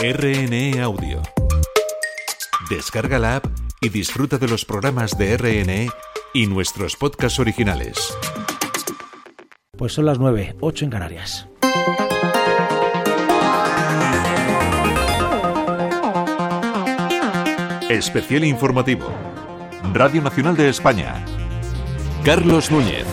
RNE Audio. Descarga la app y disfruta de los programas de RNE y nuestros podcasts originales. Pues son las 9, 8 en Canarias. Especial informativo. Radio Nacional de España. Carlos Núñez.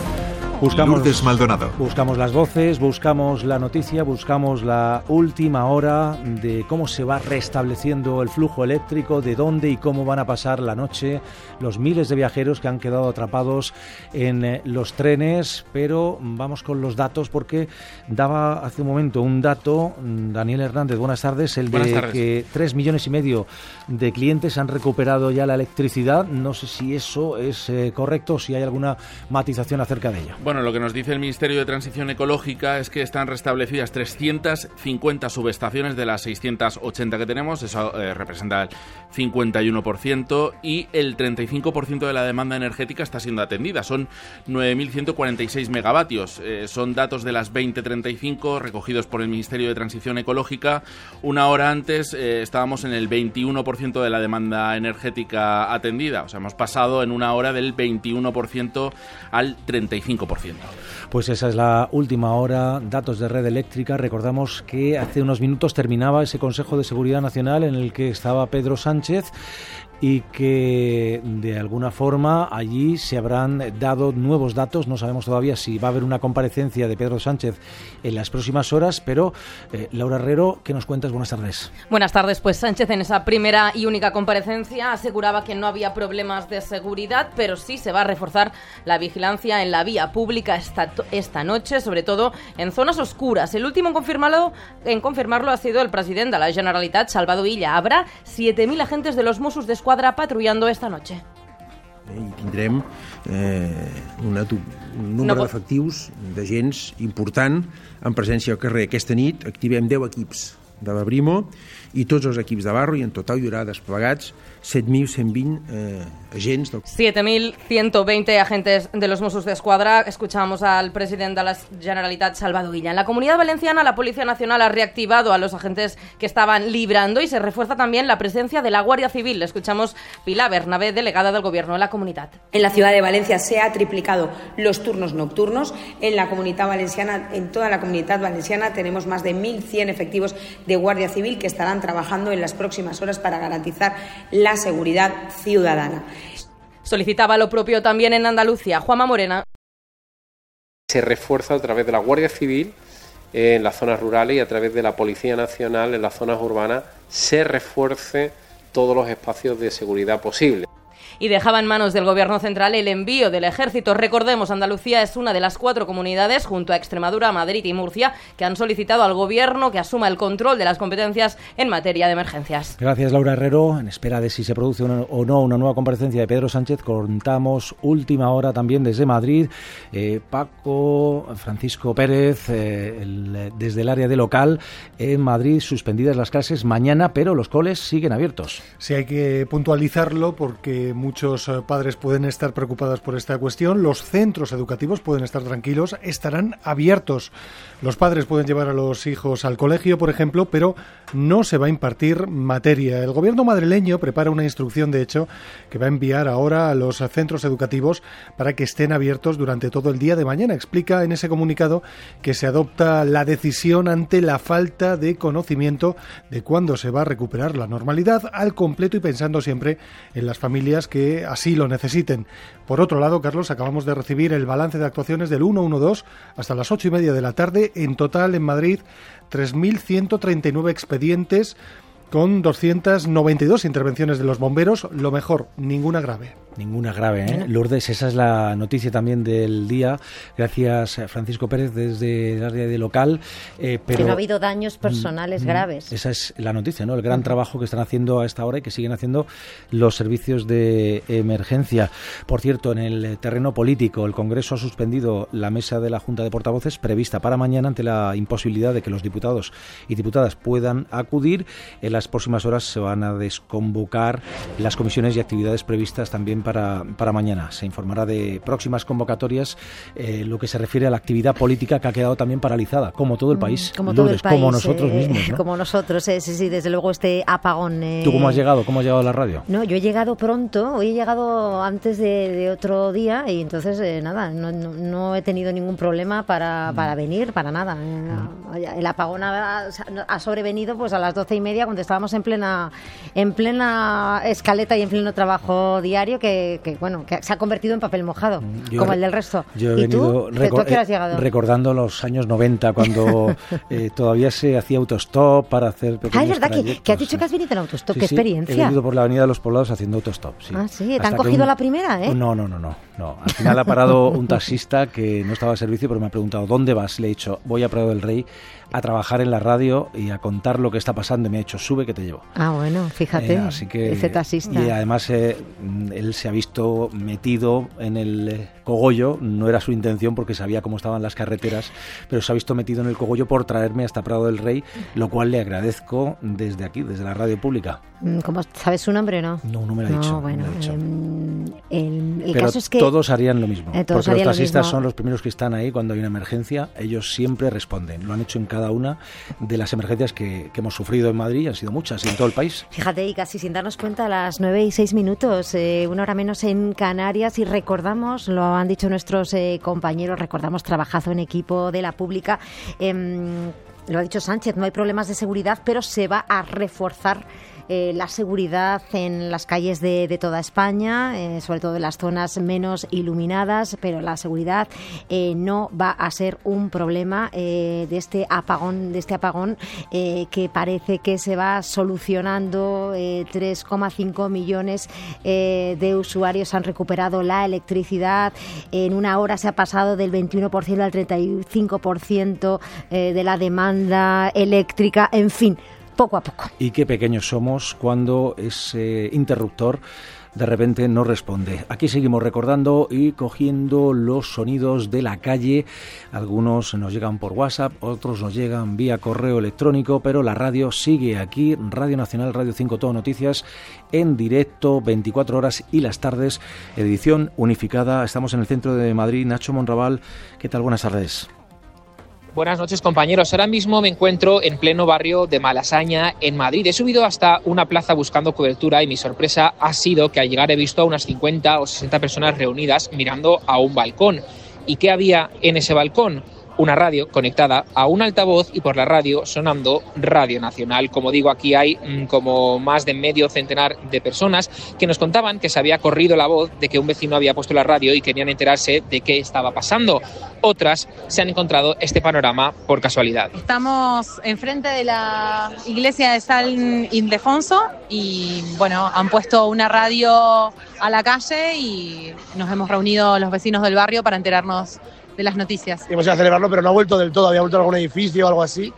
Buscamos, Lourdes Maldonado. buscamos las voces, buscamos la noticia, buscamos la última hora de cómo se va restableciendo el flujo eléctrico, de dónde y cómo van a pasar la noche los miles de viajeros que han quedado atrapados en eh, los trenes. Pero vamos con los datos porque daba hace un momento un dato, mm, Daniel Hernández, buenas tardes, el Buenas de tardes. que tres millones y medio de clientes han recuperado ya la electricidad. No sé si eso es eh, correcto o si hay alguna matización acerca de ello. Bueno, lo que nos dice el Ministerio de Transición Ecológica es que están restablecidas 350 subestaciones de las 680 que tenemos, eso eh, representa el 51%, y el 35% de la demanda energética está siendo atendida, son 9.146 megavatios. Eh, son datos de las 20.35 recogidos por el Ministerio de Transición Ecológica. Una hora antes eh, estábamos en el 21% de la demanda energética atendida, o sea, hemos pasado en una hora del 21% al 35%. Pues esa es la última hora, datos de red eléctrica. Recordamos que hace unos minutos terminaba ese Consejo de Seguridad Nacional en el que estaba Pedro Sánchez y que de alguna forma allí se habrán dado nuevos datos. No sabemos todavía si va a haber una comparecencia de Pedro Sánchez en las próximas horas, pero eh, Laura Herrero, ¿qué nos cuentas? Buenas tardes. Buenas tardes. Pues Sánchez en esa primera y única comparecencia aseguraba que no había problemas de seguridad, pero sí se va a reforzar la vigilancia en la vía pública esta, esta noche, sobre todo en zonas oscuras. El último en confirmarlo, en confirmarlo ha sido el presidente de la Generalitat, Salvador Illa. Habrá 7.000 agentes de los Mossos d'Esquadra patrullando esta noche. i tindrem eh, una, un número No pot- d'efectius d'agents important en presència al carrer. Aquesta nit activem 10 equips de la Brimo i tots els equips de barro i en total hi haurà desplegats 7.120 eh, agents del 7.120 agentes de los Mossos de Escuadra. Escuchamos al presidente de la Generalitat, Salvador Illa. En la Comunidad Valenciana, la Policía Nacional ha reactivado a los agentes que estaban librando y se refuerza también la presencia de la Guardia Civil. Escuchamos Pilar Bernabé, delegada del Gobierno de la comunidad. En la ciudad de Valencia se ha triplicado los turnos nocturnos. En la comunidad valenciana, en toda la comunidad valenciana, tenemos más de 1.100 efectivos de Guardia Civil que estarán trabajando en las próximas horas para garantizar la seguridad ciudadana. Solicitaba lo propio también en Andalucía. Juanma Morena. se refuerza a través de la Guardia Civil en las zonas rurales y a través de la Policía Nacional en las zonas urbanas se refuerce todos los espacios de seguridad posibles. Y dejaba en manos del Gobierno central el envío del ejército. Recordemos, Andalucía es una de las cuatro comunidades, junto a Extremadura, Madrid y Murcia, que han solicitado al Gobierno que asuma el control de las competencias en materia de emergencias. Gracias, Laura Herrero. En espera de si se produce una- o no una nueva comparecencia de Pedro Sánchez, contamos última hora también desde Madrid. Eh, Paco, Francisco Pérez, eh, el- desde el área de local, en Madrid suspendidas las clases mañana, pero los coles siguen abiertos. Sí, hay que puntualizarlo porque muchos eh, padres pueden estar preocupados por esta cuestión. Los centros educativos pueden estar tranquilos, estarán abiertos. Los padres pueden llevar a los hijos al colegio, por ejemplo, pero no se va a impartir materia. El gobierno madrileño prepara una instrucción, de hecho, que va a enviar ahora a los centros educativos para que estén abiertos durante todo el día de mañana. Explica en ese comunicado que se adopta la decisión ante la falta de conocimiento de cuándo se va a recuperar la normalidad al completo y pensando siempre en las familias que así lo necesiten. Por otro lado, Carlos, acabamos de recibir el balance de actuaciones del 112 hasta las ocho y media de la tarde. En total, en Madrid, 3.139 expedientes con 292 intervenciones de los bomberos. Lo mejor, ninguna grave. Ninguna grave, ¿eh? Lourdes, esa es la noticia también del día. Gracias, Francisco Pérez, desde el área de local. Eh, pero que no ha habido daños personales Mm, graves. Esa es la noticia, ¿no? El gran trabajo que están haciendo a esta hora y que siguen haciendo los servicios de emergencia. Por cierto, en el terreno político, el Congreso ha suspendido la mesa de la Junta de Portavoces prevista para mañana ante la imposibilidad de que los diputados y diputadas puedan acudir. El las próximas horas se van a desconvocar las comisiones y actividades previstas también para, para mañana. Se informará de próximas convocatorias, eh, lo que se refiere a la actividad política que ha quedado también paralizada, como todo el mm, país. Como todo el país. Como nosotros eh, mismos. ¿no? Como nosotros, eh, sí, sí, desde luego este apagón. ¿Tú cómo has llegado? ¿Cómo has llegado a la radio? No, yo he llegado pronto, hoy he llegado antes de, otro día y entonces nada, no, no, he tenido ningún problema para, mm. para venir, para nada. El apagón ha, ha sobrevenido pues a las doce y media cuando estábamos en plena en plena escaleta y en pleno trabajo diario que, bueno que se ha convertido en papel mojado mm, como el del resto. yo he ¿Y venido tú? Eh, recordando los años 90 cuando eh, todavía se hacía autostop para hacer ah es verdad que, has dicho que has venido en autostop qué experiencia. he venido por la avenida de los poblados haciendo autostop sí. ah sí te han cogido la primera eh no no no no no. Al final ha parado un taxista que no estaba a servicio pero me ha preguntado dónde vas le he dicho voy a Prado del Rey a trabajar en la radio y a contar lo que está pasando. Me ha dicho, sube que te llevo. Ah, bueno, fíjate. Eh, así que, ese taxista. Y además eh, él se ha visto metido en el eh, cogollo. No era su intención porque sabía cómo estaban las carreteras, pero se ha visto metido en el cogollo por traerme hasta Prado del Rey, lo cual le agradezco desde aquí, desde la radio pública. Mm, ¿Cómo, ¿Sabes su nombre no? No, no me lo ha dicho. bueno, em, el, pero caso es que... todos harían lo mismo. porque los taxistas son los primeros que están ahí cuando hay una emergencia. Ellos siempre responden. Lo han hecho en cada una de las emergencias que, hemos sufrido en Madrid, han sido muchas y en todo el país. Fíjate, y casi sin darnos cuenta, a las 9 y 6 minutos, eh, una hora menos en Canarias, y recordamos, lo han dicho nuestros eh, compañeros, recordamos trabajazo en equipo de la pública. Em, lo ha dicho Sánchez, no hay problemas de seguridad, pero se va a reforzar eh, la seguridad en las calles de, toda España, eh, sobre todo en las zonas menos iluminadas, pero la seguridad eh, no va a ser un problema de este apagón, de este apagón que parece que se va solucionando. 3,5 millones de usuarios han recuperado la electricidad. En una hora se ha pasado del 21% al 35% de la demanda eléctrica. En fin, poco a poco. Y qué pequeños somos cuando ese interruptor de repente no responde. Aquí seguimos recordando y cogiendo los sonidos de la calle. Algunos nos llegan por WhatsApp, otros nos llegan vía correo electrónico, pero la radio sigue aquí, Radio Nacional, Radio 5 Todo Noticias, en directo 24 horas y las tardes, edición unificada. Estamos en el centro de Madrid. Nacho Monraval, ¿qué tal? Buenas tardes. Buenas noches compañeros. Ahora mismo me encuentro en pleno barrio de Malasaña, en Madrid. He subido hasta una plaza buscando cobertura y mi sorpresa ha sido que al llegar he visto a unas 50 o 60 personas reunidas mirando a un balcón. ¿Y qué había en ese balcón? Una radio conectada a un altavoz y por la radio sonando Radio Nacional. Como digo, aquí hay mm, como más de medio centenar de personas que nos contaban que se había corrido la voz de que un vecino había puesto la radio y querían enterarse de qué estaba pasando. Otras se han encontrado este panorama por casualidad. Estamos enfrente de la iglesia de San Ildefonso y bueno, han puesto una radio a la calle y nos hemos reunido los vecinos del barrio para enterarnos de las noticias. Hemos ido a celebrarlo, pero no ha vuelto del todo, había vuelto a algún edificio o algo así.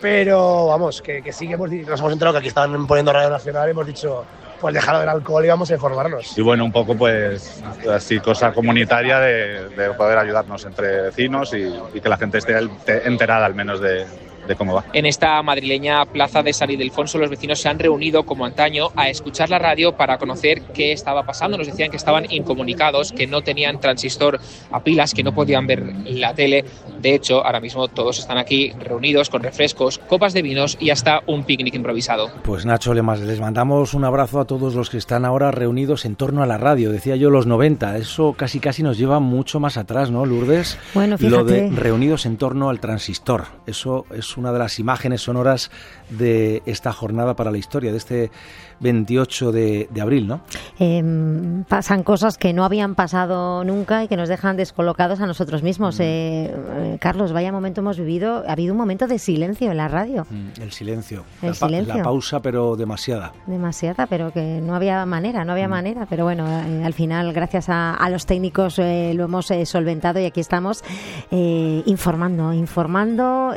Pero vamos, que, que sí que hemos, nos hemos enterado que aquí están poniendo Radio Nacional y hemos dicho, pues dejar el alcohol y vamos a informarnos. Y bueno, un poco pues así cosa comunitaria de, de poder ayudarnos entre vecinos y, y, que la gente esté enterada al menos de, cómo va. En esta madrileña plaza de San Ildefonso los vecinos se han reunido como antaño a escuchar la radio para conocer qué estaba pasando. Nos decían que estaban incomunicados, que no tenían transistor a pilas, que no podían ver la tele. De hecho, ahora mismo todos están aquí reunidos con refrescos, copas de vinos y hasta un picnic improvisado. Pues Nacho, les mandamos un abrazo a todos los que están ahora reunidos en torno a la radio. Decía yo los 90, eso casi casi nos lleva mucho más atrás, ¿no, Lourdes? Bueno, fíjate. Lo de reunidos en torno al transistor. Eso es una de las imágenes sonoras de esta jornada para la historia, de este 28 de, abril, ¿no? Em, pasan cosas que no habían pasado nunca y que nos dejan descolocados a nosotros mismos. Mm. Eh, eh, Carlos, vaya momento hemos vivido. Ha habido un momento de silencio en la radio. Mm, el silencio. El la, silencio. la pausa, pero demasiada. Demasiada, pero que no había manera, no había mm. manera. Pero bueno, eh, al final, gracias a, los técnicos, lo hemos solventado y aquí estamos informando, informando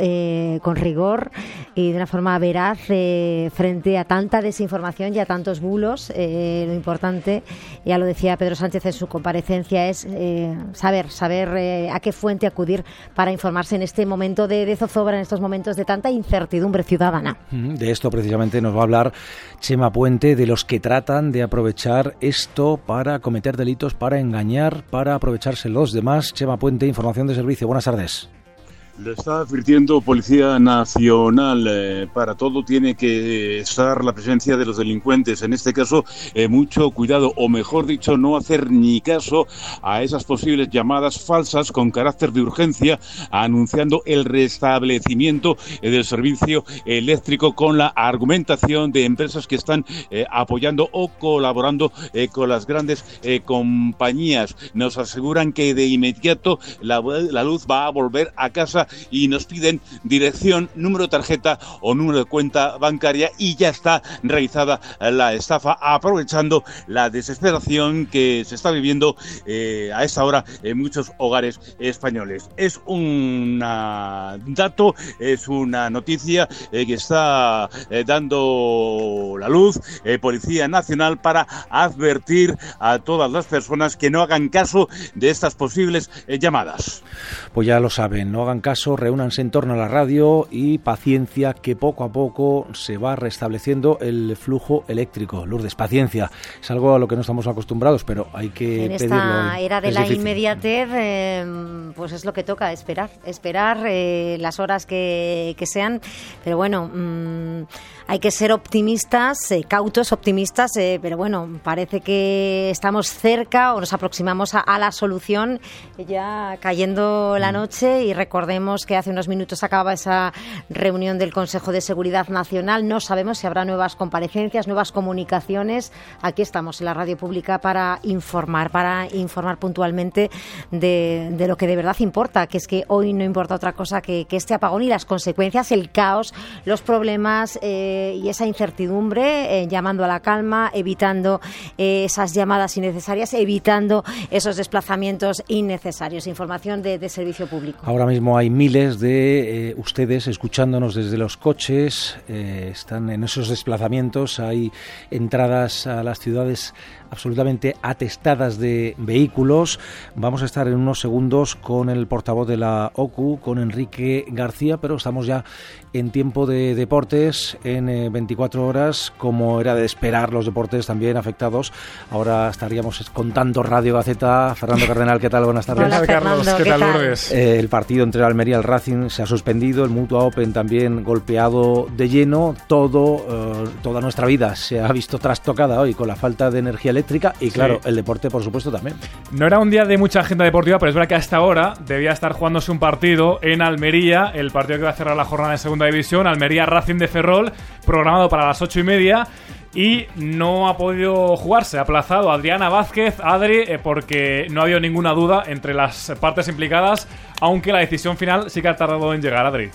con rigor y de una forma veraz frente a tanta desinformación ya tantos bulos. Eh, lo importante, ya lo decía Pedro Sánchez en su comparecencia, es eh, saber, saber eh, a qué fuente acudir para informarse en este momento de, de zozobra, en estos momentos de tanta incertidumbre ciudadana. De esto precisamente nos va a hablar Chema Puente, de los que tratan de aprovechar esto para cometer delitos, para engañar, para aprovecharse los demás. Chema Puente, información de servicio. Buenas tardes. Lo está advirtiendo Policía Nacional. Eh, para todo tiene que estar la presencia de los delincuentes. En este caso, eh, mucho cuidado, o mejor dicho, no hacer ni caso a esas posibles llamadas falsas con carácter de urgencia, anunciando el restablecimiento eh, del servicio eléctrico con la argumentación de empresas que están apoyando o colaborando con las grandes compañías. Nos aseguran que de inmediato la luz va a volver a casa y nos piden dirección, número de tarjeta o número de cuenta bancaria y ya está realizada la estafa aprovechando la desesperación que se está viviendo eh, a esta hora en muchos hogares españoles. Es un dato, es una noticia eh, que está eh, dando la luz Policía Nacional para advertir a todas las personas que no hagan caso de estas posibles llamadas. Pues ya lo saben, no hagan caso reúnanse en torno a la radio y paciencia que poco a poco se va restableciendo el flujo eléctrico. Lourdes, paciencia. Es algo a lo que no estamos acostumbrados, pero hay que en esta era de la inmediatez, eh, pues es lo que toca, esperar. Esperar eh, las horas que, sean. Pero bueno... Mm, hay que ser optimistas, eh, cautos, optimistas, eh, pero bueno, parece que estamos cerca o nos aproximamos a, la solución ya cayendo la mm. noche y recordemos que hace unos minutos acaba esa reunión del Consejo de Seguridad Nacional. No sabemos si habrá nuevas comparecencias, nuevas comunicaciones. Aquí estamos en la radio pública para informar, para informar puntualmente de, lo que de verdad importa, que es que hoy no importa otra cosa que, este apagón y las consecuencias, el caos, los problemas. Eh, y esa incertidumbre, eh, llamando a la calma, evitando eh, esas llamadas innecesarias, evitando esos desplazamientos innecesarios. Información de, servicio público. Ahora mismo hay miles de eh, ustedes escuchándonos desde los coches, están en esos desplazamientos, hay entradas a las ciudades absolutamente atestadas de vehículos. Vamos a estar en unos segundos con el portavoz de la OCU, con Enrique García, pero estamos ya en tiempo de deportes, en 24 eh, horas, como era de esperar los deportes también afectados. Ahora estaríamos contando Radio Gaceta. Fernando Cardenal, ¿qué tal? Buenas tardes. Hola, Carlos, ¿qué, tal, Lourdes? Eh, el partido entre el Almería y el Racing se ha suspendido, el Mutua Open también golpeado de lleno. Todo, eh, toda nuestra vida se ha visto trastocada hoy con la falta de energía eléctrica y, claro, el deporte, por supuesto, también. No era un día de mucha agenda deportiva, pero es verdad que hasta ahora debía estar jugándose un partido en Almería, el partido que va a cerrar la jornada de segunda división, Almería Racing de Ferrol, programado para las ocho y media. Y no ha podido jugarse, ha aplazado Adriana Vázquez, Adri, eh, porque no ha habido ninguna duda entre las partes implicadas, aunque la decisión final sí que ha tardado en llegar, Adri.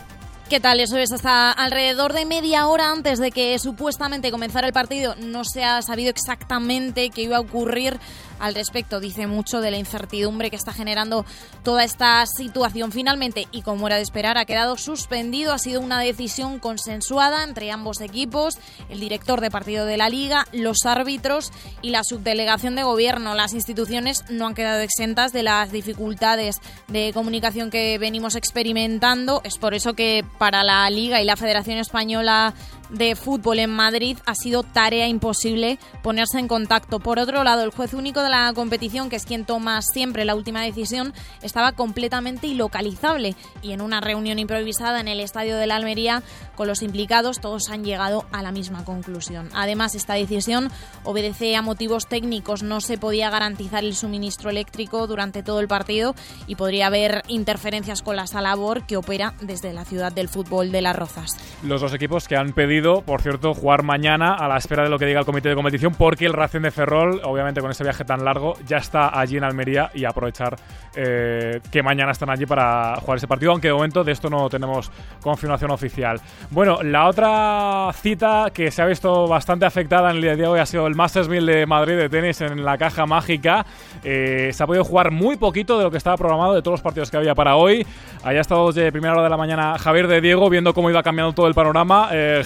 ¿Qué tal? Eso es hasta alrededor de media hora antes de que supuestamente comenzara el partido. No se ha sabido exactamente qué iba a ocurrir al respecto. Dice mucho de la incertidumbre que está generando toda esta situación. Finalmente, y como era de esperar, ha quedado suspendido. Ha sido una decisión consensuada entre ambos equipos, el director de partido de la liga, los árbitros y la subdelegación de gobierno. Las instituciones no han quedado exentas de las dificultades de comunicación que venimos experimentando. Es por eso que para la liga y la Federación Española de fútbol en Madrid ha sido tarea imposible ponerse en contacto. Por otro lado, el juez único de la competición, que es quien toma siempre la última decisión, estaba completamente ilocalizable y en una reunión improvisada en el estadio de la Almería con los implicados todos han llegado a la misma conclusión. Además, esta decisión obedece a motivos técnicos. No se podía garantizar el suministro eléctrico durante todo el partido y podría haber interferencias con la sala BOR que opera desde la ciudad del fútbol de Las Rozas. Los dos equipos que han pedido por cierto, jugar mañana a la espera de lo que diga el comité de competición, porque el Racing de Ferrol, obviamente con ese viaje tan largo, ya está allí en Almería y aprovechar eh, que mañana están allí para jugar ese partido, aunque de momento de esto no tenemos confirmación oficial. Bueno, la otra cita que se ha visto bastante afectada en el día de hoy ha sido el Masters 1000 de Madrid de tenis en la caja mágica. Eh, se ha podido jugar muy poquito de lo que estaba programado de todos los partidos que había para hoy. Allá ha estado desde primera hora de la mañana Javier de Diego viendo cómo iba cambiando todo el panorama. Eh,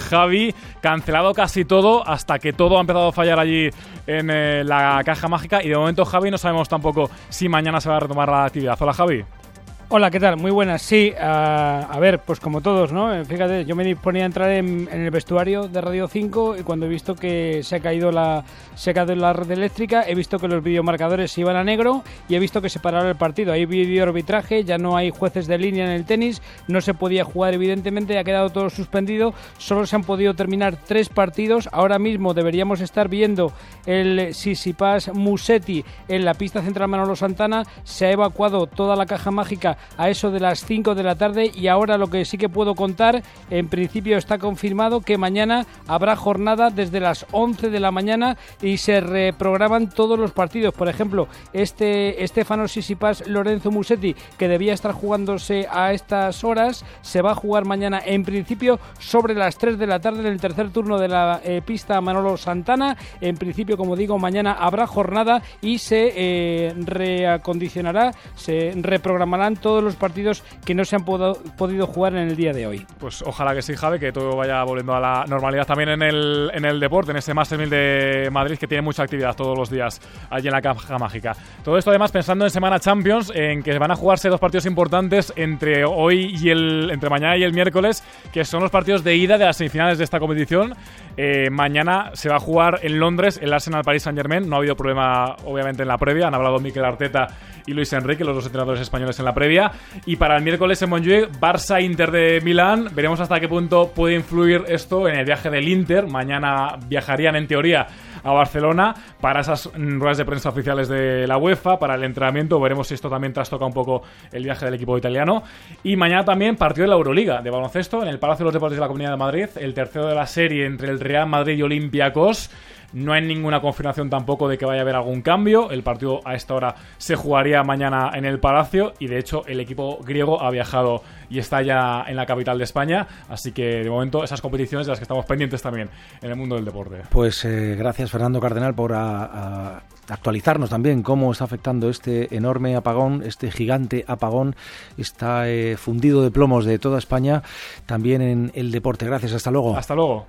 cancelado casi todo hasta que todo ha empezado a fallar allí en eh, la caja mágica y de momento Javi no sabemos tampoco si mañana se va a retomar la actividad. Hola Javi. Hola, ¿qué tal? Muy buenas. Sí, a, a ver, pues como todos, ¿no? Eh, Fíjate, yo me disponía a entrar en, en el vestuario de Radio 5 y cuando he visto que se ha caído la se ha caído la red eléctrica, he visto que los videomarcadores se iban a negro y he visto que se paraba el partido. Hay video arbitraje, ya no hay jueces de línea en el tenis, no se podía jugar evidentemente, ha quedado todo suspendido, solo se han podido terminar tres partidos. Ahora mismo deberíamos estar viendo el Sisipas Musetti en la pista central Manolo Santana, se ha evacuado toda la caja mágica a eso de las 5 de la tarde y ahora lo que sí que puedo contar, en principio está confirmado que mañana habrá jornada desde las 11 de la mañana y se reprograman todos los partidos. Por ejemplo, este Estefano Sisipas Lorenzo Musetti, que debía estar jugándose a estas horas, se va a jugar mañana en principio sobre las 3 de la tarde en el tercer turno de la eh, pista Manolo Santana. En principio, como digo, mañana habrá jornada y se eh, reacondicionará, se reprogramarán todos los partidos que no se han podido jugar en el día de hoy. Pues ojalá que sí, Javi, que todo vaya volviendo a la normalidad también en el, en el deporte, en este Master 1000 de Madrid, que tiene mucha actividad todos los días allí en la caja mágica. Todo esto además pensando en Semana Champions, en que van a jugarse dos partidos importantes entre hoy y el, entre mañana y el miércoles, que son los partidos de ida de las semifinales de esta competición. Eh, mañana se va a jugar en Londres el Arsenal Paris Saint Germain. No ha habido problema, obviamente, en la previa. Han hablado Mikel Arteta y Luis Enrique, los dos entrenadores españoles en la previa. Y para el miércoles en Montjuic, Barça Inter de Milán. Veremos hasta qué punto puede influir esto en el viaje del Inter. Mañana viajarían en teoría a Barcelona para esas ruedas de prensa oficiales de la UEFA, para el entrenamiento. Veremos si esto también trastoca un poco el viaje del equipo italiano. Y mañana también partido de la Euroliga de baloncesto en el Palacio de los Deportes de la Comunidad de Madrid, el tercero de la serie entre el Real Madrid y Olympiacos. No hay ninguna confirmación tampoco de que vaya a haber algún cambio. El partido a esta hora se jugaría mañana en el Palacio y de hecho el equipo griego ha viajado y está ya en la capital de España. Así que de momento esas competiciones de las que estamos pendientes también en el mundo del deporte. Pues eh, gracias Fernando Cardenal por a- a actualizarnos también cómo está afectando este enorme apagón, este gigante apagón, está eh, fundido de plomos de toda España, también en el deporte. Gracias, hasta luego. Hasta luego.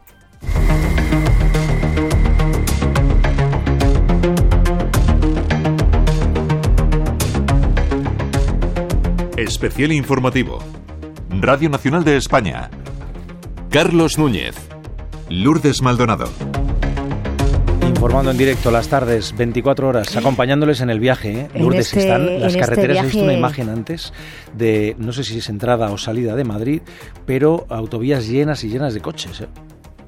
Especial informativo. Radio Nacional de España. Carlos Núñez. Lourdes Maldonado. Informando en directo las tardes, 24 horas, acompañándoles en el viaje. ¿eh? En Lourdes, este- están en las este carreteras. He visto una imagen antes de, no sé si es entrada o salida de Madrid, pero autovías llenas y llenas de coches. ¿eh?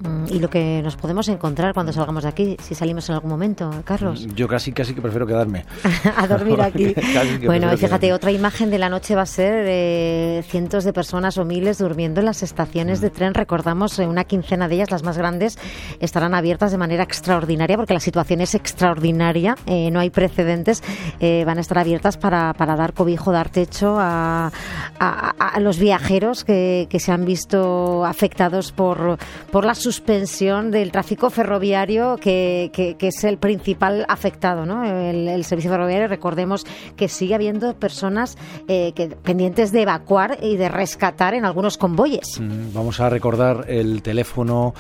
Mm, Y lo que nos podemos encontrar cuando salgamos de aquí, si salimos en algún momento, Carlos. Yo casi, casi que prefiero quedarme. a dormir aquí. Que Bueno, y fíjate, quedarme. otra imagen de la noche va a ser de cientos de personas o miles durmiendo en las estaciones de tren. Recordamos, eh, una quincena de ellas, las más grandes, estarán abiertas de manera extraordinaria porque la situación es extraordinaria, eh, no hay precedentes. eh, van a estar abiertas para, para dar cobijo, dar techo a, a- a los viajeros que, que se han visto afectados por, por la suspensión del tráfico ferroviario, que, es el principal afectado, ¿no? El, el servicio ferroviario, recordemos que sigue habiendo personas eh, que, pendientes de evacuar y de rescatar en algunos convoyes. Mm, Vamos a recordar el teléfono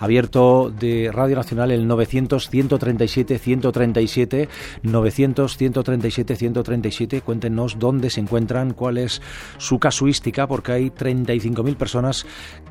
abierto de Radio Nacional, el 900-137-137, 900-137-137. Cuéntenos dónde se encuentran, cuál es su casuística, porque hay 35.000 personas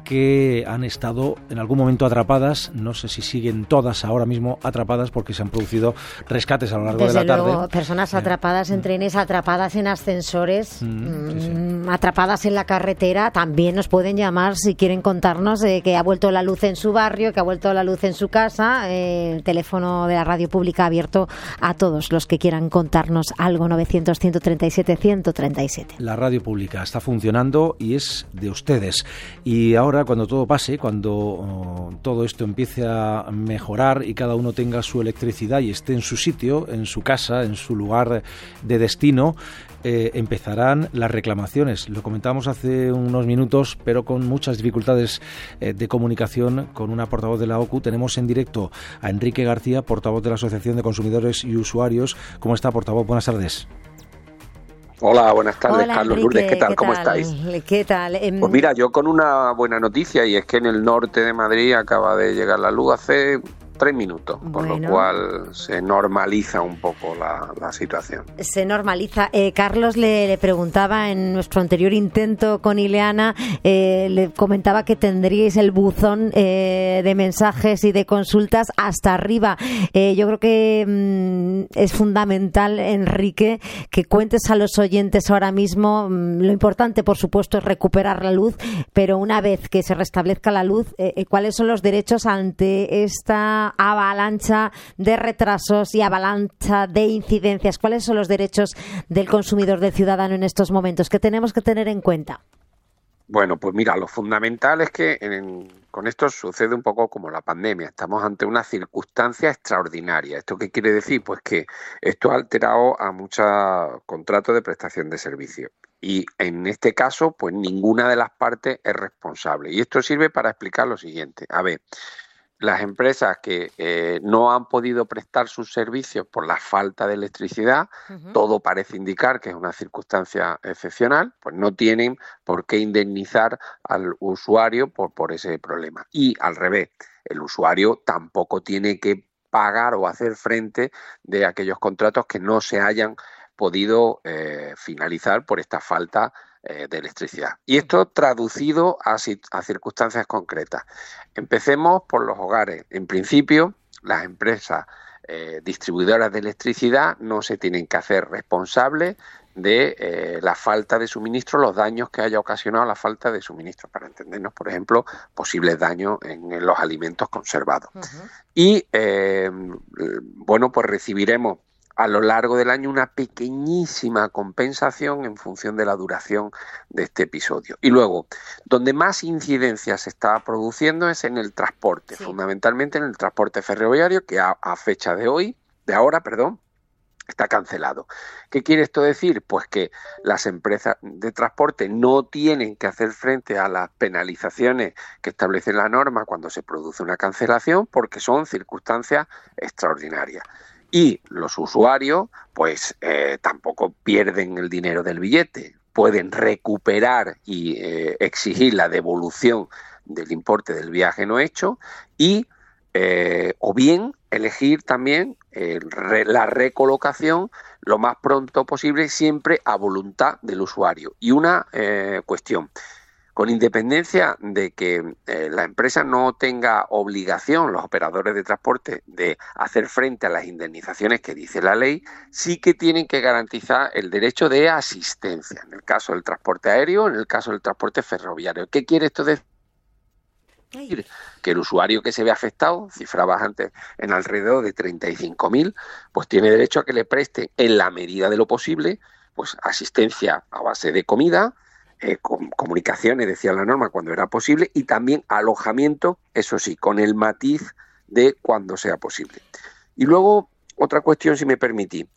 que han estado en algún momento atrapadas. No sé si siguen todas ahora mismo atrapadas porque se han producido rescates a lo largo Desde de la tarde. personas atrapadas en trenes, atrapadas en ascensores, mm, atrapadas en la carretera, también nos pueden llamar si quieren contarnos eh, que ha vuelto la luz en su barrio, que ha vuelto la luz en su casa. Eh, el teléfono de la radio pública abierto a todos los que quieran contarnos algo, 900-137-137. La radio pública está funcionando y es de ustedes. Y ahora, cuando todo pase, cuando oh, todo esto empiece a mejorar y cada uno tenga su electricidad y esté en su sitio, en su casa, en su lugar de destino, eh, empezarán las reclamaciones. Lo comentamos hace unos minutos, pero con muchas dificultades eh, de comunicación con una portavoz de la OCU. Tenemos en directo a Enrique García, portavoz de la Asociación de Consumidores y Usuarios. ¿Cómo está, portavoz? Buenas tardes. Hola, buenas tardes, Hola, Carlos Enrique, Lourdes, ¿qué tal? ¿Cómo estáis? ¿Qué tal? Em, Pues mira, yo con una buena noticia y es que en el norte de Madrid acaba de llegar la luz hace tres minutos, por lo cual se normaliza un poco la, situación. Se normaliza. Eh, Carlos le, preguntaba en nuestro anterior intento con Ileana, eh, le comentaba que tendríais el buzón eh, de mensajes y de consultas hasta arriba. yo creo que mm, es fundamental, Enrique, que cuentes a los oyentes ahora mismo. Mm, lo importante, por supuesto, es recuperar la luz, pero una vez que se restablezca la luz, ¿cuáles son los derechos ante esta avalancha de retrasos y avalancha de incidencias? ¿Cuáles son los derechos del consumidor, del ciudadano en estos momentos que tenemos que tener en cuenta? Bueno, pues mira, lo fundamental es que con esto sucede un poco como la pandemia. Estamos ante una circunstancia extraordinaria. ¿Esto qué quiere decir? Pues que esto ha alterado a muchos contratos de prestación de servicios. Y en este caso, pues ninguna de las partes es responsable. Y esto sirve para explicar lo siguiente. A ver, las empresas que eh, no han podido prestar sus servicios por la falta de electricidad, todo parece indicar que es una circunstancia excepcional, pues no tienen por qué indemnizar al usuario por, por ese problema. Y al revés, el usuario tampoco tiene que pagar o hacer frente de aquellos contratos que no se hayan podido eh, finalizar por esta falta eh, de electricidad. Y esto traducido a, circunstancias concretas. Empecemos por los hogares. En principio, las empresas eh, distribuidoras de electricidad no se tienen que hacer responsables de eh, la falta de suministro, los daños que haya ocasionado la falta de suministro, para entendernos, por ejemplo, posibles daños en, los alimentos conservados. Y, bueno, pues recibiremos a lo largo del año una pequeñísima compensación en función de la duración de este episodio. Y luego, donde más incidencia se está produciendo es en el transporte, fundamentalmente en el transporte ferroviario, que a, fecha de hoy, de ahora, perdón, está cancelado. ¿Qué quiere esto decir? Pues que las empresas de transporte no tienen que hacer frente a las penalizaciones que establece la norma cuando se produce una cancelación porque son circunstancias extraordinarias y los usuarios pues eh, tampoco pierden el dinero del billete, pueden recuperar y eh, exigir la devolución del importe del viaje no hecho y eh, o bien elegir también la recolocación lo más pronto posible siempre a voluntad del usuario. Y una cuestión, con independencia de que eh, la empresa no tenga obligación, los operadores de transporte, de hacer frente a las indemnizaciones que dice la ley, sí que tienen que garantizar el derecho de asistencia, en el caso del transporte aéreo, en el caso del transporte ferroviario. ¿Qué quiere esto decir? que el usuario que se ve afectado, cifrabas antes en alrededor de 35.000, pues tiene derecho a que le preste en la medida de lo posible, pues asistencia a base de comida, eh, comunicaciones, decía la norma, cuando era posible, y también alojamiento, eso sí, con el matiz de cuando sea posible. Y luego, otra cuestión, si me permití.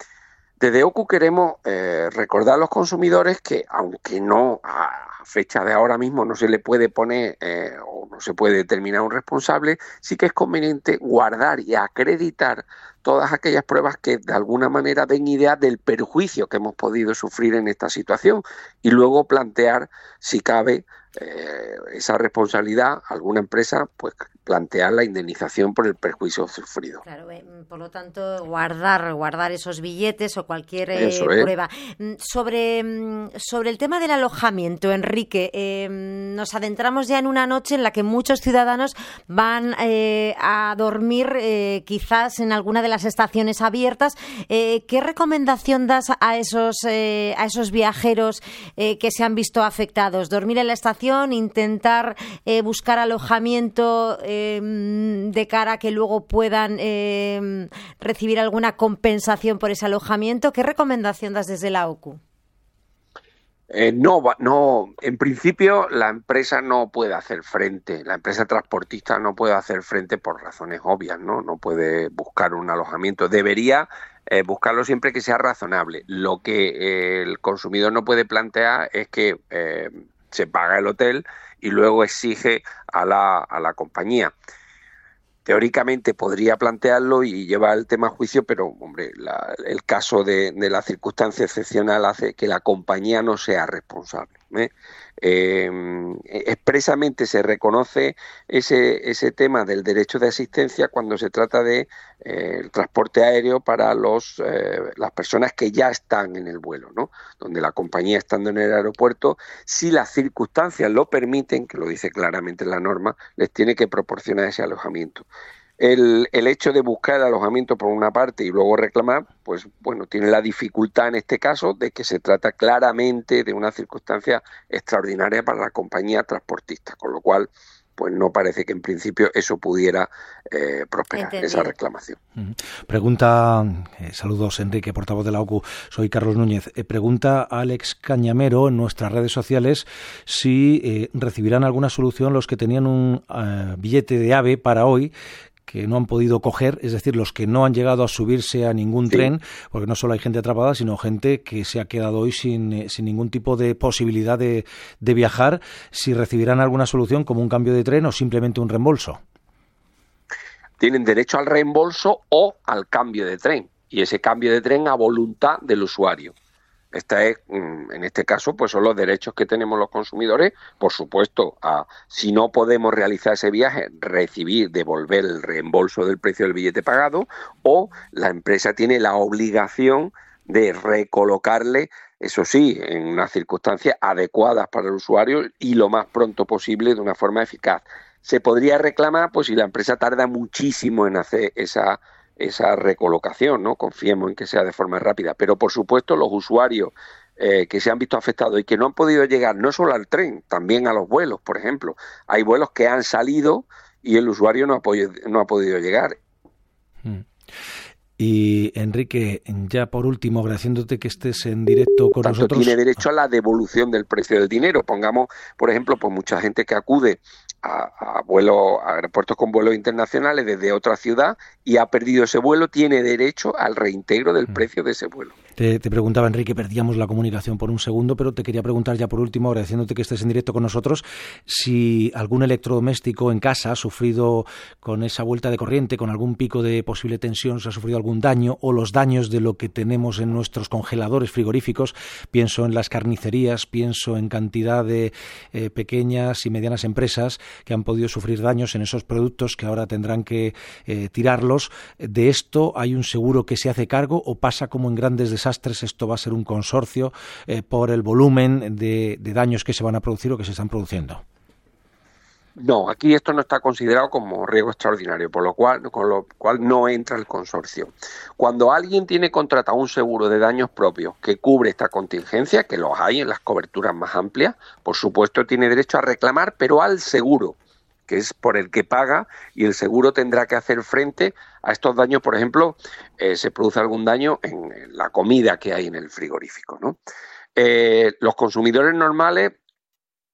Desde OCU queremos eh, recordar a los consumidores que, aunque no a fecha de ahora mismo no se le puede poner eh, o no se puede determinar un responsable, sí que es conveniente guardar y acreditar todas aquellas pruebas que de alguna manera den idea del perjuicio que hemos podido sufrir en esta situación y luego plantear si cabe eh, esa responsabilidad alguna empresa pues plantear la indemnización por el perjuicio sufrido. Claro, eh, por lo tanto, guardar, guardar esos billetes o cualquier eh, prueba. Mm, sobre, mm, sobre el tema del alojamiento, Enrique, em, nos adentramos ya en una noche en la que muchos ciudadanos van a dormir quizás en alguna de las estaciones abiertas. ¿Qué recomendación das a esos, a esos viajeros que se han visto afectados? ¿Dormir en la estación? ¿Intentar buscar alojamiento? Em, de cara a que luego puedan em, recibir alguna compensación por ese alojamiento. ¿Qué recomendación das desde la OCU? Eh, no, no, en principio la empresa no puede hacer frente, la empresa transportista no puede hacer frente por razones obvias, ¿no? No puede buscar un alojamiento. Debería eh, buscarlo siempre que sea razonable. Lo que eh, el consumidor no puede plantear es que se paga el hotel y luego exige a la, a la compañía. Teóricamente podría plantearlo y llevar el tema a juicio, pero hombre, el caso de, la circunstancia excepcional hace que la compañía no sea responsable. ¿eh? Eh, expresamente se reconoce ese, ese tema del derecho de asistencia cuando se trata de eh, transporte aéreo para los, eh, las personas que ya están en el vuelo, ¿no? donde la compañía estando en el aeropuerto, si las circunstancias lo permiten, que lo dice claramente la norma, les tiene que proporcionar ese alojamiento. El, el, hecho de buscar alojamiento por una parte y luego reclamar, pues bueno, tiene la dificultad en este caso de que se trata claramente de una circunstancia extraordinaria para la compañía transportista, con lo cual pues no parece que en principio eso pudiera eh, prosperar, Entendido. esa reclamación. Pregunta, eh, saludos Enrique, portavoz de la OCU, soy Carlos Núñez. Eh, pregunta Alex Cañamero en nuestras redes sociales si eh, recibirán alguna solución los que tenían un billete de AVE para hoy que no han podido coger, es decir, los que no han llegado a subirse a ningún sí. tren, porque no solo hay gente atrapada, sino gente que se ha quedado hoy sin, eh, sin ningún tipo de posibilidad de, de viajar, si recibirán alguna solución como un cambio de tren o simplemente un reembolso. Tienen derecho al reembolso o al cambio de tren, y ese cambio de tren a voluntad del usuario. Esta es, mm, en este caso, pues son los derechos que tenemos los consumidores. Por supuesto, a, si no podemos realizar ese viaje, recibir, devolver el reembolso del precio del billete pagado, o la empresa tiene la obligación de recolocarle, eso sí, en unas circunstancias adecuadas para el usuario y lo más pronto posible de una forma eficaz. Se podría reclamar, pues si la empresa tarda muchísimo en hacer esa esa recolocación, ¿no? Confiemos en que sea de forma rápida. Pero, por supuesto, los usuarios eh, que se han visto afectados y que no han podido llegar no solo al tren, también a los vuelos, por ejemplo. Hay vuelos que han salido y el usuario no ha, podido, no ha podido llegar. Hmm. Y Enrique, ya por último, agradeciéndote que estés en directo con Tanto nosotros. tiene derecho a la devolución del precio del dinero. Pongamos, por ejemplo, pues mucha gente que acude a, a vuelos, a aeropuertos con vuelos internacionales desde otra ciudad y ha perdido ese vuelo, tiene derecho al reintegro del precio de ese vuelo. Te, preguntaba, Enrique, perdíamos la comunicación por un segundo, pero te quería preguntar ya por último, agradeciéndote que estés en directo con nosotros, si algún electrodoméstico en casa ha sufrido con esa vuelta de corriente, con algún pico de posible tensión, se ha sufrido algún daño, o los daños de lo que tenemos en nuestros congeladores frigoríficos. Pienso en las carnicerías, pienso en cantidad de eh, pequeñas y medianas empresas que han podido sufrir daños en esos productos que ahora tendrán que eh, tirarlos. ¿De esto hay un seguro que se hace cargo o pasa como en grandes desastres? Esto va a ser un consorcio eh, por el volumen de, de daños que se van a producir o que se están produciendo. No, aquí esto no está considerado como riesgo extraordinario, por lo cual, con lo cual no entra el consorcio. Cuando alguien tiene contratado un seguro de daños propios que cubre esta contingencia, que los hay en las coberturas más amplias, por supuesto tiene derecho a reclamar, pero al seguro que es por el que paga y el seguro tendrá que hacer frente a estos daños, por ejemplo, eh, se produce algún daño en, la comida que hay en el frigorífico. ¿no? Eh, los consumidores normales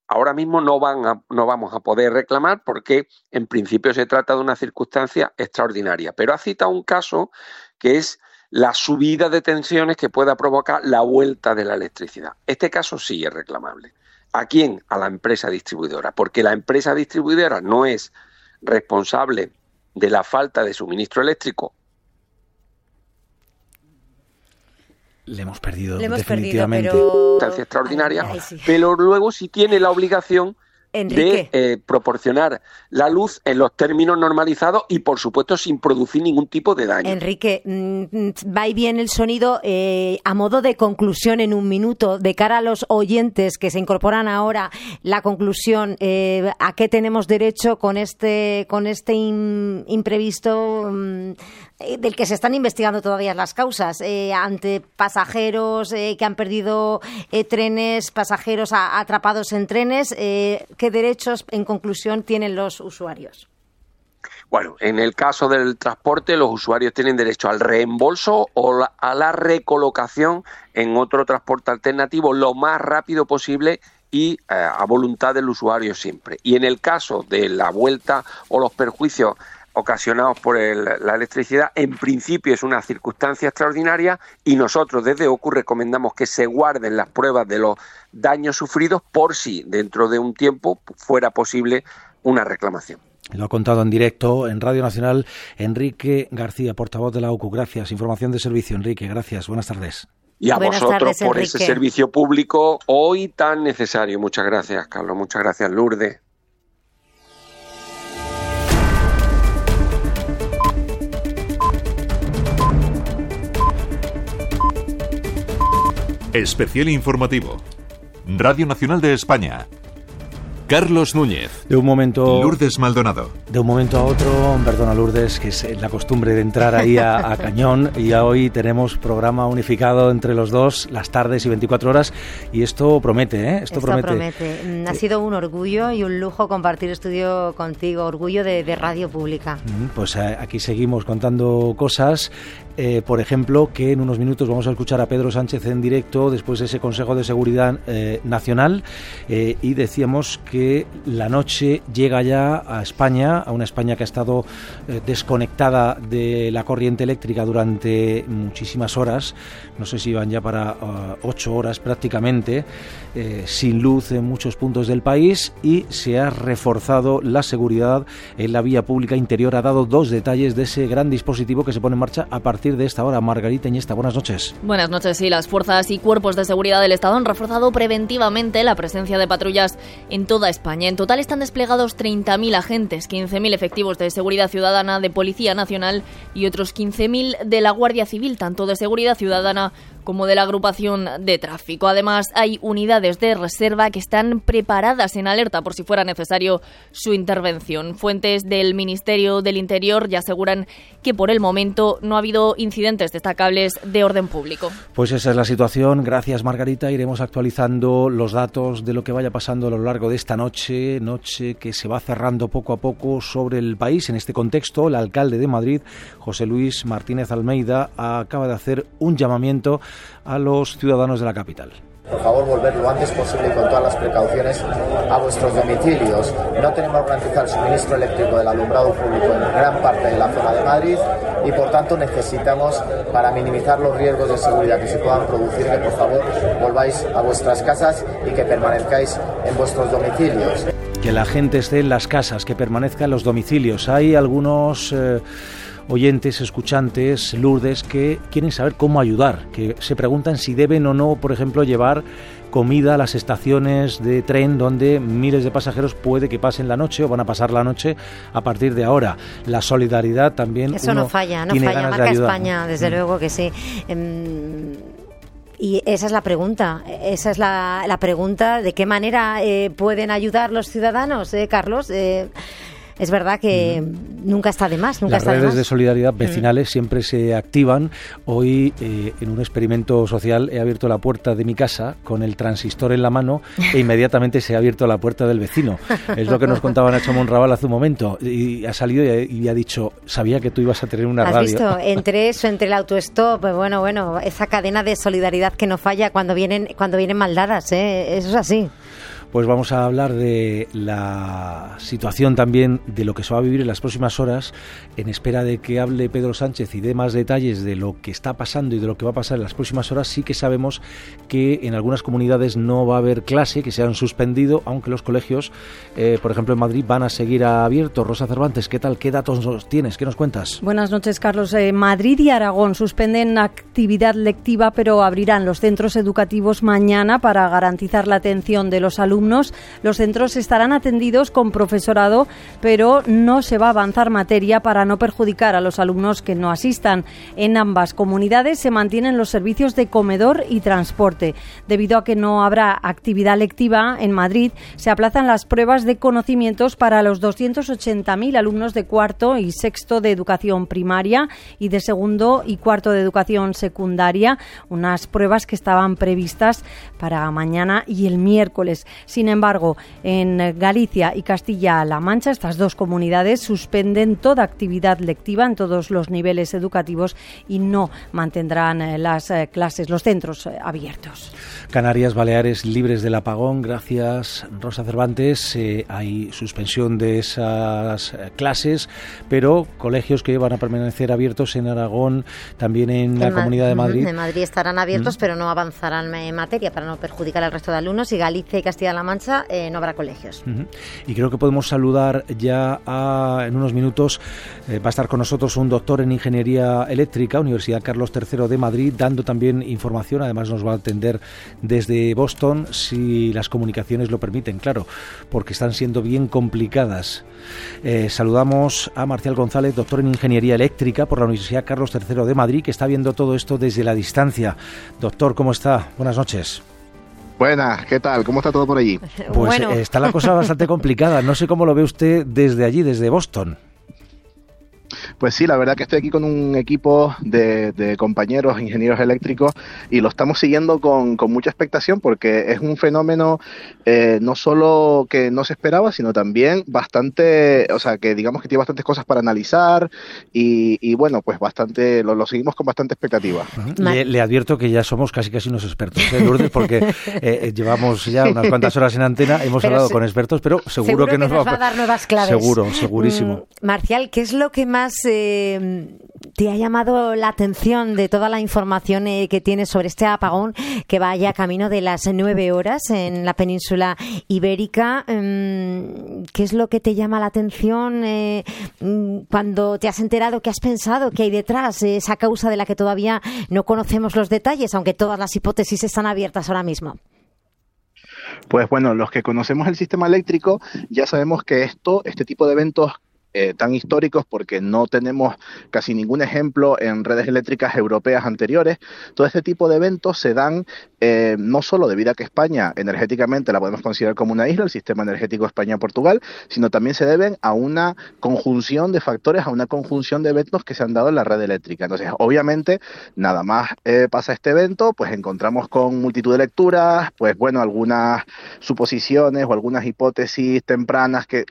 ahora mismo no, van a, no vamos a poder reclamar porque en principio se trata de una circunstancia extraordinaria, pero ha citado un caso que es la subida de tensiones que pueda provocar la vuelta de la electricidad. Este caso sí es reclamable. ¿A quién? A la empresa distribuidora, porque la empresa distribuidora no es responsable de la falta de suministro eléctrico. Le hemos perdido Le hemos definitivamente. Perdido, pero... extraordinaria, ay, ay, sí. pero luego sí tiene la obligación Enrique. de eh, proporcionar la luz en los términos normalizados y, por supuesto, sin producir ningún tipo de daño. Enrique, mm, va y bien el sonido. Eh, a modo de conclusión, en un minuto, de cara a los oyentes que se incorporan ahora, la conclusión, eh, ¿a qué tenemos derecho con este, con este in, imprevisto? Mm, del que se están investigando todavía las causas eh, ante pasajeros eh, que han perdido eh, trenes, pasajeros a, atrapados en trenes. ¿Qué derechos, en conclusión, tienen los usuarios? Bueno, en el caso del transporte, los usuarios tienen derecho al reembolso o a la recolocación en otro transporte alternativo lo más rápido posible y eh, a voluntad del usuario siempre. Y en el caso de la vuelta o los perjuicios ocasionados por el, la electricidad, en principio es una circunstancia extraordinaria y nosotros desde OCU recomendamos que se guarden las pruebas de los daños sufridos por si dentro de un tiempo fuera posible una reclamación. Lo ha contado en directo en Radio Nacional Enrique García, portavoz de la OCU. Gracias. Información de servicio, Enrique. Gracias. Buenas tardes. y a Buenas vosotros tardes, por ese Enrique. servicio público hoy tan necesario. Muchas gracias, Carlos. Muchas gracias, Lourdes. Especial informativo. Radio Nacional de España. Carlos Núñez. De un momento. Lourdes Maldonado. De un momento a otro, perdona Lourdes, que es la costumbre de entrar ahí a, a cañón y hoy tenemos programa unificado entre los dos, las tardes y 24 horas y esto promete, ¿eh? Esto, Esto promete. promete. Mm, Ha sido un orgullo y un lujo compartir estudio contigo, orgullo de, de Radio Pública. Mm, Pues eh, aquí seguimos contando cosas. Eh, por ejemplo, que en unos minutos vamos a escuchar a Pedro Sánchez en directo después de ese Consejo de Seguridad eh, Nacional eh, y decíamos que la noche llega ya a España, a una España que ha estado desconectada de la corriente eléctrica durante muchísimas horas, no sé si iban ya para ocho horas prácticamente, sin luz en muchos puntos del país y se ha reforzado la seguridad en la vía pública interior. Ha dado dos detalles de ese gran dispositivo que se pone en marcha a partir de esta hora. Margarita Iñesta, buenas noches. Buenas noches. Sí, las fuerzas y cuerpos de seguridad del Estado han reforzado preventivamente la presencia de patrullas en toda España. En total están desplegados 30.000 agentes, 15.000 efectivos de seguridad ciudadana, de Policía Nacional y otros 15.000 de la Guardia Civil, tanto de seguridad ciudadana como de la agrupación de tráfico. Además, hay unidades de reserva que están preparadas en alerta por si fuera necesario su intervención. Fuentes del Ministerio del Interior ya aseguran que por el momento no ha habido incidentes destacables de orden público. Pues esa es la situación. Gracias, Margarita. Iremos actualizando los datos de lo que vaya pasando a lo largo de esta noche, noche que se va cerrando poco a poco sobre el país. En este contexto, el alcalde de Madrid, José Luis Martínez Almeida, acaba de hacer un llamamiento a los ciudadanos de la capital. Por favor, volver lo antes posible y con todas las precauciones a vuestros domicilios. No tenemos garantizado el suministro eléctrico del alumbrado público en gran parte de la zona de Madrid y, por tanto, necesitamos, para minimizar los riesgos de seguridad que se puedan producir, que por favor volváis a vuestras casas y que permanezcáis en vuestros domicilios. Que la gente esté en las casas, que permanezca en los domicilios. Hay algunos... eh, oyentes, escuchantes, Lourdes, que quieren saber cómo ayudar, que se preguntan si deben o no, por ejemplo, llevar comida a las estaciones de tren donde miles de pasajeros puede que pasen la noche o van a pasar la noche a partir de ahora. La solidaridad también. Eso uno no falla, no tiene falla. de Marca. España, desde Mm. luego que sí. Em, y esa es la pregunta, esa es la, la pregunta de qué manera eh, pueden ayudar los ciudadanos, eh, Carlos. Eh, es verdad que nunca está de más, nunca Las está de redes más. de solidaridad vecinales siempre se activan. Hoy, eh, en un experimento social, he abierto la puerta de mi casa con el transistor en la mano e inmediatamente se ha abierto la puerta del vecino. Es lo que nos contaba Nacho Monraval hace un momento. Y ha salido y, y ha dicho, sabía que tú ibas a tener una ¿Has radio. visto? Entre eso, entre el autostop, pues bueno, bueno, esa cadena de solidaridad que no falla cuando vienen, cuando vienen maldadas, ¿eh? eso es así. Pues vamos a hablar de la situación también de lo que se va a vivir en las próximas horas, en espera de que hable Pedro Sánchez y dé más detalles de lo que está pasando y de lo que va a pasar en las próximas horas. Sí que sabemos que en algunas comunidades no va a haber clase, que se han suspendido, aunque los colegios, eh, por ejemplo en Madrid, van a seguir abiertos. Rosa Cervantes, ¿qué tal? ¿Qué datos nos tienes? ¿Qué nos cuentas? Buenas noches, Carlos. Eh, Madrid y Aragón suspenden actividad lectiva, pero abrirán los centros educativos mañana para garantizar la atención de los alumnos. Los centros estarán atendidos con profesorado, pero no se va a avanzar materia para no perjudicar a los alumnos que no asistan. En ambas comunidades se mantienen los servicios de comedor y transporte. Debido a que no habrá actividad lectiva en Madrid, se aplazan las pruebas de conocimientos para los 280.000 alumnos de cuarto y sexto de educación primaria y de segundo y cuarto de educación secundaria, unas pruebas que estaban previstas para mañana y el miércoles. Sin embargo, en Galicia y Castilla-La Mancha, estas dos comunidades suspenden toda actividad lectiva en todos los niveles educativos y no mantendrán eh, las eh, clases, los centros eh, abiertos. Canarias, Baleares libres del apagón, gracias Rosa Cervantes. Eh, hay suspensión de esas clases, pero colegios que van a permanecer abiertos en Aragón, también en la Ma- Comunidad de Madrid. En Madrid estarán abiertos, Mm. pero no avanzarán en materia para no perjudicar al resto de alumnos. Y Galicia y Castilla-La Castilla-La Mancha eh, no habrá colegios. Y creo que podemos saludar ya en unos minutos. Eh, va a estar con nosotros un doctor en Ingeniería Eléctrica, Universidad Carlos III de Madrid, dando también información. Además nos va a atender desde Boston, si las comunicaciones lo permiten, claro, porque están siendo bien complicadas. Eh, saludamos a Marcial González, doctor en Ingeniería Eléctrica por la Universidad Carlos III de Madrid, que está viendo todo esto desde la distancia. Doctor, ¿cómo está? Buenas noches. Buenas, ¿qué tal? ¿Cómo está todo por allí? Pues eh, está la cosa bastante complicada. No sé cómo lo ve usted desde allí, desde Boston. Pues sí, la verdad que estoy aquí con un equipo de, compañeros ingenieros eléctricos y lo estamos siguiendo con, mucha expectación porque es un fenómeno eh, no solo que no se esperaba, sino también bastante, o sea, que digamos que tiene bastantes cosas para analizar y, bueno, pues bastante, lo, seguimos con bastante expectativa. Le, advierto que ya somos casi casi unos expertos, ¿eh, Lourdes? Porque eh, llevamos ya unas cuantas horas en antena, hemos hablado con expertos, pero seguro, que, nos, va, a dar nuevas claves. Seguro, segurísimo. Mm, Marcial, ¿qué es lo que más eh, te ha llamado la atención de toda la información eh, que tienes sobre este apagón que vaya camino de las nueve horas en la península ibérica? Em, ¿Qué es lo que te llama la atención eh, mm, cuando te has enterado, qué has pensado, qué hay detrás, esa causa de la que todavía no conocemos los detalles, aunque todas las hipótesis están abiertas ahora mismo? Pues bueno, los que conocemos el sistema eléctrico ya sabemos que esto, este tipo de eventos eh, tan históricos porque no tenemos casi ningún ejemplo en redes eléctricas europeas anteriores. Todo este tipo de eventos se dan eh, no solo debido a que España energéticamente la podemos considerar como una isla, el sistema energético España-Portugal, sino también se deben a una conjunción de factores, a una conjunción de eventos que se han dado en la red eléctrica. Entonces, obviamente, nada más eh, pasa este evento, pues encontramos con multitud de lecturas, pues bueno, algunas suposiciones o algunas hipótesis tempranas que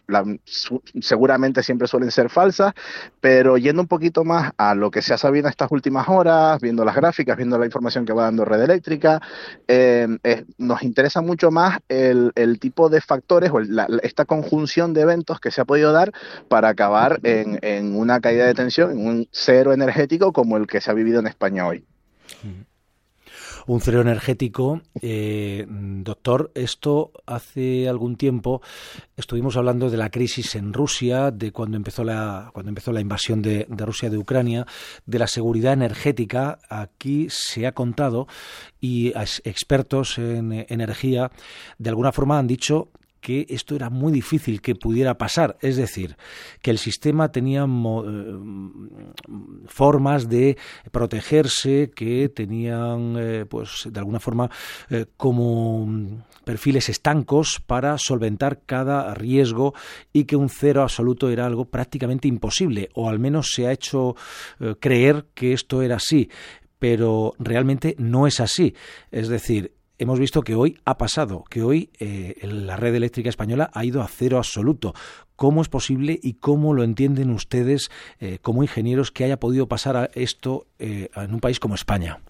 seguramente siempre siempre suelen ser falsas, pero yendo un poquito más a lo que se ha sabido en estas últimas horas, viendo las gráficas, viendo la información que va dando Red Eléctrica, eh, nos interesa mucho más el, tipo de factores o esta conjunción de eventos que se ha podido dar para acabar en una caída de tensión, en un cero energético como el que se ha vivido en España hoy un cero energético. Eh, doctor, esto hace algún tiempo estuvimos hablando de la crisis en Rusia, de cuando empezó la, cuando empezó la invasión de Rusia de Ucrania, de la seguridad energética. Aquí se ha contado y expertos en energía de alguna forma han dicho que esto era muy difícil que pudiera pasar, es decir, que el sistema tenía eh, formas de protegerse que tenían, eh, pues, de alguna forma, eh, como perfiles estancos para solventar cada riesgo y que un cero absoluto era algo prácticamente imposible, o al menos se ha hecho creer que esto era así pero realmente no es así. Es decir, hemos visto que hoy ha pasado, que hoy eh, la red eléctrica española ha ido a cero absoluto. ¿Cómo es posible y cómo lo entienden ustedes eh, como ingenieros que haya podido pasar a esto eh, en un país como España?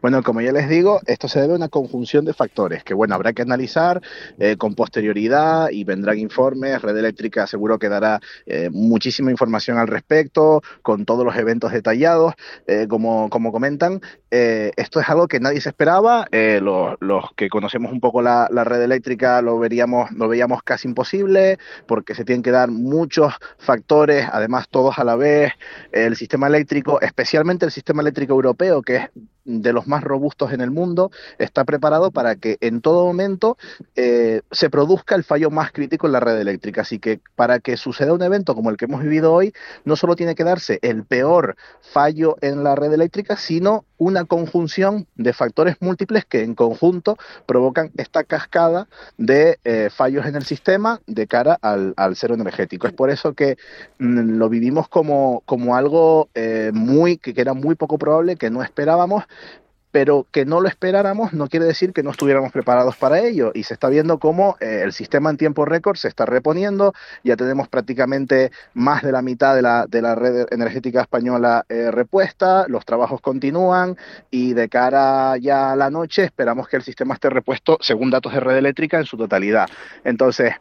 Bueno, como ya les digo, esto se debe a una conjunción de factores que, bueno, habrá que analizar eh, con posterioridad y vendrán informes. Red Eléctrica seguro que dará eh, muchísima información al respecto, con todos los eventos detallados, eh, como, como comentan. esto es algo que nadie se esperaba. Los, los, que conocemos un poco la, la, red eléctrica lo veríamos, lo veíamos casi imposible, porque se tienen que dar muchos factores, además todos a la vez. El sistema eléctrico, especialmente el sistema eléctrico europeo, que es de los más robustos en el mundo, está preparado para que en todo momento eh, se produzca el fallo más crítico en la red eléctrica. Así que para que suceda un evento como el que hemos vivido hoy, no solo tiene que darse el peor fallo en la red eléctrica, sino una conjunción de factores múltiples que en conjunto provocan esta cascada de eh, fallos en el sistema de cara al, cero energético. Es por eso que mm, lo vivimos como, como algo eh, muy que era muy poco probable, que no esperábamos, pero que no lo esperáramos no quiere decir que no estuviéramos preparados para ello. Y se está viendo cómo eh, el sistema en tiempo récord se está reponiendo, ya tenemos prácticamente más de la mitad de la, de la red energética española eh, repuesta, los trabajos continúan y de cara ya a la noche esperamos que el sistema esté repuesto según datos de red eléctrica en su totalidad. Entonces,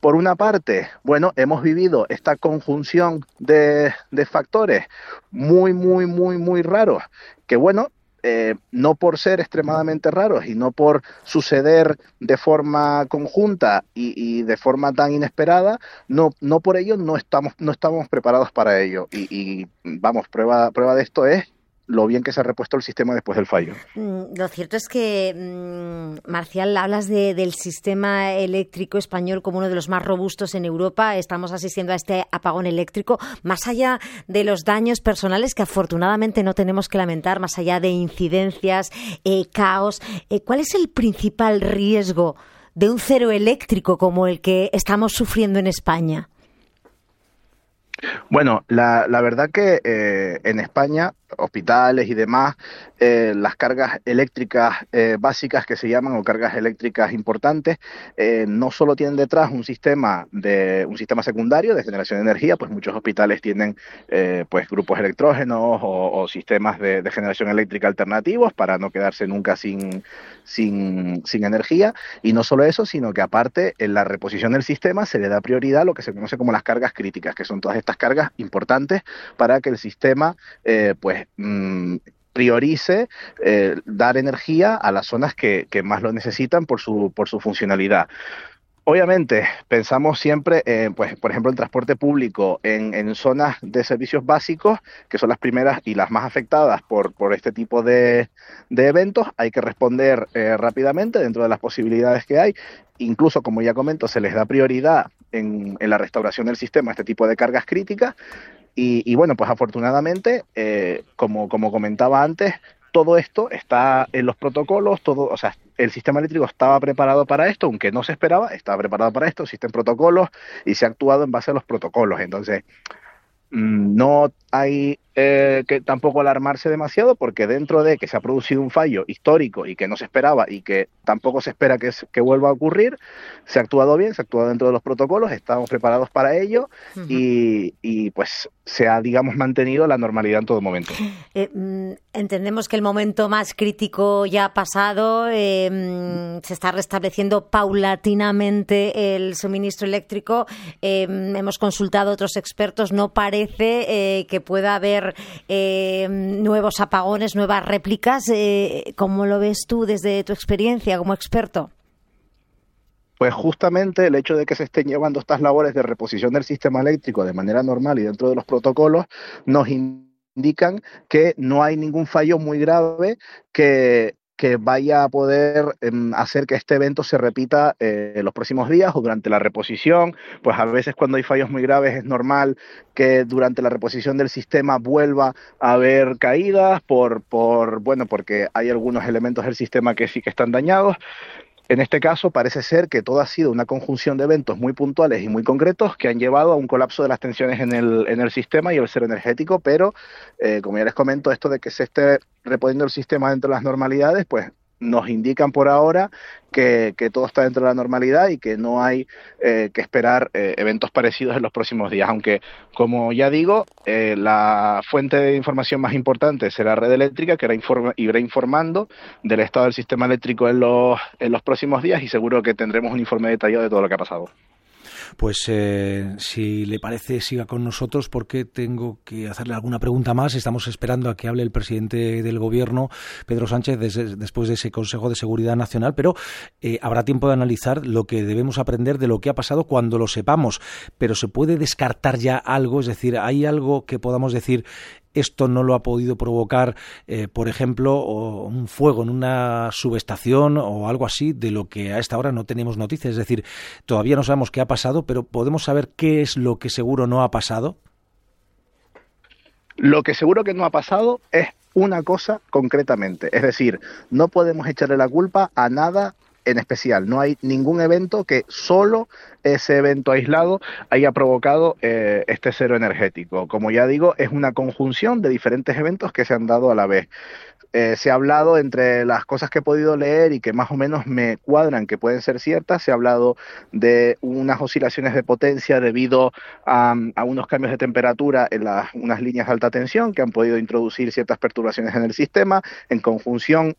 por una parte, bueno, hemos vivido esta conjunción de, de factores muy, muy, muy, muy raros que, bueno, eh, no por ser extremadamente raros y no por suceder de forma conjunta y, de forma tan inesperada, no, no por ello no estamos, no estamos preparados para ello. Y, y vamos, prueba, prueba de esto es lo bien que se ha repuesto el sistema después del fallo. Mm, lo cierto es que, mm, Marcial, hablas del sistema eléctrico español como uno de los más robustos en Europa. Estamos asistiendo a este apagón eléctrico. Más allá de los daños personales que afortunadamente no tenemos que lamentar, más allá de incidencias, eh, caos, eh, ¿cuál es el principal riesgo de un cero eléctrico como el que estamos sufriendo en España? Bueno, la, la verdad que eh, en España hospitales y demás, eh, las cargas eléctricas eh, básicas que se llaman o cargas eléctricas importantes, eh, no solo tienen detrás un sistema de un sistema secundario de generación de energía, pues muchos hospitales tienen pues grupos electrógenos o, sistemas de, generación eléctrica alternativos para no quedarse nunca sin, sin, sin energía. Y no solo eso, sino que aparte en la reposición del sistema se le da prioridad a lo que se conoce como las cargas críticas, que son todas estas cargas importantes para que el sistema pues Mm, priorice eh, dar energía a las zonas que, más lo necesitan por su, por su funcionalidad. Obviamente, pensamos siempre, pues, por ejemplo, en transporte público, en, zonas de servicios básicos, que son las primeras y las más afectadas por, por este tipo de, eventos. Hay que responder eh, rápidamente dentro de las posibilidades que hay. Incluso, como ya comento, se les da prioridad en, en la restauración del sistema a este tipo de cargas críticas. Y, bueno, pues afortunadamente, eh, como, como comentaba antes, todo esto está en los protocolos, todo, o sea, el sistema eléctrico estaba preparado para esto, aunque no se esperaba, estaba preparado para esto, existen protocolos y se ha actuado en base a los protocolos. Entonces, mm, no hay eh, que tampoco alarmarse demasiado porque dentro de que se ha producido un fallo histórico y que no se esperaba y que tampoco se espera que, que vuelva a ocurrir, se ha actuado bien, se ha actuado dentro de los protocolos, estamos preparados para ello y, y, pues se ha, digamos, mantenido la normalidad en todo momento. Eh, mm, entendemos que el momento más crítico ya ha pasado, eh, mm, se está restableciendo paulatinamente el suministro eléctrico, hemos consultado a otros expertos, no parece que pueda haber eh, nuevos apagones, nuevas réplicas. Eh, ¿Cómo lo ves tú desde tu experiencia como experto? Pues justamente el hecho de que se estén llevando estas labores de reposición del sistema eléctrico de manera normal y dentro de los protocolos nos indican que no hay ningún fallo muy grave que que vaya a poder em, hacer que este evento se repita eh, los próximos días o durante la reposición. Pues a veces cuando hay fallos muy graves es normal que durante la reposición del sistema vuelva a haber caídas por, por bueno, porque hay algunos elementos del sistema que sí que están dañados. En este caso parece ser que todo ha sido una conjunción de eventos muy puntuales y muy concretos que han llevado a un colapso de las tensiones en el, en el sistema y el ser energético, pero eh, como ya les comento, esto de que se esté reponiendo el sistema dentro de las normalidades, pues nos indican por ahora que, todo está dentro de la normalidad y que no hay eh, que esperar eh, eventos parecidos en los próximos días. Aunque, como ya digo, eh, la fuente de información más importante será Red Eléctrica, que irá informando del estado del sistema eléctrico en los, en los próximos días y seguro que tendremos un informe detallado de todo lo que ha pasado pues eh, si le parece siga con nosotros porque tengo que hacerle alguna pregunta más. Estamos esperando a que hable el presidente del gobierno, Pedro Sánchez, después de ese Consejo de Seguridad Nacional, pero eh, habrá tiempo de analizar lo que debemos aprender de lo que ha pasado cuando lo sepamos. Pero se puede descartar ya algo, es decir, hay algo que podamos decir esto no lo ha podido provocar, eh, por ejemplo, un fuego en una subestación o algo así, de lo que a esta hora no tenemos noticias. Es decir, todavía no sabemos qué ha pasado, pero podemos saber qué es lo que seguro no ha pasado. Lo que seguro que no ha pasado es una cosa concretamente. Es decir, no podemos echarle la culpa a nada en especial. No hay ningún evento que solo ese evento aislado haya provocado eh, este cero energético. Como ya digo, es una conjunción de diferentes eventos que se han dado a la vez. Eh, se ha hablado entre las cosas que he podido leer y que más o menos me cuadran que pueden ser ciertas, se ha hablado de unas oscilaciones de potencia debido a, unos cambios de temperatura en las, unas líneas de alta tensión que han podido introducir ciertas perturbaciones en el sistema en conjunción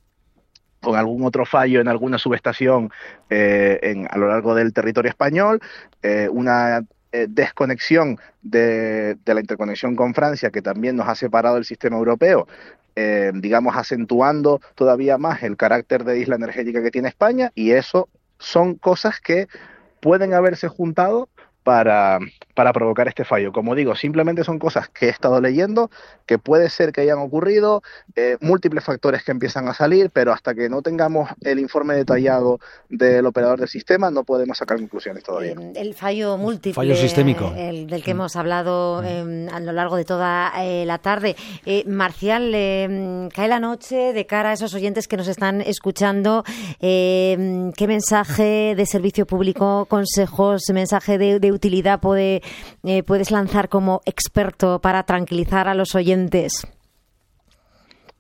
con algún otro fallo en alguna subestación eh, en, a lo largo del territorio español, eh, una eh, desconexión de, la interconexión con Francia, que también nos ha separado del sistema europeo, eh, digamos, acentuando todavía más el carácter de isla energética que tiene España, y eso son cosas que pueden haberse juntado para, para provocar este fallo. Como digo, simplemente son cosas que he estado leyendo, que puede ser que hayan ocurrido, eh, múltiples factores que empiezan a salir, pero hasta que no tengamos el informe detallado del operador del sistema, no podemos sacar conclusiones todavía. Eh, el fallo múltiple, fallo sistémico. El, del que hemos hablado em, a lo largo de toda eh, la tarde. Marcial, em, cae la noche de cara a esos oyentes que nos están escuchando. Em, ¿Qué mensaje de servicio público, consejos, mensaje de, de utilidad puede, eh, puedes lanzar como experto para tranquilizar a los oyentes?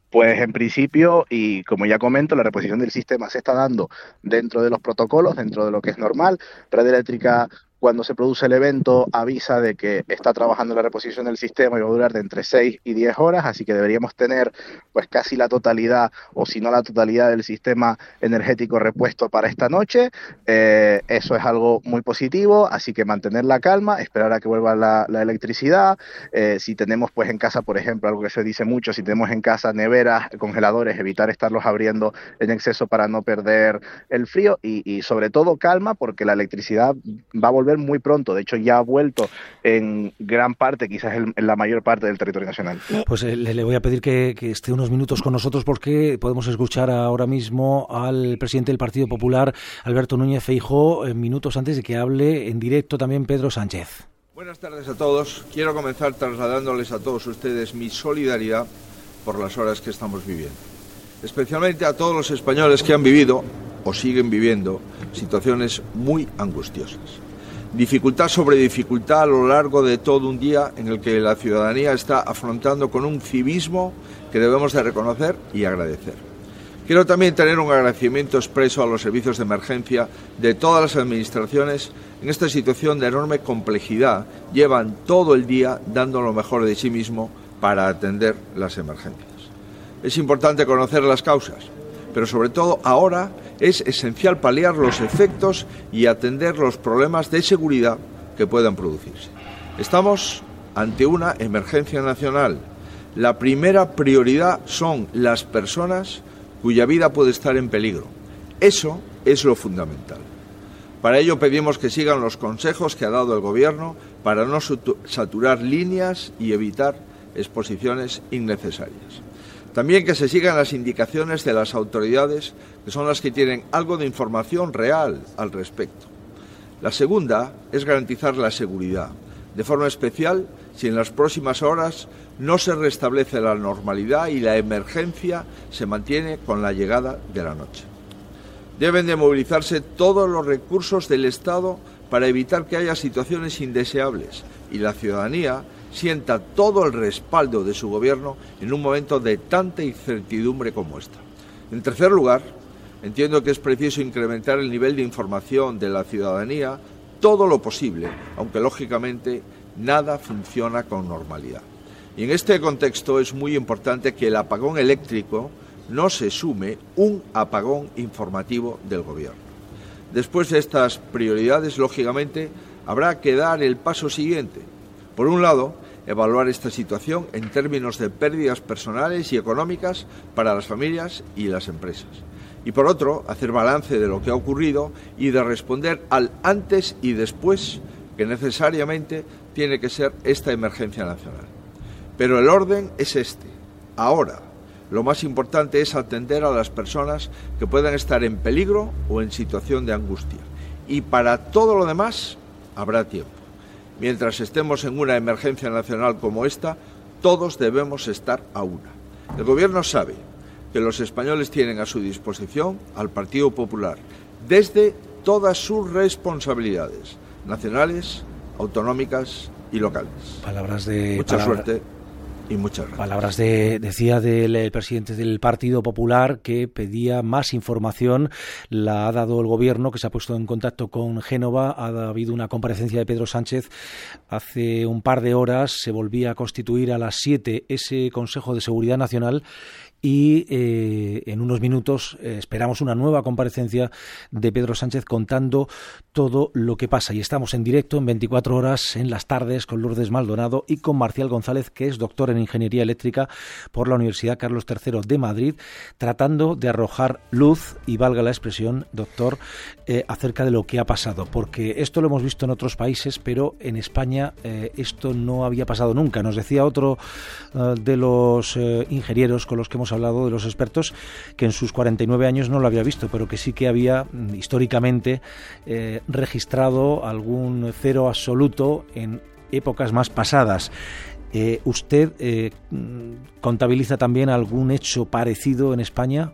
Pues en principio, y como ya comento, la reposición del sistema se está dando dentro de los protocolos, dentro de lo que es normal. Red Eléctrica cuando se produce el evento avisa de que está trabajando la reposición del sistema y va a durar de entre 6 y 10 horas, así que deberíamos tener pues casi la totalidad o si no la totalidad del sistema energético repuesto para esta noche. Eh, eso es algo muy positivo, así que mantener la calma, esperar a que vuelva la, electricidad. Eh, si tenemos pues en casa, por ejemplo, algo que se dice mucho, si tenemos en casa neveras, congeladores, evitar estarlos abriendo en exceso para no perder el frío y, y sobre todo calma porque la electricidad va a volver muy pronto. De hecho, ya ha vuelto en gran parte, quizás en, la mayor parte del territorio nacional. Pues eh, le, voy a pedir que, esté unos minutos con nosotros porque podemos escuchar ahora mismo al presidente del Partido Popular, Alberto Núñez Feijó, minutos antes de que hable en directo también Pedro Sánchez. Buenas tardes a todos. Quiero comenzar trasladándoles a todos ustedes mi solidaridad por las horas que estamos viviendo. Especialmente a todos los españoles que han vivido o siguen viviendo situaciones muy angustiosas dificultad sobre dificultad a lo largo de todo un día en el que la ciudadanía está afrontando con un civismo que debemos de reconocer y agradecer. Quiero también tener un agradecimiento expreso a los servicios de emergencia de todas las administraciones en esta situación de enorme complejidad. Llevan todo el día dando lo mejor de sí mismo para atender las emergencias. Es importante conocer las causas, pero sobre todo ahora es esencial paliar los efectos y atender los problemas de seguridad que puedan producirse. Estamos ante una emergencia nacional. La primera prioridad son las personas cuya vida puede estar en peligro. Eso es lo fundamental. Para ello pedimos que sigan los consejos que ha dado el Gobierno para no saturar líneas y evitar exposiciones innecesarias. También que se sigan las indicaciones de las autoridades, que son las que tienen algo de información real al respecto. La segunda es garantizar la seguridad, de forma especial si en las próximas horas no se restablece la normalidad y la emergencia se mantiene con la llegada de la noche. Deben de movilizarse todos los recursos del Estado para evitar que haya situaciones indeseables y la ciudadanía sienta todo el respaldo de su gobierno en un momento de tanta incertidumbre como esta. En tercer lugar, entiendo que es preciso incrementar el nivel de información de la ciudadanía todo lo posible, aunque lógicamente nada funciona con normalidad. Y en este contexto es muy importante que el apagón eléctrico no se sume un apagón informativo del Gobierno. Después de estas prioridades, lógicamente, habrá que dar el paso siguiente. Por un lado, evaluar esta situación en términos de pérdidas personales y económicas para las familias y las empresas. Y por otro, hacer balance de lo que ha ocurrido y de responder al antes y después que necesariamente tiene que ser esta emergencia nacional. Pero el orden es este. Ahora, lo más importante es atender a las personas que puedan estar en peligro o en situación de angustia. Y para todo lo demás habrá tiempo. Mientras estemos en una emergencia nacional como esta, todos debemos estar a una. El Gobierno sabe que los españoles tienen a su disposición al Partido Popular desde todas sus responsabilidades nacionales, autonómicas y locales. Palabras de mucha suerte muchas Palabras de, decía del presidente del Partido Popular que pedía más información. La ha dado el gobierno, que se ha puesto en contacto con Génova. Ha habido una comparecencia de Pedro Sánchez hace un par de horas. Se volvía a constituir a las siete ese Consejo de Seguridad Nacional y eh, en unos minutos eh, esperamos una nueva comparecencia de Pedro Sánchez contando todo lo que pasa. Y estamos en directo en 24 horas en las tardes con Lourdes Maldonado y con Marcial González, que es doctor en Ingeniería Eléctrica por la Universidad Carlos III de Madrid, tratando de arrojar luz, y valga la expresión, doctor, eh, acerca de lo que ha pasado. Porque esto lo hemos visto en otros países, pero en España esto no había pasado nunca. Nos decía otro de los ingenieros con los que hemos hablado de los expertos, que en sus 49 años no lo había visto, pero que sí que había mm, históricamente eh, registrado algún cero absoluto en épocas más pasadas. Eh, ¿Usted eh, mm, contabiliza también algún hecho parecido en España?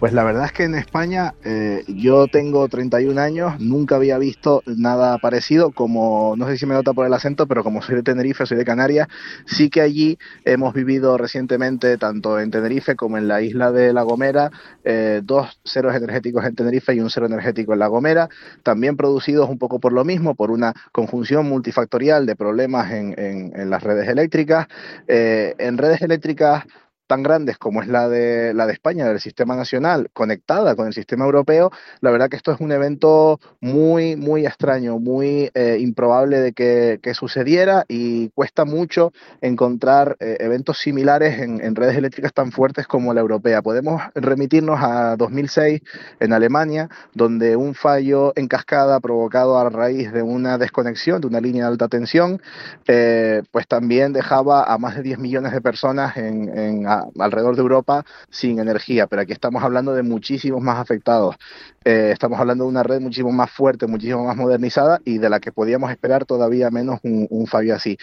Pues la verdad es que en España eh, yo tengo 31 años, nunca había visto nada parecido, como no sé si me nota por el acento, pero como soy de Tenerife, soy de Canarias, sí que allí hemos vivido recientemente, tanto en Tenerife como en la isla de La Gomera, eh, dos ceros energéticos en Tenerife y un cero energético en La Gomera, también producidos un poco por lo mismo, por una conjunción multifactorial de problemas en, en, las redes eléctricas. Eh, en redes eléctricas tan grandes como es la de, la de España, del sistema nacional, conectada con el sistema europeo, la verdad que esto es un evento muy, muy extraño, muy eh, improbable de que, sucediera y cuesta mucho encontrar eh, eventos similares en, redes eléctricas tan fuertes como la europea. Podemos remitirnos a 2006 en Alemania, donde un fallo en cascada provocado a raíz de una desconexión de una línea de alta tensión, eh, pues también dejaba a más de 10 millones de personas en alrededor de Europa sin energía, pero aquí estamos hablando de muchísimos más afectados. Eh, estamos hablando de una red muchísimo más fuerte, muchísimo más modernizada y de la que podíamos esperar todavía menos un, fallo así.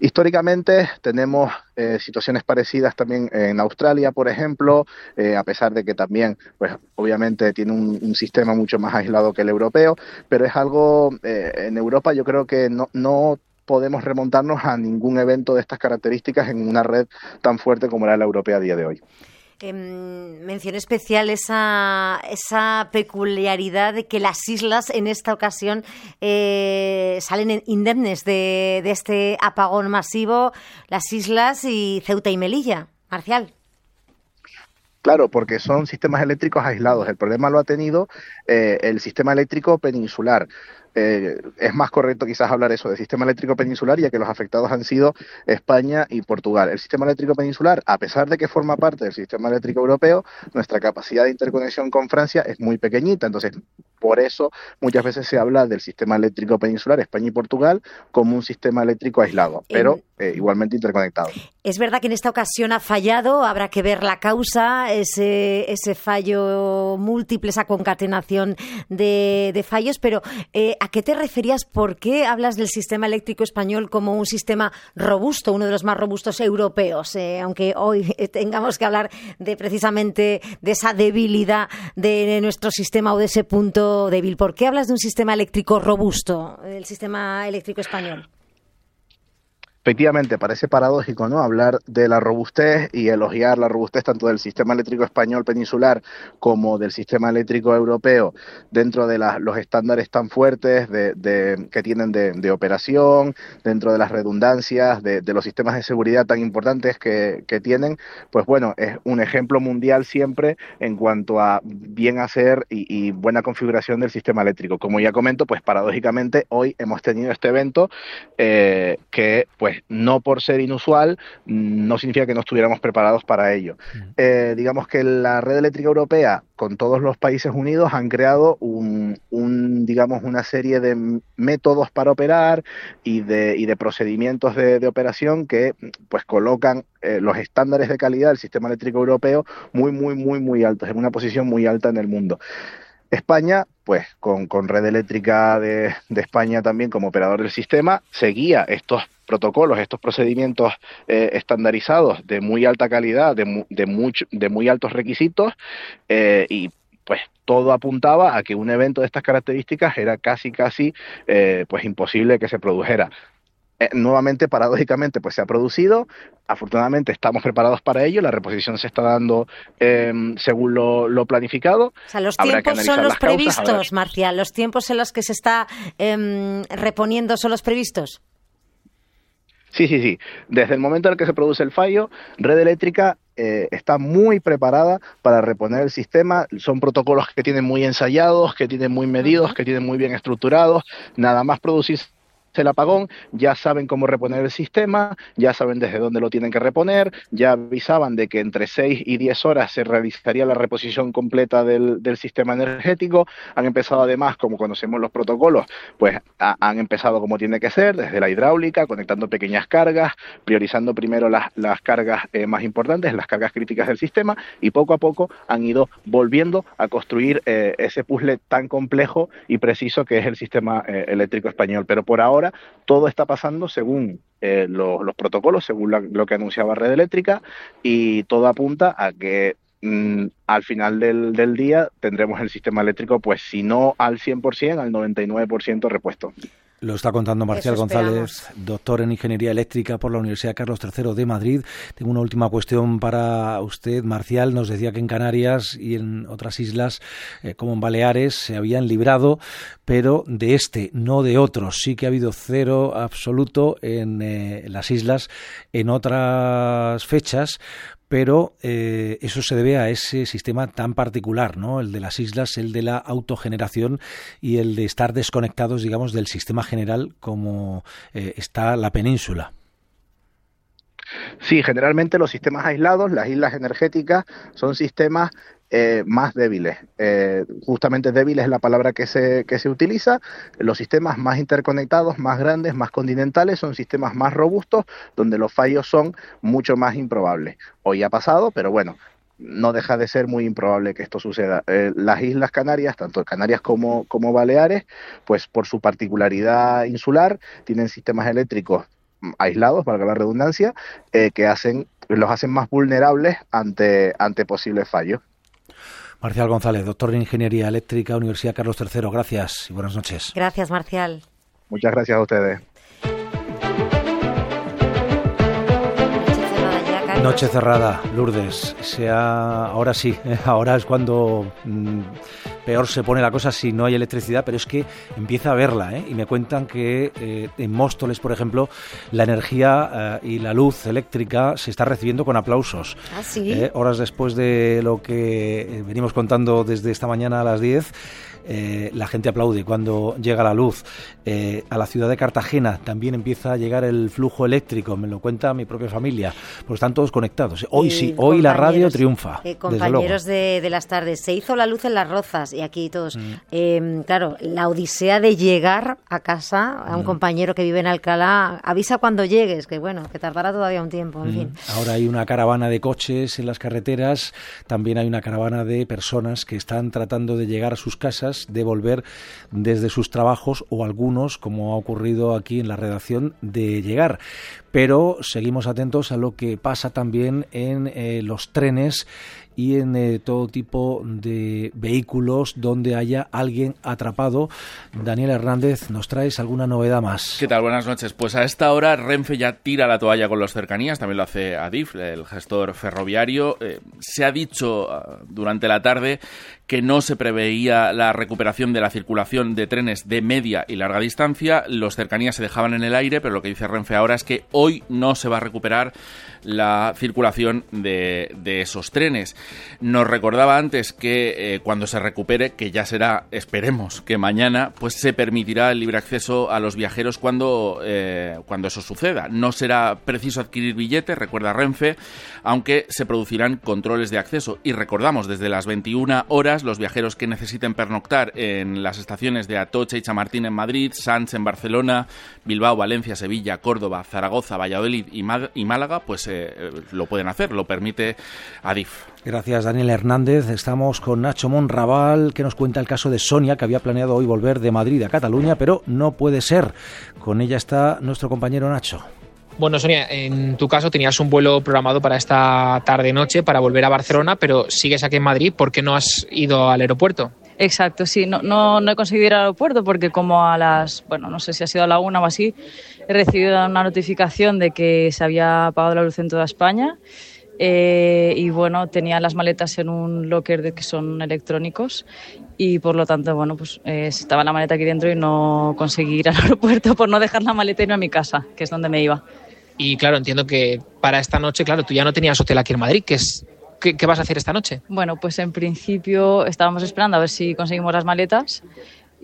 Históricamente tenemos eh, situaciones parecidas también en Australia, por ejemplo, eh, a pesar de que también, pues obviamente tiene un, un, sistema mucho más aislado que el europeo, pero es algo en Europa yo creo que no, no podemos remontarnos a ningún evento de estas características en una red tan fuerte como era la europea a día de hoy. Em, mención especial esa, esa peculiaridad de que las islas en esta ocasión eh, salen indemnes de, de este apagón masivo, las islas y Ceuta y Melilla. Marcial. Claro, porque son sistemas eléctricos aislados. El problema lo ha tenido eh, el sistema eléctrico peninsular. Eh, es más correcto quizás hablar eso de sistema eléctrico peninsular, ya que los afectados han sido España y Portugal. El sistema eléctrico peninsular, a pesar de que forma parte del sistema eléctrico europeo, nuestra capacidad de interconexión con Francia es muy pequeñita, entonces por eso muchas veces se habla del sistema eléctrico peninsular España y Portugal como un sistema eléctrico aislado, pero eh, igualmente interconectado. Es verdad que en esta ocasión ha fallado, habrá que ver la causa, ese, ese fallo múltiple, esa concatenación de, fallos, pero eh, ¿A qué te referías? ¿Por qué hablas del sistema eléctrico español como un sistema robusto, uno de los más robustos europeos? Eh, aunque hoy tengamos que hablar de precisamente de esa debilidad de nuestro sistema o de ese punto débil. ¿Por qué hablas de un sistema eléctrico robusto, el sistema eléctrico español? Efectivamente, parece paradójico, ¿no? Hablar de la robustez y elogiar la robustez tanto del sistema eléctrico español peninsular como del sistema eléctrico europeo dentro de los estándares tan fuertes de, que tienen de, operación, dentro de las redundancias, de, los sistemas de seguridad tan importantes que, tienen, pues bueno, es un ejemplo mundial siempre en cuanto a bien hacer y, buena configuración del sistema eléctrico. Como ya comento, pues paradójicamente hoy hemos tenido este evento eh, que pues pues, no por ser inusual, no significa que no estuviéramos preparados para ello. Eh, digamos que la red eléctrica europea, con todos los países unidos, han creado un, digamos, una serie de métodos para operar y de, y de procedimientos de, operación que pues colocan eh, los estándares de calidad del sistema eléctrico europeo muy, muy, muy, muy altos, en una posición muy alta en el mundo. España, pues con, Red Eléctrica de, España también como operador del sistema, seguía estos protocolos, estos procedimientos eh, estandarizados de muy alta calidad, de, de, de muy altos requisitos eh, y pues todo apuntaba a que un evento de estas características era casi casi eh, pues imposible que se produjera. Eh, nuevamente, paradójicamente, pues se ha producido. Afortunadamente estamos preparados para ello. La reposición se está dando em, según lo, planificado. O sea, los tiempos son los previstos, Marcial. Los tiempos en los que se está em, reponiendo son los previstos. Sí, sí, sí. Desde el momento en el que se produce el fallo, Red Eléctrica eh, está muy preparada para reponer el sistema. Son protocolos que tienen muy ensayados, que tienen muy medidos, que tienen muy bien estructurados. Nada más producirse el apagón, ya saben cómo reponer el sistema, ya saben desde dónde lo tienen que reponer, ya avisaban de que entre 6 y 10 horas se realizaría la reposición completa del, del sistema energético, han empezado además, como conocemos los protocolos, pues han empezado como tiene que ser, desde la hidráulica, conectando pequeñas cargas, priorizando primero las, las cargas eh, más importantes, las cargas críticas del sistema, y poco a poco han ido volviendo a construir eh, ese puzzle tan complejo y preciso que es el sistema eh, eléctrico español. Pero por ahora todo está pasando según eh, los protocolos, según lo que anunciaba Red Eléctrica, y todo apunta a que mm, al final del, del, día tendremos el sistema eléctrico, pues si no al 100%, al 99% repuesto. Lo está contando Marcial González, doctor en Ingeniería Eléctrica por la Universidad Carlos III de Madrid. Tengo una última cuestión para usted. Marcial nos decía que en Canarias y en otras islas, eh, como en Baleares, se habían librado, pero de este, no de otros. Sí que ha habido cero absoluto en eh, las islas en otras fechas, pero eh, eso se debe a ese sistema tan particular, ¿no? El de las islas, el de la autogeneración y el de estar desconectados, digamos, del sistema general como eh, está la península. Sí, generalmente los sistemas aislados, las islas energéticas, son sistemas eh, más débiles. Eh, justamente débiles es la palabra que se, que se utiliza. Los sistemas más interconectados, más grandes, más continentales, son sistemas más robustos, donde los fallos son mucho más improbables. Hoy ha pasado, pero bueno, no deja de ser muy improbable que esto suceda. Eh, las Islas Canarias, tanto Canarias como, como Baleares, pues por su particularidad insular, tienen sistemas eléctricos aislados, valga la redundancia, que hacen, los hacen más vulnerables ante, ante posibles fallos. Marcial González, doctor en Ingeniería Eléctrica, Universidad Carlos III. Gracias y buenas noches. Gracias, Marcial. Muchas gracias a ustedes. Noche cerrada, Lourdes. Sea, ahora sí, ahora es cuando mm, peor se pone la cosa si no hay electricidad, pero es que empieza a verla. ¿eh? Y me cuentan que eh, en Móstoles, por ejemplo, la energía eh, y la luz eléctrica se está recibiendo con aplausos. ¿Ah, sí? ¿Eh? Horas después de lo que venimos contando desde esta mañana a las 10 eh, la gente aplaude cuando llega la luz. Eh, a la ciudad de Cartagena también empieza a llegar el flujo eléctrico, me lo cuenta mi propia familia, pues están todos conectados. Hoy sí, hoy la radio triunfa. Eh, compañeros de, de, las tardes, se hizo la luz en las rozas y aquí todos. Mm. Eh, claro, la odisea de llegar a casa a un mm. compañero que vive en Alcalá, avisa cuando llegues, que bueno, que tardará todavía un tiempo, en mm. fin. Ahora hay una caravana de coches en las carreteras, también hay una caravana de personas que están tratando de llegar a sus casas, de volver desde sus trabajos o algunos, como ha ocurrido aquí en la redacción, de llegar pero seguimos atentos a lo que pasa también en eh, los trenes y en eh, todo tipo de vehículos donde haya alguien atrapado. Daniel Hernández, ¿nos traes alguna novedad más? ¿Qué tal? Buenas noches. Pues a esta hora Renfe ya tira la toalla con los cercanías, también lo hace Adif, el gestor ferroviario. Eh, se ha dicho uh, durante la tarde que no se preveía la recuperación de la circulación de trenes de media y larga distancia. Los cercanías se dejaban en el aire, pero lo que dice Renfe ahora es que hoy no se va a recuperar la circulación de, esos trenes. Nos recordaba antes que eh, cuando se recupere, que ya será, esperemos que mañana, pues se permitirá el libre acceso a los viajeros cuando, eh, cuando eso suceda. No será preciso adquirir billetes, recuerda Renfe, aunque se producirán controles de acceso. Y recordamos, desde las 21 horas, los viajeros que necesiten pernoctar en las estaciones de Atocha y Chamartín en Madrid, Sanz en Barcelona, Bilbao, Valencia, Sevilla, Córdoba, Zaragoza, Valladolid y, Málaga, pues eh, lo pueden hacer, lo permite Adif. Gracias, Daniel Hernández. Estamos con Nacho Monraval, que nos cuenta el caso de Sonia, que había planeado hoy volver de Madrid a Cataluña, pero no puede ser. Con ella está nuestro compañero Nacho. Bueno, Sonia, en tu caso tenías un vuelo programado para esta tarde-noche para volver a Barcelona, pero sigues aquí en Madrid. ¿Por qué no has ido al aeropuerto? Exacto, sí, no, no, no, he conseguido ir al aeropuerto porque como a las, bueno, no sé si ha sido a la una o así, he recibido una notificación de que se había apagado la luz en toda España eh, y bueno, tenía las maletas en un locker de que son electrónicos y por lo tanto, bueno, pues eh, estaba la maleta aquí dentro y no conseguí ir al aeropuerto por no dejar la maleta y no a mi casa, que es donde me iba. Y claro, entiendo que para esta noche, claro, tú ya no tenías hotel aquí en Madrid, que es ¿Qué, ¿Qué, vas a hacer esta noche? Bueno, pues en principio estábamos esperando a ver si conseguimos las maletas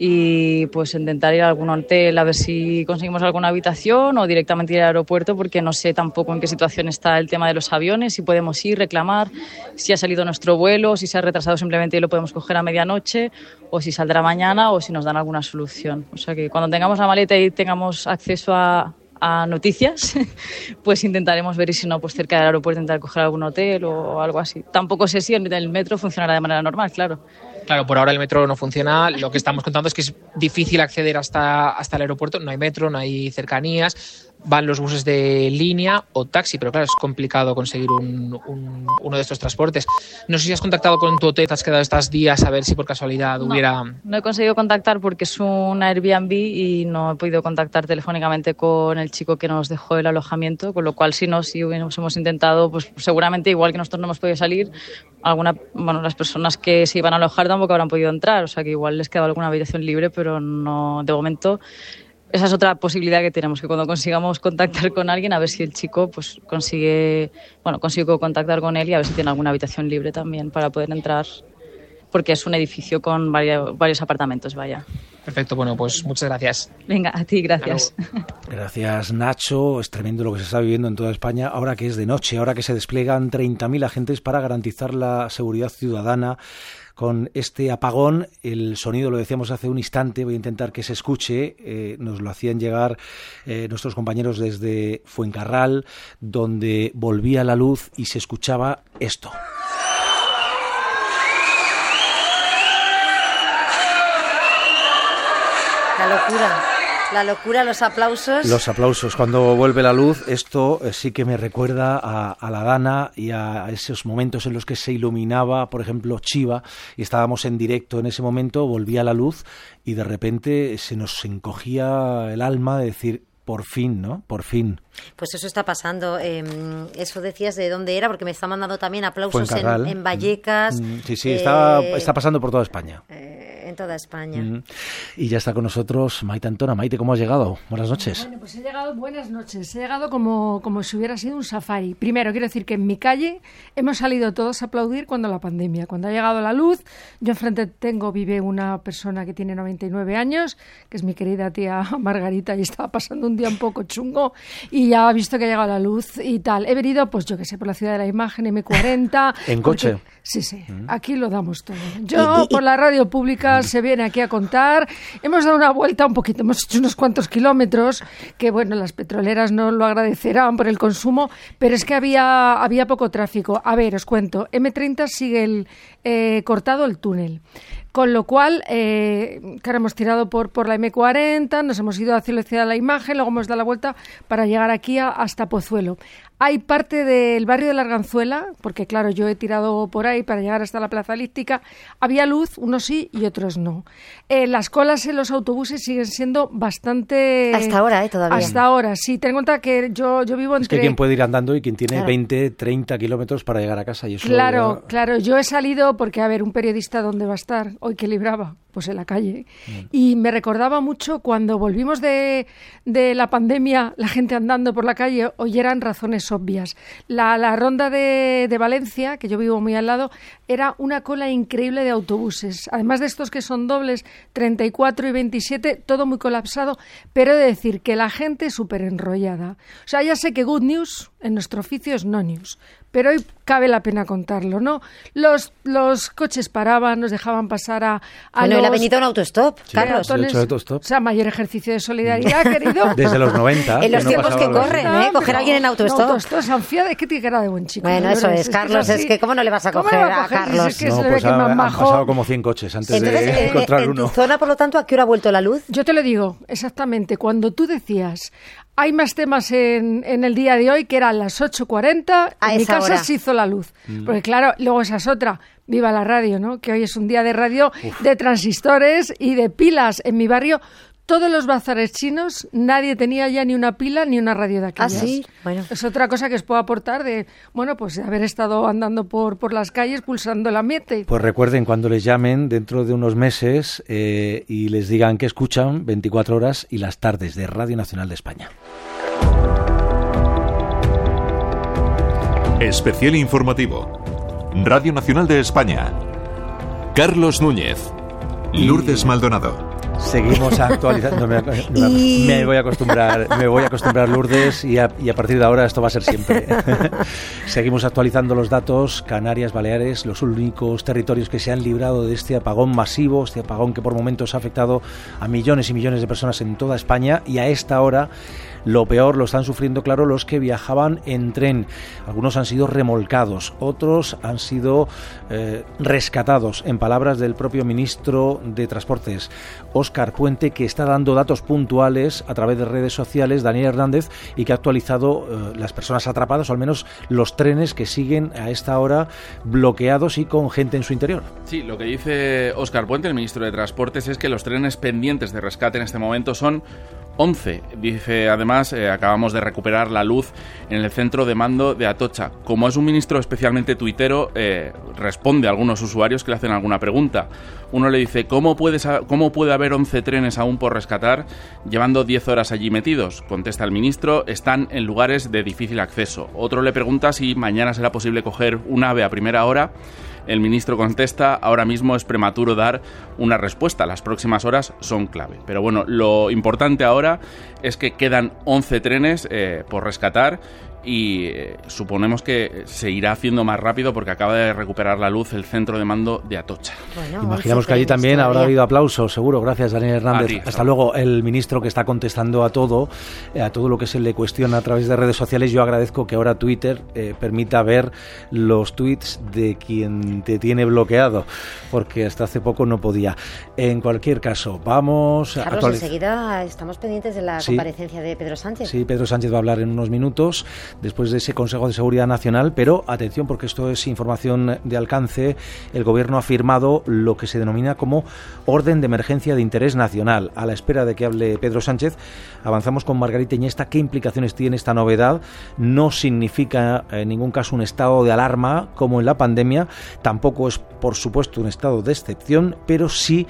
y pues intentar ir a algún hotel a ver si conseguimos alguna habitación o directamente ir al aeropuerto porque no sé tampoco en qué situación está el tema de los aviones, si podemos ir, reclamar, si ha salido nuestro vuelo, si se ha retrasado simplemente y lo podemos coger a medianoche o si saldrá mañana o si nos dan alguna solución. O sea que cuando tengamos la maleta y tengamos acceso a, a noticias, pues intentaremos ver si no, pues cerca del aeropuerto intentar coger algún hotel o algo así. Tampoco sé si el metro funcionará de manera normal, claro. Claro, por ahora el metro no funciona. Lo que estamos contando es que es difícil acceder hasta, hasta el aeropuerto. No hay metro, no hay cercanías van los buses de línea o taxi, pero claro, es complicado conseguir un, un, uno de estos transportes. No sé si has contactado con tu hotel, te has quedado estos días a ver si por casualidad no, hubiera... No he conseguido contactar porque es un Airbnb y no he podido contactar telefónicamente con el chico que nos dejó el alojamiento, con lo cual si no, si hubiéramos hemos intentado, pues seguramente igual que nosotros no hemos podido salir, alguna, bueno, las personas que se iban a alojar tampoco habrán podido entrar, o sea que igual les quedaba alguna habitación libre, pero no, de momento esa es otra posibilidad que tenemos, que cuando consigamos contactar con alguien, a ver si el chico pues consigue, bueno, consigo contactar con él y a ver si tiene alguna habitación libre también para poder entrar, porque es un edificio con varios, varios apartamentos, vaya. Perfecto, bueno, pues muchas gracias. Venga, a ti, gracias. Gracias, Nacho. Es tremendo lo que se está viviendo en toda España, ahora que es de noche, ahora que se despliegan 30.000 agentes para garantizar la seguridad ciudadana con este apagón. El sonido, lo decíamos hace un instante, voy a intentar que se escuche. Eh, nos lo hacían llegar eh, nuestros compañeros desde Fuencarral, donde volvía la luz y se escuchaba esto. La locura. La locura, los aplausos. Los aplausos. Cuando vuelve la luz, esto eh, sí que me recuerda a, a, la gana y a esos momentos en los que se iluminaba, por ejemplo, Chiva, y estábamos en directo en ese momento, volvía la luz y de repente se nos encogía el alma de decir, por fin, ¿no? Por fin. Pues eso está pasando. Eh, eso decías de dónde era, porque me está mandando también aplausos en, en, Vallecas. Mm, sí, sí, está, eh, está pasando por toda España. Eh, en toda España. Mm. Y ya está con nosotros Maite Antona. Maite, ¿cómo has llegado? Buenas noches. Bueno, pues he llegado, buenas noches. He llegado como, como si hubiera sido un safari. Primero, quiero decir que en mi calle hemos salido todos a aplaudir cuando la pandemia, cuando ha llegado la luz. Yo enfrente tengo, vive una persona que tiene 99 años, que es mi querida tía Margarita, y estaba pasando un día un poco chungo y ya ha visto que ha llegado la luz y tal. He venido, pues yo que sé, por la ciudad de la imagen, M40. ¿En coche? Sí, sí, mm. aquí lo damos todo. Yo, por la radio pública, se viene aquí a contar. Hemos dado una vuelta un poquito, hemos hecho unos cuantos kilómetros, que bueno, las petroleras no lo agradecerán por el consumo, pero es que había, había poco tráfico. A ver, os cuento, M30 sigue el, eh, cortado el túnel. Con lo cual, eh, claro, hemos tirado por, por la M40, nos hemos ido hacia la ciudad la imagen, luego hemos dado la vuelta para llegar aquí a, hasta Pozuelo. Hay parte del barrio de la Arganzuela, porque claro, yo he tirado por ahí para llegar hasta la Plaza Elíptica. Había luz, unos sí y otros no. Eh, las colas en los autobuses siguen siendo bastante... Hasta ahora, ¿eh? Todavía. Hasta ahora, sí. Ten en cuenta que yo, yo vivo entre... Es que quien puede ir andando y quien tiene claro. 20, 30 kilómetros para llegar a casa. Y eso claro, ya... claro. Yo he salido porque, a ver, un periodista, ¿dónde va a estar? Hoy que libraba pues en la calle. Mm. Y me recordaba mucho cuando volvimos de, de, la pandemia, la gente andando por la calle, hoy eran razones obvias. La, la ronda de, de, Valencia, que yo vivo muy al lado, era una cola increíble de autobuses. Además de estos que son dobles, 34 y 27, todo muy colapsado, pero he de decir que la gente súper enrollada. O sea, ya sé que good news en nuestro oficio es no news, pero hoy cabe la pena contarlo, ¿no? Los, los coches paraban, nos dejaban pasar a, a bueno, los... ha venido un autostop, sí, Carlos. Sí, hecho autostop. O sea, mayor ejercicio de solidaridad, querido. Desde los 90. en los que tiempos no que corren, ¿eh? Coger a alguien en autostop. No, autostop, Sanfiada, es que tiene cara de buen chico. Bueno, eso es, es Carlos, que es, es, que ¿cómo no le vas a coger, va a, coger? Carlos? Es que no, pues ve que ha, han majo. pasado como 100 coches antes Entonces, de en, encontrar en uno. tu zona, por lo tanto, ¿a qué hora ha vuelto la luz? Yo te lo digo, exactamente. Cuando tú decías, hay más temas en, en, el día de hoy que eran las 8.40. A en mi casa hora. se hizo la luz. Mm. Porque claro, luego esa es otra. Viva la radio, ¿no? Que hoy es un día de radio, Uf. de transistores y de pilas. En mi barrio, todos los bazares chinos, nadie tenía ya ni una pila ni una radio de Ah, aquellas. sí, bueno. Es otra cosa que os puedo aportar de, bueno, pues de haber estado andando por, por las calles pulsando el ambiente. Pues recuerden cuando les llamen dentro de unos meses eh, y les digan que escuchan 24 horas y las tardes de Radio Nacional de España. Especial informativo. Radio Nacional de España. Carlos Núñez. Lourdes Maldonado. Seguimos actualizando. Me, voy a acostumbrar, me voy a acostumbrar, Lourdes, y a, y a partir de ahora esto va a ser siempre. Seguimos actualizando los datos. Canarias, Baleares, los únicos territorios que se han librado de este apagón masivo, este apagón que por momentos ha afectado a millones y millones de personas en toda España. Y a esta hora lo peor lo están sufriendo, claro, los que viajaban en tren. Algunos han sido remolcados, otros han sido eh, rescatados, en palabras del propio ministro de Transportes, Óscar Puente, que está dando datos puntuales a través de redes sociales, Daniel Hernández, y que ha actualizado eh, las personas atrapadas, o al menos los trenes que siguen a esta hora bloqueados y con gente en su interior. Sí, lo que dice Óscar Puente, el ministro de Transportes, es que los trenes pendientes de rescate en este momento son 11. Dice además, eh, acabamos de recuperar la luz en el centro de mando de Atocha. Como es un ministro especialmente tuitero, eh, responde a algunos usuarios que le hacen alguna pregunta. Uno le dice, ¿cómo, puedes ¿cómo puede haber 11 trenes aún por rescatar llevando 10 horas allí metidos? Contesta el ministro, están en lugares de difícil acceso. Otro le pregunta si mañana será posible coger un ave a primera hora. El ministro contesta, ahora mismo es prematuro dar una respuesta, las próximas horas son clave. Pero bueno, lo importante ahora es que quedan 11 trenes eh, por rescatar y eh, suponemos que se irá haciendo más rápido porque acaba de recuperar la luz el centro de mando de Atocha. Imaginamos que allí también habrá habido aplausos, seguro. Gracias, Daniel Hernández. Ti, Hasta luego. El ministro que está contestando a todo, eh, a todo lo que se le cuestiona a través de redes sociales. Yo agradezco que ahora Twitter eh, permita ver los tweets de quien te tiene bloqueado, porque hasta hace poco no podía. En cualquier caso, vamos a Carlos, enseguida estamos pendientes de la Sí. comparecencia de Pedro Sánchez. Sí, Pedro Sánchez va a hablar en unos minutos después de ese Consejo de Seguridad Nacional, pero atención porque esto es información de alcance. El Gobierno ha firmado lo que se denomina como orden de emergencia de interés nacional. A la espera de que hable Pedro Sánchez, avanzamos con Margarita Iñesta. ¿Qué implicaciones tiene esta novedad? No significa en ningún caso un estado de alarma como en la pandemia, tampoco es por supuesto un estado de excepción, pero sí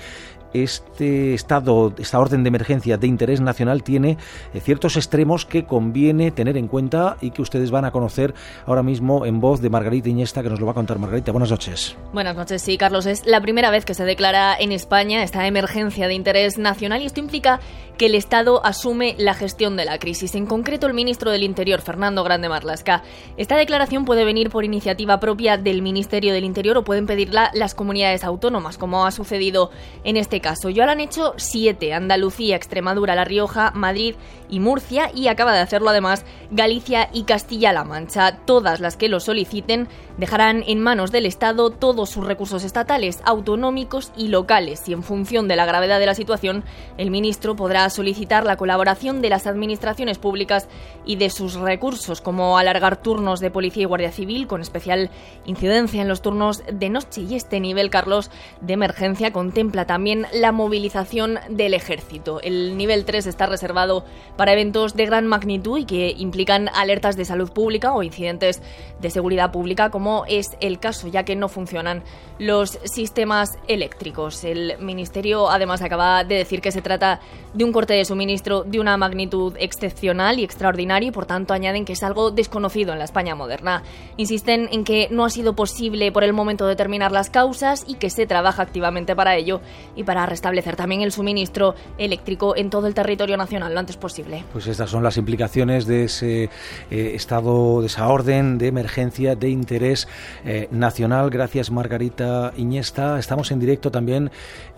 este estado, esta orden de emergencia de interés nacional tiene eh, ciertos extremos que conviene tener en cuenta y que ustedes van a conocer ahora mismo en voz de Margarita Iñesta, que nos lo va a contar Margarita. Buenas noches. Buenas noches, sí, Carlos. Es la primera vez que se declara en España esta emergencia de interés nacional y esto implica que el Estado asume la gestión de la crisis. En concreto, el ministro del Interior, Fernando Grande Marlasca. Esta declaración puede venir por iniciativa propia del Ministerio del Interior o pueden pedirla las comunidades autónomas, como ha sucedido en este caso. Ya lo han hecho siete: Andalucía, Extremadura, La Rioja, Madrid y Murcia, y acaba de hacerlo además Galicia y Castilla-La Mancha. Todas las que lo soliciten dejarán en manos del Estado todos sus recursos estatales, autonómicos y locales, y en función de la gravedad de la situación, el ministro podrá solicitar la colaboración de las administraciones públicas y de sus recursos, como alargar turnos de policía y guardia civil, con especial incidencia en los turnos de noche. Y este nivel, Carlos, de emergencia contempla también la movilización del ejército. El nivel 3 está reservado para eventos de gran magnitud y que implican alertas de salud pública o incidentes de seguridad pública, como es el caso, ya que no funcionan los sistemas eléctricos. El Ministerio además acaba de decir que se trata de un corte de suministro de una magnitud excepcional y extraordinaria y por tanto añaden que es algo desconocido en la España moderna. Insisten en que no ha sido posible por el momento determinar las causas y que se trabaja activamente para ello y para restablecer también el suministro eléctrico en todo el territorio nacional lo antes posible. Pues estas son las implicaciones de ese eh, estado, de esa orden de emergencia de interés eh, nacional. Gracias, Margarita Iñesta. Estamos en directo también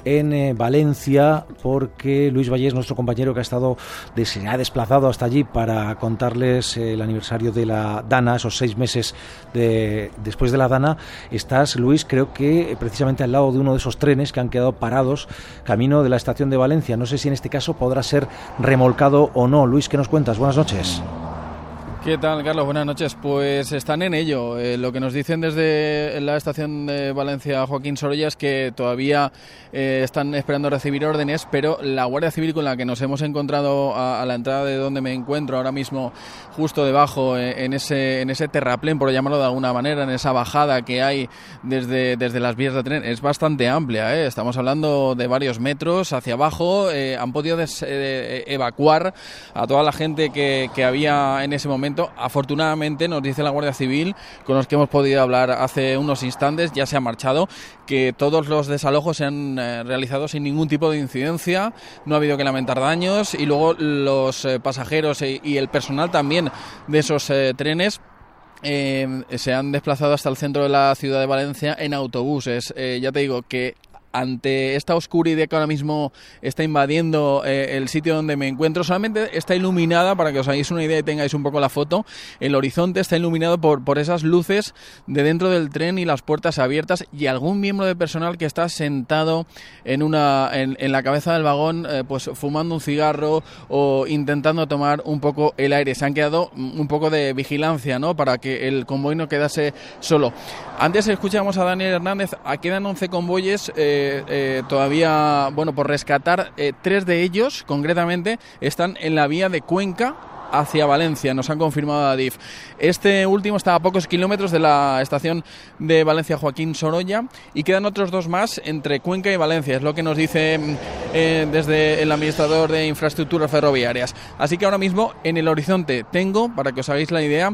en eh, Valencia porque Luis Vallés, nuestro compañero que ha estado, se ha desplazado hasta allí para contarles el aniversario de la Dana, esos seis meses de, después de la Dana. Estás, Luis, creo que precisamente al lado de uno de esos trenes que han quedado parados camino de la estación de Valencia. No sé si en este caso podrá ser remolcado o no. Luis, ¿qué nos cuentas? Buenas noches. ¿Qué tal, Carlos? Buenas noches. Pues están en ello. Eh, lo que nos dicen desde la estación de Valencia Joaquín Sorolla es que todavía eh, están esperando recibir órdenes, pero la Guardia Civil con la que nos hemos encontrado a, la entrada de donde me encuentro ahora mismo, justo debajo, eh, en, ese, en ese terraplén, por llamarlo de alguna manera, en esa bajada que hay desde, desde las vías de tren, es bastante amplia. Estamos hablando de varios metros hacia abajo. Han podido evacuar a toda la gente que, que había en ese momento afortunadamente, nos dice la Guardia Civil, con los que hemos podido hablar hace unos instantes, ya se ha marchado, que todos los desalojos se han eh, realizado sin ningún tipo de incidencia, no ha habido que lamentar daños y luego los eh, pasajeros e, y el personal también de esos eh, trenes se han desplazado hasta el centro de la ciudad de Valencia en autobuses. ya te digo que ante esta oscuridad que ahora mismo está invadiendo eh, el sitio donde me encuentro, solamente está iluminada, para que os hagáis una idea y tengáis un poco la foto, el horizonte está iluminado por, por esas luces de dentro del tren y las puertas abiertas y algún miembro de personal que está sentado en, una, en, la cabeza del vagón, eh, pues fumando un cigarro o intentando tomar un poco el aire. Se han quedado un poco de vigilancia, ¿no? Para que el convoy no quedase solo. Antes escuchamos a Daniel Hernández, quedan 11 convoyes. Eh, eh, todavía, bueno, por rescatar, eh, tres de ellos, concretamente, están en la vía de Cuenca hacia Valencia, nos han confirmado a DIF. Este último está a pocos kilómetros de la estación de Valencia Joaquín Sorolla y quedan otros dos más entre Cuenca y Valencia, es lo que nos dice eh, desde el administrador de infraestructuras ferroviarias. Así que ahora mismo en el horizonte tengo, para que os hagáis la idea,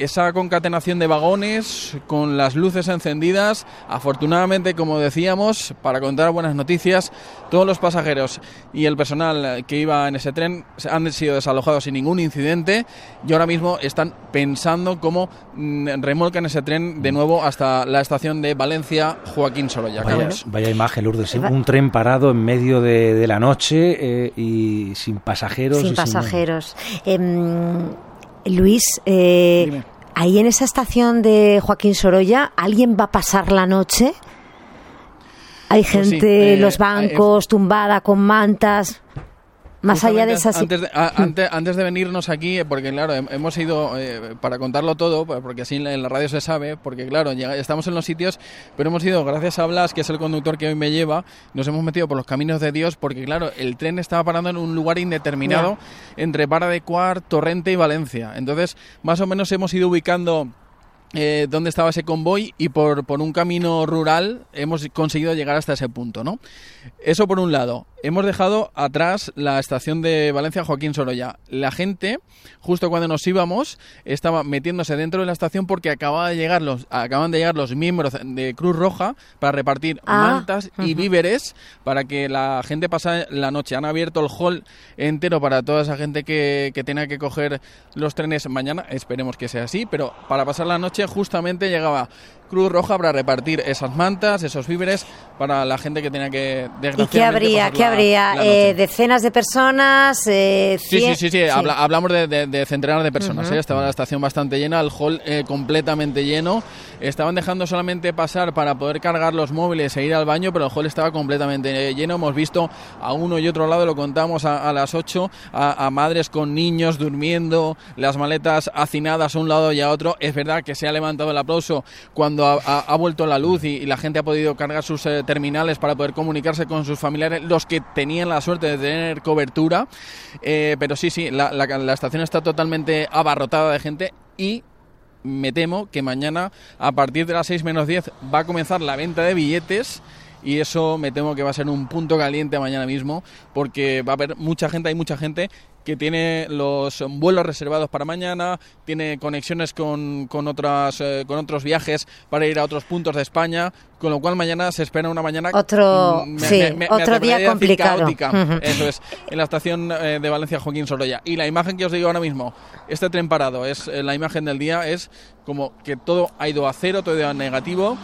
esa concatenación de vagones con las luces encendidas. Afortunadamente, como decíamos, para contar buenas noticias, todos los pasajeros y el personal que iba en ese tren han sido desalojados sin ningún incidente y ahora mismo están pensando cómo mm, remolcan ese tren de nuevo hasta la estación de Valencia Joaquín Sorolla. Vaya, imagen, Lourdes. ¿eh? Un tren parado en medio de, la noche eh, y sin pasajeros. Sin pasajeros. Em, Luis, eh, ahí en esa estación de Joaquín Sorolla, ¿alguien va a pasar la noche? Hay pues gente, en los eh, bancos, tumbada con mantas. Más allá de esas... Antes de, antes, antes de venirnos aquí, porque claro, hemos ido, eh, para contarlo todo, pues, porque así en la radio se sabe, porque claro, ya estamos en los sitios, pero hemos ido, gracias a Blas, que es el conductor que hoy me lleva, nos hemos metido por los caminos de Dios, porque claro, el tren estaba parando en un lugar indeterminado entre Para de Cuar, Torrente y Valencia. Entonces, más o menos hemos ido ubicando eh, dónde estaba ese convoy y por, por, un camino rural hemos conseguido llegar hasta ese punto, ¿no? Eso por un lado. Hemos dejado atrás la estación de Valencia Joaquín Sorolla. La gente, justo cuando nos íbamos, estaba metiéndose dentro de la estación porque acababa de llegar los, acaban de llegar los miembros de Cruz Roja para repartir ah, mantas y víveres para que la gente pasara la noche. Han abierto el hall entero para toda esa gente que, que tenga que coger los trenes mañana. Esperemos que sea así, pero para pasar la noche justamente llegaba Cruz Roja para repartir esas mantas, esos víveres para la gente que tenía que ¿Y qué habría? ¿Qué habría? Eh, ¿Decenas de personas? Eh, sí, sí, sí, sí, hablamos de, centenares de personas. ¿eh? Estaba la estación bastante llena, el hall completamente lleno. Estaban dejando solamente pasar para poder cargar los móviles e ir al baño, pero el hall estaba completamente lleno. Hemos visto a uno y otro lado, lo contamos a, las 8, a, madres con niños durmiendo, las maletas hacinadas a un lado y a otro. Es verdad que se ha levantado el aplauso cuando ha, vuelto la luz y, la gente ha podido cargar sus eh, terminales para poder comunicarse con sus familiares, los que tenían la suerte de tener cobertura. Eh, pero sí, sí, la, la estación está totalmente abarrotada de gente y me temo que mañana a partir de las 6 menos 10 va a comenzar la venta de billetes y eso me temo que va a ser un punto caliente mañana mismo porque va a haber mucha gente, hay mucha gente que tiene los vuelos reservados para mañana, tiene conexiones con, con, otras, eh, con otros viajes para ir a otros puntos de España, con lo cual mañana se espera una mañana otro, mm, sí, otro día complicado. Eso es, en la estación eh, de Valencia Joaquín Sorolla. Y la imagen que os digo ahora mismo, este tren parado, es eh, la imagen del día, es como que todo ha ido a cero, todo ha ido a negativo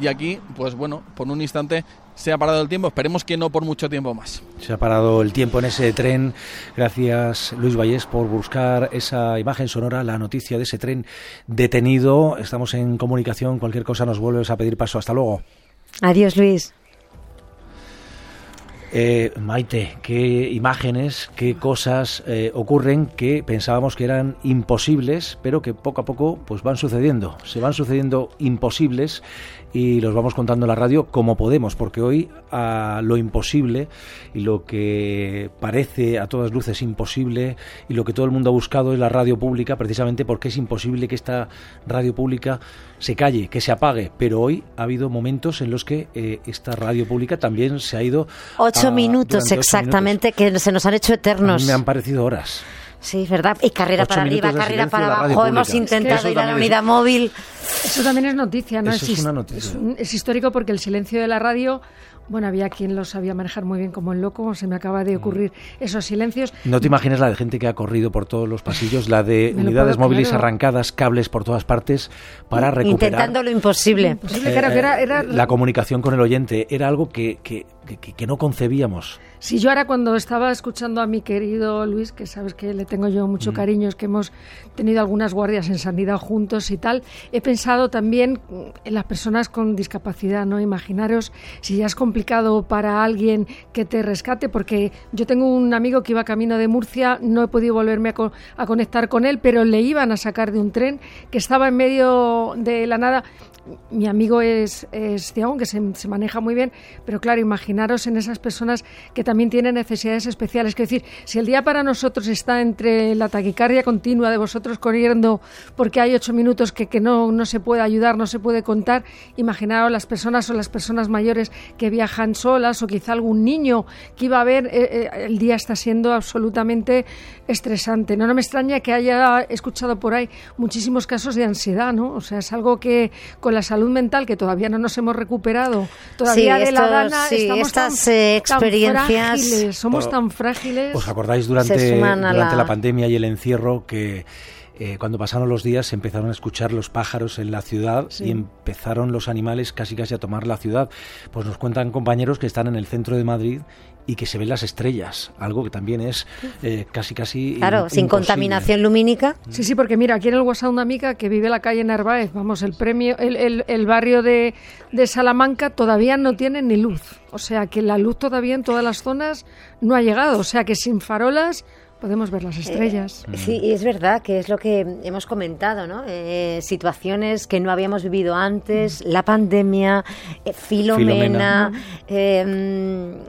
y aquí, pues bueno, por un instante se ha parado el tiempo, esperemos que no por mucho tiempo más. Se ha parado el tiempo en ese tren. Gracias Luis Vallés por buscar esa imagen sonora, la noticia de ese tren detenido. Estamos en comunicación, cualquier cosa nos vuelves a pedir paso. Hasta luego. Adiós Luis. Eh, Maite, qué imágenes, qué cosas eh, ocurren que pensábamos que eran imposibles, pero que poco a poco pues van sucediendo. Se van sucediendo imposibles y los vamos contando en la radio como podemos, porque hoy a lo imposible y lo que parece a todas luces imposible y lo que todo el mundo ha buscado es la radio pública, precisamente porque es imposible que esta radio pública se calle, que se apague. Pero hoy ha habido momentos en los que eh, esta radio pública también se ha ido. Ocho minutos exactamente, que se nos han hecho eternos. me han parecido horas. Sí, es verdad. Y carrera para arriba, carrera para abajo. Hemos intentado ir a la unidad móvil. Eso también es noticia, ¿no? Eso es una noticia. es histórico porque el silencio de la radio bueno, había quien lo sabía manejar muy bien como el loco, se me acaba de ocurrir esos silencios. No te imaginas la de gente que ha corrido por todos los pasillos, la de unidades móviles arrancadas, cables por todas partes para recuperar. Intentando lo imposible. Eh, la comunicación con el oyente era algo que, que, que no concebíamos. Si yo ahora cuando estaba escuchando a mi querido Luis, que sabes que le tengo yo mucho mm. cariño, es que hemos tenido algunas guardias en sanidad juntos y tal, he pensado también en las personas con discapacidad, ¿no? Imaginaros si ya es complicado para alguien que te rescate, porque yo tengo un amigo que iba camino de Murcia, no he podido volverme a, a conectar con él, pero le iban a sacar de un tren que estaba en medio de la nada mi amigo es, es que se, maneja muy bien, pero claro, imaginaros en esas personas que también tienen necesidades especiales. Es decir, si el día para nosotros está entre la taquicardia continua de vosotros corriendo porque hay ocho minutos que, que no, no se puede ayudar, no se puede contar, imaginaros las personas o las personas mayores que viajan solas o quizá algún niño que iba a ver, eh, eh, el día está siendo absolutamente estresante. No, no me extraña que haya escuchado por ahí muchísimos casos de ansiedad, ¿no? O sea, es algo que la salud mental, que todavía no nos hemos recuperado, todavía de la dana, estamos estas experiencias... somos tan frágiles. ¿Os acordáis durante, durante la... pandemia y el encierro que eh, cuando pasaron los días se empezaron a escuchar los pájaros en la ciudad y empezaron los animales casi casi a tomar la ciudad. Pues nos cuentan compañeros que están en el centro de Madrid y que se ven las estrellas, algo que también es eh, casi casi Claro, sin contaminación lumínica. Sí, sí, porque mira, aquí en el WhatsApp una amiga que vive en la calle Narváez, vamos, el premio, el, el, barrio de, de, Salamanca todavía no tiene ni luz. O sea que la luz todavía en todas las zonas no ha llegado. O sea que sin farolas podemos ver las eh, estrellas. sí, y es verdad que es lo que hemos comentado, ¿no? Eh, situaciones que no habíamos vivido antes, la pandemia, Filomena, Filomena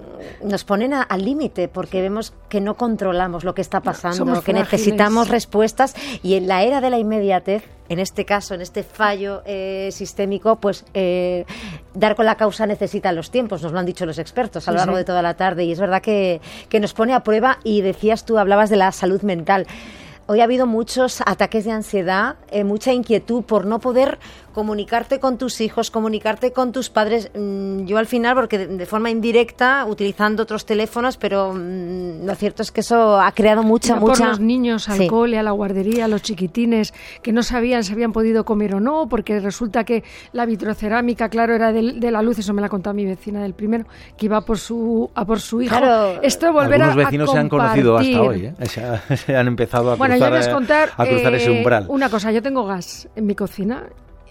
nos ponen al límite porque vemos que no controlamos lo que está pasando, que necesitamos respuestas y en la era de la inmediatez en este caso, en este fallo eh, sistémico, pues eh, dar con la causa necesita los tiempos, nos lo han dicho los expertos a lo largo de toda la tarde y es verdad que, que nos pone a prueba y decías tú, hablabas de la salud mental. Hoy ha habido muchos ataques de ansiedad, eh, mucha inquietud por no poder comunicarte con tus hijos, comunicarte con tus padres. Mm, yo al final, porque de, forma indirecta, utilizando otros teléfonos, pero mm, lo cierto es que eso ha creado mucha, mucha... Por los niños al cole, a la guardería, a los chiquitines, que no sabían si habían podido comer o no, porque resulta que la vitrocerámica, claro, era de, la luz, eso me la contó mi vecina del primero, que iba por su, a por su hijo. Claro. Esto volver Algunos vecinos se han conocido hasta hoy, ¿eh? se, han empezado a bueno, cruzar, contar, a cruzar ese eh, umbral. Una cosa, yo tengo gas en mi cocina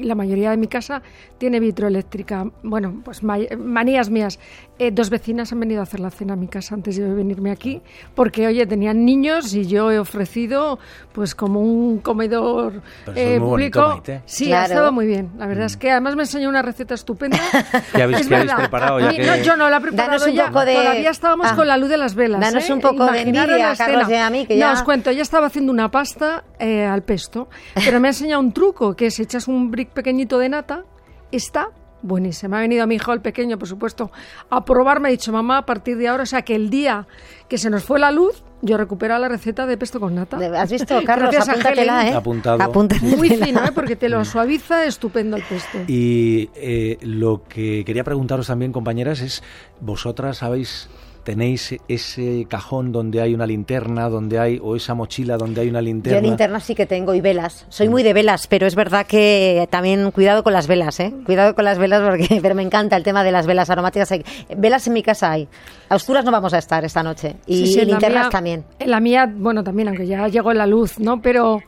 la mayoría de mi casa tiene vitroeléctrica. Bueno, pues manías mías. Eh, dos vecinas han venido a hacer la cena a mi casa antes de venirme aquí, porque, oye, tenían niños y yo he ofrecido, pues, como un comedor eh, público. sí, ha estado muy bien. La verdad es mm. que además me enseñó una receta estupenda. ¿Qué habéis, preparado? Ya no, yo no la he preparado ya. De... Todavía estábamos ah. con la luz de las velas. Danos ¿eh? un poco de envidia, Carlos, y a mí, que ya... No, os cuento, ya estaba haciendo una pasta al pesto, pero me ha enseñado un truco, que es echas un brick pequeñito de nata, está buenísima. Ha venido mi hijo, el pequeño, por supuesto, a probar. Me ha dicho, mamá, a partir de ahora, o sea, que el día que se nos fue la luz, yo recupero la receta de pesto con nata. ¿Has visto, Carlos? Apúntatela, ¿eh? Apuntado. Muy fino, ¿eh? Porque te lo suaviza, estupendo el pesto. Y eh, lo que quería preguntaros también, compañeras, es, ¿vosotras habéis tenéis ese cajón donde hay una linterna, donde hay o esa mochila donde hay una linterna. Yo linterna sí que tengo y velas. Soy muy de velas, pero es verdad que también cuidado con las velas, ¿eh? Cuidado con las velas porque pero me encanta el tema de las velas aromáticas. Velas en mi casa hay. A oscuras no vamos a estar esta noche y linternas también. En la mía, bueno, también aunque ya llegó la luz, ¿no? Pero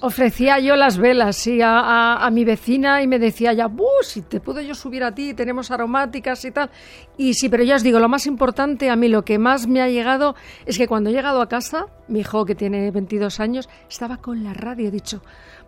Ofrecía yo las velas, sí, a, mi vecina y me decía ya, si te puedo yo subir a ti, tenemos aromáticas y tal. Y sí, pero ya os digo, lo más importante, a mí lo que más me ha llegado es que cuando he llegado a casa, mi hijo que tiene 22 años, estaba con la radio, he dicho,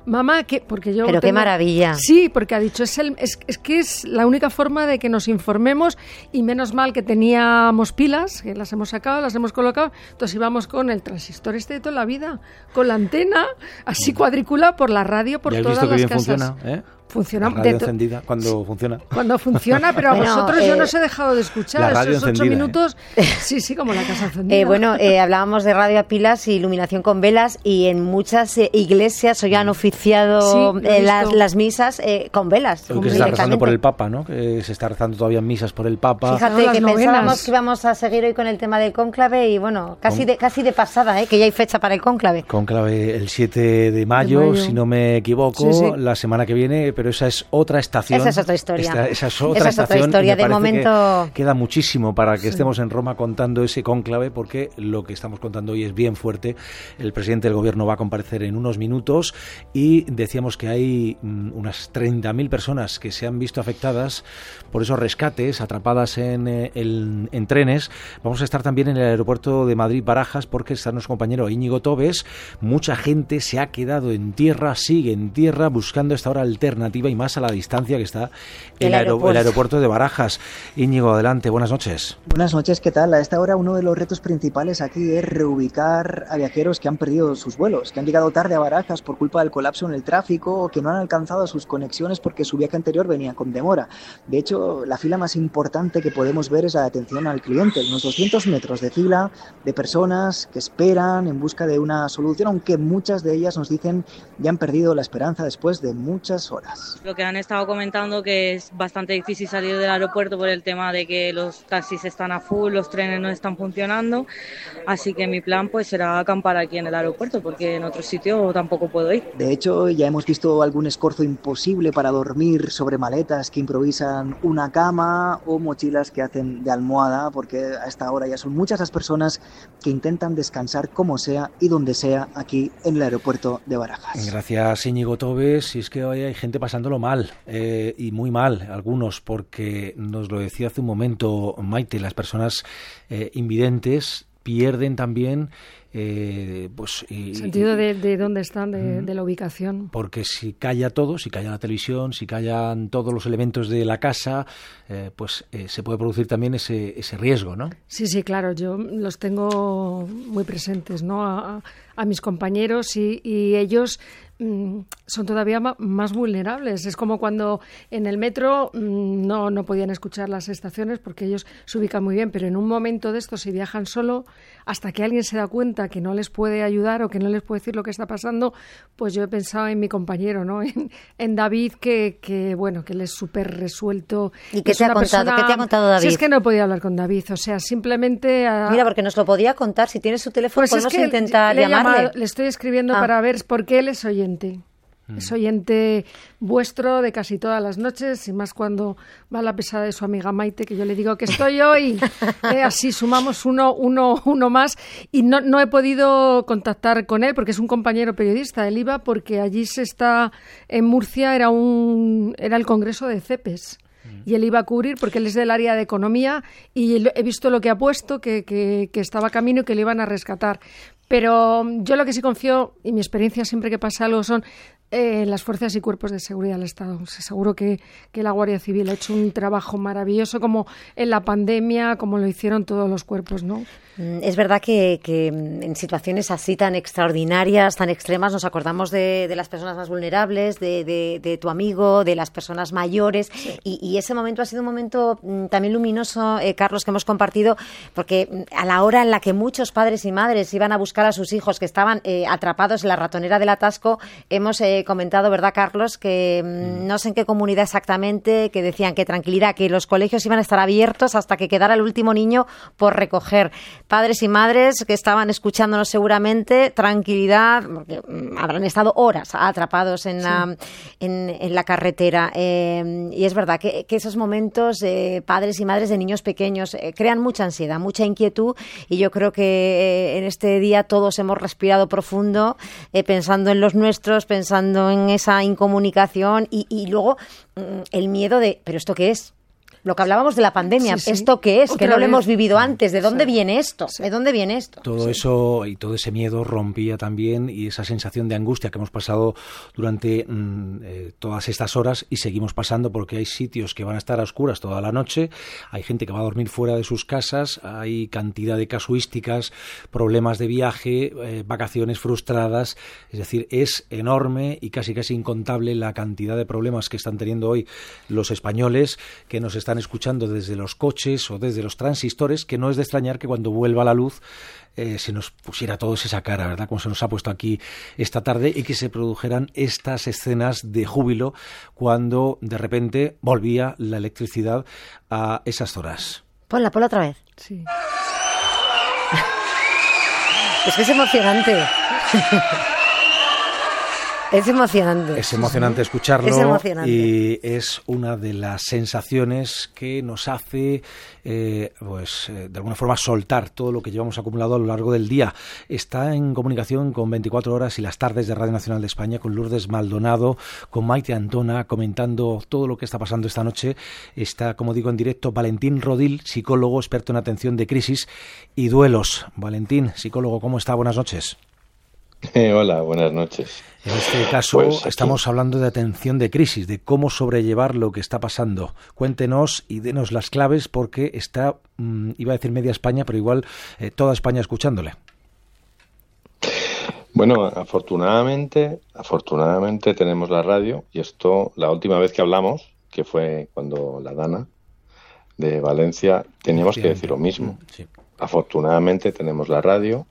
Mamá, que porque yo Pero qué maravilla. Sí, porque ha dicho es, el, es, es, que es la única forma de que nos informemos y menos mal que teníamos pilas, que las hemos sacado, las hemos colocado, entonces íbamos con el transistor este de toda la vida, con la antena, así cuadrícula por la radio, por todas las casas. Funciona, ¿eh? Funciona la radio encendida cuando funciona. Cuando funciona, pero a vosotros yo no os he dejado de escuchar. Esos ocho ¿eh? minutos, sí, sí, como la casa encendida. Eh, bueno, eh, hablábamos de radio a pilas y iluminación con velas y en muchas eh, iglesias hoy han oficiado Sí, he eh, las, las misas eh, con velas. Hoy que se está rezando por el Papa, ¿no? Que se está rezando todavía en misas por el Papa. Fíjate que pensábamos que íbamos a seguir hoy con el tema del cónclave y bueno, casi de, casi de pasada, ¿eh? que ya hay fecha para el cónclave. Conclave el 7 de mayo, mayo. si no me equivoco, Sí, sí. la semana que viene, pero esa es otra estación. Esa es otra historia. Esta- esa es otra Esa es otra estación. y historia. De que momento- queda muchísimo para que Sí. estemos en Roma contando ese cónclave, porque lo que estamos contando hoy es bien fuerte. El presidente del gobierno va a comparecer en unos minutos y decíamos que hay mm, unas 30.000 personas que se han visto afectadas por esos rescates, atrapadas en, eh, en trenes. Vamos a estar también en el aeropuerto de Madrid-Barajas porque está nuestro compañero Íñigo Tobes. Mucha gente se ha quedado en tierra, sigue en tierra buscando esta hora alternativa y más a la distancia que está el, El aero- aeropuerto. el aeropuerto de Barajas. Íñigo, adelante, buenas noches. Buenas noches, ¿qué tal? A esta hora uno de los retos principales aquí es reubicar a viajeros que han perdido sus vuelos, que han llegado tarde a Barajas por culpa del colapso en el tráfico o que no han alcanzado sus conexiones porque su viaje anterior venía con demora. De hecho, la fila más importante que podemos ver es la de atención al cliente, unos 200 metros de fila de personas que esperan en busca de una solución, aunque muchas de ellas nos dicen ya han perdido la esperanza después de muchas horas. Lo que han estado comentando que es bastante difícil salir del aeropuerto por el tema de que los taxis están a full, los trenes no están funcionando, así que mi plan pues será acampar aquí en el aeropuerto porque en otro sitio tampoco puedo ir. De hecho, ya hemos visto algún escorzo imposible para dormir sobre maletas que improvisan una cama o mochilas que hacen de almohada, porque a esta hora ya son muchas las personas que intentan descansar como sea y donde sea aquí en el aeropuerto de Barajas. Gracias, Íñigo Tobes. Y es que hoy hay gente pasándolo mal, eh, y muy mal, algunos, porque nos lo decía hace un momento Maite, las personas eh, invidentes pierden también, eh, pues... y- sentido de, de dónde están, de, la ubicación. porque si calla todo, si calla la televisión, si callan todos los elementos de la casa, eh, pues eh, se puede producir también ese, ese riesgo, ¿no? Sí, sí, claro, yo los tengo muy presentes, ¿no? A, a mis compañeros y, y ellos son todavía más vulnerables. Es como cuando en el metro mm, no, no podían escuchar las estaciones porque ellos se ubican muy bien, pero en un momento de esto, si viajan solo, hasta que alguien se da cuenta que no les puede ayudar o que no les puede decir lo que está pasando, pues yo he pensado en mi compañero, ¿no? En, en David, que, que, bueno, que él es súper resuelto. ¿Y qué Es te ha contado? persona- ¿Qué te ha contado Si David? es que no he podido hablar con David, o sea, simplemente... a- Mira, porque nos lo podía contar. Si tienes su teléfono, pues es podemos que intentar le, llamarle. llamado- le estoy escribiendo Ah. para ver por qué él es oyente. Es oyente vuestro de casi todas las noches y más cuando va a la pesada de su amiga Maite, que yo le digo que estoy hoy. Eh, así sumamos uno, uno, uno más. Y no, no he podido contactar con él porque es un compañero periodista. Él iba porque allí se está, en Murcia era, un, era el Congreso de CEPES y él iba a cubrir porque él es del área de economía y he visto lo que ha puesto, que, que, que estaba a camino y que le iban a rescatar. Pero mm, yo lo que sí confío, y mi experiencia siempre que pasa algo, son eh, las fuerzas y cuerpos de seguridad del Estado. Seguro que, que la Guardia Civil ha hecho un trabajo maravilloso, como en la pandemia, como lo hicieron todos los cuerpos, ¿no? Mm, Es verdad que, que, mm, en situaciones así tan extraordinarias, tan extremas, nos acordamos de, de las personas más vulnerables, de, de- de tu amigo, de las personas mayores. Y, y ese momento ha sido un momento mm, también luminoso, eh, Carlos, que hemos compartido, porque a la hora en la que muchos padres y madres iban a buscar a sus hijos que estaban eh, atrapados en la ratonera del atasco, hemos eh, comentado, ¿verdad, Carlos? Que mm, no sé en qué comunidad exactamente, que decían que tranquilidad, que los colegios iban a estar abiertos hasta que quedara el último niño por recoger. Padres y madres que estaban escuchándonos seguramente, tranquilidad, porque mm, habrán estado horas atrapados en, la, en, en la carretera. Eh, y es verdad que, que esos momentos, eh, padres y madres de niños pequeños, eh, crean mucha ansiedad, mucha inquietud. Y yo creo que eh, en este día todos hemos respirado profundo, eh, pensando en los nuestros, pensando en esa incomunicación y, y luego mm, el miedo de, ¿pero esto qué es? Lo que hablábamos de la pandemia, Sí, sí. ¿esto qué es? que Otra no lo hemos vivido antes. ¿De dónde viene esto? ¿De dónde viene esto? Todo eso y todo ese miedo rompía también y esa sensación de angustia que hemos pasado durante mm, eh, todas estas horas y seguimos pasando porque hay sitios que van a estar a oscuras toda la noche, hay gente que va a dormir fuera de sus casas, hay cantidad de casuísticas, problemas de viaje, eh, vacaciones frustradas, es decir, es enorme y casi casi incontable la cantidad de problemas que están teniendo hoy los españoles que nos están escuchando desde los coches o desde los transistores, que no es de extrañar que cuando vuelva la luz eh, se nos pusiera a todos esa cara, ¿verdad? Como se nos ha puesto aquí esta tarde y que se produjeran estas escenas de júbilo cuando de repente volvía la electricidad a esas horas. Ponla, ponla otra vez. Sí. Es que es emocionante. es emocionante. Es emocionante escucharlo Es emocionante. y es una de las sensaciones que nos hace, eh, pues, eh, de alguna forma soltar todo lo que llevamos acumulado a lo largo del día. Está en comunicación con 24 horas y las tardes de Radio Nacional de España con Lourdes Maldonado, con Maite Antona, comentando todo lo que está pasando esta noche. Está, como digo, en directo Valentín Rodil, psicólogo experto en atención de crisis y duelos. Valentín, psicólogo, ¿cómo está? Buenas noches. Eh, hola, buenas noches. En este caso Pues aquí- estamos hablando de atención de crisis, de cómo sobrellevar lo que está pasando. Cuéntenos y denos las claves porque está, mm, iba a decir media España, pero igual eh, toda España escuchándole. Bueno, afortunadamente, afortunadamente tenemos la radio y esto, la última vez que hablamos, que fue cuando la Dana de Valencia, teníamos que decir lo mismo. Afortunadamente tenemos la radio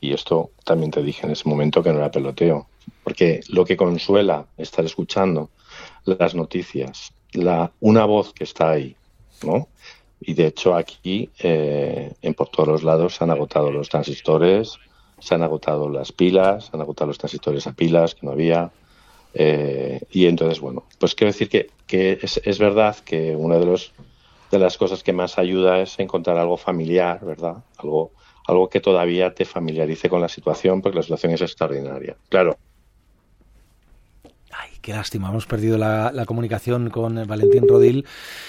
y esto también te dije en ese momento que no era peloteo, porque lo que consuela estar escuchando las noticias, la una voz que está ahí, ¿no? Y de hecho aquí, eh, en por todos los lados, se han agotado los transistores, se han agotado las pilas, se han agotado los transistores a pilas que no había. eh, y entonces, bueno, pues quiero decir que, es, es verdad que una de, los, de las cosas que más ayuda es encontrar algo familiar, ¿verdad? Algo, algo que todavía te familiarice con la situación, porque la situación es extraordinaria. Claro, Qué lástima, hemos perdido la, la comunicación con eh, Valentín Rodil,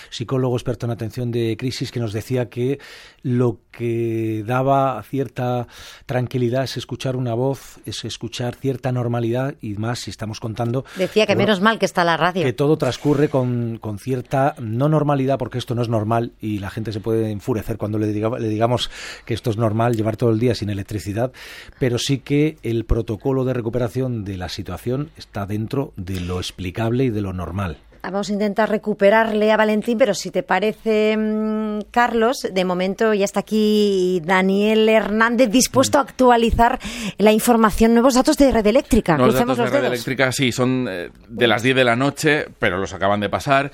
psicólogo experto en atención de crisis, que nos decía que lo que daba cierta tranquilidad es escuchar una voz, es escuchar cierta normalidad y más si estamos contando Decía que bueno, menos mal que está la radio. que todo transcurre con, con cierta no normalidad, porque esto no es normal y la gente se puede enfurecer cuando le, diga- le digamos que esto es normal, llevar todo el día sin electricidad, pero sí que el protocolo de recuperación de la situación está dentro de lo explicable y de lo normal. Vamos a intentar recuperarle a Valentín, pero si te parece, mm, Carlos, de momento ya está aquí Daniel Hernández dispuesto a actualizar la información, nuevos datos de red eléctrica. Los datos de los red dedos. eléctrica sí son eh, de las 10 de la noche, pero los acaban de pasar.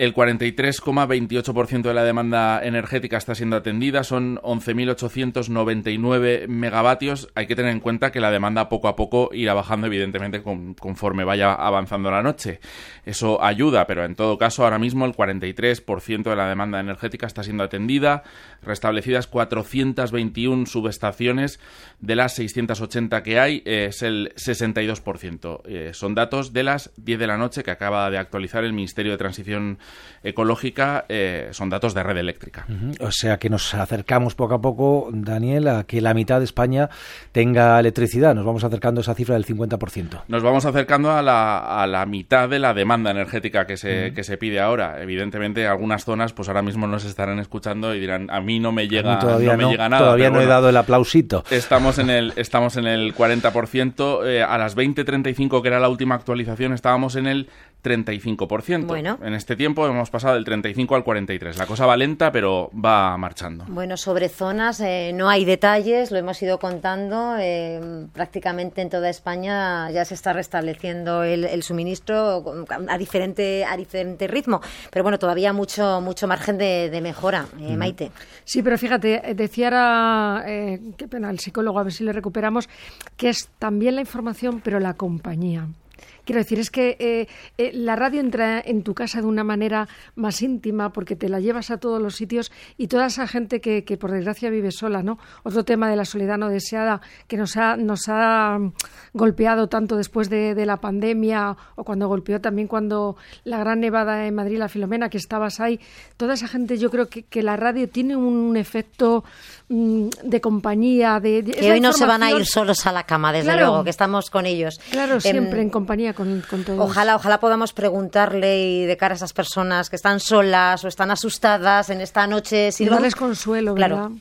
El 43,28% de la demanda energética está siendo atendida, son 11.899 megavatios. Hay que tener en cuenta que la demanda poco a poco irá bajando, evidentemente, con- conforme vaya avanzando la noche. Eso ayuda, pero en todo caso, ahora mismo el 43% de la demanda energética está siendo atendida, restablecidas 421 subestaciones de las 680 que hay, es el 62%. Eh, son datos de las 10 de la noche que acaba de actualizar el Ministerio de Transición Ecológica, eh, son datos de red eléctrica. O sea que nos acercamos poco a poco, Daniel, a que la mitad de España tenga electricidad. Nos vamos acercando a esa cifra del 50%. Nos vamos acercando a la, a la mitad de la demanda energética que se, que se pide ahora. Evidentemente, algunas zonas, pues ahora mismo nos estarán escuchando y dirán, a mí no me llega, todavía no me no, llega nada. todavía no he dado el aplausito. Estamos en el, estamos en el 40%. eh, a las 20.35, que era la última actualización, estábamos en el 35%. Bueno. En este tiempo hemos pasado del 35 al 43. La cosa va lenta, pero va marchando. Bueno, sobre zonas eh, no hay detalles, lo hemos ido contando. eh, prácticamente en toda España ya se está restableciendo el, el suministro a diferente, a diferente ritmo. Pero bueno, todavía mucho, mucho margen de, de mejora, eh, Maite. Sí, pero fíjate, eh, decía ahora, eh, qué pena, el psicólogo, a ver si le recuperamos, que es también la información, pero la compañía. Quiero decir, es que eh, eh, la radio entra en tu casa de una manera más íntima porque te la llevas a todos los sitios y toda esa gente que, que por desgracia vive sola, ¿no? Otro tema de la soledad no deseada que nos ha, nos ha golpeado tanto después de, de la pandemia o cuando golpeó también cuando la gran nevada en Madrid, la Filomena, que estabas ahí. Toda esa gente, yo creo que, que la radio tiene un efecto de compañía. De, de- Que hoy no se van a ir solos a la cama, desde Claro. luego, que estamos con ellos. Claro, Em, siempre en compañía con, con todos. Ojalá, ojalá podamos preguntarle y de cara a esas personas que están solas o están asustadas en esta noche. Y Silva. darles consuelo, Claro.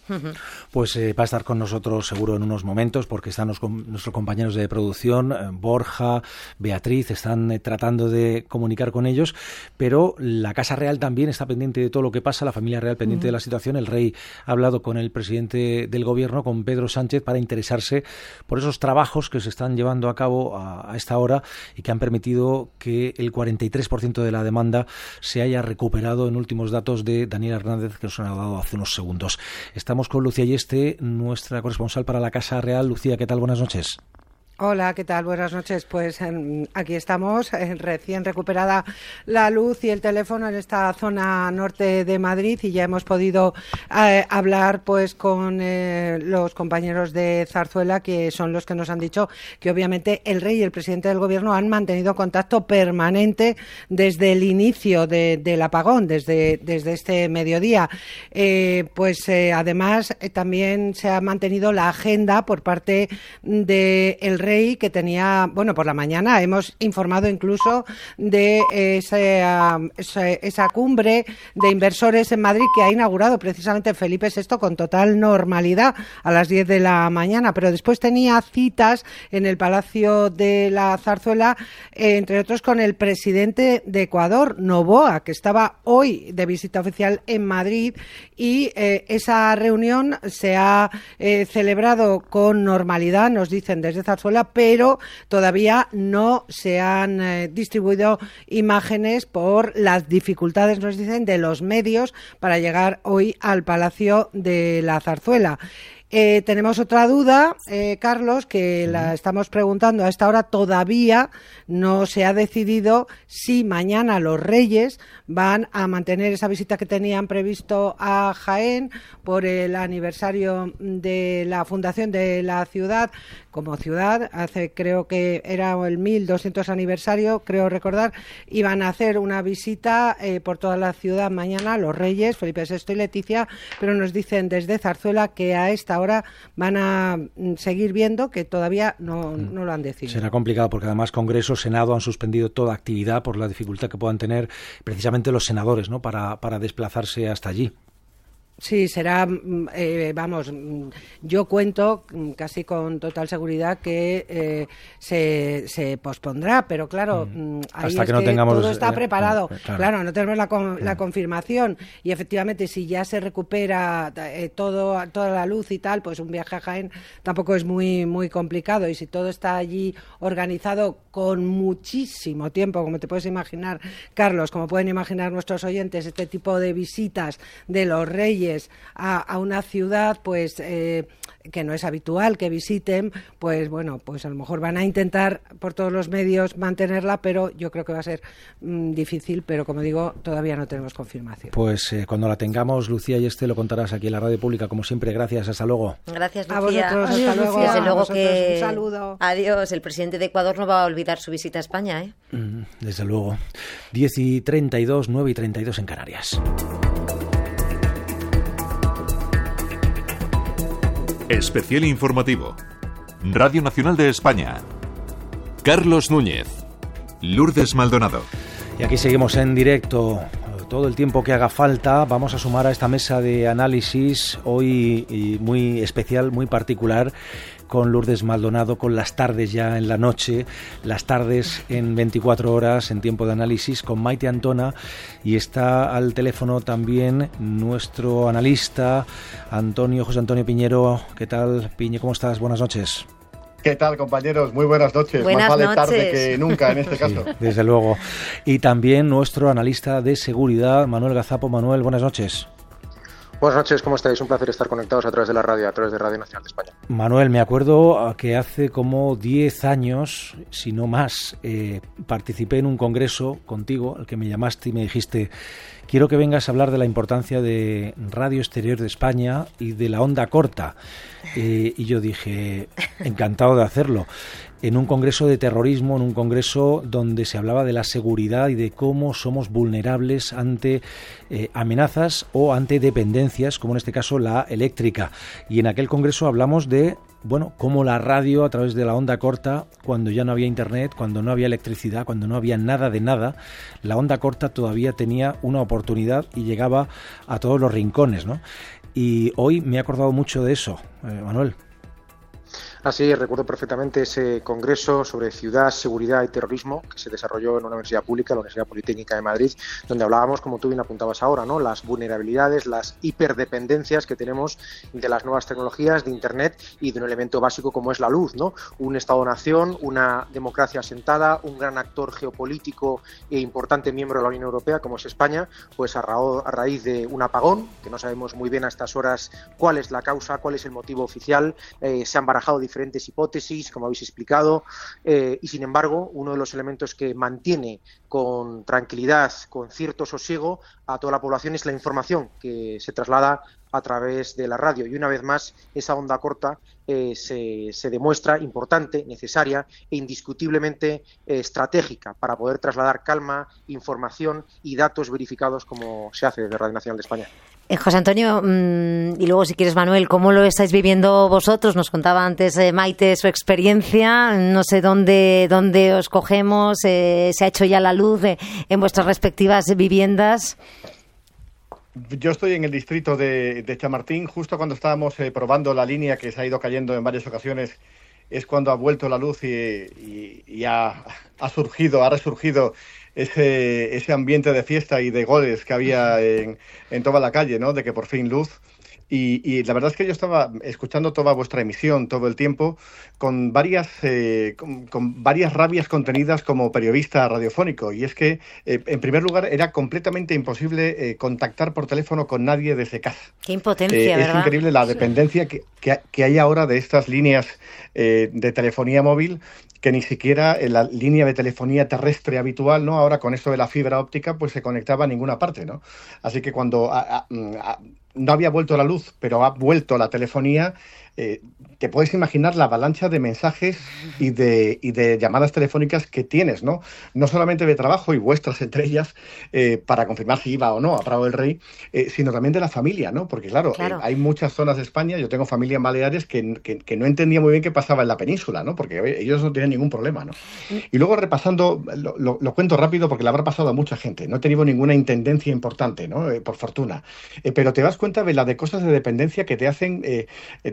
Pues eh, va a estar con nosotros seguro en unos momentos porque están los nuestros compañeros de producción, eh, Borja, Beatriz, están eh, tratando de comunicar con ellos, pero la Casa Real también está pendiente de todo lo que pasa, la familia real pendiente de la situación. El rey ha hablado con el presidente del gobierno, con Pedro Sánchez, para interesarse por esos trabajos que se están llevando a cabo a, a esta hora y que han permitido que el 43% de la demanda se haya recuperado en últimos datos de Daniel Hernández que nos han dado hace unos segundos. Estamos con Lucía Yeste, nuestra corresponsal para la Casa Real. Lucía, ¿qué tal? Buenas noches. Hola, ¿qué tal? Buenas noches. Pues em, aquí estamos, eh, recién recuperada la luz y el teléfono en esta zona norte de Madrid y ya hemos podido eh, hablar pues con eh, los compañeros de Zarzuela que son los que nos han dicho que obviamente el rey y el presidente del gobierno han mantenido contacto permanente desde el inicio de- del apagón, desde, desde este mediodía. Pues además también se ha mantenido la agenda por parte del rey que tenía, bueno, por la mañana hemos informado incluso de ese, um, ese- esa cumbre de inversores en Madrid que ha inaugurado precisamente Felipe VI con total normalidad a las 10 de la mañana, pero después tenía citas en el Palacio de la Zarzuela, eh, entre otros con el presidente de Ecuador, Novoa, que estaba hoy de visita oficial en Madrid. Y eh, esa reunión se ha eh, celebrado con normalidad, nos dicen desde Zarzuela, pero todavía no se han eh, distribuido imágenes por las dificultades, nos dicen, de los medios para llegar hoy al Palacio de la Zarzuela. Eh, tenemos otra duda, eh, Carlos, que la estamos preguntando a esta hora. Todavía no se ha decidido si mañana los Reyes van a mantener esa visita que tenían previsto a Jaén por el aniversario de la fundación de la ciudad como ciudad. Hace creo que era el 1200 aniversario, creo recordar. Iban a hacer una visita eh, por toda la ciudad mañana los Reyes, Felipe VI y Leticia, pero nos dicen desde Zarzuela que a esta hora van a mm, seguir viendo que todavía no, no lo han decidido. Será complicado porque además Congreso, Senado han suspendido toda actividad por la dificultad que puedan tener precisamente los senadores ¿no? para, para desplazarse hasta allí. Sí, será, mm, eh, vamos, mm, yo cuento mm, casi con total seguridad que eh, se, se pospondrá, pero claro, mm, ahí Hasta es que no tengamos todo está eh, preparado. eh, claro. claro. no tenemos la, con- la confirmación y efectivamente si ya se recupera eh, todo, toda la luz y tal, pues un viaje a Jaén tampoco es muy, muy complicado y si todo está allí organizado con muchísimo tiempo, como te puedes imaginar, Carlos, como pueden imaginar nuestros oyentes, este tipo de visitas de los reyes a, a una ciudad, pues eh, que no es habitual que visiten, pues bueno, pues a lo mejor van a intentar por todos los medios mantenerla, pero yo creo que va a ser mm, difícil, pero como digo, todavía no tenemos confirmación. Pues eh, cuando la tengamos, Lucía y este lo contarás aquí en la radio pública, como siempre. Gracias, hasta luego. Gracias, A Lucía. vosotros, hasta luego. Desde A luego vosotros, que... un saludo. Adiós. El presidente de Ecuador no va a olvidar su visita a España, ¿eh? Mm, Desde luego. 10 y 32, 9 y 32 en Canarias. Especial informativo. Radio Nacional de España. Carlos Núñez. Lourdes Maldonado. Y aquí seguimos en directo. Todo el tiempo que haga falta, vamos a sumar a esta mesa de análisis hoy muy especial, muy particular, con Lourdes Maldonado, con las tardes ya en la noche, las tardes en 24 horas en tiempo de análisis, con Maite Antona y está al teléfono también nuestro analista Antonio, José Antonio Piñero. ¿Qué tal, Piñe? ¿Cómo estás? Buenas noches. ¿Qué tal, compañeros? Muy buenas noches. Buenas Más vale tarde que nunca en este caso. Desde luego. Y también nuestro analista de seguridad, Manuel Gazapo. Manuel, buenas noches. Buenas noches, ¿cómo estáis? Un placer estar conectados a través de la radio, a través de Radio Nacional de España. Manuel, me acuerdo que hace como 10 años, si no más, eh, participé en un congreso contigo, al que me llamaste y me dijiste, quiero que vengas a hablar de la importancia de Radio Exterior de España y de la onda corta. Eh, y yo dije, encantado de hacerlo en un congreso de terrorismo, en un congreso donde se hablaba de la seguridad y de cómo somos vulnerables ante eh, amenazas o ante dependencias, como en este caso la eléctrica. Y en aquel congreso hablamos de bueno, cómo la radio a través de la onda corta, cuando ya no había internet, cuando no había electricidad, cuando no había nada de nada, la onda corta todavía tenía una oportunidad y llegaba a todos los rincones, ¿no? Y hoy me he acordado mucho de eso, eh, Manuel. Así, recuerdo perfectamente ese congreso sobre ciudad, seguridad y terrorismo que se desarrolló en una universidad pública, la Universidad Politécnica de Madrid, donde hablábamos, como tú bien apuntabas ahora, ¿no? las vulnerabilidades, las hiperdependencias que tenemos de las nuevas tecnologías, de Internet y de un elemento básico como es la luz. ¿no? Un Estado-nación, una democracia asentada, un gran actor geopolítico e importante miembro de la Unión Europea como es España, pues a, raíz de un apagón, que no sabemos muy bien a estas horas cuál es la causa, cuál es el motivo oficial, eh, se han barajado diferentes hipótesis, como habéis explicado, eh, y sin embargo, uno de los elementos que mantiene con tranquilidad, con cierto sosiego a toda la población es la información que se traslada a través de la radio. Y una vez más, esa onda corta eh, se, se, demuestra importante, necesaria e indiscutiblemente eh, estratégica para poder trasladar calma, información y datos verificados como se hace desde Radio Nacional de España. Eh, José Antonio, mm, y luego si quieres Manuel, ¿cómo lo estáis viviendo vosotros? Nos contaba antes Maite su experiencia, no sé dónde, dónde os cogemos, se ha hecho ya la luz en vuestras respectivas viviendas. Yo estoy en el distrito de, Chamartín, justo cuando estábamos probando la línea que se ha ido cayendo en varias ocasiones, es cuando ha vuelto la luz y, ha, ha surgido, ha resurgido ese, ese ambiente de fiesta y de goles que había en, en toda la calle, ¿no? De que por fin luz. Y, la verdad es que yo estaba escuchando toda vuestra emisión todo el tiempo con varias, eh, con, varias rabias contenidas como periodista radiofónico. Y es que, eh, en primer lugar, era completamente imposible eh, contactar por teléfono con nadie desde casa. Qué impotencia, ¿verdad? Es increíble la dependencia que, que, que, hay ahora de estas líneas de telefonía móvil que ni siquiera en la línea de telefonía terrestre habitual, ¿no? Ahora con esto de la fibra óptica, pues se conectaba a ninguna parte, ¿no? Así que cuando no había vuelto la luz, pero ha vuelto la telefonía, eh, te puedes imaginar la avalancha de mensajes y de, y de, llamadas telefónicas que tienes, ¿no? No solamente de trabajo y vuestras entre ellas, eh, para confirmar si iba o no a Prado del Rey, eh, sino también de la familia, ¿no? Porque claro, hay muchas zonas de España, yo tengo familia en Baleares que, que, no entendía muy bien qué pasaba en la península, ¿no? Porque ellos no tienen ningún problema, ¿no? Y luego repasando, lo, lo, cuento rápido porque le habrá pasado a mucha gente, no he tenido ninguna intendencia importante, ¿no? por fortuna. pero te das cuenta de la de cosas de dependencia que te hacen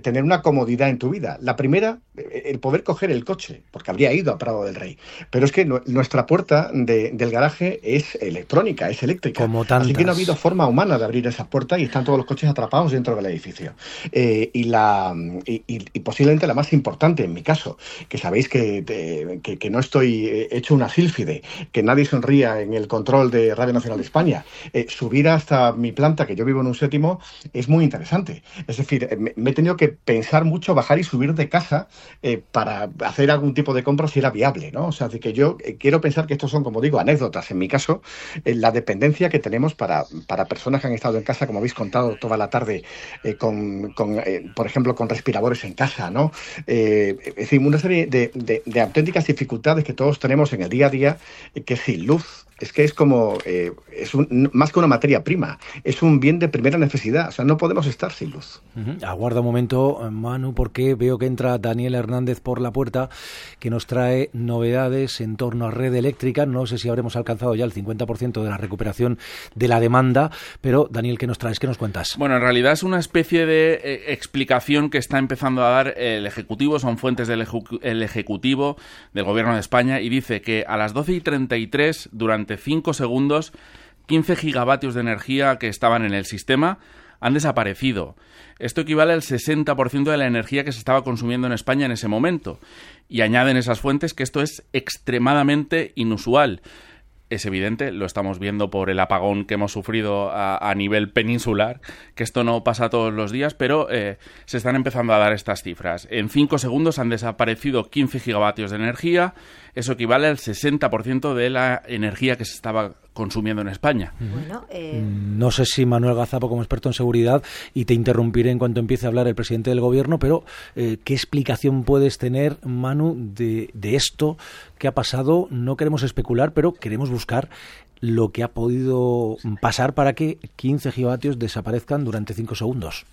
tener una comodidad en tu vida. La primera, eh, el poder coger el coche, porque habría ido a Prado del Rey. Pero es que nuestra puerta del garaje es electrónica, es eléctrica. Como Así que no ha habido forma humana de abrir esa puerta y están todos los coches atrapados dentro del edificio. Eh, y, la, y, posiblemente la más importante en mi caso, que sabéis que, que, no estoy eh, hecho una sílfide, que nadie sonría en el control de Radio Nacional de España. subir hasta mi planta, que yo vivo en un séptimo, es muy interesante. Es decir, me he tenido que pensar mucho bajar y subir de casa eh, para hacer algún tipo de compra si era viable, ¿no? O sea, así que yo eh, quiero pensar que estos son, como digo, anécdotas. En mi caso, eh, la dependencia que tenemos para, para personas que han estado en casa, como habéis contado toda la tarde, con, con por ejemplo, con respiradores en casa, ¿no? es decir, una serie de, de auténticas dificultades que todos tenemos en el día a día que sin luz es que es como, eh, es un, más que una materia prima, es un bien de primera necesidad, o sea, no podemos estar sin luz. Aguarda un momento, Manu, porque veo que entra Daniel Hernández por la puerta, que nos trae novedades en torno a red eléctrica. No sé si habremos alcanzado ya el 50% de la recuperación de la demanda, pero Daniel, ¿qué nos traes? ¿Qué nos cuentas? Bueno, en realidad es una especie de eh, explicación que está empezando a dar el Ejecutivo, son fuentes del Ejecutivo del Gobierno de España, y dice que a las 12 y 33, durante 5 segundos 15 gigavatios de energía que estaban en el sistema han desaparecido. Esto equivale al 60% de la energía que se estaba consumiendo en España en ese momento. Y añaden esas fuentes que esto es extremadamente inusual. es evidente, lo estamos viendo por el apagón que hemos sufrido a, nivel peninsular, que esto no pasa todos los días, pero eh, se están empezando a dar estas cifras. En cinco segundos han desaparecido 15 gigavatios de energía, eso equivale al 60% de la energía que se estaba consumiendo en España. Eh, no sé si Manuel Gazapo, como experto en seguridad, y te interrumpiré en cuanto empiece a hablar el presidente del gobierno, pero eh, ¿qué explicación puedes tener, Manu, de, de esto que ha pasado? No queremos especular, pero queremos buscar lo que ha podido pasar para que 15 gigavatios desaparezcan durante 5 segundos.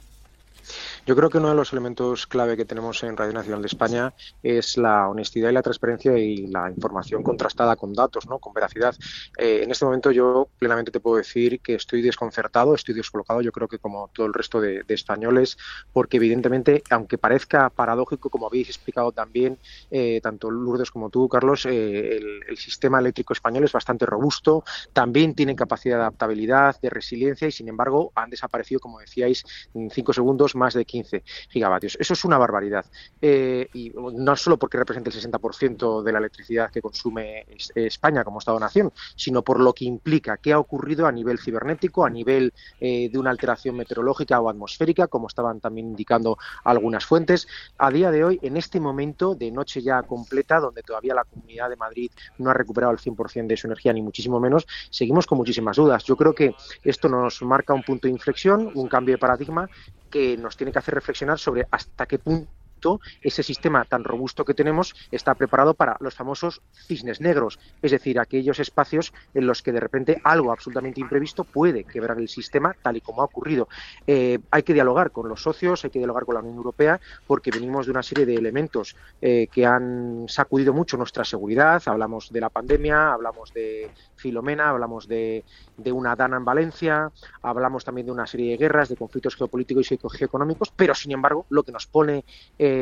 Yo creo que uno de los elementos clave que tenemos en Radio Nacional de España es la honestidad y la transparencia y la información contrastada con datos, ¿no? con veracidad. Eh, en este momento yo plenamente te puedo decir que estoy desconcertado, estoy descolocado, yo creo que como todo el resto de, españoles, porque evidentemente, aunque parezca paradójico, como habéis explicado también, eh, tanto Lourdes como tú, Carlos, eh, el, el sistema eléctrico español es bastante robusto, también tiene capacidad de adaptabilidad, de resiliencia y sin embargo han desaparecido, como decíais, en cinco segundos más de 15 gigavatios. Eso es una barbaridad. Eh, y no solo porque representa el 60% de la electricidad que consume España como Estado-nación, sino por lo que implica qué ha ocurrido a nivel cibernético, a nivel eh, de una alteración meteorológica o atmosférica, como estaban también indicando algunas fuentes. A día de hoy, en este momento de noche ya completa, donde todavía la Comunidad de Madrid no ha recuperado el 100% de su energía, ni muchísimo menos, seguimos con muchísimas dudas. Yo creo que esto nos marca un punto de inflexión, un cambio de paradigma que nos tiene que hacer reflexionar sobre hasta qué punto ese sistema tan robusto que tenemos está preparado para los famosos cisnes negros, es decir, aquellos espacios en los que de repente algo absolutamente imprevisto puede quebrar el sistema tal y como ha ocurrido. Eh, hay que dialogar con los socios, hay que dialogar con la Unión Europea, porque venimos de una serie de elementos eh, que han sacudido mucho nuestra seguridad. Hablamos de la pandemia, hablamos de Filomena, hablamos de, una Dana en Valencia, hablamos también de una serie de guerras, de conflictos geopolíticos y geoeconómicos, pero sin embargo lo que nos pone eh,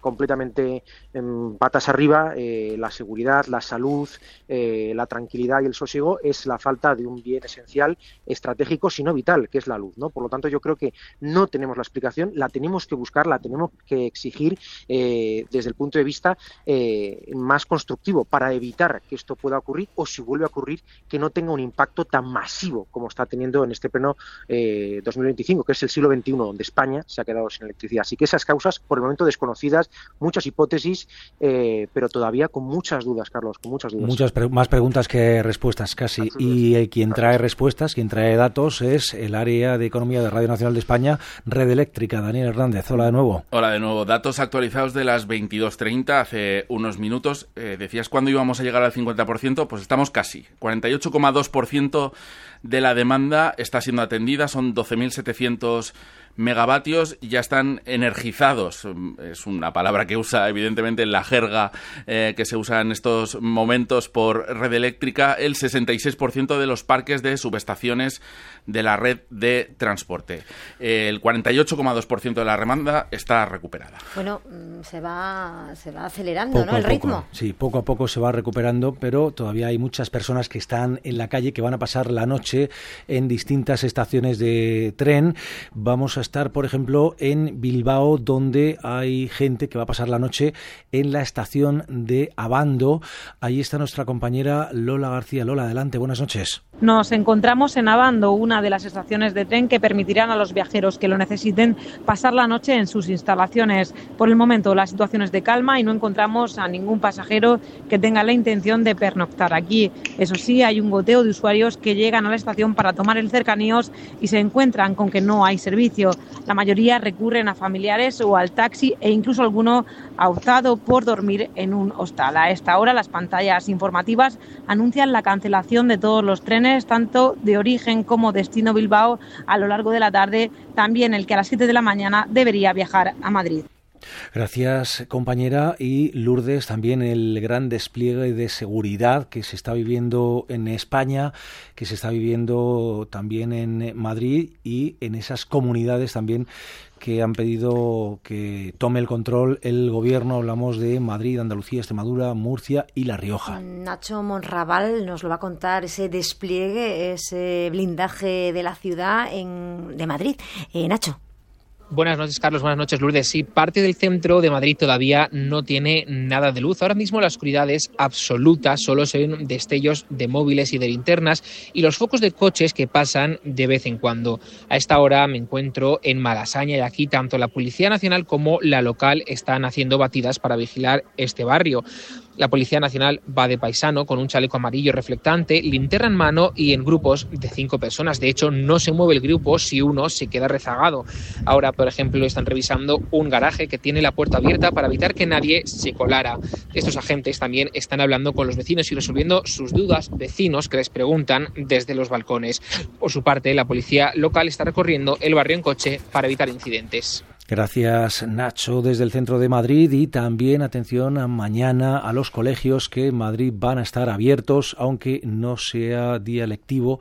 completamente en patas arriba, eh, la seguridad, la salud, eh, la tranquilidad y el sosiego es la falta de un bien esencial, estratégico, sino vital, que es la luz. ¿no? Por lo tanto, yo creo que no tenemos la explicación, la tenemos que buscar, la tenemos que exigir desde el punto de vista más constructivo para evitar que esto pueda ocurrir o si vuelve a ocurrir que no tenga un impacto tan masivo como está teniendo en este pleno 2025, que es el siglo XXI, donde España se ha quedado sin electricidad. Así que esas causas, por el momento, desconocidas, muchas hipótesis, eh, pero todavía con muchas dudas, Carlos, con muchas dudas. Muchas más preguntas que respuestas, casi. Y eh, quien trae respuestas, quien trae datos es el área de economía de Radio Nacional de España, Red Eléctrica. Daniel Hernández, hola de nuevo. Hola de nuevo. Datos actualizados de las 22.30 hace unos minutos. Eh, decías cuándo íbamos a llegar al 50%, pues estamos casi. 48,2% de la demanda está siendo atendida, son 12.700 megavatios ya están energizados. Es una palabra que usa evidentemente en la jerga eh, que se usa en estos momentos por red eléctrica el 66% de los parques de subestaciones de la red de transporte. El 48,2% de la demanda está recuperada. Bueno, mm, se va, se va acelerando ¿no? el ritmo. Sí, poco a poco se va recuperando, pero todavía hay muchas personas que están en la calle que van a pasar la noche en distintas estaciones de tren. Vamos a estar, por ejemplo, en Bilbao, donde hay gente que va a pasar la noche en la estación de Abando. Ahí está nuestra compañera Lola García. Lola, adelante, buenas noches. Nos encontramos en Abando, una de las estaciones de tren que permitirán a los viajeros que lo necesiten pasar la noche en sus instalaciones. Por el momento la situación es de calma y no encontramos a ningún pasajero que tenga la intención de pernoctar aquí. Eso sí, hay un goteo de usuarios que llegan a la estación para tomar el cercaníos y se encuentran con que no hay servicio. La mayoría recurren a familiares o al taxi e incluso alguno ha optado por dormir en un hostal. A esta hora las pantallas informativas anuncian la cancelación de todos los trenes, tanto de origen como destino Bilbao, a lo largo de la tarde, también el que a las 7 de la mañana debería viajar a Madrid. Gracias, compañera. Y Lourdes, también el gran despliegue de seguridad que se está viviendo en España, que se está viviendo también en Madrid y en esas comunidades también que han pedido que tome el control el gobierno. Hablamos de Madrid, Andalucía, Extremadura, Murcia y La Rioja. Nacho Monraval nos lo va a contar ese despliegue, ese blindaje de la ciudad en, de Madrid. Eh, Nacho. Buenas noches, Carlos. Buenas noches, Lourdes. Sí, parte del centro de Madrid todavía no tiene nada de luz. Ahora mismo la oscuridad es absoluta, solo se ven destellos de móviles y de linternas y los focos de coches que pasan de vez en cuando. A esta hora me encuentro en Malasaña y aquí tanto la Policía Nacional como la local están haciendo batidas para vigilar este barrio. La Policía Nacional va de paisano con un chaleco amarillo reflectante, linterna en mano y en grupos de cinco personas. De hecho, no se mueve el grupo si uno se queda rezagado. Ahora, por ejemplo, están revisando un garaje que tiene la puerta abierta para evitar que nadie se colara. Estos agentes también están hablando con los vecinos y resolviendo sus dudas vecinos que les preguntan desde los balcones. Por su parte, la policía local está recorriendo el barrio en coche para evitar incidentes. Gracias Nacho desde el centro de Madrid. Y también atención a mañana a los colegios que en Madrid van a estar abiertos aunque no sea día lectivo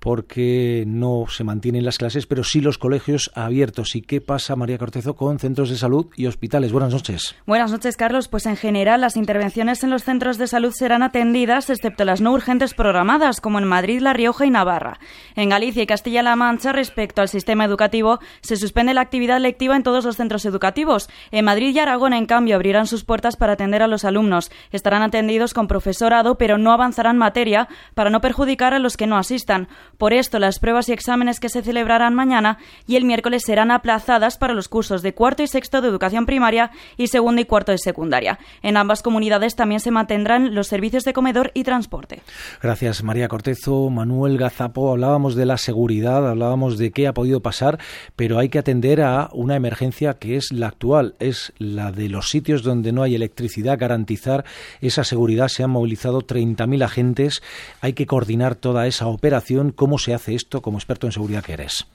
porque no se mantienen las clases, pero sí los colegios abiertos. ¿Y qué pasa, María Cortezo, con centros de salud y hospitales? Buenas noches. Buenas noches, Carlos. Pues en general las intervenciones en los centros de salud serán atendidas, excepto las no urgentes programadas, como en Madrid, La Rioja y Navarra. En Galicia y Castilla-La Mancha, respecto al sistema educativo, se suspende la actividad lectiva en todos los centros educativos. En Madrid y Aragón, en cambio, abrirán sus puertas para atender a los alumnos. Estarán atendidos con profesorado, pero no avanzarán materia para no perjudicar a los que no asistan. Por esto, las pruebas y exámenes que se celebrarán mañana y el miércoles serán aplazadas para los cursos de cuarto y sexto de educación primaria y segundo y cuarto de secundaria. En ambas comunidades también se mantendrán los servicios de comedor y transporte. Gracias, María Cortezo. Manuel Gazapo, hablábamos de la seguridad, hablábamos de qué ha podido pasar, pero hay que atender a una emergencia que es la actual, es la de los sitios donde no hay electricidad, garantizar esa seguridad. Se han movilizado 30.000 agentes, hay que coordinar toda esa operación. ¿Cómo se hace esto como experto en seguridad que eres?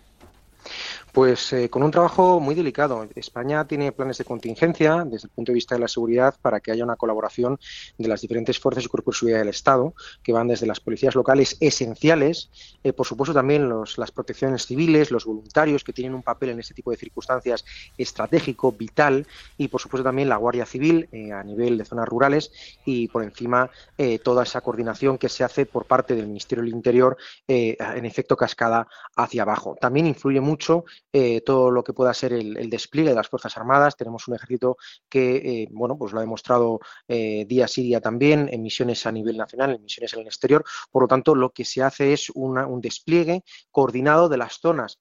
Pues eh, con un trabajo muy delicado. España tiene planes de contingencia desde el punto de vista de la seguridad para que haya una colaboración de las diferentes fuerzas y cuerpos de seguridad del Estado, que van desde las policías locales esenciales, eh, por supuesto también los, las protecciones civiles, los voluntarios que tienen un papel en este tipo de circunstancias estratégico, vital, y por supuesto también la Guardia Civil eh, a nivel de zonas rurales y por encima toda esa coordinación que se hace por parte del Ministerio del Interior en efecto cascada hacia abajo. También influye mucho eh, todo lo que pueda ser el, despliegue de las Fuerzas Armadas. Tenemos un ejército que, eh, bueno, pues lo ha demostrado eh, día sí día también en misiones a nivel nacional, en misiones en el exterior. Por lo tanto, lo que se hace es un despliegue coordinado de las zonas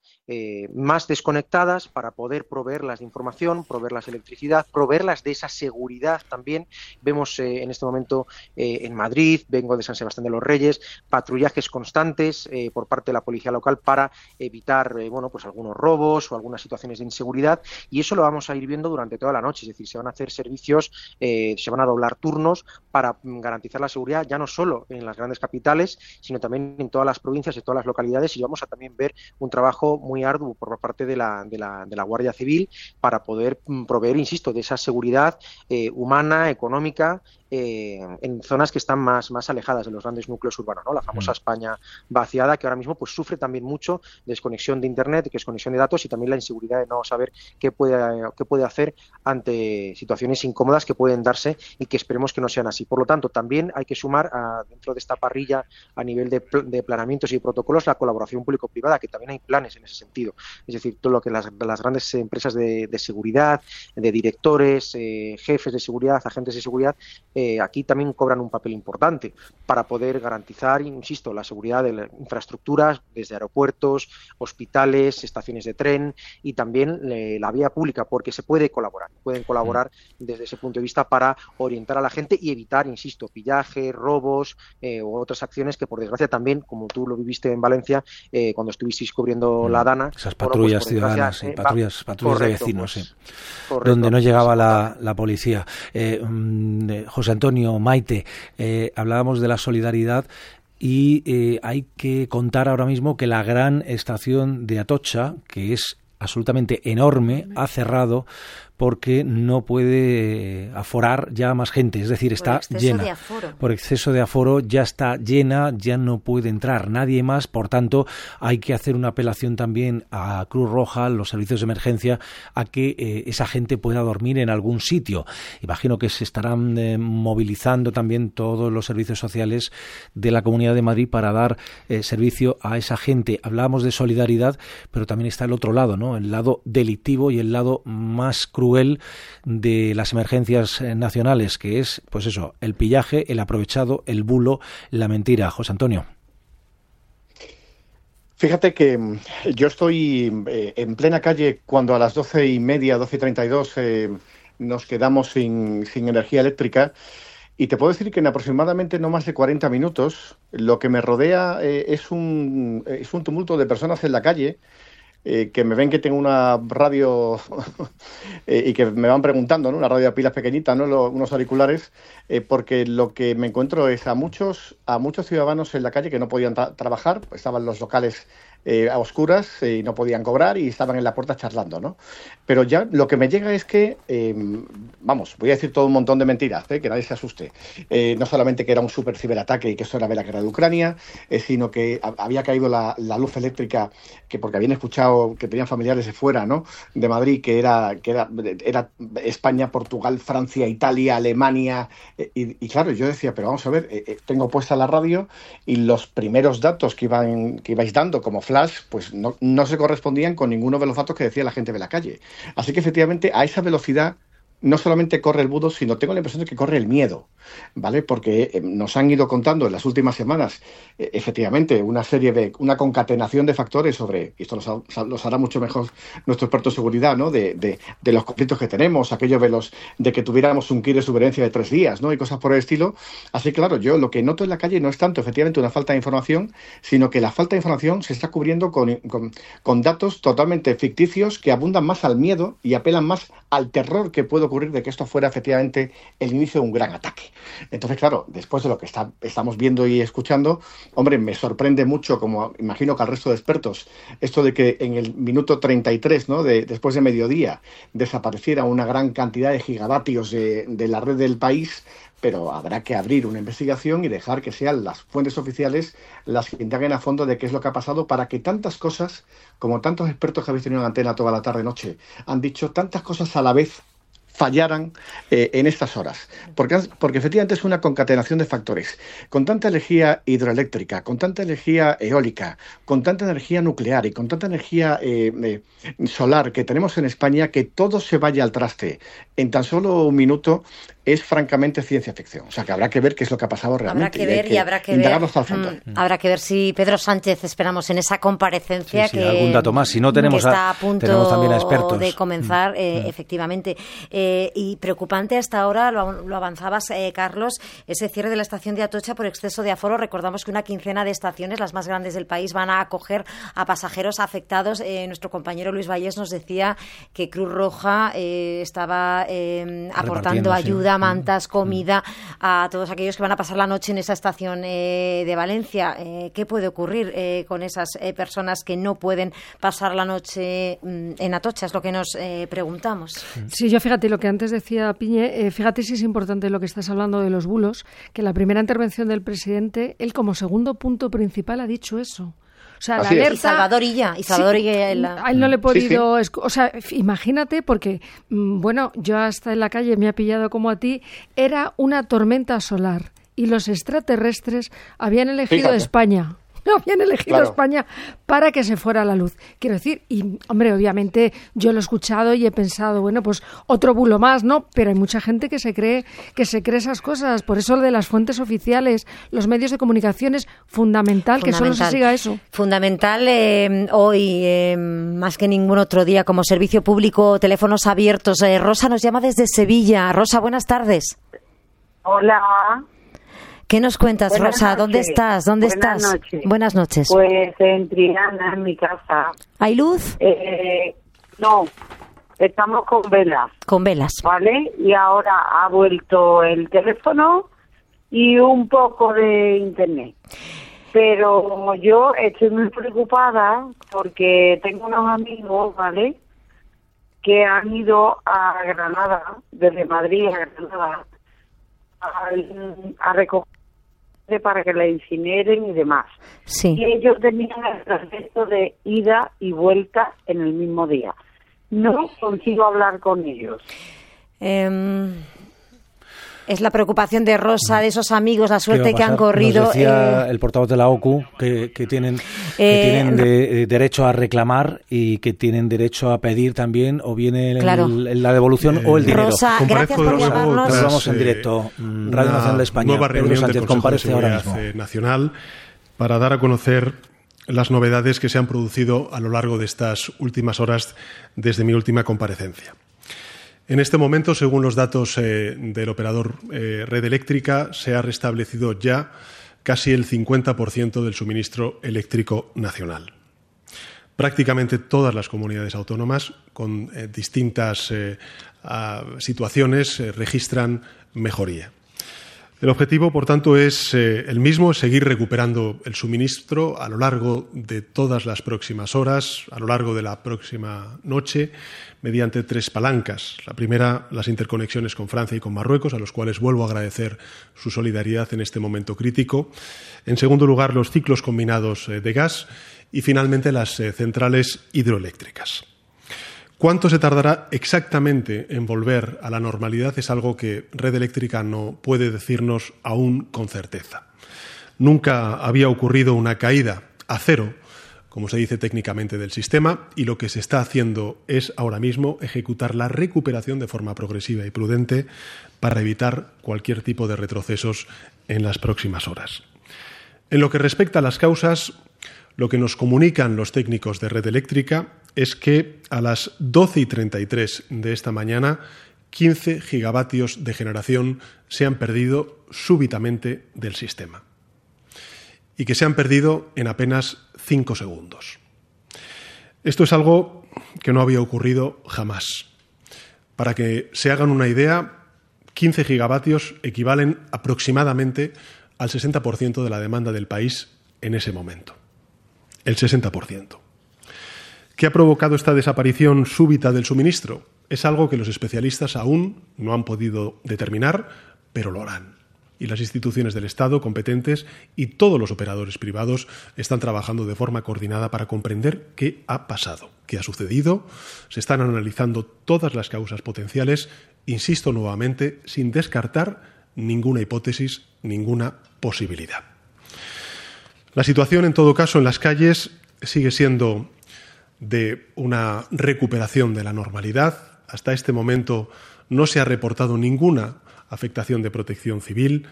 más desconectadas para poder proveerlas de información, proveerlas de electricidad, proveerlas de esa seguridad también. Vemos en este momento en Madrid, vengo de San Sebastián de los Reyes, patrullajes constantes por parte de la policía local para evitar, bueno, pues algunos robos o algunas situaciones de inseguridad y eso lo vamos a ir viendo durante toda la noche, es decir, se van a hacer servicios, eh, se van a doblar turnos para mm, garantizar la seguridad ya no solo en las grandes capitales, sino también en todas las provincias y todas las localidades y vamos a también ver un trabajo muy arduo por parte de la, de la, de la Guardia Civil para poder mm, proveer, insisto, de esa seguridad eh, humana, económica eh, en zonas que están más, más alejadas de los grandes núcleos urbanos, ¿no? La famosa mm. España vaciada, que ahora mismo pues sufre también mucho desconexión de internet, desconexión de datos y también la inseguridad de no saber qué puede, qué puede hacer ante situaciones incómodas que pueden darse y que esperemos que no sean así. Por lo tanto, también hay que sumar a, dentro de esta parrilla a nivel de, de planeamientos y protocolos la colaboración público-privada, que también hay planes en ese sentido. Es decir, todo lo que las, las grandes empresas de, seguridad, de directores, eh, jefes de seguridad, agentes de seguridad, eh, aquí también cobran un papel importante para poder garantizar, insisto, la seguridad de las infraestructuras desde aeropuertos, hospitales, estaciones de tren y también eh, la vía pública, porque se puede colaborar, pueden colaborar desde ese punto de vista para orientar a la gente y evitar, insisto, pillaje, robos eh, u otras acciones que por desgracia también, como tú lo viviste en Valencia cuando estuvisteis cubriendo la Esas pues, patrullas ciudadanas, patrullas, patrullas de vecinos, donde no llegaba la, la policía. Mm, José Antonio, Maite, eh, hablábamos de la solidaridad y eh, hay que contar ahora mismo que la gran estación de Atocha, que es absolutamente enorme, ha cerrado porque no puede aforar ya más gente, es decir, está llena. Por exceso de aforo ya está llena, ya no puede entrar nadie más, por tanto hay que hacer una apelación también a Cruz Roja, los servicios de emergencia, a que eh, esa gente pueda dormir en algún sitio. Imagino que se estarán eh, movilizando también todos los servicios sociales de la Comunidad de Madrid para dar eh, servicio a esa gente. Hablábamos de solidaridad, pero también está el otro lado, ¿no? El lado delictivo y el lado más cruel de las emergencias nacionales, que es, pues eso, el pillaje, el aprovechado, el bulo, la mentira. José Antonio. Fíjate que mm, yo estoy eh, en plena calle cuando a las doce y media, doce y treinta y dos, eh, nos quedamos sin, energía eléctrica. Y te puedo decir que en aproximadamente no más de 40 minutos lo que me rodea eh, es, un, es un tumulto de personas en la calle eh, que me ven que tengo una radio eh, y que me van preguntando, ¿no? Una radio de pilas pequeñita, ¿no? unos auriculares, eh, porque lo que me encuentro es a muchos, a muchos ciudadanos en la calle que no podían trabajar, estaban los locales eh, a oscuras y no podían cobrar y estaban en la puerta charlando, ¿no? Pero ya lo que me llega es que, em, vamos, voy a decir todo un montón de mentiras, ¿eh? que nadie se asuste. Eh, no solamente que era un super ciberataque y que eso era ver la guerra de Ucrania, sino que había caído la, luz eléctrica, que porque habían escuchado que tenían familiares de fuera, ¿no? De Madrid, que era, que era, era España, Portugal, Francia, Italia, Alemania. Y, claro, yo decía, pero vamos a ver, tengo puesta la radio y los primeros datos que, iban, que ibais dando como pues no, no se correspondían con ninguno de los datos que decía la gente de la calle. Así que efectivamente a esa velocidad no solamente corre el budo, sino tengo la impresión de que corre el miedo, ¿vale? Porque eh, nos han ido contando en las últimas semanas, eh, efectivamente, una serie de, una concatenación de factores sobre, y esto los, hará mucho mejor nuestro experto de seguridad, ¿no? De, de, los conflictos que tenemos, aquello de los, de que tuviéramos un kit de subverencia de tres días, ¿no? Y cosas por el estilo. Así que, claro, yo lo que noto en la calle no es tanto, efectivamente, una falta de información, sino que la falta de información se está cubriendo con, con, datos totalmente ficticios que abundan más al miedo y apelan más al terror que puede de que esto fuera efectivamente el inicio de un gran ataque. Entonces, claro, después de lo que estamos viendo y escuchando, hombre, me sorprende mucho, como imagino que al resto de expertos, esto de que en el minuto 33, ¿no? de, después de mediodía, desapareciera una gran cantidad de gigavatios de, de la red del país, pero habrá que abrir una investigación y dejar que sean las fuentes oficiales las que indaguen a fondo de qué es lo que ha pasado para que tantas cosas, como tantos expertos que habéis tenido en antena toda la tarde-noche, han dicho tantas cosas a la vez fallaran eh, en estas horas. Porque, porque efectivamente es una concatenación de factores. Con tanta energía hidroeléctrica, con tanta energía eólica, con tanta energía nuclear y con tanta energía eh, eh, solar que tenemos en España, que todo se vaya al traste en tan solo un minuto es francamente ciencia ficción. O sea, que habrá que ver qué es lo que ha pasado realmente. Habrá que ver y, habrá que ver. Mm, habrá que ver si Pedro Sánchez esperamos en esa comparecencia que algún dato más. Si no tenemos está a, punto también expertos. de comenzar, mm, eh, mm. efectivamente. Eh, y preocupante hasta ahora, lo, avanzabas, eh, Carlos, ese cierre de la estación de Atocha por exceso de aforo. Recordamos que una quincena de estaciones, las más grandes del país, van a acoger a pasajeros afectados. nuestro compañero Luis Vallés nos decía que Cruz Roja estaba aportando ayuda mantas, comida a todos aquellos que van a pasar la noche en esa estación eh, de Valencia. Eh, ¿Qué puede ocurrir eh, con esas personas que no pueden pasar la noche mm, en Atocha? Es lo que nos preguntamos. Sí, yo fíjate lo que antes decía Piñe, fíjate si es importante lo que estás hablando de los bulos, que la primera intervención del presidente, él como segundo punto principal ha dicho eso. O sea, la alerta. Y Salvador y ya. Y Salvador y A él no le he podido. O sea, imagínate, porque, mm, bueno, yo hasta en la calle me ha pillado como a ti. Era una tormenta solar y los extraterrestres habían elegido España. habían elegido España para que se fuera la luz. Quiero decir, y hombre, obviamente yo lo he escuchado y he pensado, bueno, pues otro bulo más, ¿no? Pero hay mucha gente que se cree que se cree esas cosas. Por eso lo de las fuentes oficiales, los medios de comunicación es fundamental, que solo se siga eso. Fundamental eh, hoy, eh, más que ningún otro día, como servicio público, teléfonos abiertos. Eh, Rosa nos llama desde Sevilla. Rosa, buenas tardes. Hola. ¿Qué nos cuentas, Rosa? ¿Dónde estás? ¿Dónde Buenas estás? Noches. Buenas noches. Pues en Triana, en mi casa. ¿Hay luz? Eh, no, estamos con velas. Con velas. ¿Vale? Y ahora ha vuelto el teléfono y un poco de internet. Pero yo estoy muy preocupada porque tengo unos amigos, ¿vale? que han ido a Granada, desde Madrid a Granada, a, recoger para que la incineren y demás. Sí. Y ellos tenían el trayecto de ida y vuelta en el mismo día. No consigo hablar con ellos. Em, es la preocupación de Rosa, de esos amigos, la suerte que han corrido. Nos decía eh, el portavoz de la OCU que, tienen, que eh, tienen eh, derecho a reclamar y que tienen derecho a pedir también o viene la devolución o el dinero. Rosa, gracias por llamarnos. Nos vamos en directo. Mm, Radio Nacional de España. Nueva reunión Sánchez del comparece ahora mismo. Nacional para dar a conocer las novedades que se han producido a lo largo de estas últimas horas desde mi última comparecencia. En este momento, según los datos eh, del operador eh, Red Eléctrica, se ha restablecido ya casi el 50% del suministro eléctrico nacional. Prácticamente todas las comunidades autónomas, con eh, distintas situaciones, registran mejoría. El objetivo, por tanto, es eh, el mismo, seguir recuperando el suministro a lo largo de todas las próximas horas, a lo largo de la próxima noche, mediante tres palancas. La primera, las interconexiones con Francia y con Marruecos, a los cuales vuelvo a agradecer su solidaridad en este momento crítico. En segundo lugar, los ciclos combinados eh, de gas y, finalmente, las eh, centrales hidroeléctricas. ¿Cuánto se tardará exactamente en volver a la normalidad? Es algo que Red Eléctrica no puede decirnos aún con certeza. Nunca había ocurrido una caída a cero, como se dice técnicamente, del sistema y lo que se está haciendo es ahora mismo ejecutar la recuperación de forma progresiva y prudente para evitar cualquier tipo de retrocesos en las próximas horas. En lo que respecta a las causas, lo que nos comunican los técnicos de red eléctrica es que a las 12 y 33 de esta mañana 15 gigavatios de generación se han perdido súbitamente del sistema y que se han perdido en apenas 5 segundos. Esto es algo que no había ocurrido jamás. Para que se hagan una idea, 15 gigavatios equivalen aproximadamente al 60% de la demanda del país en ese momento el 60%. ¿Qué ha provocado esta desaparición súbita del suministro? Es algo que los especialistas aún no han podido determinar, pero lo harán. Y las instituciones del Estado competentes y todos los operadores privados están trabajando de forma coordinada para comprender qué ha pasado, qué ha sucedido. Se están analizando todas las causas potenciales, insisto nuevamente, sin descartar ninguna hipótesis, ninguna posibilidad. La situación, en todo caso, en las calles sigue siendo de una recuperación de la normalidad. Hasta este momento no se ha reportado ninguna afectación de protección civil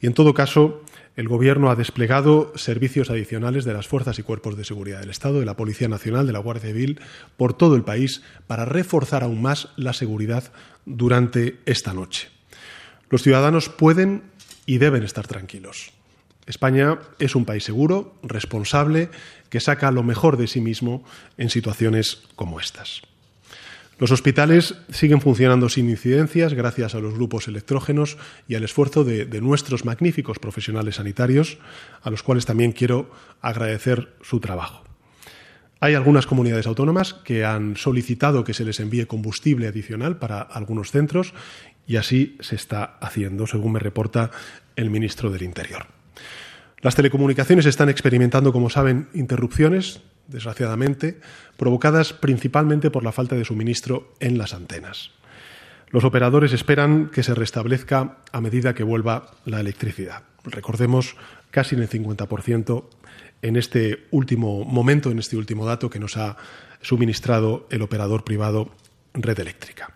y, en todo caso, el Gobierno ha desplegado servicios adicionales de las fuerzas y cuerpos de seguridad del Estado, de la Policía Nacional, de la Guardia Civil, por todo el país para reforzar aún más la seguridad durante esta noche. Los ciudadanos pueden y deben estar tranquilos. España es un país seguro, responsable, que saca lo mejor de sí mismo en situaciones como estas. Los hospitales siguen funcionando sin incidencias gracias a los grupos electrógenos y al esfuerzo de, de, nuestros magníficos profesionales sanitarios, a los cuales también quiero agradecer su trabajo. Hay algunas comunidades autónomas que han solicitado que se les envíe combustible adicional para algunos centros y así se está haciendo, según me reporta el ministro del Interior. Las telecomunicaciones están experimentando, como saben, interrupciones, desgraciadamente, provocadas principalmente por la falta de suministro en las antenas. Los operadores esperan que se restablezca a medida que vuelva la electricidad. Recordemos casi en el 50% en este último momento, en este último dato que nos ha suministrado el operador privado Red Eléctrica.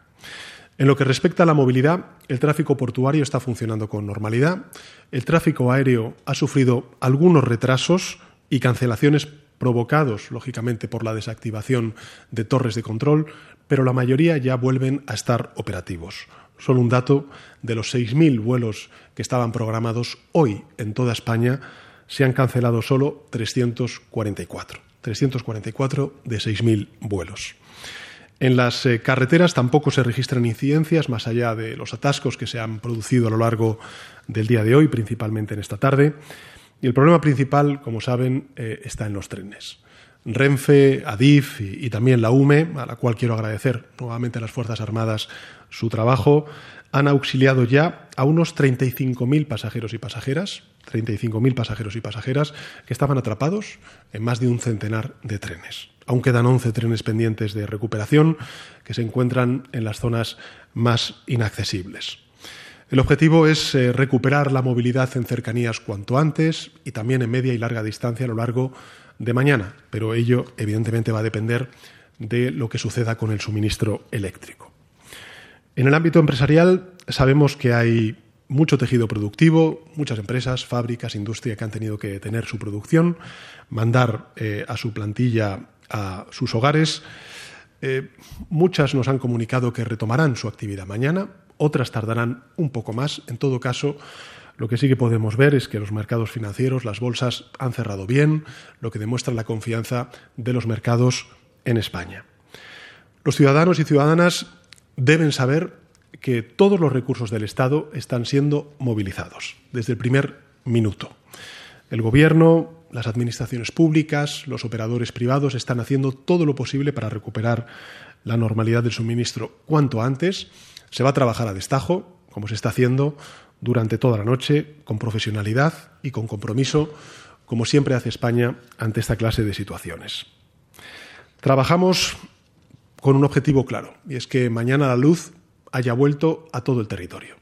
En lo que respecta a la movilidad, el tráfico portuario está funcionando con normalidad. El tráfico aéreo ha sufrido algunos retrasos y cancelaciones provocados, lógicamente, por la desactivación de torres de control, pero la mayoría ya vuelven a estar operativos. Solo un dato de los 6.000 vuelos que estaban programados hoy en toda España, se han cancelado solo 344. 344 de 6.000 vuelos. En las eh, carreteras tampoco se registran incidencias más allá de los atascos que se han producido a lo largo del día de hoy, principalmente en esta tarde. Y el problema principal, como saben, eh, está en los trenes. Renfe, Adif y, y, también la UME, a la cual quiero agradecer nuevamente a las Fuerzas Armadas su trabajo, han auxiliado ya a unos 35.000 pasajeros y pasajeras, 35.000 pasajeros y pasajeras que estaban atrapados en más de un centenar de trenes. Aún quedan 11 trenes pendientes de recuperación que se encuentran en las zonas más inaccesibles. El objetivo es eh, recuperar la movilidad en cercanías cuanto antes y también en media y larga distancia a lo largo de mañana, pero ello evidentemente va a depender de lo que suceda con el suministro eléctrico. En el ámbito empresarial sabemos que hay mucho tejido productivo, muchas empresas, fábricas, industria que han tenido que detener su producción, mandar eh, a su plantilla a sus hogares. Eh, muchas nos han comunicado que retomarán su actividad mañana, otras tardarán un poco más. En todo caso, lo que sí que podemos ver es que los mercados financieros, las bolsas, han cerrado bien, lo que demuestra la confianza de los mercados en España. Los ciudadanos y ciudadanas deben saber que todos los recursos del Estado están siendo movilizados desde el primer minuto. El Gobierno, las administraciones públicas, los operadores privados están haciendo todo lo posible para recuperar la normalidad del suministro cuanto antes. Se va a trabajar a destajo, como se está haciendo durante toda la noche, con profesionalidad y con compromiso, como siempre hace España ante esta clase de situaciones. Trabajamos con un objetivo claro, y es que mañana la luz haya vuelto a todo el territorio.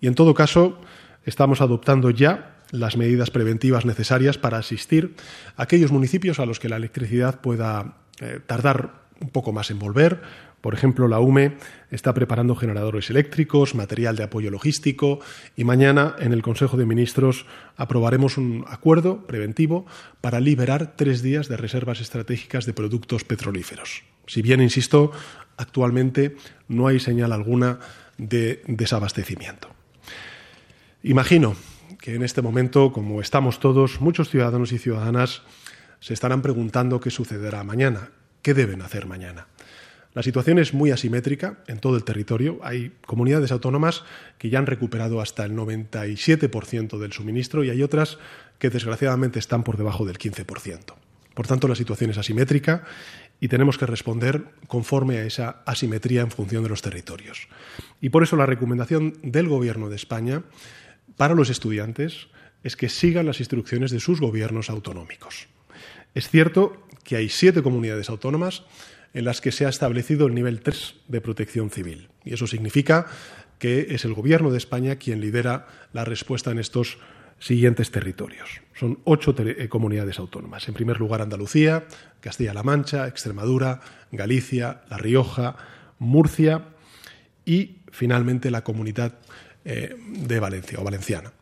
Y en todo caso, estamos adoptando ya las medidas preventivas necesarias para asistir a aquellos municipios a los que la electricidad pueda eh, tardar un poco más en volver. Por ejemplo, la UME está preparando generadores eléctricos, material de apoyo logístico y mañana en el Consejo de Ministros aprobaremos un acuerdo preventivo para liberar tres días de reservas estratégicas de productos petrolíferos. Si bien, insisto, actualmente no hay señal alguna de desabastecimiento. Imagino que en este momento, como estamos todos, muchos ciudadanos y ciudadanas se estarán preguntando qué sucederá mañana, qué deben hacer mañana. La situación es muy asimétrica en todo el territorio. Hay comunidades autónomas que ya han recuperado hasta el 97% del suministro y hay otras que desgraciadamente están por debajo del 15%. Por tanto, la situación es asimétrica y tenemos que responder conforme a esa asimetría en función de los territorios. Y por eso la recomendación del Gobierno de España para los estudiantes es que sigan las instrucciones de sus gobiernos autonómicos. Es cierto que hay siete comunidades autónomas en las que se ha establecido el nivel 3 de protección civil. Y eso significa que es el Gobierno de España quien lidera la respuesta en estos siguientes territorios. Son ocho eh, comunidades autónomas. En primer lugar, Andalucía, Castilla-La Mancha, Extremadura, Galicia, La Rioja, Murcia y, finalmente, la comunidad eh, de Valencia o valenciana.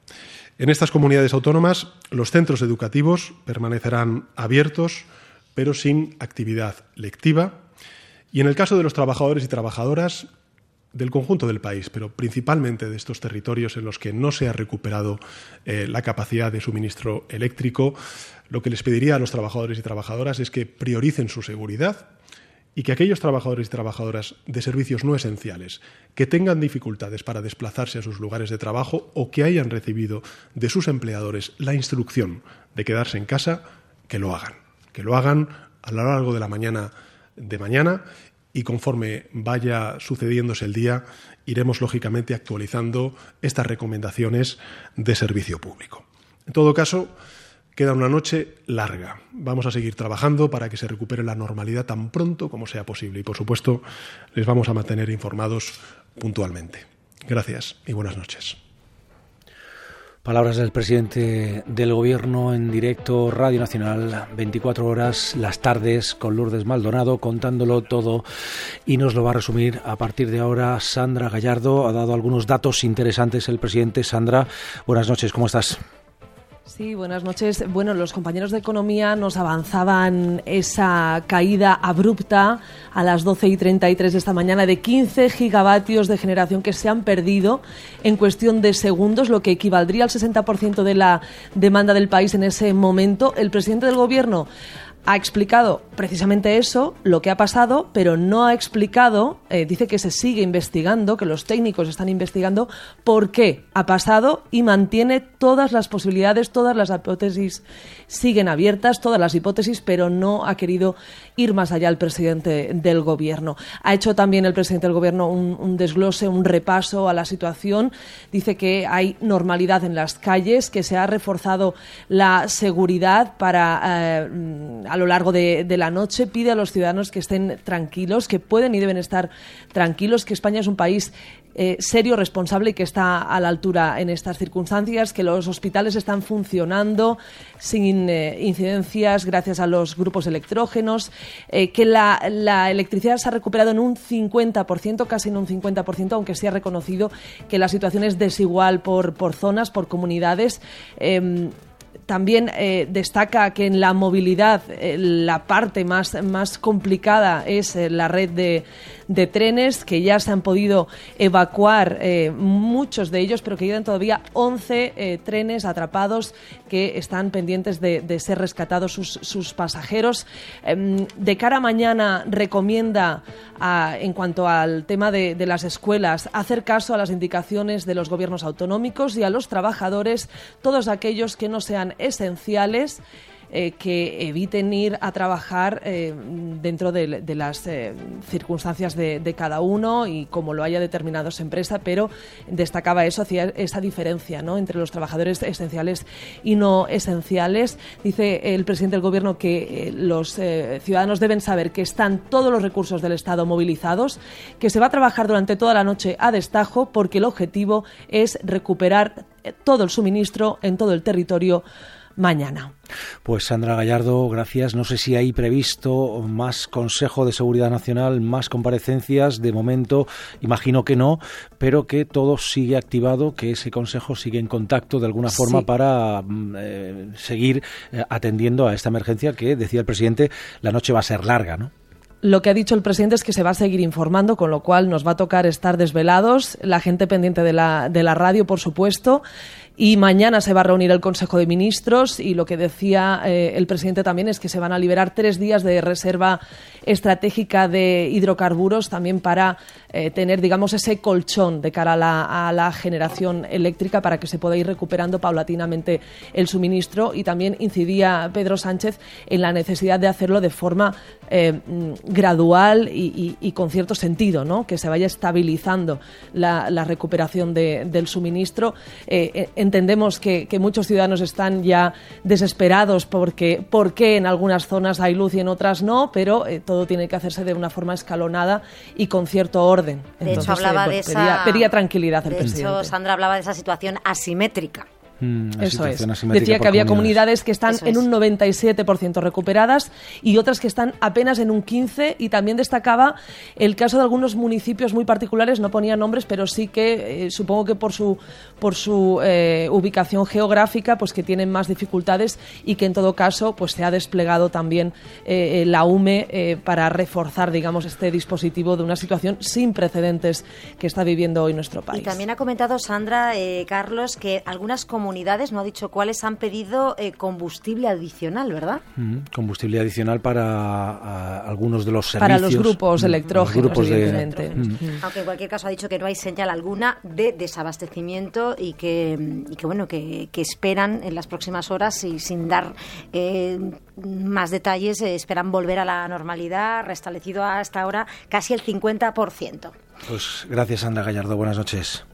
En estas comunidades autónomas, los centros educativos permanecerán abiertos, pero sin actividad lectiva. Y en el caso de los trabajadores y trabajadoras, del conjunto del país, pero principalmente de estos territorios en los que no se ha recuperado eh, la capacidad de suministro eléctrico, lo que les pediría a los trabajadores y trabajadoras es que prioricen su seguridad y que aquellos trabajadores y trabajadoras de servicios no esenciales que tengan dificultades para desplazarse a sus lugares de trabajo o que hayan recibido de sus empleadores la instrucción de quedarse en casa, que lo hagan, que lo hagan a lo largo de la mañana de mañana y conforme vaya sucediéndose el día, iremos lógicamente actualizando estas recomendaciones de servicio público. En todo caso, queda una noche larga. Vamos a seguir trabajando para que se recupere la normalidad tan pronto como sea posible y, por supuesto, les vamos a mantener informados puntualmente. Gracias y buenas noches. Palabras del presidente del Gobierno en directo, Radio Nacional, 24 horas, las tardes, con Lourdes Maldonado, contándolo todo y nos lo va a resumir a partir de ahora Sandra Gallardo. Ha dado algunos datos interesantes el presidente. Sandra, buenas noches, ¿cómo estás? Sí, buenas noches. Bueno, los compañeros de economía nos avanzaban esa caída abrupta a las 12 y 33 de esta mañana de 15 gigavatios de generación que se han perdido en cuestión de segundos, lo que equivaldría al 60% de la demanda del país en ese momento. El presidente del Gobierno ha explicado precisamente eso, lo que ha pasado, pero no ha explicado, eh, dice que se sigue investigando, que los técnicos están investigando por qué ha pasado y mantiene todas las posibilidades, todas las hipótesis siguen abiertas, todas las hipótesis, pero no ha querido ir más allá el presidente del gobierno. Ha hecho también el presidente del gobierno un, desglose, un repaso a la situación. Dice que hay normalidad en las calles, que se ha reforzado la seguridad para eh, a lo largo de, la noche. Pide a los ciudadanos que estén tranquilos, que pueden y deben estar tranquilos, que España es un país eh, serio, responsable y que está a la altura en estas circunstancias, que los hospitales están funcionando sin eh, incidencias gracias a los grupos electrógenos, eh, que la, electricidad se ha recuperado en un 50%, casi en un 50%, aunque se ha reconocido que la situación es desigual por, por zonas, por comunidades. También eh, destaca que en la movilidad eh, la parte más, más complicada es eh, la red de, de, trenes, que ya se han podido evacuar muchos de ellos, pero que quedan todavía 11 trenes atrapados que están pendientes de, ser rescatados sus, sus pasajeros. Em, de cara a mañana recomienda, en cuanto al tema de, de las escuelas, hacer caso a las indicaciones de los gobiernos autonómicos y a los trabajadores, todos aquellos que no sean esenciales eh, que eviten ir a trabajar eh, dentro de, las eh, circunstancias de, cada uno y como lo haya determinado esa empresa, pero destacaba eso, hacía esa diferencia ¿no? entre los trabajadores esenciales y no esenciales. Dice el presidente del Gobierno que los ciudadanos deben saber que están todos los recursos del Estado movilizados, que se va a trabajar durante toda la noche a destajo porque el objetivo es recuperar todo el suministro en todo el territorio mañana. Pues Sandra Gallardo, gracias. No sé si hay previsto más Consejo de Seguridad Nacional, más comparecencias. De momento, imagino que no, pero que todo sigue activado, que ese Consejo sigue en contacto de alguna forma para mm, eh, seguir eh, atendiendo a esta emergencia que, decía el presidente, la noche va a ser larga, ¿no? Lo que ha dicho el presidente es que se va a seguir informando, con lo cual nos va a tocar estar desvelados, la gente pendiente de la, de la radio, por supuesto. Y mañana se va a reunir el Consejo de Ministros y lo que decía eh, el presidente también es que se van a liberar tres días de reserva estratégica de hidrocarburos también para eh, tener, digamos, ese colchón de cara a la, generación eléctrica para que se pueda ir recuperando paulatinamente el suministro. Y también incidía Pedro Sánchez en la necesidad de hacerlo de forma eh, gradual y, con cierto sentido, ¿no? que se vaya estabilizando la, recuperación del suministro. Eh, entendemos que, muchos ciudadanos están ya desesperados porque, porque en algunas zonas hay luz y en otras no, pero todo tiene que hacerse de una forma escalonada y con cierto orden. De hecho, hablaba de esa... Pedía, tranquilidad el de hecho, Sandra hablaba de esa situación asimétrica. Mm, Eso es. Decía que había comunidades que están en un 97% recuperadas y otras que están apenas en un 15% y también destacaba el caso de algunos municipios muy particulares, no ponía nombres, pero sí que eh, supongo que por su, por su eh, ubicación geográfica, pues que tienen más dificultades y que en todo caso pues se ha desplegado también eh, la UME para reforzar, digamos, este dispositivo de una situación sin precedentes que está viviendo hoy nuestro país. Y también ha comentado Sandra, Carlos, que algunas comunidades no ha dicho cuáles, han pedido eh, combustible adicional, ¿verdad? Mm, combustible adicional para algunos de los servicios. Para los grupos mm, electrógenos, evidentemente. Mm. Aunque en cualquier caso ha dicho que no hay señal alguna de desabastecimiento y que, bueno, que, esperan en las próximas horas y sin dar eh, más detalles, eh, esperan volver a la normalidad, restablecido hasta ahora casi el 50%. Pues gracias, Anda Gallardo. Buenas noches.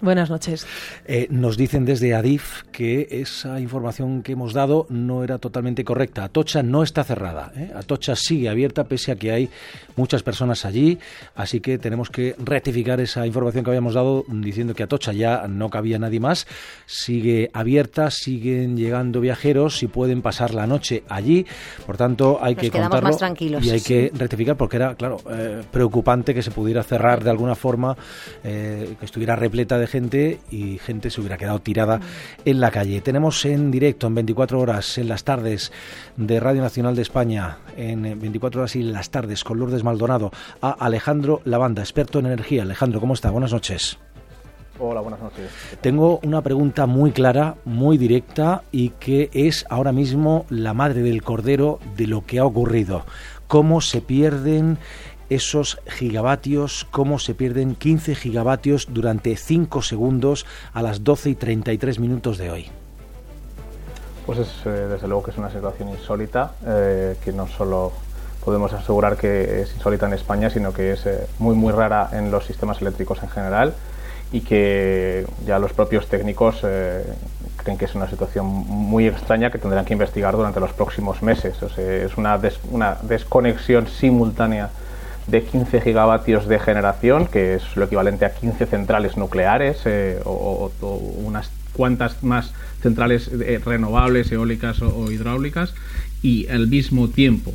Buenas noches. Eh, nos dicen desde Adif que esa información que hemos dado no era totalmente correcta. Atocha no está cerrada. ¿eh? Atocha sigue abierta pese a que hay muchas personas allí. Así que tenemos que rectificar esa información que habíamos dado diciendo que Atocha ya no cabía nadie más. Sigue abierta, siguen llegando viajeros y pueden pasar la noche allí. Por tanto, hay que contarlo y hay que rectificar porque era, claro, eh, preocupante que se pudiera cerrar de alguna forma, que estuviera repleta de gente y gente se hubiera quedado tirada en la calle. Tenemos en directo, en 24 horas, en las tardes de Radio Nacional de España, en 24 horas y en las tardes, con Lourdes Maldonado, a Alejandro Lavanda, experto en energía. Alejandro, ¿cómo está? Buenas noches. Hola, buenas noches. Tengo una pregunta muy clara, muy directa y que es ahora mismo la madre del cordero de lo que ha ocurrido. ¿Cómo se pierden esos gigavatios, cómo se pierden 15 gigavatios durante 5 segundos a las 12 y 33 minutos de hoy? Pues es, eh, desde luego que es una situación insólita, eh, que no solo podemos asegurar que es insólita en España, sino que es eh, muy muy rara en los sistemas eléctricos en general y que ya los propios técnicos creen que es una situación muy extraña que tendrán que investigar durante los próximos meses. Es una desconexión simultánea de 15 gigavatios de generación, que es lo equivalente a 15 centrales nucleares eh, o, unas cuantas más centrales eh, renovables, eólicas o, hidráulicas, y al mismo tiempo.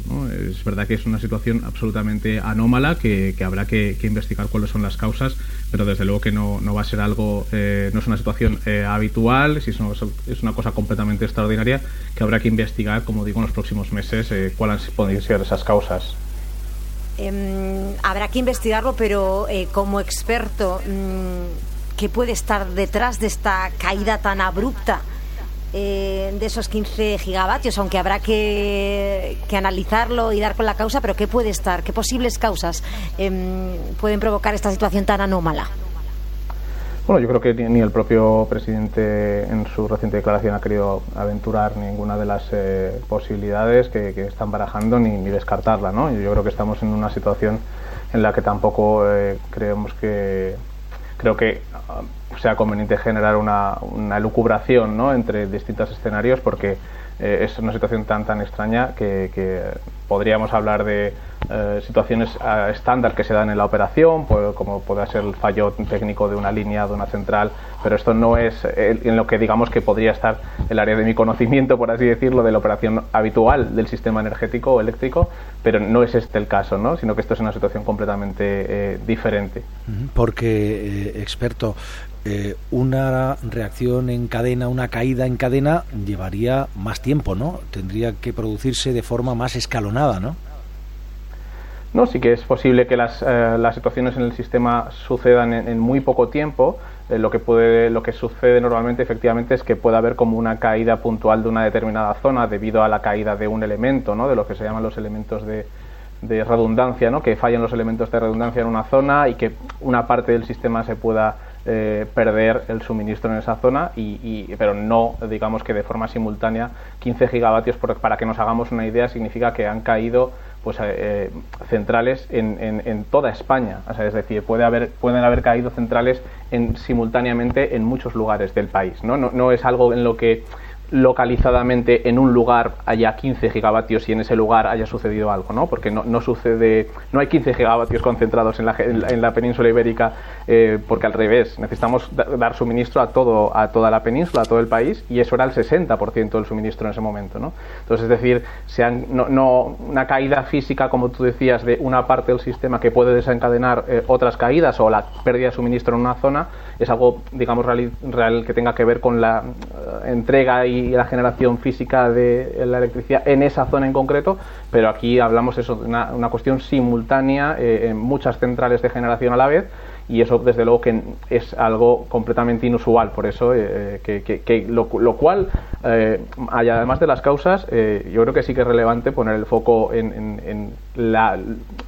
Es verdad que es una situación absolutamente anómala que, habrá que, investigar cuáles son las causas, pero desde luego que no, no va a ser algo, eh, no es una situación habitual, si es una, cosa completamente extraordinaria que habrá que investigar, como digo, en los próximos meses cuáles pueden ser esas causas. Em, habrá que investigarlo, pero eh, como experto, mm, ¿qué puede estar detrás de esta caída tan abrupta eh, de esos 15 gigavatios? Aunque habrá que, analizarlo y dar con la causa, pero ¿qué puede estar? ¿Qué posibles causas em, pueden provocar esta situación tan anómala? Bueno, yo creo que ni el propio presidente en su reciente declaración ha querido aventurar ninguna de las eh, posibilidades que, están barajando ni, descartarla. ¿no? Yo creo que estamos en una situación en la que tampoco eh, creemos que creo que ah, sea conveniente generar una, una lucubración entre distintos escenarios porque eh, es una situación tan tan extraña que, podríamos hablar de eh, situaciones eh, estándar que se dan en la operación, pues, como puede ser el fallo técnico de una línea, de una central, pero esto no es en lo que digamos que podría estar el área de mi conocimiento, por así decirlo, de la operación habitual del sistema energético o eléctrico, pero no es este el caso, ¿no? sino que esto es una situación completamente diferente. Porque, experto, eh, una reacción en cadena, una caída en cadena, llevaría más tiempo, ¿no? Tendría que producirse de forma más escalonada, ¿no? No, sí que es posible que las, eh, las situaciones en el sistema sucedan en, muy poco tiempo. Eh, lo, que puede, lo que sucede normalmente efectivamente es que puede haber como una caída puntual de una determinada zona debido a la caída de un elemento, ¿no? de lo que se llaman los elementos de, de redundancia, ¿no? que fallan los elementos de redundancia en una zona y que una parte del sistema se pueda eh, perder el suministro en esa zona, y, pero no digamos que de forma simultánea 15 gigavatios, para que nos hagamos una idea, significa que han caído pues eh, eh, centrales en, en, toda España. Es decir, puede haber, pueden haber caído centrales en, simultáneamente en muchos lugares del país. no es algo en lo que localizadamente en un lugar haya 15 gigavatios y en ese lugar haya sucedido algo, ¿no? Porque no, no sucede, no hay 15 gigavatios concentrados en la, en la península ibérica, eh, porque al revés, necesitamos dar suministro a todo, a toda la península, a todo el país, y eso era el 60% del suministro en ese momento, ¿no? Entonces, es decir, sean, no, no, una caída física, como tú decías, de una parte del sistema que puede desencadenar eh, otras caídas o la pérdida de suministro en una zona, es algo, digamos, real, real que tenga que ver con la eh, entrega y la generación física de la electricidad en esa zona en concreto, pero aquí hablamos eso, de una, cuestión simultánea en muchas centrales de generación a la vez y eso desde luego que es algo completamente inusual por eso eh, que, lo, cual eh, además de las causas yo creo que sí que es relevante poner el foco en, la,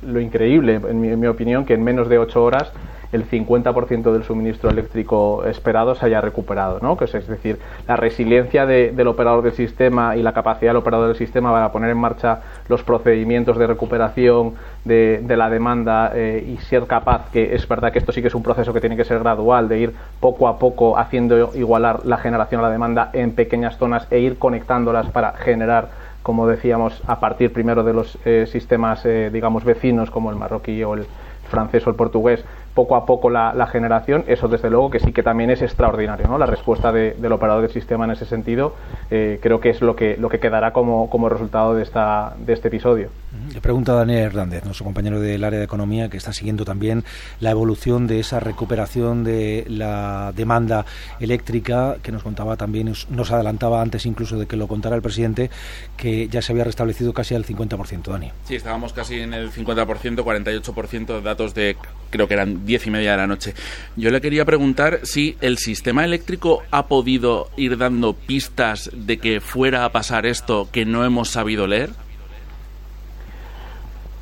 lo increíble en mi, en mi, opinión que en menos de ocho horas el 50% del suministro eléctrico esperado se haya recuperado, ¿no? Que es, decir, la resiliencia del operador del sistema y la capacidad del operador del sistema para poner en marcha los procedimientos de recuperación de, la demanda eh, y ser capaz, que es verdad que esto sí que es un proceso que tiene que ser gradual, de ir poco a poco haciendo igualar la generación a la demanda en pequeñas zonas e ir conectándolas para generar como decíamos, a partir primero de los eh, sistemas, eh, digamos, vecinos como el marroquí o el francés o el portugués, poco a poco la, generación, eso desde luego que sí que también es extraordinario, ¿no? La respuesta del operador del sistema en ese sentido eh, creo que es lo que, lo que quedará como, como resultado de, esta, de este episodio. Le pregunta Daniel Hernández, nuestro compañero del área de economía, que está siguiendo también la evolución de esa recuperación de la demanda eléctrica, que nos contaba también, nos adelantaba antes incluso de que lo contara el presidente, que ya se había restablecido casi al 50%, Dani. Sí, estábamos casi en el 50%, 48% de datos de creo que eran diez y media de la noche. Yo le quería preguntar si el sistema eléctrico ha podido ir dando pistas de que fuera a pasar esto que no hemos sabido leer.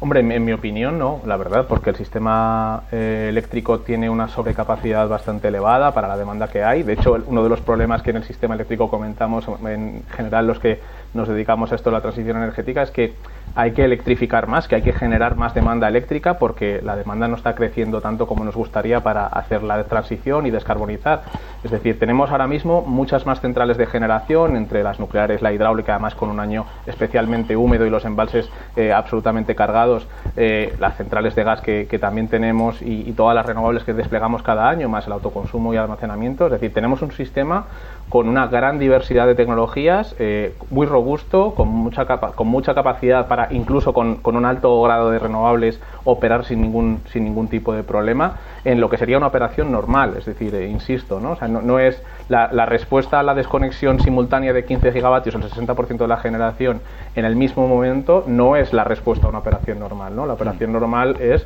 Hombre, en, mi opinión no, la verdad, porque el sistema eh, eléctrico tiene una sobrecapacidad bastante elevada para la demanda que hay. De hecho, uno de los problemas que en el sistema eléctrico comentamos, en general los que nos dedicamos a esto la transición energética, es que hay que electrificar más, que hay que generar más demanda eléctrica porque la demanda no está creciendo tanto como nos gustaría para hacer la transición y descarbonizar. Es decir, tenemos ahora mismo muchas más centrales de generación, entre las nucleares, la hidráulica, además con un año especialmente húmedo y los embalses eh, absolutamente cargados, eh, las centrales de gas que, también tenemos y, todas las renovables que desplegamos cada año, más el autoconsumo y almacenamiento. Es decir, tenemos un sistema con una gran diversidad de tecnologías, eh, muy robusto, con mucha, con mucha capacidad para, incluso con, un alto grado de renovables, operar sin ningún, sin ningún tipo de problema, en lo que sería una operación normal. Es decir, eh, insisto, ¿no? O sea, no, es la, respuesta a la desconexión simultánea de 15 gigavatios, el 60% de la generación, en el mismo momento, no es la respuesta a una operación normal. ¿no? La operación normal es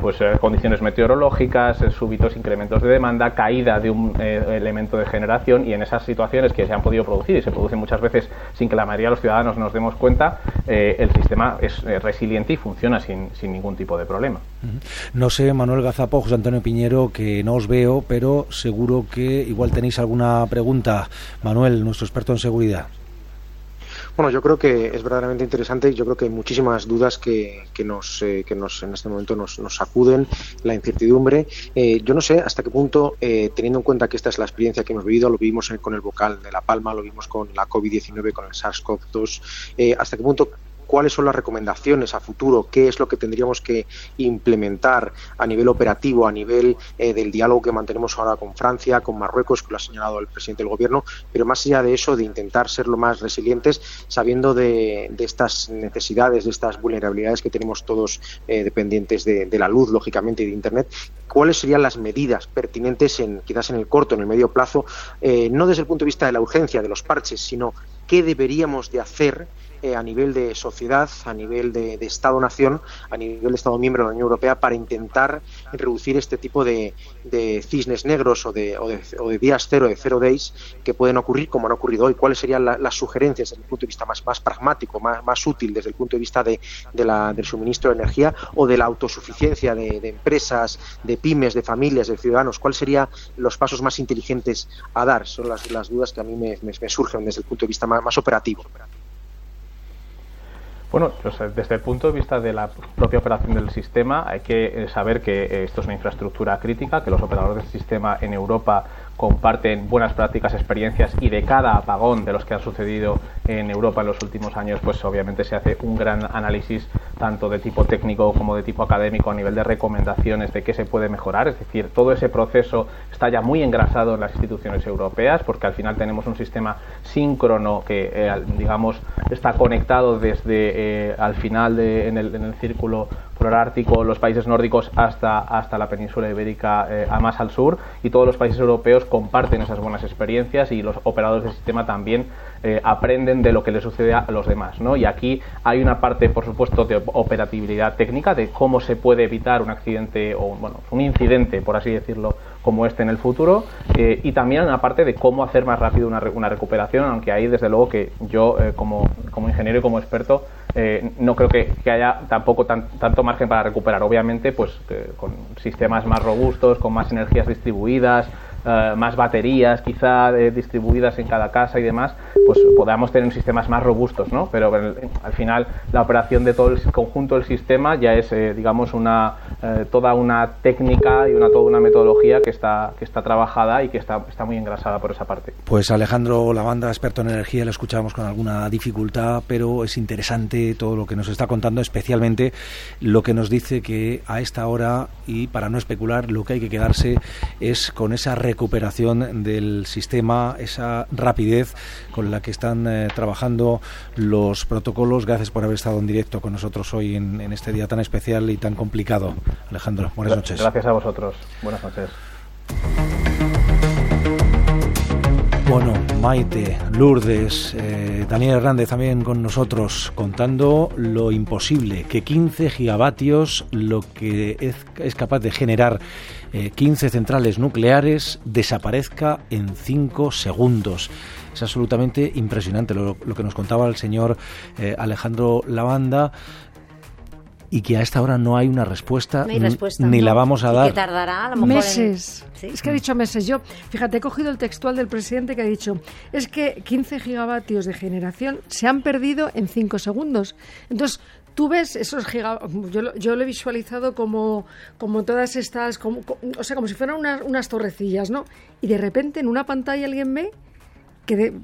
pues eh, condiciones meteorológicas, eh, súbitos incrementos de demanda, caída de un elemento de generación y en esas situaciones que se han podido producir y se producen muchas veces sin que la mayoría de los ciudadanos nos demos cuenta, el sistema es resiliente y funciona sin, sin, ningún tipo de problema. No sé, Manuel Gazapo, José Antonio Piñero, que no os veo, pero seguro que igual tenéis alguna pregunta. Manuel, nuestro experto en seguridad. Bueno, yo creo que es verdaderamente interesante. Yo creo que hay muchísimas dudas que, que nos, eh, que nos en este momento nos, nos sacuden, la incertidumbre. Eh, yo no sé hasta qué punto, eh, teniendo en cuenta que esta es la experiencia que hemos vivido, lo vivimos con el vocal de La Palma, lo vimos con la COVID-19, con el SARS-CoV-2, hasta qué punto cuáles son las recomendaciones a futuro, qué es lo que tendríamos que implementar a nivel operativo, a nivel eh, del diálogo que mantenemos ahora con Francia, con Marruecos, que lo ha señalado el presidente del gobierno, pero más allá de eso, de intentar ser lo más resilientes, sabiendo de, estas necesidades, de estas vulnerabilidades que tenemos todos eh, dependientes de, la luz, lógicamente, y de Internet, cuáles serían las medidas pertinentes en quizás en el corto, en el medio plazo, eh, no desde el punto de vista de la urgencia de los parches, sino qué deberíamos de hacer eh, a nivel de sociedad, a nivel de, Estado-nación, a nivel de Estado miembro de la Unión Europea para intentar reducir este tipo de, cisnes negros o de, días cero, de cero days, que pueden ocurrir como han ocurrido hoy. ¿Cuáles serían las sugerencias desde el punto de vista más, más pragmático, más, más útil desde el punto de vista de, la, del suministro de energía o de la autosuficiencia de, empresas, de pymes, de familias, de ciudadanos? ¿Cuáles serían los pasos más inteligentes a dar? Son las, las dudas que a mí me, surgen desde el punto de vista más operativo. Bueno, desde el punto de vista de la propia operación del sistema, hay que eh, saber que eh, esto es una infraestructura crítica, que los operadores del sistema en Europa comparten buenas prácticas, experiencias y de cada apagón de los que han sucedido en Europa en los últimos años, pues obviamente se hace un gran análisis tanto de tipo técnico como de tipo académico a nivel de recomendaciones de qué se puede mejorar. Es decir, todo ese proceso está ya muy engrasado en las instituciones europeas porque al final tenemos un sistema síncrono que, eh, digamos, está conectado desde eh, al final de, en, el, en el círculo Ártico, los países nórdicos hasta, hasta la península ibérica eh, a más al sur y todos los países europeos comparten esas buenas experiencias y los operadores del sistema también eh, aprenden de lo que le sucede a los demás. ¿no? Y aquí hay una parte, por supuesto, de operatividad técnica, de cómo se puede evitar un accidente o bueno, un incidente, por así decirlo, como este en el futuro, eh, y también una parte de cómo hacer más rápido una, una recuperación, aunque ahí desde luego que yo como, como ingeniero y como experto eh, no creo que, haya tampoco tanto margen para recuperar. Obviamente, pues con sistemas más robustos, con más energías distribuidas, eh, más baterías quizá eh, distribuidas en cada casa y demás, pues podamos tener sistemas más robustos, ¿no? Pero al final la operación de todo el conjunto del sistema ya es, eh, digamos, una toda una técnica y una toda una metodología que está que está trabajada y que está, está muy engrasada por esa parte. Pues Alejandro Lavanda, experto en energía, lo escuchamos con alguna dificultad, pero es interesante todo lo que nos está contando, especialmente lo que nos dice que a esta hora y para no especular, lo que hay que quedarse es con esa recuperación del sistema, esa rapidez con la que están eh, trabajando los protocolos. Gracias por haber estado en directo con nosotros hoy en, en este día tan especial y tan complicado. Alejandro, buenas noches. Gracias a vosotros. Buenas noches. Bueno, Maite, Lourdes, eh, Daniel Hernández también con nosotros contando lo imposible, que 15 gigavatios, lo que es, capaz de generar 15 eh, centrales nucleares, desaparezca en 5 segundos. Es absolutamente impresionante lo, que nos contaba el señor eh, Alejandro Lavanda y que a esta hora no hay una respuesta, ni la vamos a dar. que tardará a lo mejor meses. Es que ha dicho meses. Yo, fíjate, he cogido el textual del presidente que ha dicho, es que 15 gigavatios de generación se han perdido en 5 segundos. Entonces, tú ves esos gigavatios, yo, yo, lo he visualizado como, como todas estas, como, o sea, como si fueran unas, unas torrecillas, ¿no? Y de repente en una pantalla alguien ve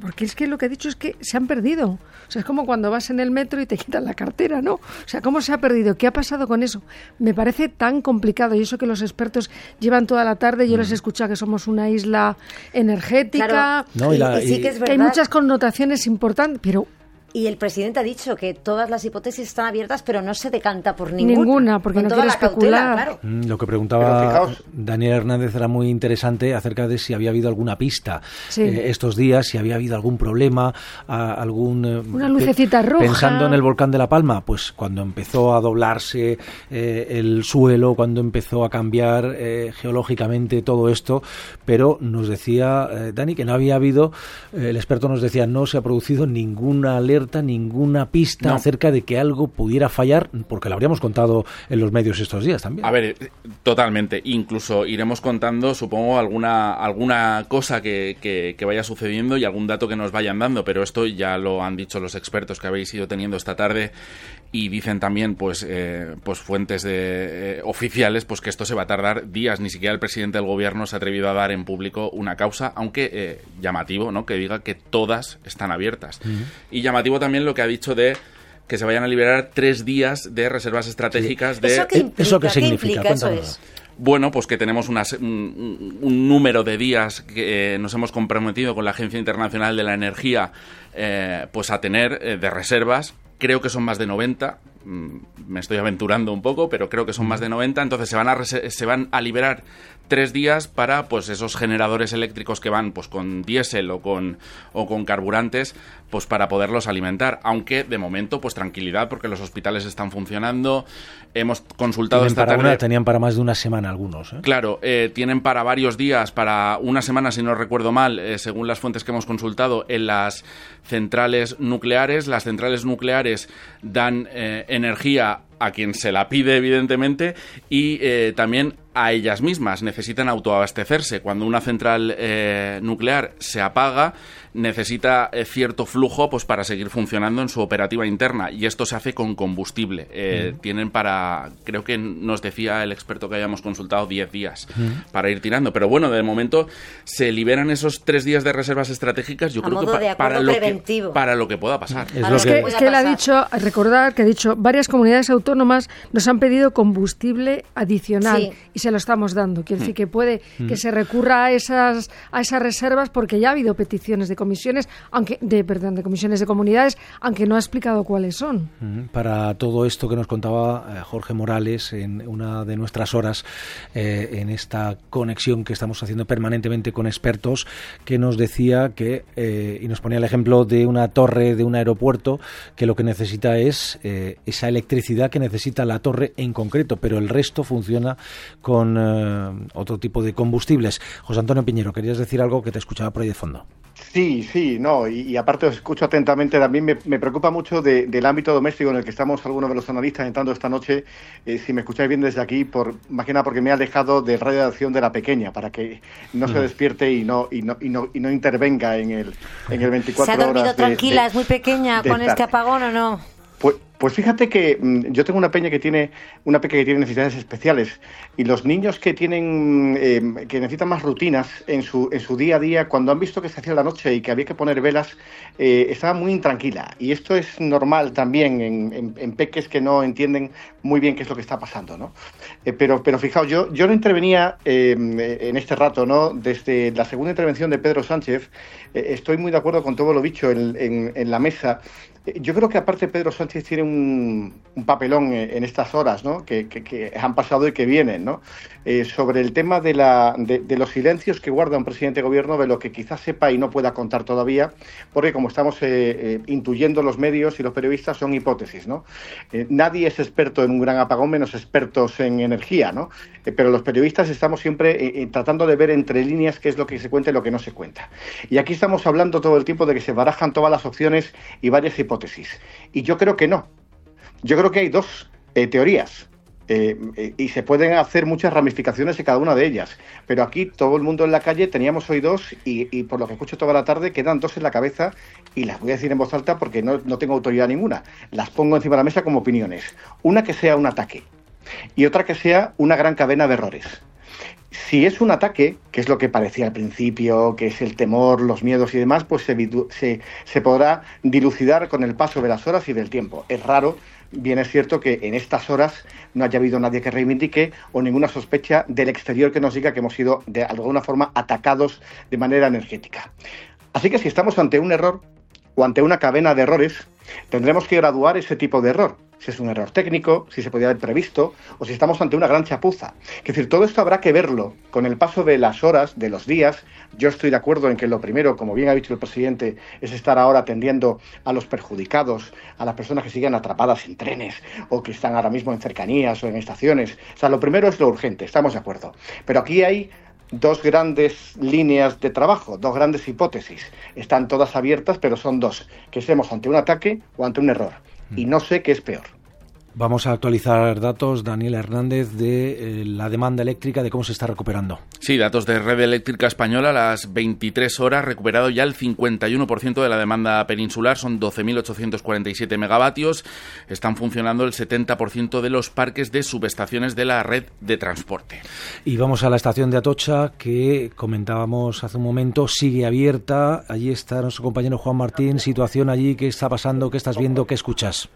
porque es que lo que he dicho es que se han perdido. O sea, es como cuando vas en el metro y te quitan la cartera, ¿no? O sea, ¿cómo se ha perdido? ¿Qué ha pasado con eso? Me parece tan complicado y eso que los expertos llevan toda la tarde, yo les he mm. escuchado que somos una isla energética, que hay muchas connotaciones importantes, pero y el presidente ha dicho que todas las hipótesis están abiertas, pero no se decanta por ninguna. Ninguna, porque no quiere especular. Mm, lo que preguntaba Daniel Hernández era muy interesante acerca de si había habido alguna pista eh, estos días, si había habido algún problema, algún... Eh, Una lucecita roja. Pensando en el volcán de La Palma, pues cuando empezó a doblarse eh, el suelo, cuando empezó a cambiar geológicamente todo esto, pero nos decía Dani que no había habido, el experto nos decía, no se ha producido ninguna alerta ninguna pista acerca de que algo pudiera fallar, porque lo habríamos contado en los medios estos días también. A ver, totalmente. Incluso iremos contando, supongo, alguna, alguna cosa que, que, vaya sucediendo y algún dato que nos vayan dando, pero esto ya lo han dicho los expertos que habéis ido teniendo esta tarde y dicen también pues eh, pues fuentes de, eh, oficiales pues que esto se va a tardar días. Ni siquiera el presidente del gobierno se ha atrevido a dar en público una causa aunque eh, llamativo no que diga que todas están abiertas. Y llamativo también lo que ha dicho de que se vayan a liberar tres días de reservas estratégicas de... ¿Eso qué, ¿Eso qué significa? eso es? Bueno, pues que tenemos un, número de días que eh, nos hemos comprometido con la Agencia Internacional de la Energía eh, pues a tener eh, de reservas. Creo que son más de 90. Mm, me estoy aventurando un poco, pero creo que son más de 90. Entonces se van a, se van a liberar tres días para pues esos generadores eléctricos que van pues con diésel o con o con carburantes pues para poderlos alimentar. Aunque de momento pues tranquilidad porque los hospitales están funcionando. Hemos consultado esta tarde tenían para más de una semana algunos ¿eh? claro eh, tienen para varios días para una semana si no recuerdo mal eh, según las fuentes que hemos consultado en las centrales nucleares. Las centrales nucleares dan energía a quien se la pide, evidentemente, y eh, también a ellas mismas. Necesitan autoabastecerse. Cuando una central eh, nuclear se apaga, necesita eh, cierto flujo pues para seguir funcionando en su operativa interna y esto se hace con combustible. Eh, tienen para, creo que nos decía el experto que habíamos consultado, 10 días para ir tirando. Pero bueno, de momento se liberan esos tres días de reservas estratégicas, yo creo que para, lo que para lo que pueda pasar. Es, que, él ha dicho, recordar que ha dicho, varias comunidades autónomas nos han pedido combustible adicional y se lo estamos dando. Quiere decir mm. que puede que mm. se recurra a esas, a esas reservas porque ya ha habido peticiones de comisiones, aunque de perdón, de comisiones de comunidades, aunque no ha explicado cuáles son. Para todo esto que nos contaba eh, Jorge Morales en una de nuestras horas eh, en esta conexión que estamos haciendo permanentemente con expertos, que nos decía que eh, y nos ponía el ejemplo de una torre de un aeropuerto que lo que necesita es esa electricidad que necesita la torre en concreto, pero el resto funciona con otro tipo de combustibles. José Antonio Piñero, querías decir algo que te escuchaba por ahí de fondo. Sí, sí, no, y, aparte os escucho atentamente, también me, preocupa mucho del ámbito doméstico en el que estamos algunos de los analistas entrando esta noche, eh, si me escucháis bien desde aquí, por, más que nada porque me ha alejado del radio de acción de la pequeña, para que no se mm. despierte y no, y no, y no, y no intervenga en el, en el 24 horas. ¿Se ha dormido tranquila? ¿Es muy pequeña con este apagón o no? Pues, fíjate que mm, yo tengo una peña que tiene una pequeña que tiene necesidades especiales y los niños que tienen eh, que necesitan más rutinas en su, en su día a día cuando han visto que se hacía la noche y que había que poner velas eh, estaban muy intranquila y esto es normal también en, peques que no entienden muy bien qué es lo que está pasando, ¿no? Eh, pero pero fijaos yo yo no intervenía en este rato, ¿no? Desde la segunda intervención de Pedro Sánchez estoy muy de acuerdo con todo lo dicho en, en la mesa yo creo que aparte Pedro Sánchez tiene un, papelón en estas horas ¿no? que, han pasado y que vienen, ¿no? Eh, sobre el tema de, la, de, los silencios que guarda un presidente de gobierno de lo que quizás sepa y no pueda contar todavía, porque como estamos eh, eh, intuyendo los medios y los periodistas son hipótesis. ¿no? nadie es experto en un gran apagón menos expertos en energía, ¿no? pero los periodistas estamos siempre tratando de ver entre líneas qué es lo que se cuenta y lo que no se cuenta. Y aquí estamos hablando todo el tiempo de que se barajan todas las opciones y varias hipótesis y yo creo que no. Yo creo que hay dos eh, teorías. Eh, eh, y se pueden hacer muchas ramificaciones de cada una de ellas. Pero aquí todo el mundo en la calle teníamos hoy dos y, por lo que escucho toda la tarde quedan dos en la cabeza y las voy a decir en voz alta porque no, no tengo autoridad ninguna. Las pongo encima de la mesa como opiniones. Una que sea un ataque y otra que sea una gran cadena de errores. Si es un ataque, que es lo que parecía al principio, que es el temor, los miedos y demás, pues se, se, podrá dilucidar con el paso de las horas y del tiempo. Es raro bien es cierto que en estas horas no haya habido nadie que reivindique o ninguna sospecha del exterior que nos diga que hemos sido de alguna forma atacados de manera energética. Así que si estamos ante un error o ante una cadena de errores, tendremos que graduar ese tipo de error si es un error técnico, si se podía haber previsto, o si estamos ante una gran chapuza. Es decir, todo esto habrá que verlo con el paso de las horas, de los días. Yo estoy de acuerdo en que lo primero, como bien ha dicho el presidente, es estar ahora atendiendo a los perjudicados, a las personas que siguen atrapadas en trenes o que están ahora mismo en cercanías o en estaciones. O sea, lo primero es lo urgente, estamos de acuerdo. Pero aquí hay dos grandes líneas de trabajo, dos grandes hipótesis. Están todas abiertas, pero son dos, que estemos ante un ataque o ante un error y no sé qué es peor. Vamos a actualizar datos, Daniel Hernández, de eh, la demanda eléctrica, de cómo se está recuperando. Sí, datos de Red Eléctrica Española, las 23 horas, recuperado ya el 51% de la demanda peninsular, son 12.847 megavatios. Están funcionando el 70% de los parques de subestaciones de la red de transporte. Y vamos a la estación de Atocha, que comentábamos hace un momento, sigue abierta. Allí está nuestro compañero Juan Martín. Situación allí, ¿qué está pasando? ¿Qué estás viendo? ¿Qué escuchas?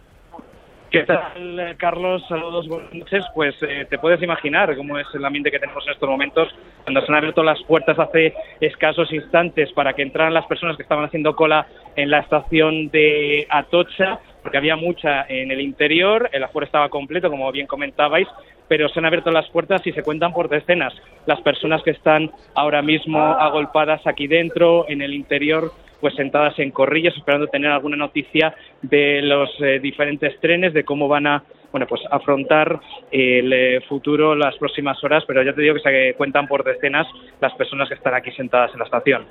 ¿Qué tal, Carlos? Saludos, buenas noches. Pues eh, te puedes imaginar cómo es el ambiente que tenemos en estos momentos. Cuando se han abierto las puertas hace escasos instantes para que entraran las personas que estaban haciendo cola en la estación de Atocha, porque había mucha en el interior, el afuera estaba completo, como bien comentabais, pero se han abierto las puertas y se cuentan por decenas las personas que están ahora mismo agolpadas aquí dentro, en el interior pues sentadas en corrillas esperando tener alguna noticia de los eh, diferentes trenes, de cómo van a bueno, pues afrontar el eh, futuro las próximas horas, pero ya te digo que se cuentan por decenas las personas que están aquí sentadas en la estación.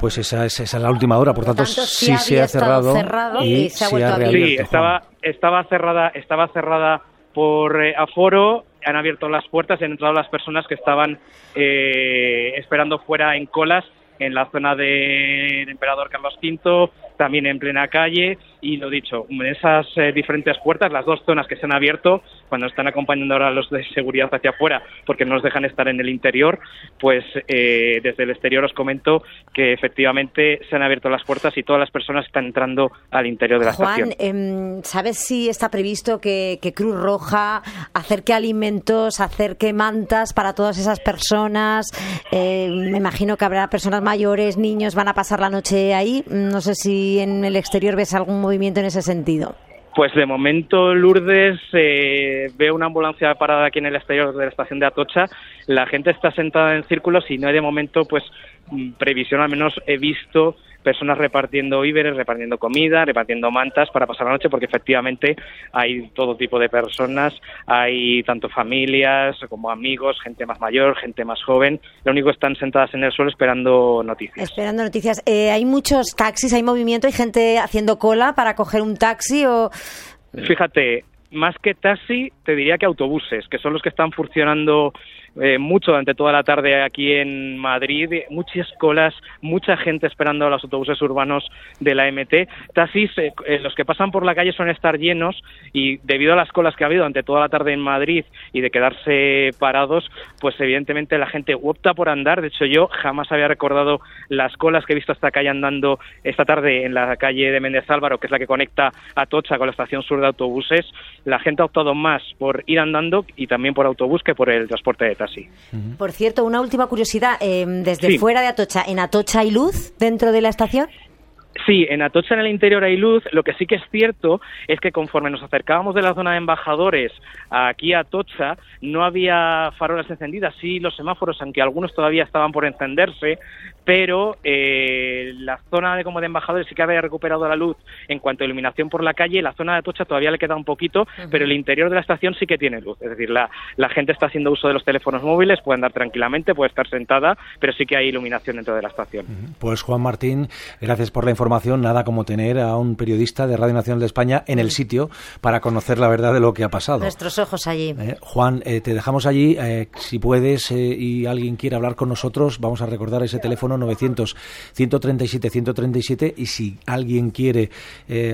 Pues esa es, esa la última hora, por, tanto, sí, se ha cerrado, y, se ha, reabierto. Sí, estaba, estaba cerrada, estaba cerrada por eh, aforo, han abierto las puertas y han entrado las personas que estaban esperando fuera en colas en la zona del Emperador Carlos V, también en plena calle y lo dicho, en esas eh, diferentes puertas, las dos zonas que se han abierto, cuando están acompañando ahora los de seguridad hacia afuera porque no nos dejan estar en el interior, pues eh, desde el exterior os comento que efectivamente se han abierto las puertas y todas las personas están entrando al interior de la Juan, estación. Em, ¿sabes si está previsto que, Cruz Roja acerque alimentos, acerque mantas para todas esas personas? Eh, me imagino que habrá personas mayores, niños, van a pasar la noche ahí. No sé si en el exterior ves algún movimiento en ese sentido? Pues de momento Lourdes eh, ve una ambulancia parada aquí en el exterior de la estación de Atocha. La gente está sentada en círculos y no hay de momento pues mm, previsión, al menos he visto personas repartiendo víveres, repartiendo comida, repartiendo mantas para pasar la noche, porque efectivamente hay todo tipo de personas, hay tanto familias como amigos, gente más mayor, gente más joven. Lo único que están sentadas en el suelo esperando noticias. Esperando noticias. Eh, hay muchos taxis, hay movimiento, hay gente haciendo cola para coger un taxi o. Fíjate, más que taxi, te diría que autobuses, que son los que están funcionando eh, mucho durante toda la tarde aquí en Madrid, muchas colas, mucha gente esperando a los autobuses urbanos de la MT. Taxis, eh, eh, los que pasan por la calle suelen estar llenos y debido a las colas que ha habido durante toda la tarde en Madrid y de quedarse parados, pues evidentemente la gente opta por andar. De hecho, yo jamás había recordado las colas que he visto esta calle andando esta tarde en la calle de Méndez Álvaro, que es la que conecta a Tocha con la estación sur de autobuses. La gente ha optado más por ir andando y también por autobús que por el transporte de taxi. Por cierto, una última curiosidad. Em, desde fuera de Atocha, ¿en Atocha hay luz dentro de la estación? Sí, en Atocha en el interior hay luz. Lo que sí que es cierto es que conforme nos acercábamos de la zona de embajadores aquí a Atocha, no había farolas encendidas. Sí, los semáforos, aunque algunos todavía estaban por encenderse, pero eh, la zona de como de embajadores sí que había recuperado la luz en cuanto a iluminación por la calle. La zona de Atocha todavía le queda un poquito, pero el interior de la estación sí que tiene luz. Es decir, la, la gente está haciendo uso de los teléfonos móviles, puede andar tranquilamente, puede estar sentada, pero sí que hay iluminación dentro de la estación. Pues Juan Martín, gracias por la información. Nada como tener a un periodista de Radio Nacional de España en el sitio para conocer la verdad de lo que ha pasado. Nuestros ojos allí. Eh, Juan, eh, te dejamos allí. Eh, si puedes y alguien quiere hablar con nosotros, vamos a recordar ese teléfono 900 137 137 y si alguien quiere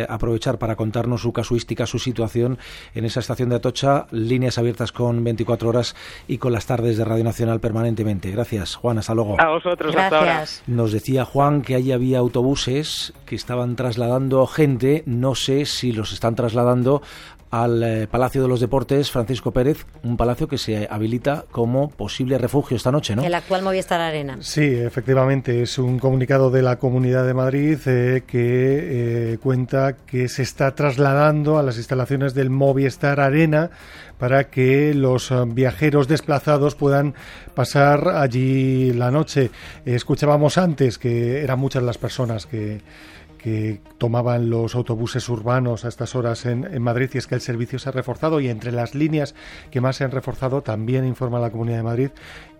aprovechar para contarnos su casuística, su situación en esa estación de Atocha, líneas abiertas con 24 horas y con las tardes de Radio Nacional permanentemente. Gracias, Juan. Hasta luego. A vosotros, hasta ahora. Nos decía Juan que allí había autobuses que estaban trasladando gente. No sé si los están trasladando al eh, Palacio de los Deportes Francisco Pérez, un palacio que se habilita como posible refugio esta noche, ¿no? El actual Movistar Arena. Sí, efectivamente, es un comunicado de la Comunidad de Madrid eh, que eh, cuenta que se está trasladando a las instalaciones del Movistar Arena para que los viajeros desplazados puedan pasar allí la noche. escuchábamos antes que eran muchas las personas que que tomaban los autobuses urbanos a estas horas en, Madrid y es que el servicio se ha reforzado y entre las líneas que más se han reforzado también informa la Comunidad de Madrid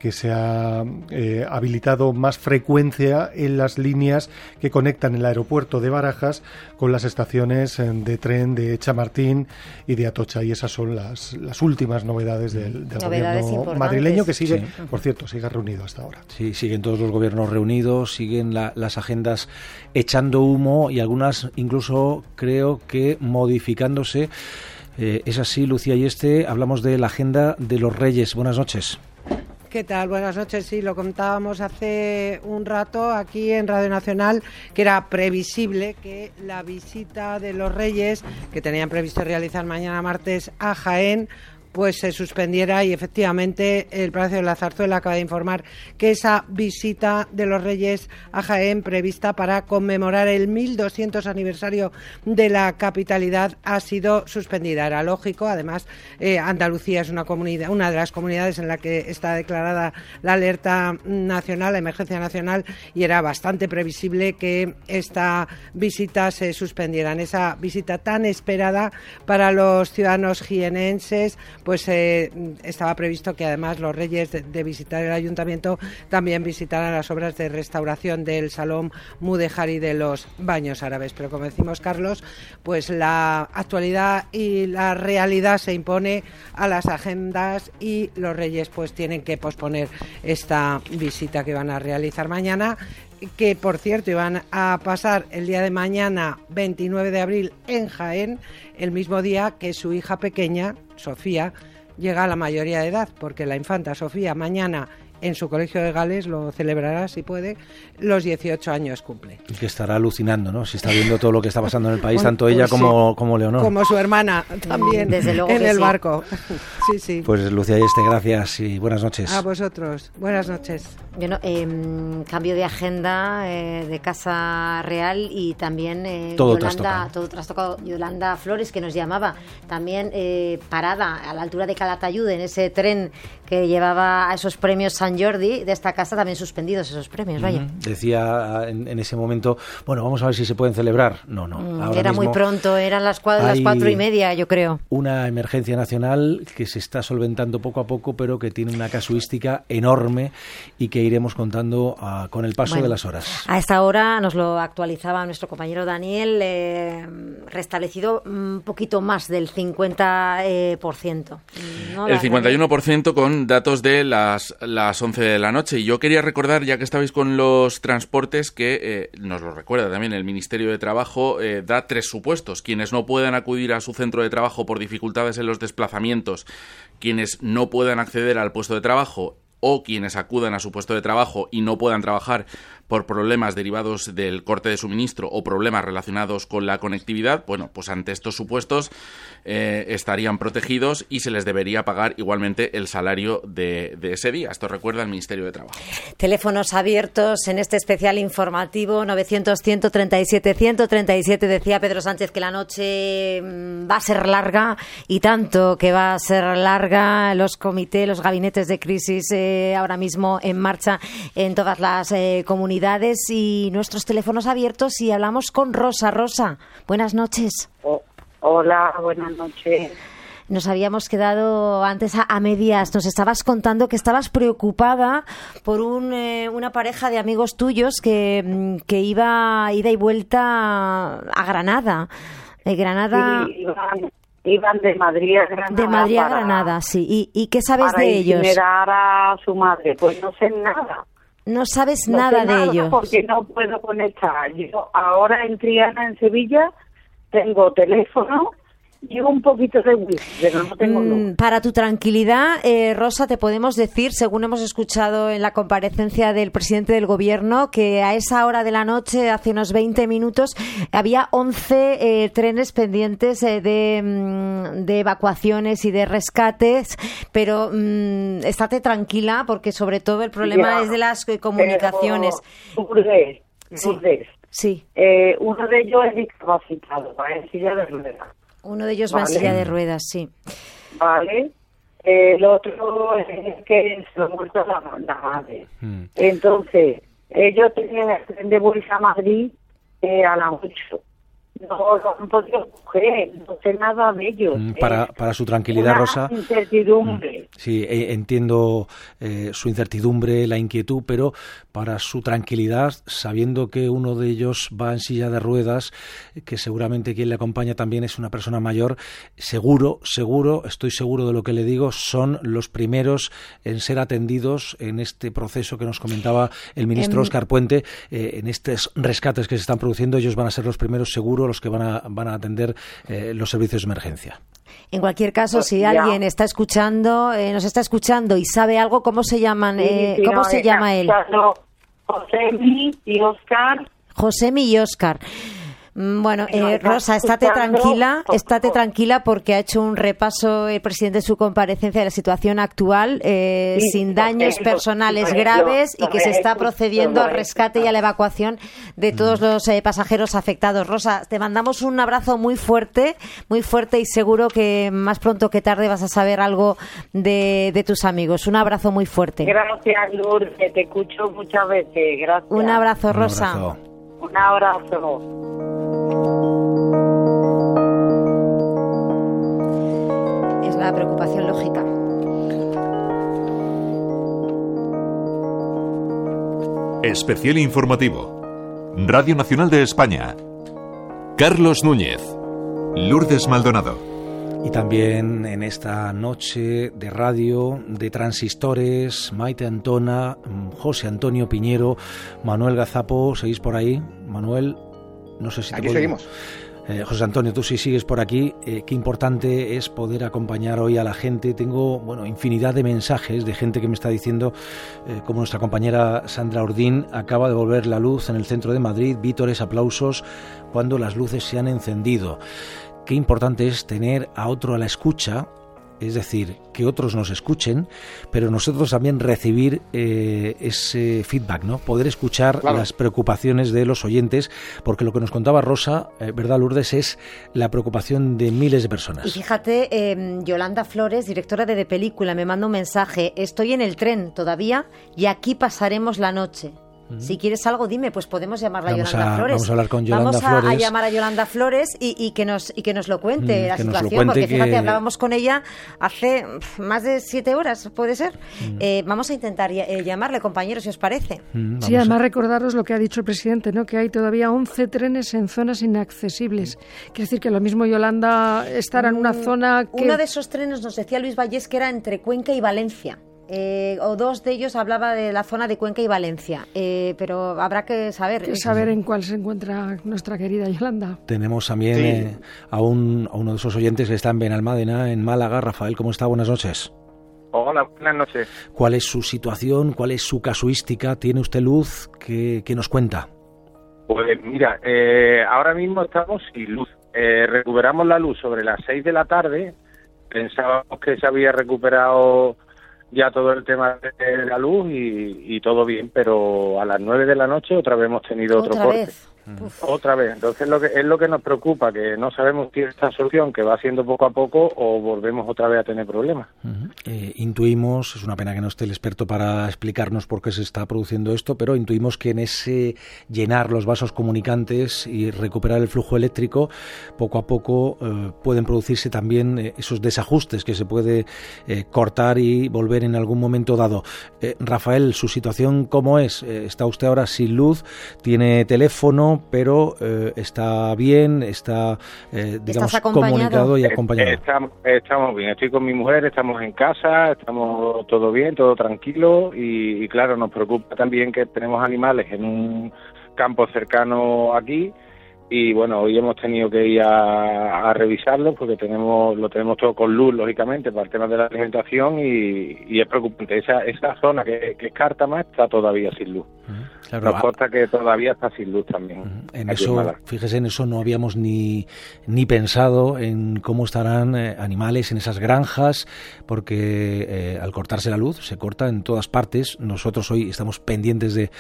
que se ha eh, habilitado más frecuencia en las líneas que conectan el aeropuerto de Barajas con las estaciones eh, de tren de Chamartín y de Atocha. Y esas son las, las últimas novedades del, gobierno madrileño, que sigue, por cierto, sigue reunido hasta ahora. Sí, siguen todos los gobiernos reunidos, siguen las agendas echando humo y algunas incluso creo que modificándose. Eh, es así, Lucía y este. Hablamos de la agenda de los Reyes. Buenas noches. ¿Qué tal? Buenas noches. Sí, lo contábamos hace un rato aquí en Radio Nacional, que era previsible que la visita de los Reyes, que tenían previsto realizar mañana martes a Jaén, pues se suspendiera y efectivamente el Palacio de la Zarzuela acaba de informar que esa visita de los Reyes a Jaén prevista para conmemorar el 1200 aniversario de la capitalidad ha sido suspendida. Era lógico, además eh, Andalucía es una comunidad, una de las comunidades en la que está declarada la alerta nacional, la emergencia nacional y era bastante previsible que esta visita se suspendiera. En esa visita tan esperada para los ciudadanos jienenses pues eh, estaba previsto que además los reyes de, visitar el ayuntamiento también visitaran las obras de restauración del Salón Mudejari de los baños árabes. Pero como decimos, Carlos, pues la actualidad y la realidad se impone a las agendas y los reyes pues tienen que posponer esta visita que van a realizar mañana que por cierto iban a pasar el día de mañana 29 de abril en Jaén, el mismo día que su hija pequeña, Sofía, llega a la mayoría de edad, porque la infanta Sofía mañana en su colegio de Gales, lo celebrará si puede, los 18 años cumple. Y que estará alucinando, ¿no? Si está viendo todo lo que está pasando en el país, tanto ella pues como, como Leonor. Como su hermana también, Desde luego en el barco. sí, sí. Pues Lucía y Este, gracias y buenas noches. A vosotros, buenas noches. Bueno, em, cambio de agenda eh, de Casa Real y también eh, todo Yolanda, todo trastocado. Yolanda Flores, que nos llamaba, también eh, parada a la altura de Calatayud en ese tren que llevaba a esos premios San Jordi de esta casa también suspendidos esos premios, vaya. Decía en, ese momento, bueno, vamos a ver si se pueden celebrar. No, no. Mm, era muy pronto, eran las cuatro, las cuatro y media, yo creo. Una emergencia nacional que se está solventando poco a poco, pero que tiene una casuística enorme y que iremos contando ah, con el paso de las horas. A esta hora nos lo actualizaba nuestro compañero Daniel, eh, restablecido un poquito más del 50%. Eh, el 51% con datos de las, las 11 de la noche. Y yo quería recordar, ya que estabais con los transportes, que eh, nos lo recuerda también el Ministerio de Trabajo, eh, da tres supuestos. Quienes no puedan acudir a su centro de trabajo por dificultades en los desplazamientos, quienes no puedan acceder al puesto de trabajo o quienes acudan a su puesto de trabajo y no puedan trabajar por problemas derivados del corte de suministro o problemas relacionados con la conectividad, bueno, pues ante estos supuestos eh, estarían protegidos y se les debería pagar igualmente el salario de, ese día. Esto recuerda el Ministerio de Trabajo. Teléfonos abiertos en este especial informativo 900-137-137. Decía Pedro Sánchez que la noche mm, va a ser larga y tanto que va a ser larga. Los comités, los gabinetes de crisis eh, ahora mismo en marcha en todas las eh, comunidades y nuestros teléfonos abiertos y hablamos con Rosa. Rosa, buenas noches. Oh, hola, buenas noches. Nos habíamos quedado antes a, medias. Nos estabas contando que estabas preocupada por un, eh, una pareja de amigos tuyos que, mm, que iba ida y vuelta a Granada. De Granada. Sí, iban, de Madrid a Granada. De Madrid a Granada, sí. ¿Y, y qué sabes para de ellos? a su madre. Pues no sé nada. No sabes No nada sé de ellos. Porque no puedo conectar. Yo ahora en Triana, en Sevilla, tengo teléfono y un poquito de wifi, pero no tengo. Mm, Para tu tranquilidad, eh, Rosa, te podemos decir, según hemos escuchado en la comparecencia del presidente del gobierno, que a esa hora de la noche, hace unos 20 minutos, había 11 eh, trenes pendientes eh, de, mm, de evacuaciones y de rescates, pero mm, estate tranquila porque sobre todo el problema Ya, es de las eh, comunicaciones. Lourdes, Sí. eh, uno de ellos es discapacitado, en silla de ruedas. Uno de ellos va en Vale. silla de ruedas, sí. ¿vale? El otro es que se lo ha muerto la, la madre. Entonces, ellos tenían el tren de Buenos a Madrid eh, a las 8. No lo han podido coger, no sé nada de ellos. Mm, eh. Para, para su tranquilidad, Una Rosa. incertidumbre. Sí, eh, entiendo eh, su incertidumbre, la inquietud, pero para su tranquilidad, sabiendo que uno de ellos va en silla de ruedas, que seguramente quien le acompaña también es una persona mayor, seguro, seguro, estoy seguro de lo que le digo, son los primeros en ser atendidos en este proceso que nos comentaba el ministro Em, Oscar Puente, eh, en estos rescates que se están produciendo, ellos van a ser los primeros, seguro, los que van a, van a atender eh, los servicios de emergencia. En cualquier caso, Pues si ya. alguien está escuchando, eh, nos está escuchando y sabe algo, ¿cómo se llaman? eh, Sí, sí, ¿Cómo no, se llama él? Josemi y Oscar. Josemi y Oscar. Mm, Bueno, No, eh, está Rosa, estate tranquila, estate tranquila porque ha hecho un repaso el presidente en su comparecencia de la situación actual, eh, Sí, sin daños personales graves y que se está procediendo al rescate y a la evacuación de todos Mm. los eh, pasajeros afectados. Rosa, te mandamos un abrazo muy fuerte, muy fuerte y seguro que más pronto que tarde vas a saber algo de, de tus amigos. Un abrazo muy fuerte. Gracias, Lourdes, te escucho muchas veces. Gracias. Un abrazo, Rosa. Un abrazo. Es la preocupación lógica. Especial informativo. Radio Nacional de España. Carlos Núñez. Lourdes Maldonado. Y también en esta noche de radio, de transistores, Maite Antona, José Antonio Piñero, Manuel Gazapo, ¿seguís por ahí? Manuel, no sé si te Aquí puedo- seguimos. Eh, José Antonio, tú sí sigues por aquí. Eh, qué importante es poder acompañar hoy a la gente. Tengo, bueno, infinidad de mensajes de gente que me está diciendo, eh, como nuestra compañera Sandra Ordín, acaba de volver la luz en el centro de Madrid, vítores, aplausos, cuando las luces se han encendido. Qué importante es tener a otro a la escucha, es decir, que otros nos escuchen, pero nosotros también recibir eh, ese feedback, ¿no? Poder escuchar Claro. las preocupaciones de los oyentes, porque lo que nos contaba Rosa, eh, ¿verdad, Lourdes? Es la preocupación de miles de Y personas. fíjate, eh, Yolanda Flores, directora de De Película, me manda un mensaje. Estoy en el tren todavía y aquí pasaremos la noche. Si quieres algo, dime, pues podemos llamarla a Vamos Yolanda a- Flores. vamos a hablar con Yolanda Vamos a- a, Flores. llamar a Yolanda Flores y, y que nos y que nos lo cuente Mm, la situación, cuente porque fíjate, que- hablábamos con ella hace más de siete horas, puede ser. Mm. Eh, vamos a intentar eh, llamarle, compañeros, si os parece. Sí, además recordaros lo que ha dicho el presidente, ¿no? que hay todavía 11 trenes en zonas inaccesibles. Quiere decir que lo mismo Yolanda estará en una Mm, zona que... Uno de esos trenes nos decía Luis Vallés que era entre Cuenca y Valencia. Eh, o dos de ellos hablaba de la zona de Cuenca y Valencia. Eh, pero habrá que saber. que saber en cuál se encuentra nuestra querida Yolanda. Tenemos también Sí. eh, a, un, a uno de esos oyentes que está en Benalmádena, en Málaga. Rafael, ¿cómo está? Buenas noches. Hola, buenas noches. ¿Cuál es su situación? ¿Cuál es su casuística? ¿Tiene usted luz? ¿Qué, nos cuenta? Pues mira, eh, ahora mismo estamos sin luz. Eh, recuperamos la luz sobre las 6 de la tarde. Pensábamos que se había recuperado ya todo el tema de la luz y, todo bien, pero a las 9 de la noche otra vez hemos tenido otro corte. Otra vez. Entonces lo que, es lo que nos preocupa, que no sabemos si esta solución que va haciendo poco a poco o volvemos otra vez a tener problemas. Eh, intuimos, es una pena que no esté el experto para explicarnos por qué se está produciendo esto, pero intuimos que en ese llenar los vasos comunicantes y recuperar el flujo eléctrico, poco a poco eh, pueden producirse también eh, esos desajustes que se puede cortar y volver en algún momento dado. Rafael, ¿su situación cómo es? ¿Está usted ahora sin luz? ¿Tiene teléfono? Pero eh, está bien, está, eh, digamos, comunicado y acompañado. Estamos, bien, estoy con mi mujer, estamos en casa, estamos todo bien, todo tranquilo y, claro, nos preocupa también que tenemos animales en un campo cercano aquí y bueno, hoy hemos tenido que ir a, revisarlo porque tenemos lo tenemos todo con luz, lógicamente, para el tema de la alimentación y, es preocupante. Esa, esa zona que, que es Cártama está todavía sin luz. Claro, Nos consta que todavía está sin luz también. En eso, fíjese, en eso no habíamos ni, ni pensado en cómo estarán eh, animales en esas granjas, porque eh, al cortarse la luz se corta en todas partes. Nosotros hoy estamos pendientes de,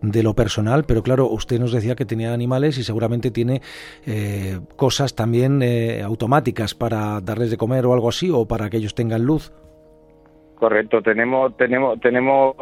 de lo personal, pero claro, usted nos decía que tenía animales y seguramente tiene eh, cosas también automáticas para darles de comer o algo así, o para que ellos tengan luz. Correcto, tenemos, tenemos, tenemos,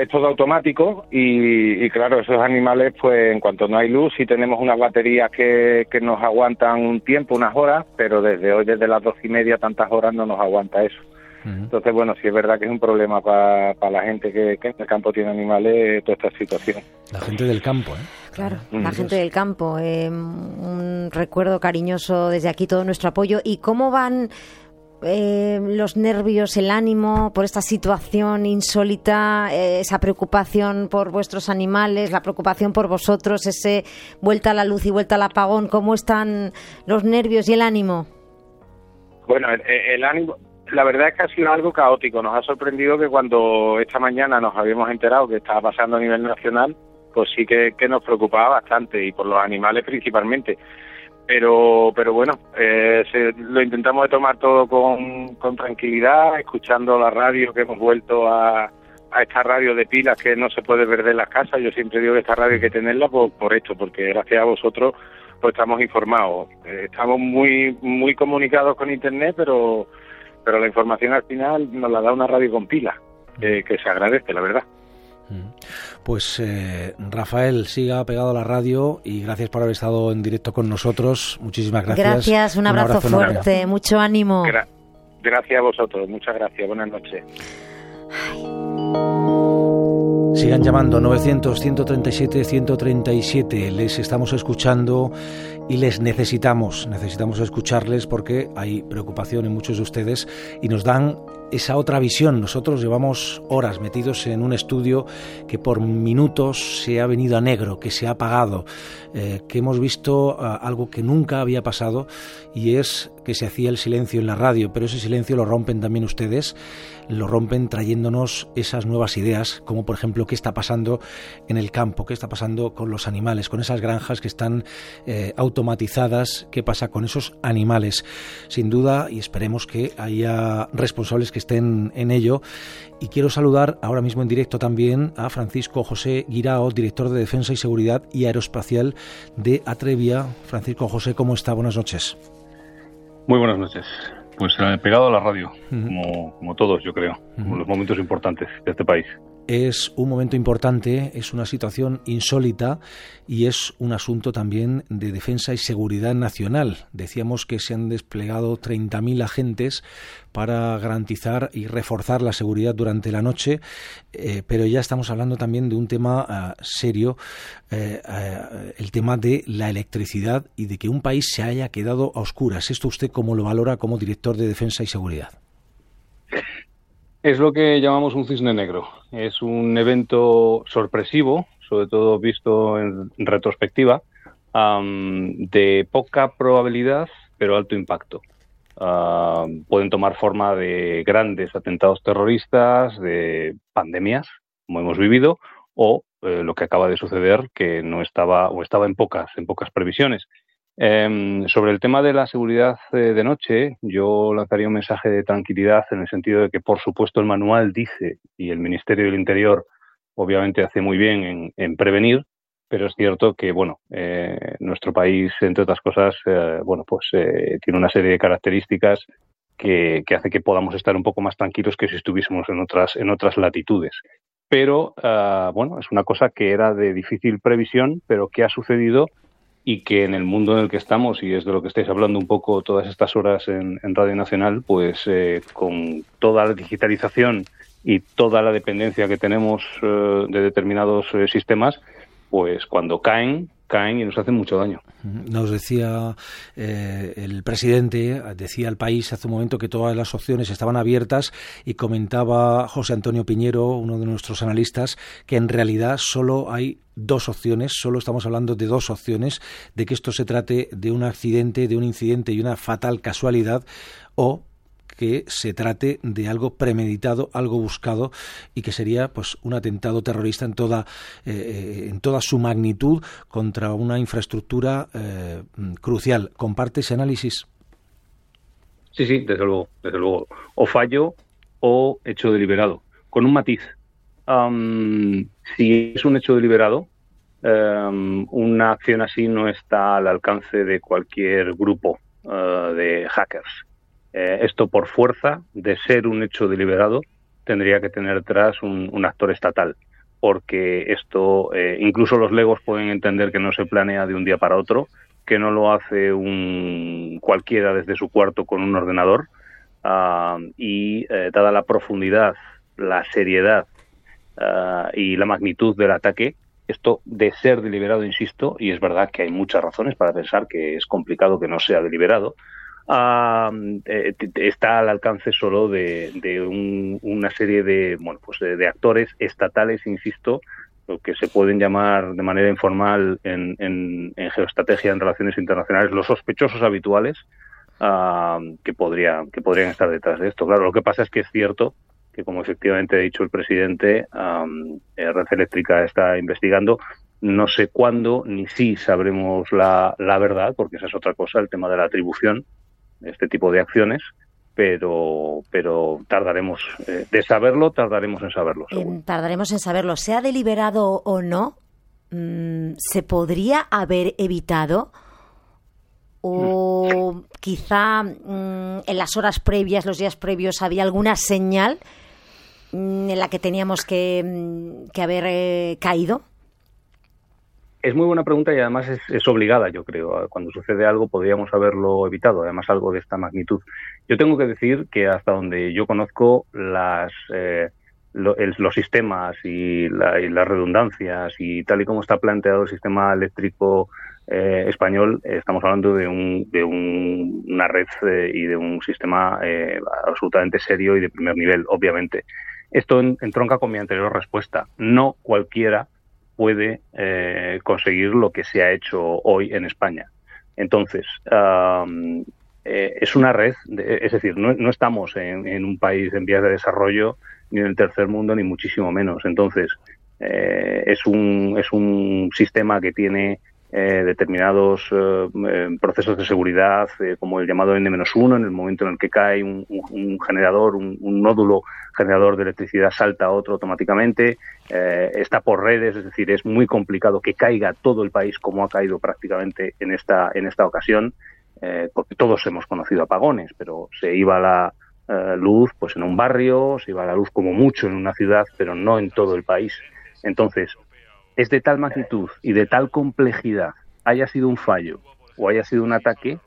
es todo automático y, claro, esos animales, pues en cuanto no hay luz, sí tenemos unas baterías que, que nos aguantan un tiempo, unas horas, pero desde hoy, desde las dos y media, tantas horas no nos aguanta eso. Entonces, bueno, sí es verdad que es un problema para la gente que, en el campo tiene animales toda esta situación. La gente del campo, ¿eh? Claro, la gente del campo. Eh, un recuerdo cariñoso desde aquí, todo nuestro apoyo. ¿Y cómo van eh, los nervios, el ánimo por esta situación insólita, eh, esa preocupación por vuestros animales, la preocupación por vosotros, ese vuelta a la luz y vuelta al apagón, ¿cómo están los nervios y el ánimo? Bueno, el, ánimo, la verdad es que ha sido algo caótico. Nos ha sorprendido que cuando esta mañana nos habíamos enterado que estaba pasando a nivel nacional, pues sí que nos preocupaba bastante y por los animales principalmente pero pero bueno eh, lo intentamos de tomar todo con, con, tranquilidad escuchando la radio que hemos vuelto a, a esta radio de pilas que no se puede perder en las casas. Yo siempre digo que esta radio hay que tenerla por, por esto porque gracias a vosotros pues estamos informados. Eh, estamos muy muy comunicados con internet pero pero la información al final nos la da una radio con pilas que se agradece la verdad pues eh, Rafael, siga pegado a la radio y gracias por haber estado en directo con nosotros. Muchísimas gracias. Gracias, un abrazo, fuerte, mucho ánimo. gracias a vosotros, muchas gracias, buenas noches. Sigan llamando 900-137-137. Les estamos escuchando y les necesitamos. Necesitamos escucharles porque hay preocupación en muchos de ustedes y nos dan esa otra visión. Nosotros llevamos horas metidos en un estudio que por minutos se ha venido a negro, que se ha apagado, eh, que hemos visto ah, algo que nunca había pasado y es que se hacía el silencio en la radio, pero ese silencio lo rompen también ustedes, lo rompen trayéndonos esas nuevas ideas, como por ejemplo qué está pasando en el campo, qué está pasando con los animales, con esas granjas que están eh, automatizadas, qué pasa con esos animales. Sin duda, y esperemos que haya responsables que estén en ello. Y quiero saludar ahora mismo en directo también a Francisco José Guirao, director de Defensa y Seguridad y Aeroespacial de Atrevia. Francisco José, ¿cómo está? Buenas noches. Muy buenas noches. Pues eh, pegado a la radio, como, como, todos, yo creo, como los momentos importantes de este país es un momento importante, es una situación insólita y es un asunto también de defensa y seguridad nacional. Decíamos que se han desplegado 30.000 agentes para garantizar y reforzar la seguridad durante la noche, eh, pero ya estamos hablando también de un tema ah, serio, eh, ah, el tema de la electricidad y de que un país se haya quedado a oscuras. ¿Esto usted cómo lo valora como director de defensa y seguridad? Es lo que llamamos un cisne negro. Es un evento sorpresivo, sobre todo visto en retrospectiva, de poca probabilidad, pero alto impacto. pueden tomar forma de grandes atentados terroristas, de pandemias, como hemos vivido, o eh, lo que acaba de suceder, que no estaba o estaba en pocas, en pocas previsiones. Em, sobre el tema de la seguridad eh, de noche, yo lanzaría un mensaje de tranquilidad en el sentido de que, por supuesto, el manual dice, y el Ministerio del Interior obviamente hace muy bien en, prevenir, pero es cierto que, bueno, eh, nuestro país, entre otras cosas, eh, bueno, pues tiene una serie de características que, que, hace que podamos estar un poco más tranquilos que si estuviésemos en otras, en otras latitudes. Pero, ah, bueno, es una cosa que era de difícil previsión, pero que ha sucedido y que en el mundo en el que estamos, y es de lo que estáis hablando un poco todas estas horas en, Radio Nacional, pues eh, con toda la digitalización y toda la dependencia que tenemos eh, de determinados eh, sistemas, pues cuando caen, caen y nos hacen mucho daño. Nos decía eh, el presidente, decía el país hace un momento que todas las opciones estaban abiertas y comentaba José Antonio Piñero, uno de nuestros analistas, que en realidad solo hay dos opciones, solo estamos hablando de dos opciones, de que esto se trate de un accidente, de un incidente y una fatal casualidad o que se trate de algo premeditado, algo buscado y que sería pues un atentado terrorista en toda eh, eh, en toda su magnitud contra una infraestructura eh, crucial. ¿Comparte ese análisis? Sí, sí, desde luego, desde luego. O fallo o hecho deliberado, con un matiz. si es un hecho deliberado, una acción así no está al alcance de cualquier grupo de hackers. Eh, esto por fuerza de ser un hecho deliberado tendría que tener detrás un, actor estatal, porque esto, eh, incluso los legos pueden entender que no se planea de un día para otro, que no lo hace un cualquiera desde su cuarto con un ordenador, ah, y eh, dada la profundidad, la seriedad ah, y la magnitud del ataque, esto de ser deliberado, insisto, y es verdad que hay muchas razones para pensar que es complicado que no sea deliberado, eh, está al alcance solo de, una serie de, bueno, pues de, actores estatales, insisto, lo que se pueden llamar de manera informal en, geoestrategia, en relaciones internacionales, los sospechosos habituales que, podría, que podrían estar detrás de esto. Claro, lo que pasa es que es cierto que, como efectivamente ha dicho el presidente, eh, Red Eléctrica está investigando. No sé cuándo ni si sabremos la, la verdad, porque esa es otra cosa, el tema de la atribución este tipo de acciones, pero, pero tardaremos, eh, de saberlo, tardaremos en saberlo. tardaremos en saberlo. Sea deliberado o no, mm, ¿se podría haber evitado? ¿O mm. quizá mm, en las horas previas, los días previos, había alguna señal en la que teníamos que, que haber eh, caído? Es muy buena pregunta y además es, obligada, yo creo. Cuando sucede algo podríamos haberlo evitado, además algo de esta magnitud. Yo tengo que decir que hasta donde yo conozco las, eh, los sistemas y, las redundancias y tal y como está planteado el sistema eléctrico eh, español, estamos hablando de, un, de una red eh, y de un sistema absolutamente serio y de primer nivel, obviamente. Esto entronca con mi anterior respuesta. No cualquiera puede eh, conseguir lo que se ha hecho hoy en España. Entonces, eh, es una red, es decir, no, estamos en, un país en vías de desarrollo, ni en el tercer mundo, ni muchísimo menos. Entonces, eh, es, un, es un sistema que tiene eh, determinados eh, eh, procesos de seguridad, como el llamado N-1, en el momento en el que cae un, generador, un, nódulo generador de electricidad, salta a otro automáticamente, está por redes, es decir, es muy complicado que caiga todo el país como ha caído prácticamente en esta, en esta ocasión, porque todos hemos conocido apagones, pero se iba la luz pues en un barrio, se iba la luz como mucho en una ciudad, pero no en todo el país. Entonces, es de tal magnitud y de tal complejidad haya sido un fallo o haya sido un ataque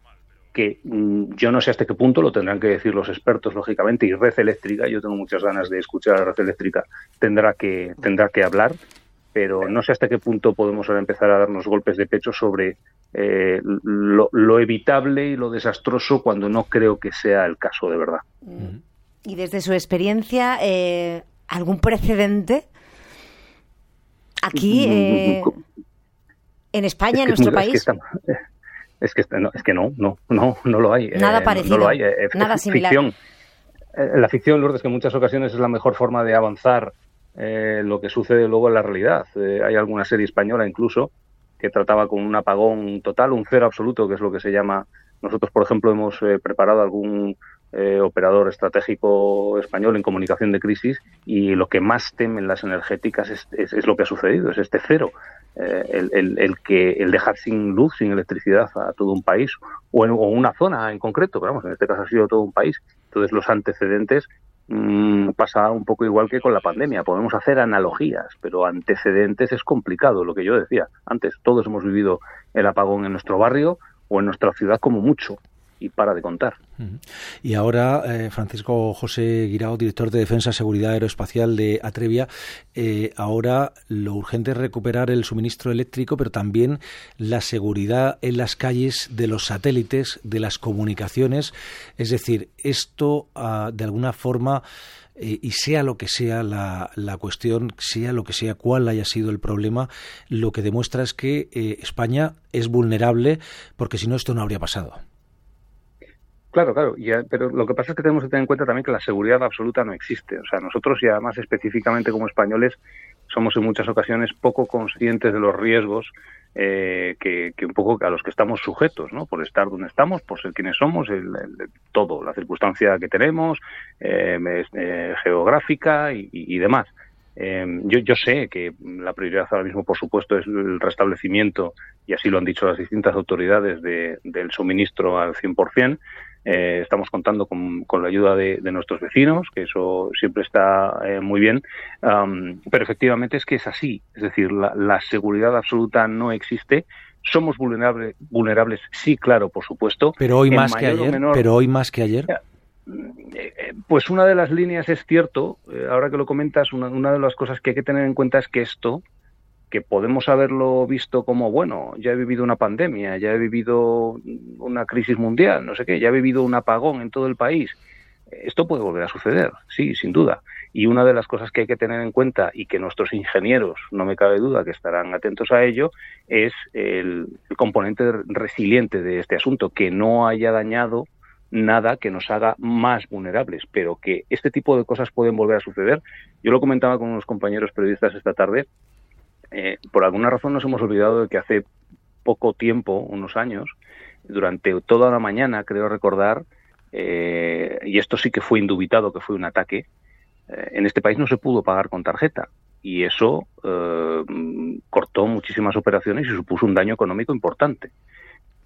que mm, yo no sé hasta qué punto lo tendrán que decir los expertos, lógicamente, y Red Eléctrica, yo tengo muchas ganas de escuchar a Red Eléctrica, tendrá que, tendrá que hablar, pero no sé hasta qué punto podemos ahora empezar a darnos golpes de pecho sobre eh, lo, evitable y lo desastroso cuando no creo que sea el caso de verdad. Y desde su experiencia, eh, ¿algún precedente Aquí, eh, en España, en nuestro país. Es que no, es que no, no, no, no lo hay. Nada parecido. No lo hay. nada similar. Ficción. la ficción, Lourdes, que en muchas ocasiones es la mejor forma de avanzar lo que sucede luego en la realidad. hay alguna serie española incluso que trataba con un apagón total, un cero absoluto, que es lo que se llama. Nosotros, por ejemplo, hemos preparado algún eh, operador estratégico español en comunicación de crisis y lo que más temen las energéticas es, lo que ha sucedido, es este cero, eh, el, el, que el dejar sin luz, sin electricidad a todo un país o en una zona en concreto, pero vamos, en este caso ha sido todo un país. Entonces los antecedentes mmm, pasa un poco igual que con la pandemia. Podemos hacer analogías, pero antecedentes es complicado, lo que yo decía antes. Todos hemos vivido el apagón en nuestro barrio o en nuestra ciudad como mucho y para de contar. Y ahora, eh, Francisco José Guirao, director de Defensa y Seguridad Aeroespacial de Atrevia, eh, ahora lo urgente es recuperar el suministro eléctrico, pero también la seguridad en las calles de los satélites, de las comunicaciones. Es decir, esto ah, de alguna forma eh, y sea lo que sea la, la, cuestión, sea lo que sea cuál haya sido el problema, lo que demuestra es que España es vulnerable porque si no esto no habría pasado. Claro, claro, pero lo que pasa es que tenemos que tener en cuenta también que la seguridad absoluta no existe. O sea, nosotros y además específicamente como españoles somos en muchas ocasiones poco conscientes de los riesgos eh, que, un poco a los que estamos sujetos, ¿no? Por estar donde estamos, por ser quienes somos, el, todo, la circunstancia que tenemos, eh, eh, geográfica y, demás. yo, yo sé que la prioridad ahora mismo, por supuesto, es el restablecimiento, y así lo han dicho las distintas autoridades, del suministro al 100%, eh, estamos contando con, la ayuda de, nuestros vecinos, que eso siempre está eh, muy bien, pero efectivamente es que es así. Es decir, la, seguridad absoluta no existe. Somos vulnerables, vulnerables, sí, claro, por supuesto. Pero hoy más que ayer. Pero hoy más que ayer. Eh, pues una de las líneas es cierto, ahora que lo comentas, una de las cosas que hay que tener en cuenta es que esto, que podemos haberlo visto como, bueno, ya he vivido una pandemia, ya he vivido una crisis mundial, no sé qué, ya he vivido un apagón en todo el país. Esto puede volver a suceder, sí, sin duda. Y una de las cosas que hay que tener en cuenta y que nuestros ingenieros, no me cabe duda que estarán atentos a ello, es el, componente resiliente de este asunto, que no haya dañado nada que nos haga más vulnerables, pero que este tipo de cosas pueden volver a suceder. Yo lo comentaba con unos compañeros periodistas esta tarde eh, por alguna razón nos hemos olvidado de que hace poco tiempo, unos años, durante toda la mañana, creo recordar, eh, y esto sí que fue indubitado que fue un ataque, eh, en este país no se pudo pagar con tarjeta y eso cortó muchísimas operaciones y supuso un daño económico importante.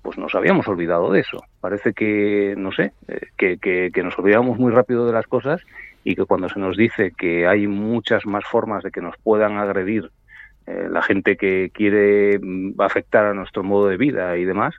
Pues nos habíamos olvidado de eso. Parece que, no sé, que, que nos olvidamos muy rápido de las cosas y que cuando se nos dice que hay muchas más formas de que nos puedan agredir eh, la gente que quiere mm, afectar a nuestro modo de vida y demás,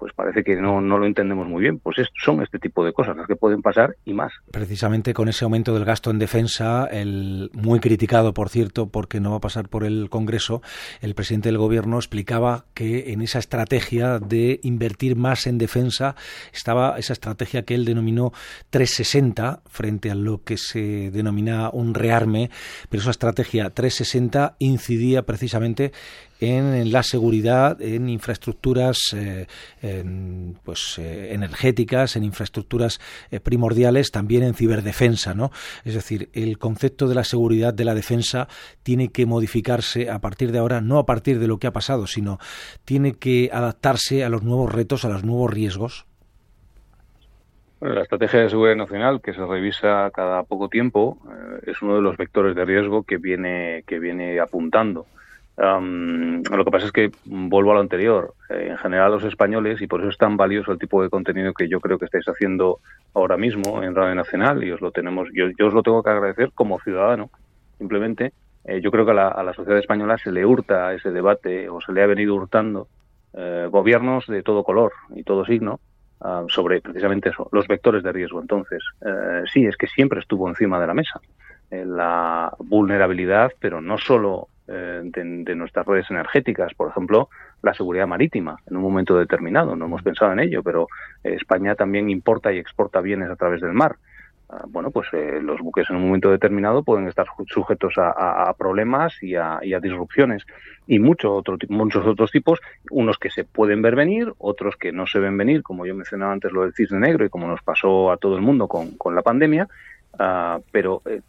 pues parece que no, no lo entendemos muy bien. Pues son este tipo de cosas las que pueden pasar y más. Precisamente con ese aumento del gasto en defensa, el muy criticado, por cierto, porque no va a pasar por el Congreso, el presidente del Gobierno explicaba que en esa estrategia de invertir más en defensa estaba esa estrategia que él denominó 360 frente a lo que se denomina un rearme, pero esa estrategia 360 incidía precisamente en, la seguridad, en infraestructuras eh, pues, eh, energéticas, en infraestructuras eh, primordiales, también en ciberdefensa. ¿no? Es decir, el concepto de la seguridad, de la defensa, tiene que modificarse a partir de ahora, no a partir de lo que ha pasado, sino tiene que adaptarse a los nuevos retos, a los nuevos riesgos. la estrategia de seguridad nacional, que se revisa cada poco tiempo, es uno de los vectores de riesgo que viene, que viene apuntando lo que pasa es que vuelvo a lo anterior. Eh, en general, los españoles, y por eso es tan valioso el tipo de contenido que yo creo que estáis haciendo ahora mismo en Radio Nacional, y os lo tenemos, yo, os lo tengo que agradecer como ciudadano. Simplemente, eh, yo creo que a la, sociedad española se le hurta ese debate, o se le ha venido hurtando, eh, gobiernos de todo color y todo signo, sobre precisamente eso, los vectores de riesgo. Entonces, sí, es que siempre estuvo encima de la mesa la vulnerabilidad, pero no solo eh, de, nuestras redes energéticas, por ejemplo, la seguridad marítima en un momento determinado. No hemos pensado en ello, pero España también importa y exporta bienes a través del mar. ah, bueno, pues eh, los buques en un momento determinado pueden estar sujetos a, problemas y a, disrupciones y mucho otro, muchos otros tipos, unos que se pueden ver venir, otros que no se ven venir, como yo mencionaba antes lo del cisne negro y como nos pasó a todo el mundo con, con la pandemia, ah, pero eh,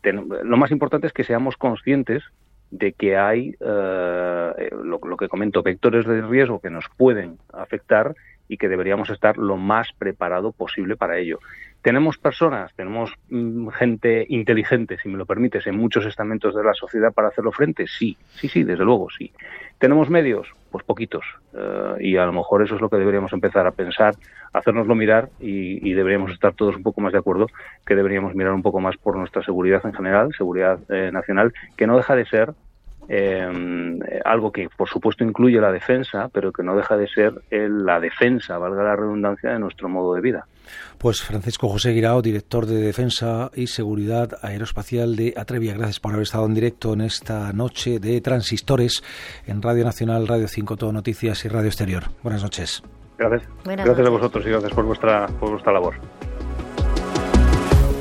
lo más importante es que seamos conscientes de que hay, eh, lo, lo, que comento, vectores de riesgo que nos pueden afectar y que deberíamos estar lo más preparado posible para ello. Tenemos personas, tenemos mm, gente inteligente, si me lo permites, en muchos estamentos de la sociedad para hacerlo frente. Sí, sí, sí, desde luego, sí. ¿Tenemos medios? Pues poquitos. Eh, y a lo mejor eso es lo que deberíamos empezar a pensar, hacernoslo mirar y, deberíamos estar todos un poco más de acuerdo que deberíamos mirar un poco más por nuestra seguridad en general, seguridad eh, nacional, que no deja de ser eh, algo que por supuesto incluye la defensa, pero que no deja de ser la defensa, valga la redundancia, de nuestro modo de vida. Pues Francisco José Guirao, director de Defensa y Seguridad Aeroespacial de Atrevia, gracias por haber estado en directo en esta noche de transistores en Radio Nacional, Radio 5, Todo Noticias y Radio Exterior. Buenas noches. Gracias. gracias a vosotros y gracias por vuestra, por vuestra labor.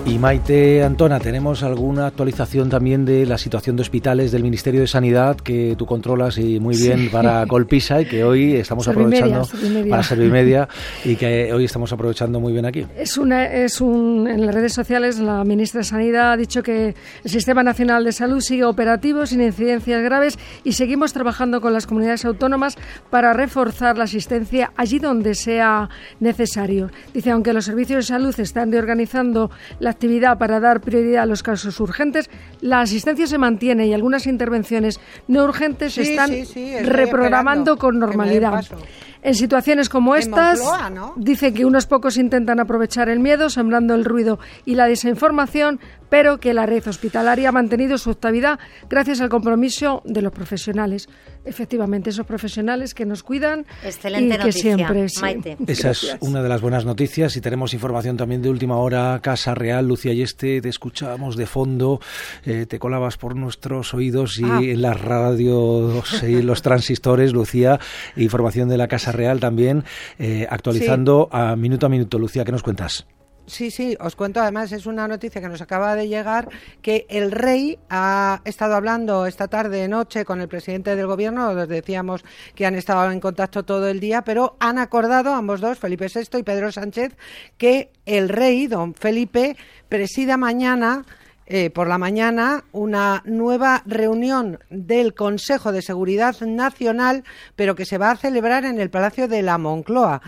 Y Maite Antona, ¿tenemos alguna actualización también de la situación de hospitales del Ministerio de Sanidad que tú controlas y muy bien para Colpisa y que hoy estamos aprovechando para Servimedia y que hoy estamos aprovechando muy bien aquí? Es una, es un, en las redes sociales la ministra de Sanidad ha dicho que el Sistema Nacional de Salud sigue operativo sin incidencias graves y seguimos trabajando con las comunidades autónomas para reforzar la asistencia allí donde sea necesario. Dice, aunque los servicios de salud están reorganizando la actividad para dar prioridad a los casos urgentes, la asistencia se mantiene y algunas intervenciones no urgentes se están reprogramando con normalidad. En situaciones como estas, dice que unos pocos intentan aprovechar el miedo, sembrando el ruido y la desinformación, pero que la red hospitalaria ha mantenido su actividad gracias al compromiso de los profesionales. Efectivamente, esos profesionales que nos cuidan Excelente y que siempre Esa es una de las buenas noticias y tenemos información también de última hora. Casa Real, Lucía y este, te escuchábamos de fondo, eh, te colabas por nuestros oídos y ah. en las radios y los transistores, Lucía, información de la Casa Real también, eh, actualizando a minuto a minuto. Lucía, ¿qué nos cuentas? Sí, sí, os cuento además, es una noticia que nos acaba de llegar, que el rey ha estado hablando esta tarde, noche, con el presidente del gobierno, os decíamos que han estado en contacto todo el día, pero han acordado ambos dos, Felipe VI y Pedro Sánchez, que el rey, don Felipe, presida mañana eh, por la mañana una nueva reunión del Consejo de Seguridad Nacional, pero que se va a celebrar en el Palacio de la Moncloa.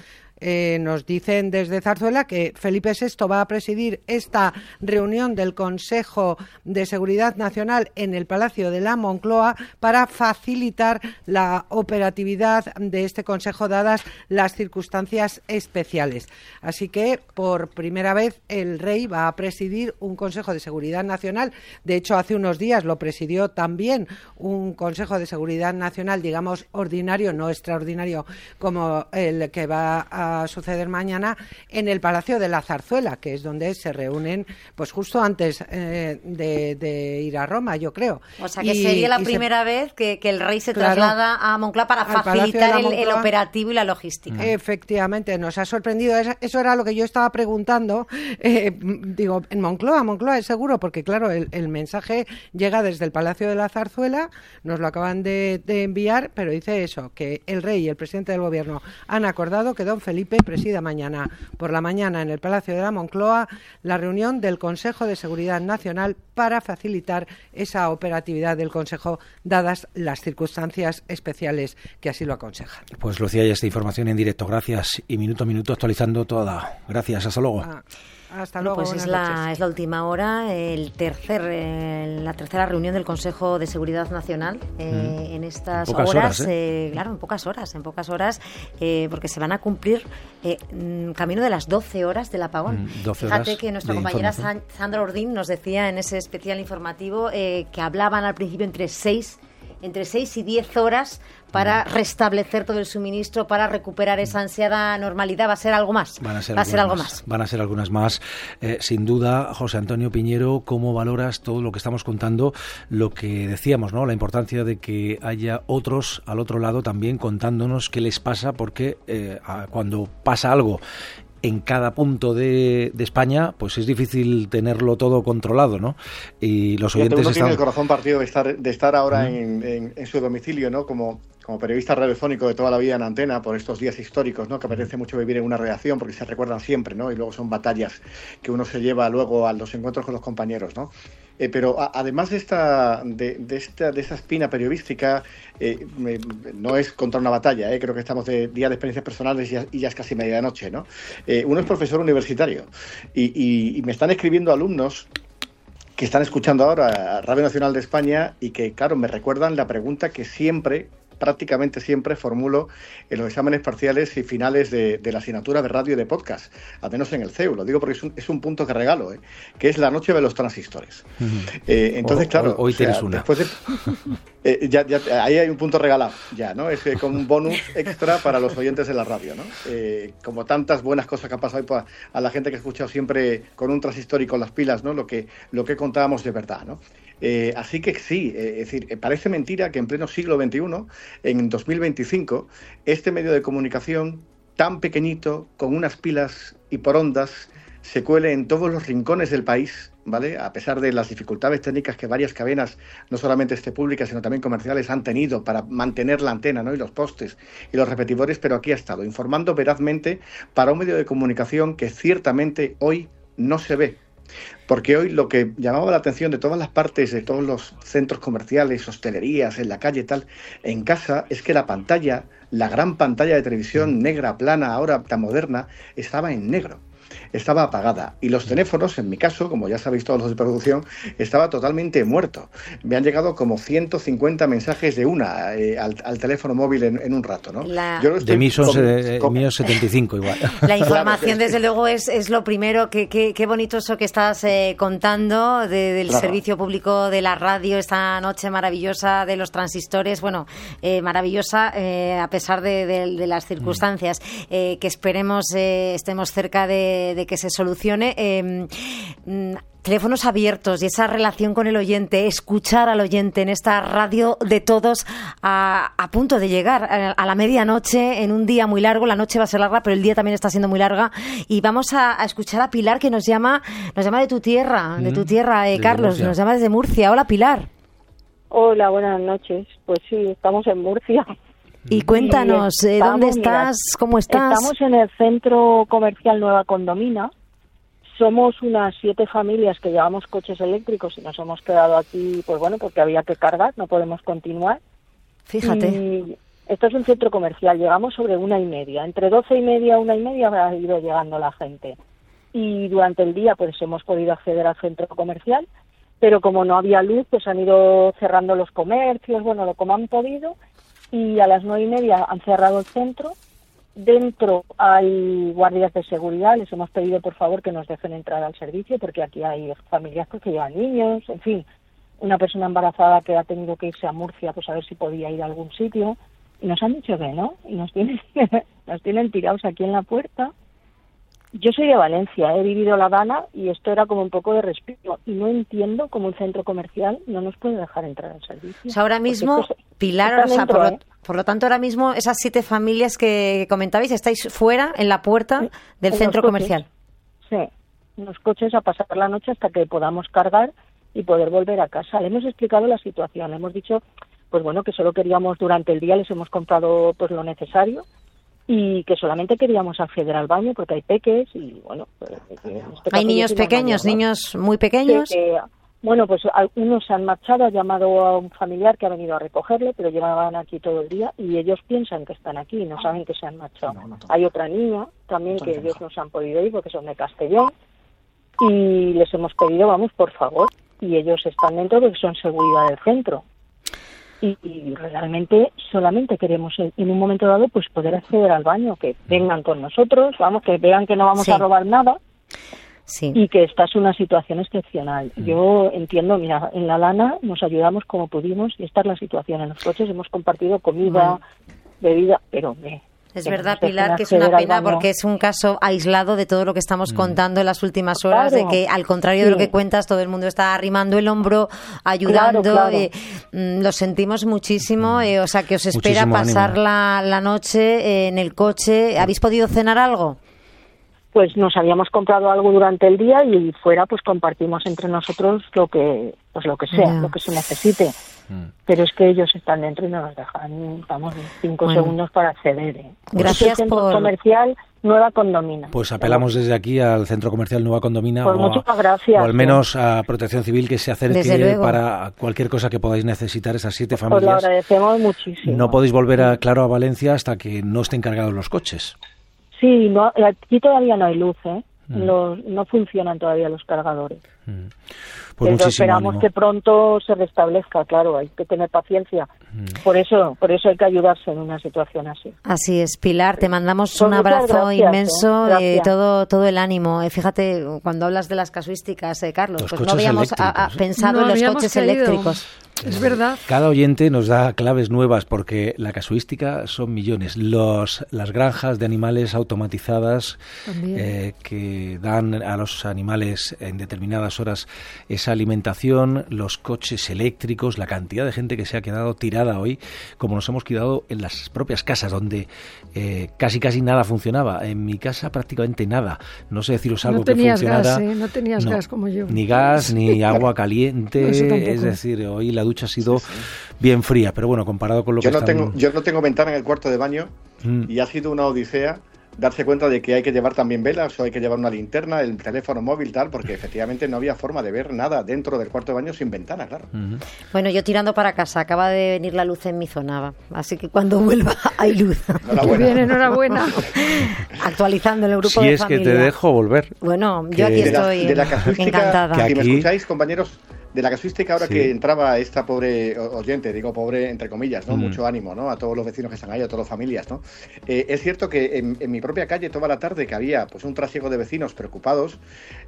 Eh, nos dicen desde Zarzuela que Felipe VI va a presidir esta reunión del Consejo de Seguridad Nacional en el Palacio de la Moncloa para facilitar la operatividad de este Consejo dadas las circunstancias especiales. Así que por primera vez el rey va a presidir un Consejo de Seguridad Nacional. De hecho, hace unos días lo presidió también un Consejo de Seguridad Nacional, digamos, ordinario, no extraordinario, como el que va a suceder mañana en el Palacio de la Zarzuela, que es donde se reúnen, pues justo antes eh, de, ir a Roma, yo creo. O sea, que sería la primera vez que, el rey se traslada a Moncloa para facilitar el, operativo y la logística. Efectivamente, nos ha sorprendido. Eso era lo que yo estaba preguntando. Eh, digo, en Moncloa, Moncloa es seguro, porque claro, el, mensaje llega desde el Palacio de la Zarzuela, nos lo acaban de, de enviar, pero dice eso, que el rey y el presidente del gobierno han acordado que don Felipe presida mañana por la mañana en el Palacio de la Moncloa la reunión del Consejo de Seguridad Nacional para facilitar esa operatividad del Consejo dadas las circunstancias especiales que así lo aconsejan. Pues Lucía, ya esta información en directo. Gracias y minuto a minuto actualizando toda. Gracias. Hasta luego. Ah. Hasta luego. Pues es la, es la, última hora, el tercer, la tercera reunión del Consejo de Seguridad Nacional eh, mm. en estas horas. ¿eh? Eh, claro, en pocas horas, en pocas horas, porque se van a cumplir mm, camino de las 12 horas del apagón. Mm, Fíjate que nuestra compañera Sandra Ordín nos decía en ese especial informativo que hablaban al principio entre 6 entre 6 y 10 horas para restablecer todo el suministro, para recuperar esa ansiada normalidad. ¿Va a ser algo más? Van a ser, algo más. Van a ser algunas más. Eh, sin duda, José Antonio Piñero, ¿cómo valoras todo lo que estamos contando? Lo que decíamos, ¿no? La importancia de que haya otros al otro lado también contándonos qué les pasa, porque eh, cuando pasa algo en cada punto de, España, pues es difícil tenerlo todo controlado, ¿no? Y los oyentes uno están... tiene el corazón partido de estar, de estar ahora en, en, su domicilio, ¿no? Como, como periodista radiofónico de toda la vida en antena, por estos días históricos, ¿no? Que apetece mucho vivir en una redacción porque se recuerdan siempre, ¿no? Y luego son batallas que uno se lleva luego a los encuentros con los compañeros, ¿no? Eh, pero además de esta, de, esta, de esa espina periodística, eh, no es contra una batalla, eh, creo que estamos de día de experiencias personales y ya, es casi medianoche, ¿no? uno es profesor universitario y, y me están escribiendo alumnos que están escuchando ahora a Radio Nacional de España y que, claro, me recuerdan la pregunta que siempre prácticamente siempre formulo en los exámenes parciales y finales de, la asignatura de radio y de podcast, al menos en el CEU, lo digo porque es un, punto que regalo, ¿eh? que es la noche de los transistores. Eh, entonces, claro, hoy, tienes una. Eh, ya, ahí hay un punto regalado, ya, ¿no? Es como un bonus extra para los oyentes de la radio, ¿no? como tantas buenas cosas que han pasado hoy a la gente que ha escuchado siempre con un transistor y con las pilas, ¿no? Lo que, lo que contábamos de verdad, ¿no? Eh, así que sí, eh, es decir, parece mentira que en pleno siglo XXI, en 2025, este medio de comunicación tan pequeñito, con unas pilas y por ondas, se cuele en todos los rincones del país, ¿vale? A pesar de las dificultades técnicas que varias cadenas, no solamente este públicas, sino también comerciales, han tenido para mantener la antena, ¿no? Y los postes y los repetidores, pero aquí ha estado, informando verazmente para un medio de comunicación que ciertamente hoy no se ve porque hoy lo que llamaba la atención de todas las partes, de todos los centros comerciales, hostelerías, en la calle tal, en casa, es que la pantalla, la gran pantalla de televisión negra, plana, ahora tan moderna, estaba en negro estaba apagada y los teléfonos, en mi caso, como ya sabéis todos los de producción, estaba totalmente muerto. Me han llegado como 150 mensajes de una eh, al, teléfono móvil en, un rato, ¿no? de mí son 75 igual. La información, desde luego, es, es lo primero. Qué que, bonito eso que estás eh, contando del servicio público de la radio esta noche maravillosa de los transistores. Bueno, eh, maravillosa a pesar de, las circunstancias. que esperemos estemos cerca de que se solucione. Em, mm, teléfonos abiertos y esa relación con el oyente, escuchar al oyente en esta radio de todos a, punto de llegar a, la medianoche en un día muy largo. La noche va a ser larga, pero el día también está siendo muy larga. Y vamos a, escuchar a Pilar que nos llama, nos llama de tu tierra, de tu mm, tierra, eh, Carlos, nos llama desde Murcia. Hola Pilar. Hola, buenas noches. Pues sí, estamos en Murcia. Y cuéntanos, eh, ¿dónde estás? ¿Cómo estás? Estamos en el centro comercial Nueva Condomina. Somos unas siete familias que llevamos coches eléctricos y nos hemos quedado aquí, pues bueno, porque había que cargar, no podemos continuar. Fíjate. esto es un centro comercial, llegamos sobre una y media. Entre doce y media, una y media ha ido llegando la gente. Y durante el día, pues hemos podido acceder al centro comercial, pero como no había luz, pues han ido cerrando los comercios, bueno, lo como han podido y a las nueve y media han cerrado el centro. Dentro hay guardias de seguridad, les hemos pedido por favor que nos dejen entrar al servicio porque aquí hay familias que llevan niños, en fin, una persona embarazada que ha tenido que irse a Murcia pues a ver si podía ir a algún sitio. Y nos han dicho que no y nos tienen, nos tienen tirados aquí en la puerta yo soy de Valencia, he vivido La Habana y esto era como un poco de respiro y no entiendo cómo un centro comercial no nos puede dejar entrar al servicio. ahora mismo, Pilar, ¿eh? por, lo, tanto, ahora mismo esas siete familias que comentabais estáis fuera, en la puerta del centro comercial. Sí, en los coches a pasar la noche hasta que podamos cargar y poder volver a casa. Le hemos explicado la situación, le hemos dicho, pues bueno, que solo queríamos durante el día, les hemos comprado pues lo necesario y que solamente queríamos acceder al baño porque hay peques y bueno pues, este hay niños pequeños niños muy pequeños. bueno pues algunos se han marchado ha llamado a un familiar que ha venido a recogerle pero llevaban aquí todo el día y ellos piensan que están aquí y no saben que se han marchado. Hay otra niña también que ellos no se han podido ir porque son de Castellón y les hemos pedido vamos por favor y ellos están dentro porque son seguridad del centro y, realmente solamente queremos en un momento dado pues poder acceder al baño, que vengan con nosotros, vamos, que vean que no vamos a robar nada. y que esta es una situación excepcional. Mm. Yo entiendo, mira, en la lana nos ayudamos como pudimos y esta es la situación. En los coches hemos compartido comida, bebida, pero me, es verdad, Pilar, que es una pena porque es un caso aislado de todo lo que estamos mm. contando en las últimas horas, de que al contrario de lo que cuentas, todo el mundo está arrimando el hombro, ayudando. Eh, mm, lo sentimos muchísimo, mm. eh, o sea, que os espera pasar la, la, noche en el coche. ¿Habéis podido cenar algo? pues nos habíamos comprado algo durante el día y fuera pues compartimos entre nosotros lo que pues lo que sea, lo que se necesite. Mm. Pero es que ellos están dentro y no nos dejan, estamos cinco segundos para acceder. ¿eh? Gracias centro por... comercial Nueva Condomina. Pues apelamos desde aquí al Centro Comercial Nueva Condomina pues o, gracias, o, al menos a Protección Civil que se acerque para cualquier cosa que podáis necesitar esas siete familias. Pues lo agradecemos muchísimo. No podéis volver a Claro a Valencia hasta que no estén cargados los coches. Sí, no, aquí todavía no hay luz, ¿eh? Mm. no funcionan todavía los cargadores. Mm. Pues Pero esperamos que pronto se restablezca, claro, hay que tener paciencia. Mm. Por eso, por eso hay que ayudarse en una situación así. Así es, Pilar, te mandamos pues un abrazo inmenso y todo todo el ánimo. Eh, fíjate, cuando hablas de las casuísticas, eh, Carlos, pues no habíamos pensado en los coches eléctricos. Es verdad. Cada oyente nos da claves nuevas porque la casuística son millones. Los, las granjas de animales automatizadas eh, que dan a los animales en determinadas horas esa alimentación, los coches eléctricos, la cantidad de gente que se ha quedado tirada hoy, como nos hemos quedado en las propias casas donde eh, casi casi nada funcionaba. En mi casa prácticamente nada. No sé deciros algo que funcionara. Gas, ¿eh? No tenías gas como yo. Ni gas, ni agua caliente. es decir, hoy la ducha ha sido bien fría, pero bueno, comparado con lo yo que no tengo Yo no tengo ventana en el cuarto de baño mm. y ha sido una odisea darse cuenta de que hay que llevar también velas o hay que llevar una linterna, el teléfono móvil, tal, porque efectivamente no había forma de ver nada dentro del cuarto de baño sin ventana, claro. Bueno, yo tirando para casa, acaba de venir la luz en mi zona, así que cuando vuelva hay luz. Enhorabuena. Bien, enhorabuena. Actualizando el grupo si de es que te dejo volver. Bueno, yo aquí estoy de la, encantada. Que me escucháis, compañeros, de la casuística ahora que entraba esta pobre oyente, digo pobre entre comillas, ¿no? Mm. Mucho ánimo, ¿no? A todos los vecinos que están ahí, a todas las familias, ¿no? Eh, es cierto que en, mi propia calle toda la tarde que había pues un trasiego de vecinos preocupados,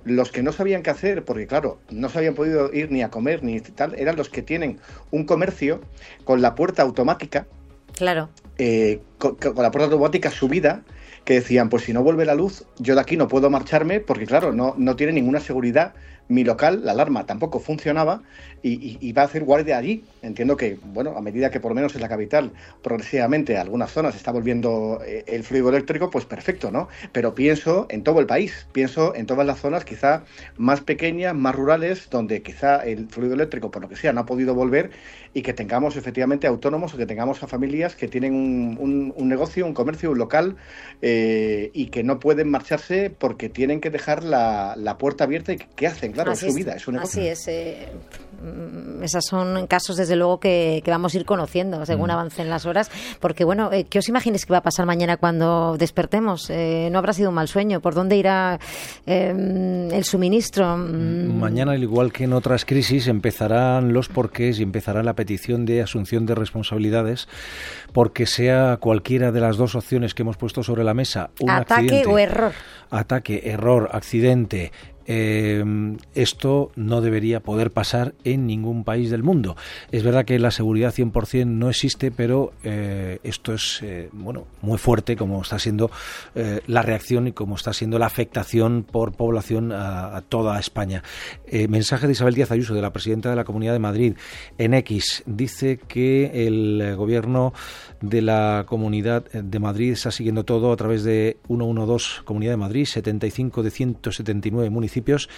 los que no sabían qué hacer, porque claro, no se habían podido ir ni a comer ni tal, eran los que tienen un comercio con la puerta automática. Claro. Eh, con, la puerta automática subida que decían, pues si no vuelve la luz, yo de aquí no puedo marcharme porque, claro, no, no tiene ninguna seguridad mi local, la alarma tampoco funcionaba y, va a hacer guardia allí. Entiendo que, bueno, a medida que por lo menos en la capital progresivamente algunas zonas está volviendo eh, el fluido eléctrico, pues perfecto, ¿no? Pero pienso en todo el país, pienso en todas las zonas quizá más pequeñas, más rurales, donde quizá el fluido eléctrico, por lo que sea, no ha podido volver y que tengamos efectivamente autónomos o que tengamos a familias que tienen un, negocio, un comercio, un local eh, y que no pueden marcharse porque tienen que dejar la, puerta abierta y ¿qué hacen? Claro, es su vida, es un negocio. Así es. Eh, mm, esos son casos, desde luego, que, vamos a ir conociendo según mm. avancen las horas. Porque, bueno, eh, ¿qué os imaginéis que va a pasar mañana cuando despertemos? no habrá sido un mal sueño. ¿Por dónde irá el suministro? Mm. Mañana, al igual que en otras crisis, empezarán los porqués y empezará la petición de asunción de responsabilidades porque sea cualquiera de las dos opciones que hemos puesto sobre la mesa, un ataque o error. Ataque, error, accidente, eh, esto no debería poder pasar en ningún país del mundo. Es verdad que la seguridad 100% no existe, pero eh, esto es eh, bueno muy fuerte como está siendo eh, la reacción y como está siendo la afectación por población a toda España. mensaje de Isabel Díaz Ayuso, de la presidenta de la Comunidad de Madrid, en X, dice que el gobierno de la Comunidad de Madrid está siguiendo todo a través de 112 Comunidad de Madrid, 75 de 179 municipios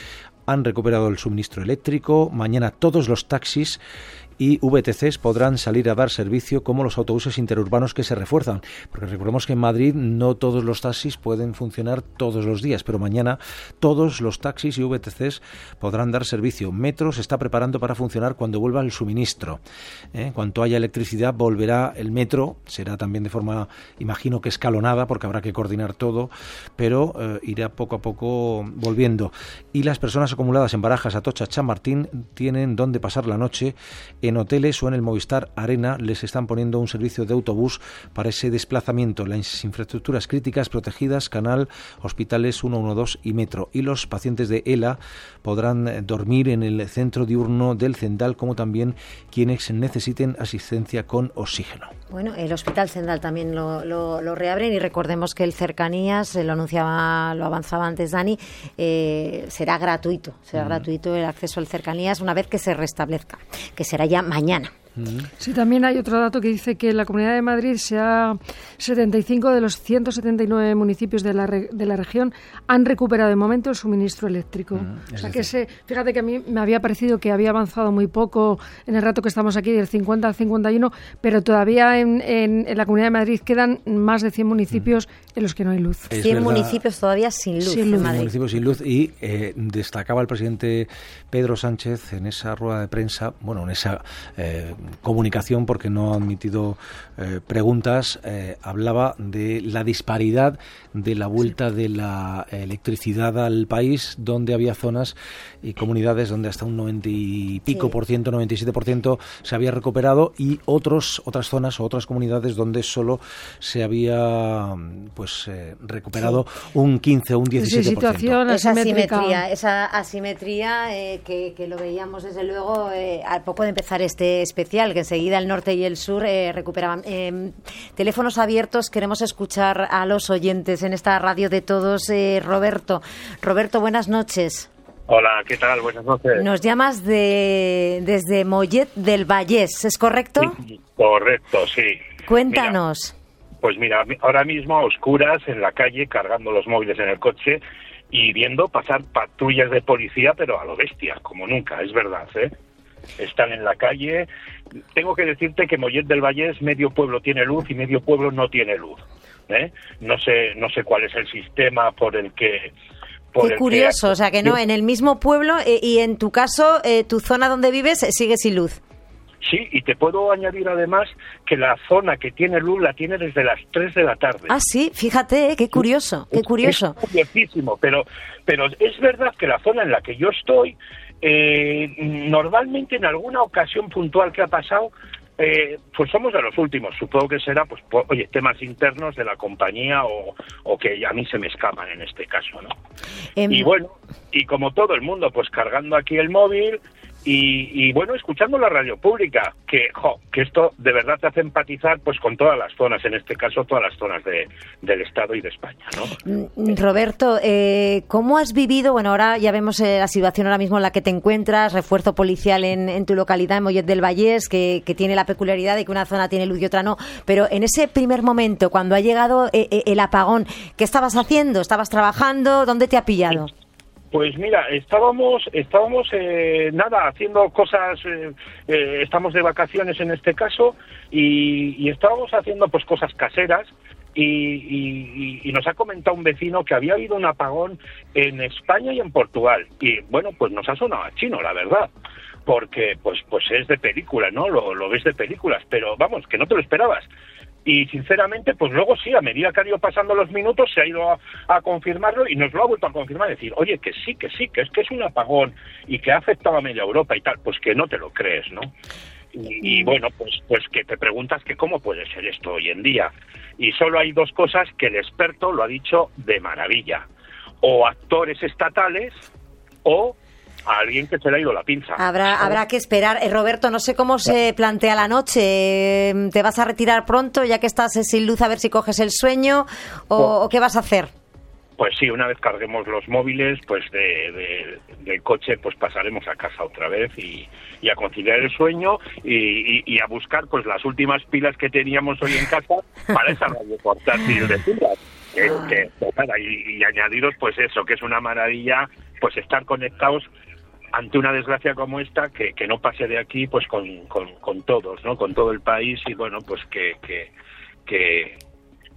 han recuperado el suministro eléctrico. Mañana todos los taxis y VTCs podrán salir a dar servicio como los autobuses interurbanos que se refuerzan. Porque recordemos que en Madrid no todos los taxis pueden funcionar todos los días, pero mañana todos los taxis y VTCs podrán dar servicio. Metro se está preparando para funcionar cuando vuelva el suministro. ¿eh? En cuanto haya electricidad volverá el metro, será también de forma, imagino que escalonada, porque habrá que coordinar todo, pero eh, irá poco a poco volviendo. Y las personas acumuladas en Barajas, Atocha, Chamartín tienen donde pasar la noche en hoteles o en el Movistar Arena les están poniendo un servicio de autobús para ese desplazamiento. Las infraestructuras críticas protegidas, canal, hospitales 112 y metro. Y los pacientes de ELA podrán dormir en el centro diurno del Cendal, como también quienes necesiten asistencia con oxígeno. Bueno, el Hospital Cendal también lo, reabren y recordemos que el Cercanías, lo anunciaba, lo avanzaba antes Dani, eh, será gratuito, será gratuito el acceso al Cercanías una vez que se restablezca, que será ya mañana. Sí, también hay otro dato que dice que la Comunidad de Madrid, sea 75 de los 179 municipios de la, de la región han recuperado de momento el suministro eléctrico. o sea que se, fíjate que a mí me había parecido que había avanzado muy poco en el rato que estamos aquí, del 50 al 51, pero todavía en, en, la Comunidad de Madrid quedan más de 100 municipios en los que no hay luz. 100 municipios todavía sin luz. Sin luz. municipios sin luz y eh, destacaba el presidente Pedro Sánchez en esa rueda de prensa, bueno, en esa eh, comunicación, porque no ha admitido eh, preguntas, hablaba de la disparidad de la vuelta de la electricidad al país, donde había zonas y comunidades donde hasta un 90 y pico por ciento, 97 por ciento se había recuperado y otros, otras zonas o otras comunidades donde solo se había pues recuperado un 15 o un 17 por ciento. Esa asimetría, esa asimetría eh, que, lo veíamos desde luego eh, al poco de empezar este especial, que enseguida el norte y el sur eh, recuperaban. teléfonos abiertos, queremos escuchar a los oyentes en esta radio de todos. Roberto, Roberto, buenas noches. Hola, ¿qué tal? Buenas noches. Nos llamas de, desde Mollet del Vallés, ¿es correcto? correcto, sí. Cuéntanos. pues mira, ahora mismo a oscuras en la calle, cargando los móviles en el coche, y viendo pasar patrullas de policía, pero a lo bestia, como nunca, es verdad, ¿eh? Están en la calle. Tengo que decirte que Mollet del Vallés medio pueblo tiene luz y medio pueblo no tiene luz. ¿Eh? No sé, no sé cuál es el sistema por el que Qué curioso, o sea que no, en el mismo pueblo eh, y en tu caso, eh, tu zona donde vives sigue sin luz. Sí, y te puedo añadir además que la zona que tiene luz la tiene desde las 3 de la tarde. Ah, sí, fíjate, qué curioso, qué curioso. Es curiosísimo, pero, pero es verdad que la zona en la que yo estoy, eh, normalmente en alguna ocasión puntual que ha pasado, eh, pues somos de los últimos. Supongo que será, pues, oye, temas internos de la compañía o, o, que a mí se me escapan en este caso, ¿no? Em, y bueno, y como todo el mundo, pues cargando aquí el móvil, y, bueno, escuchando la radio pública, que, esto de verdad te hace empatizar pues con todas las zonas, en este caso todas las zonas de, del Estado y de España. ¿no? Mm, Roberto, eh, ¿cómo has vivido? Bueno, ahora ya vemos eh, la situación ahora mismo en la que te encuentras, refuerzo policial en, tu localidad, en Mollet del Vallés, que, tiene la peculiaridad de que una zona tiene luz y otra no, pero en ese primer momento, cuando ha llegado eh, el apagón, ¿qué estabas haciendo? ¿Estabas trabajando? ¿Dónde te ha pillado? Pues mira, estábamos, estábamos eh, nada, haciendo cosas, eh, eh, estamos de vacaciones en este caso, y, estábamos haciendo pues cosas caseras, y, nos ha comentado un vecino que había habido un apagón en España y en Portugal, y bueno, pues nos ha sonado a chino, la verdad porque pues pues es de película, ¿no? Lo, lo ves de películas, pero vamos, que no te lo esperabas y sinceramente, pues luego sí, a medida que han ido pasando los minutos, se ha ido a, confirmarlo y nos lo ha vuelto a confirmar, decir, oye, que sí, que sí, que es que es un apagón y que ha afectado a media Europa y tal, pues que no te lo crees, ¿no? Y, bueno, pues, pues que te preguntas que cómo puede ser esto hoy en día. Y solo hay dos cosas que el experto lo ha dicho de maravilla. O actores estatales o a alguien que se le ha ido la pinza. Habrá, habrá que esperar. Eh, Roberto, no sé cómo se plantea la noche. Em, ¿Te vas a retirar pronto ya que estás sin luz a ver si coges el sueño o, qué vas a hacer? Pues sí, una vez carguemos los móviles, pues de, del coche, pues pasaremos a casa otra vez y, a conciliar el sueño y, a buscar pues las últimas pilas que teníamos hoy en casa para esa radio portátil de pilas. Que, y, y añadiros pues eso, que es una maravilla, pues estar conectados ante una desgracia como esta, que, que no pase de aquí pues con, con, todos, ¿no? Con todo el país y bueno, pues que, que,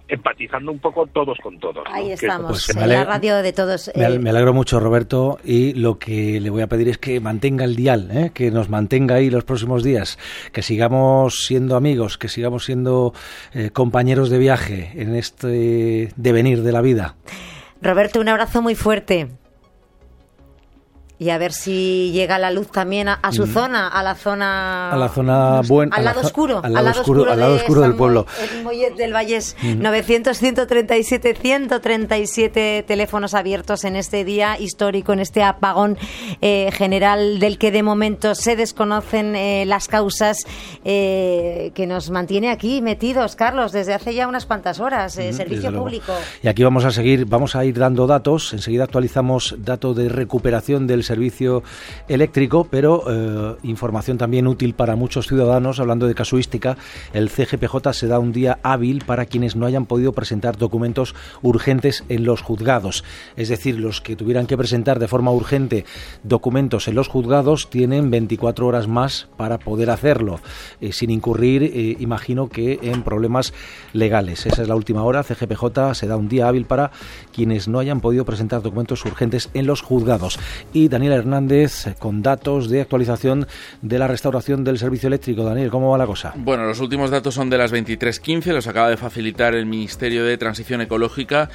empatizando un poco todos con todos. Ahí estamos, pues en la radio de todos. Me, eh. alegro mucho, Roberto, y lo que le voy a pedir es que mantenga el dial, ¿eh? que nos mantenga ahí los próximos días, que sigamos siendo amigos, que sigamos siendo eh, compañeros de viaje en este devenir de la vida. Roberto, un abrazo muy fuerte y a ver si llega la luz también a, su mm. zona, a la zona a la zona buena, al lado oscuro, al lado, oscuro, al lado oscuro del pueblo. El Mollet del Vallés, 900 137 137 teléfonos abiertos en este día histórico, en este apagón eh, general del que de momento se desconocen eh, las causas eh, que nos mantiene aquí metidos, Carlos, desde hace ya unas cuantas horas, servicio público. Y aquí vamos a seguir, vamos a ir dando datos, enseguida actualizamos dato de recuperación del servicio eléctrico, pero eh, información también útil para muchos ciudadanos. Hablando de casuística, el CGPJ se da un día hábil para quienes no hayan podido presentar documentos urgentes en los juzgados. Es decir, los que tuvieran que presentar de forma urgente documentos en los juzgados tienen 24 horas más para poder hacerlo, eh, sin incurrir, eh, imagino que en problemas legales. Esa es la última hora. CGPJ se da un día hábil para quienes no hayan podido presentar documentos urgentes en los juzgados. Y Daniel Hernández con datos de actualización de la restauración del servicio eléctrico. Daniel, ¿cómo va la cosa? Bueno, los últimos datos son de las 23.15, los acaba de facilitar el Ministerio de Transición Ecológica.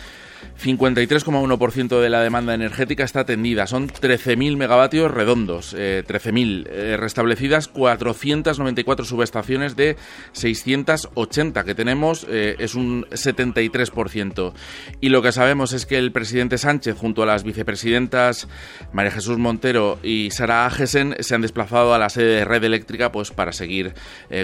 53,1% de la demanda energética está atendida. Son 13.000 megavatios redondos, 13.000 eh, eh, restablecidas, 494 subestaciones de 680 que tenemos, eh, es un 73%. Y lo que sabemos es que el presidente Sánchez, junto a las vicepresidentas María Jesús Montero y Sara Agesen, se han desplazado a la sede de Red Eléctrica pues, para seguir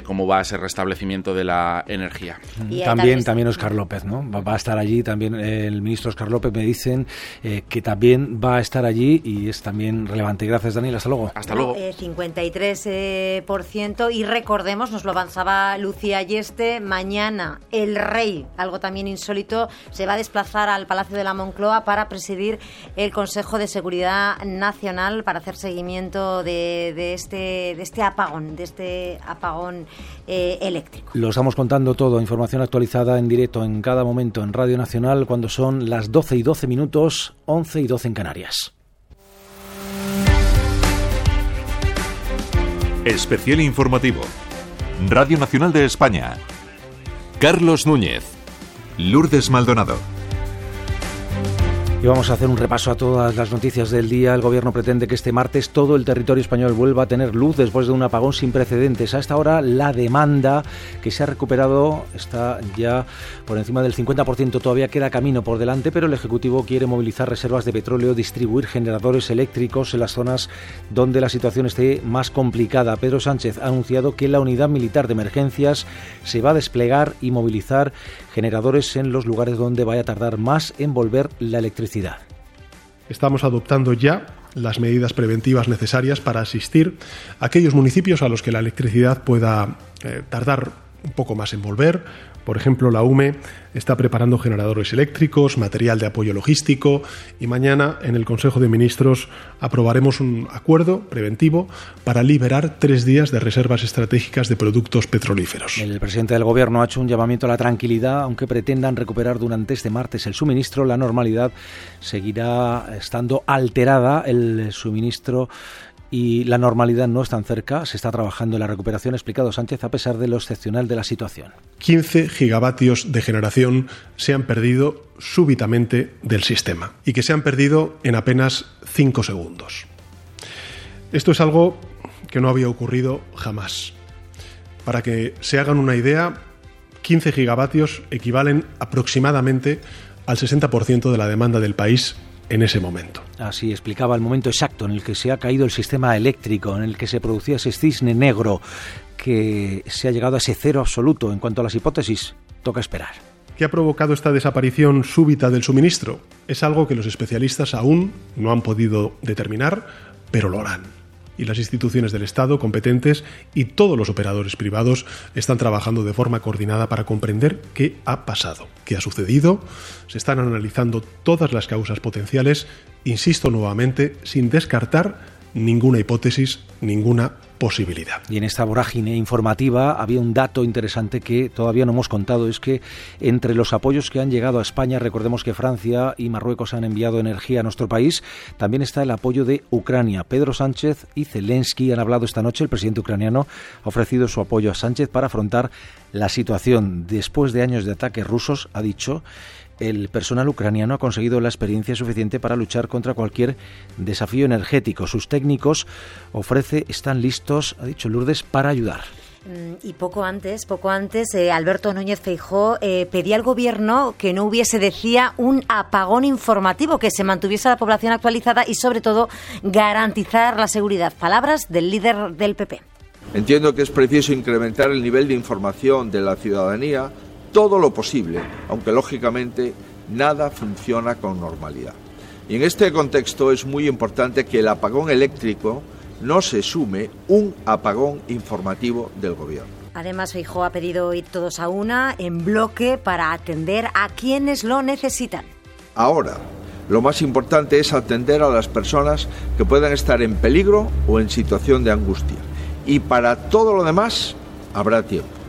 cómo va ese restablecimiento de la energía. También, también Oscar López, ¿no? Va a estar allí también el ministro Oscar López me dicen eh, que también va a estar allí y es también relevante. Gracias, Daniel. Hasta luego. Hasta luego. 53% eh, eh, y recordemos, nos lo avanzaba Lucía Yeste, mañana el rey, algo también insólito, se va a desplazar al Palacio de la Moncloa para presidir el Consejo de Seguridad Nacional para hacer seguimiento de, este, de este apagón, de este apagón eléctrico. Lo estamos contando todo, información actualizada en directo en cada momento en Radio Nacional cuando son las 12 y 12 minutos, 11 y 12 en Canarias. Especial informativo. Radio Nacional de España. Carlos Núñez. Lourdes Maldonado. Y vamos a hacer un repaso a todas las noticias del día. El Gobierno pretende que este martes todo el territorio español vuelva a tener luz después de un apagón sin precedentes. A esta hora la demanda que se ha recuperado está ya por encima del 50%. Todavía queda camino por delante, pero el Ejecutivo quiere movilizar reservas de petróleo, distribuir generadores eléctricos en las zonas donde la situación esté más complicada. Pedro Sánchez ha anunciado que la unidad militar de emergencias se va a desplegar y movilizar generadores en los lugares donde vaya a tardar más en volver la electricidad. Estamos adoptando ya las medidas preventivas necesarias para asistir a aquellos municipios a los que la electricidad pueda eh, tardar un poco más en volver por ejemplo, la UME está preparando generadores eléctricos, material de apoyo logístico y mañana en el Consejo de Ministros aprobaremos un acuerdo preventivo para liberar tres días de reservas estratégicas de productos petrolíferos. El presidente del Gobierno ha hecho un llamamiento a la tranquilidad, aunque pretendan recuperar durante este martes el suministro, la normalidad seguirá estando alterada. El suministro y la normalidad no es tan cerca. Se está trabajando en la recuperación, explicado Sánchez, a pesar de lo excepcional de la situación. 15 gigavatios de generación se han perdido súbitamente del sistema y que se han perdido en apenas 5 segundos. Esto es algo que no había ocurrido jamás. Para que se hagan una idea, 15 gigavatios equivalen aproximadamente al 60% de la demanda del país en ese momento. Así explicaba el momento exacto en el que se ha caído el sistema eléctrico, en el que se producía ese cisne negro, que se ha llegado a ese cero absoluto. En cuanto a las hipótesis, toca esperar. ¿Qué ha provocado esta desaparición súbita del suministro? Es algo que los especialistas aún no han podido determinar, pero lo harán y las instituciones del Estado competentes y todos los operadores privados están trabajando de forma coordinada para comprender qué ha pasado, qué ha sucedido. Se están analizando todas las causas potenciales, insisto nuevamente, sin descartar ninguna hipótesis, ninguna posibilidad. Y en esta vorágine informativa había un dato interesante que todavía no hemos contado, es que entre los apoyos que han llegado a España, recordemos que Francia y Marruecos han enviado energía a nuestro país, también está el apoyo de Ucrania. Pedro Sánchez y Zelensky han hablado esta noche, el presidente ucraniano ha ofrecido su apoyo a Sánchez para afrontar la situación después de años de ataques rusos, ha dicho, el personal ucraniano ha conseguido la experiencia suficiente para luchar contra cualquier desafío energético. Sus técnicos ofrece están listos, ha dicho Lourdes, para ayudar. Mm, y poco antes, poco antes, eh, Alberto Núñez Feijó eh, pedía al gobierno que no hubiese, decía, un apagón informativo, que se mantuviese la población actualizada y, sobre todo, garantizar la seguridad. Palabras del líder del PP. Entiendo que es preciso incrementar el nivel de información de la ciudadanía todo lo posible, aunque lógicamente nada funciona con normalidad. Y en este contexto es muy importante que el apagón eléctrico no se sume un apagón informativo del Gobierno. Además, Feijóo ha pedido ir todos a una, en bloque, para atender a quienes lo necesitan. Ahora, lo más importante es atender a las personas que puedan estar en peligro o en situación de angustia. Y para todo lo demás habrá tiempo.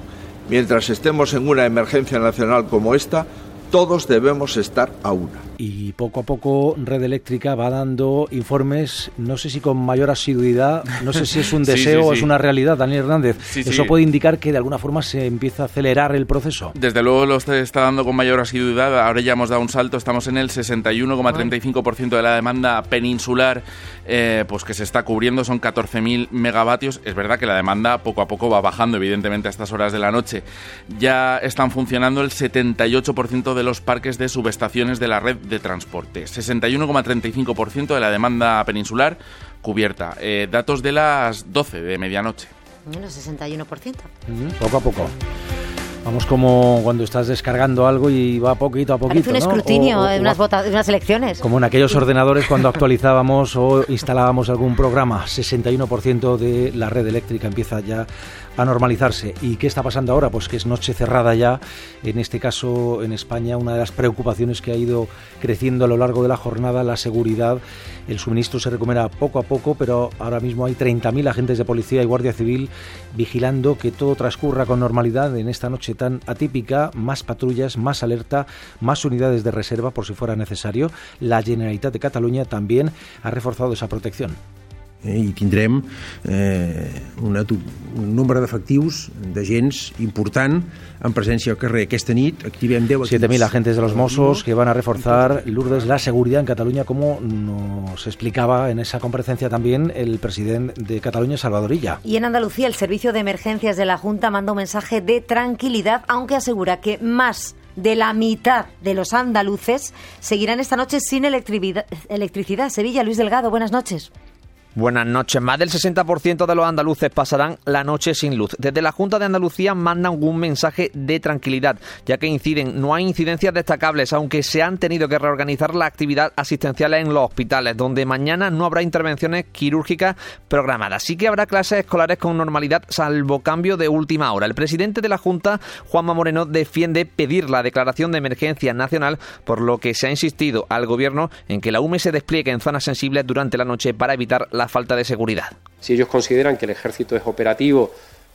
Mientras estemos en una emergencia nacional como esta, todos debemos estar a una y poco a poco Red Eléctrica va dando informes, no sé si con mayor asiduidad, no sé si es un deseo o es una realidad, Daniel Hernández. Eso puede indicar que de alguna forma se empieza a acelerar el proceso. Desde luego lo está dando con mayor asiduidad, ahora ya hemos dado un salto, estamos en el 61,35% de la demanda peninsular eh, pues que se está cubriendo, son 14.000 megavatios. Es verdad que la demanda poco a poco va bajando, evidentemente, a estas horas de la noche. Ya están funcionando el 78% de los parques de subestaciones de la red de transporte. 61,35% de la demanda peninsular cubierta. Eh, datos de las 12 de medianoche. Bueno, 61%. poco a poco. Vamos como cuando estás descargando algo y va poquito a poquito. Parece un escrutinio de, unas unas elecciones. Como en aquellos ordenadores cuando actualizábamos o instalábamos algún programa. 61% de la red eléctrica empieza ya a normalizarse. ¿Y qué está pasando ahora? Pues que es noche cerrada ya. En este caso, en España, una de las preocupaciones que ha ido creciendo a lo largo de la jornada, la seguridad. El suministro se recupera poco a poco, pero ahora mismo hay 30.000 agentes de policía y guardia civil vigilando que todo transcurra con normalidad en esta noche tan atípica. Más patrullas, más alerta, más unidades de reserva por si fuera necesario. La Generalitat de Cataluña también ha reforzado esa protección. Eh, i tindrem eh, una, un nombre d'efectius d'agents important en presència al carrer. Aquesta nit activem 10 7.000 agentes de los Mossos que van a reforzar, Lourdes, la seguridad en Cataluña, como nos explicaba en esa comparecencia también el presidente de Cataluña, Salvadorilla. Y en Andalucía, el Servicio de Emergencias de la Junta manda un mensaje de tranquilidad, aunque asegura que más de la mitad de los andaluces seguirán esta noche sin electricidad. Sevilla, Luis Delgado, buenas noches. Buenas noches. Más del 60% de los andaluces pasarán la noche sin luz. Desde la Junta de Andalucía mandan un mensaje de tranquilidad, ya que inciden, no hay incidencias destacables, aunque se han tenido que reorganizar la actividad asistencial en los hospitales, donde mañana no habrá intervenciones quirúrgicas programadas. Sí que habrá clases escolares con normalidad, salvo cambio de última hora. El presidente de la Junta, Juanma Moreno, defiende pedir la declaración de emergencia nacional, por lo que se ha insistido al gobierno en que la UME se despliegue en zonas sensibles durante la noche para evitar la falta de seguridad. Si ellos consideran que el ejército es operativo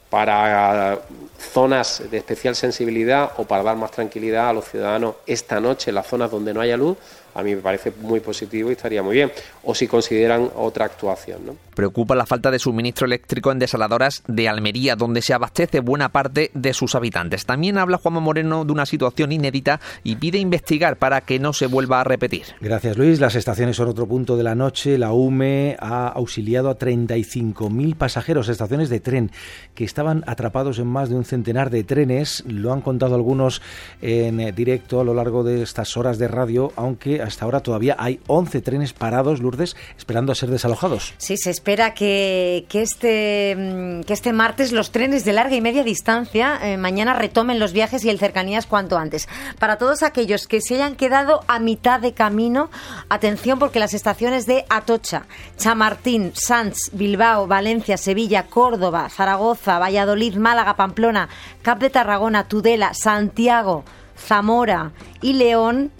para zonas de especial sensibilidad o para dar más tranquilidad a los ciudadanos esta noche en las zonas donde no haya luz, a mí me parece muy positivo y estaría muy bien. O si consideran otra actuación. ¿no? Preocupa la falta de suministro eléctrico en desaladoras de Almería, donde se abastece buena parte de sus habitantes. También habla Juanma Moreno de una situación inédita y pide investigar para que no se vuelva a repetir. Gracias, Luis. Las estaciones son otro punto de la noche. La UME ha auxiliado a 35.000 pasajeros, estaciones de tren, que estaban atrapados en más de un centenar de trenes. Lo han contado algunos en directo a lo largo de estas horas de radio, aunque hasta ahora todavía hay 11 trenes parados, Lourdes, esperando a ser desalojados. Sí, se espera que, que, este, mm, que este martes los trenes de larga y media distancia eh, mañana retomen los viajes y el cercanías cuanto antes. Para todos aquellos que se hayan quedado a mitad de camino, atención porque las estaciones de Atocha, Chamartín, Sanz, Bilbao, Valencia, Sevilla, Córdoba, Zaragoza, Valladolid, Málaga, Pamplona, Cap de Tarragona, Tudela, Santiago, Zamora y León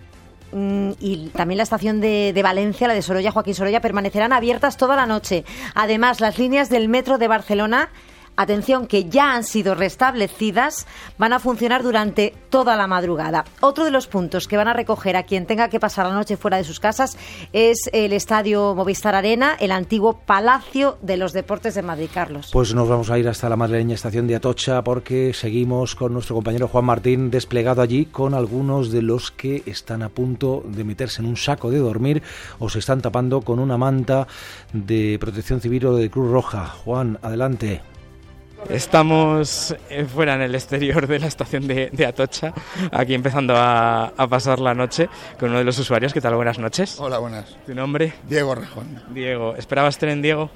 y también la estación de, de, Valencia, la de Sorolla, Joaquín Sorolla, permanecerán abiertas toda la noche. Además, las líneas del metro de Barcelona atención, que ya han sido restablecidas, van a funcionar durante toda la madrugada. Otro de los puntos que van a recoger a quien tenga que pasar la noche fuera de sus casas es el Estadio Movistar Arena, el antiguo Palacio de los Deportes de Madrid, Carlos. Pues nos vamos a ir hasta la madrileña estación de Atocha porque seguimos con nuestro compañero Juan Martín desplegado allí con algunos de los que están a punto de meterse en un saco de dormir o se están tapando con una manta de protección civil o de Cruz Roja. Juan, adelante. Estamos eh, fuera en el exterior de la estación de, de Atocha, aquí empezando a, a, pasar la noche con uno de los usuarios. ¿Qué tal? Buenas noches. Hola, buenas. ¿Tu nombre? Diego Rejón. Diego, ¿esperabas tren, Diego?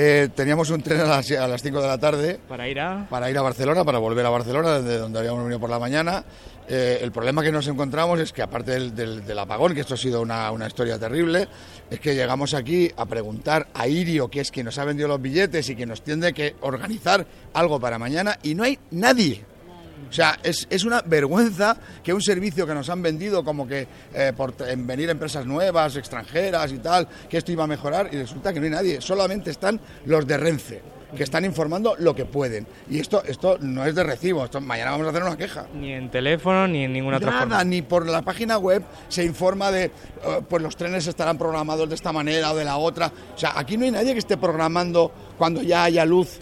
Eh, teníamos un tren a las, a 5 de la tarde. ¿Para ir a? Para ir a Barcelona, para volver a Barcelona, desde donde habíamos venido por la mañana. Eh, el problema que nos encontramos es que, aparte del, del- del apagón, que esto ha sido una, historia terrible, es que llegamos aquí a preguntar a Irio, que es quien nos ha vendido los billetes y que nos tiene que organizar algo para mañana, y no hay nadie. O sea, es, una vergüenza que un servicio que nos han vendido como que eh, por venir empresas nuevas, extranjeras y tal, que esto iba a mejorar, y resulta que no hay nadie. Solamente están los de Renfe, que están informando lo que pueden. Y esto, esto no es de recibo. Esto, mañana vamos a hacer una queja. Ni en teléfono ni en ninguna otra Nada, forma. ni por la página web se informa de, eh, pues los trenes estarán programados de esta manera o de la otra. O sea, aquí no hay nadie que esté programando cuando ya haya luz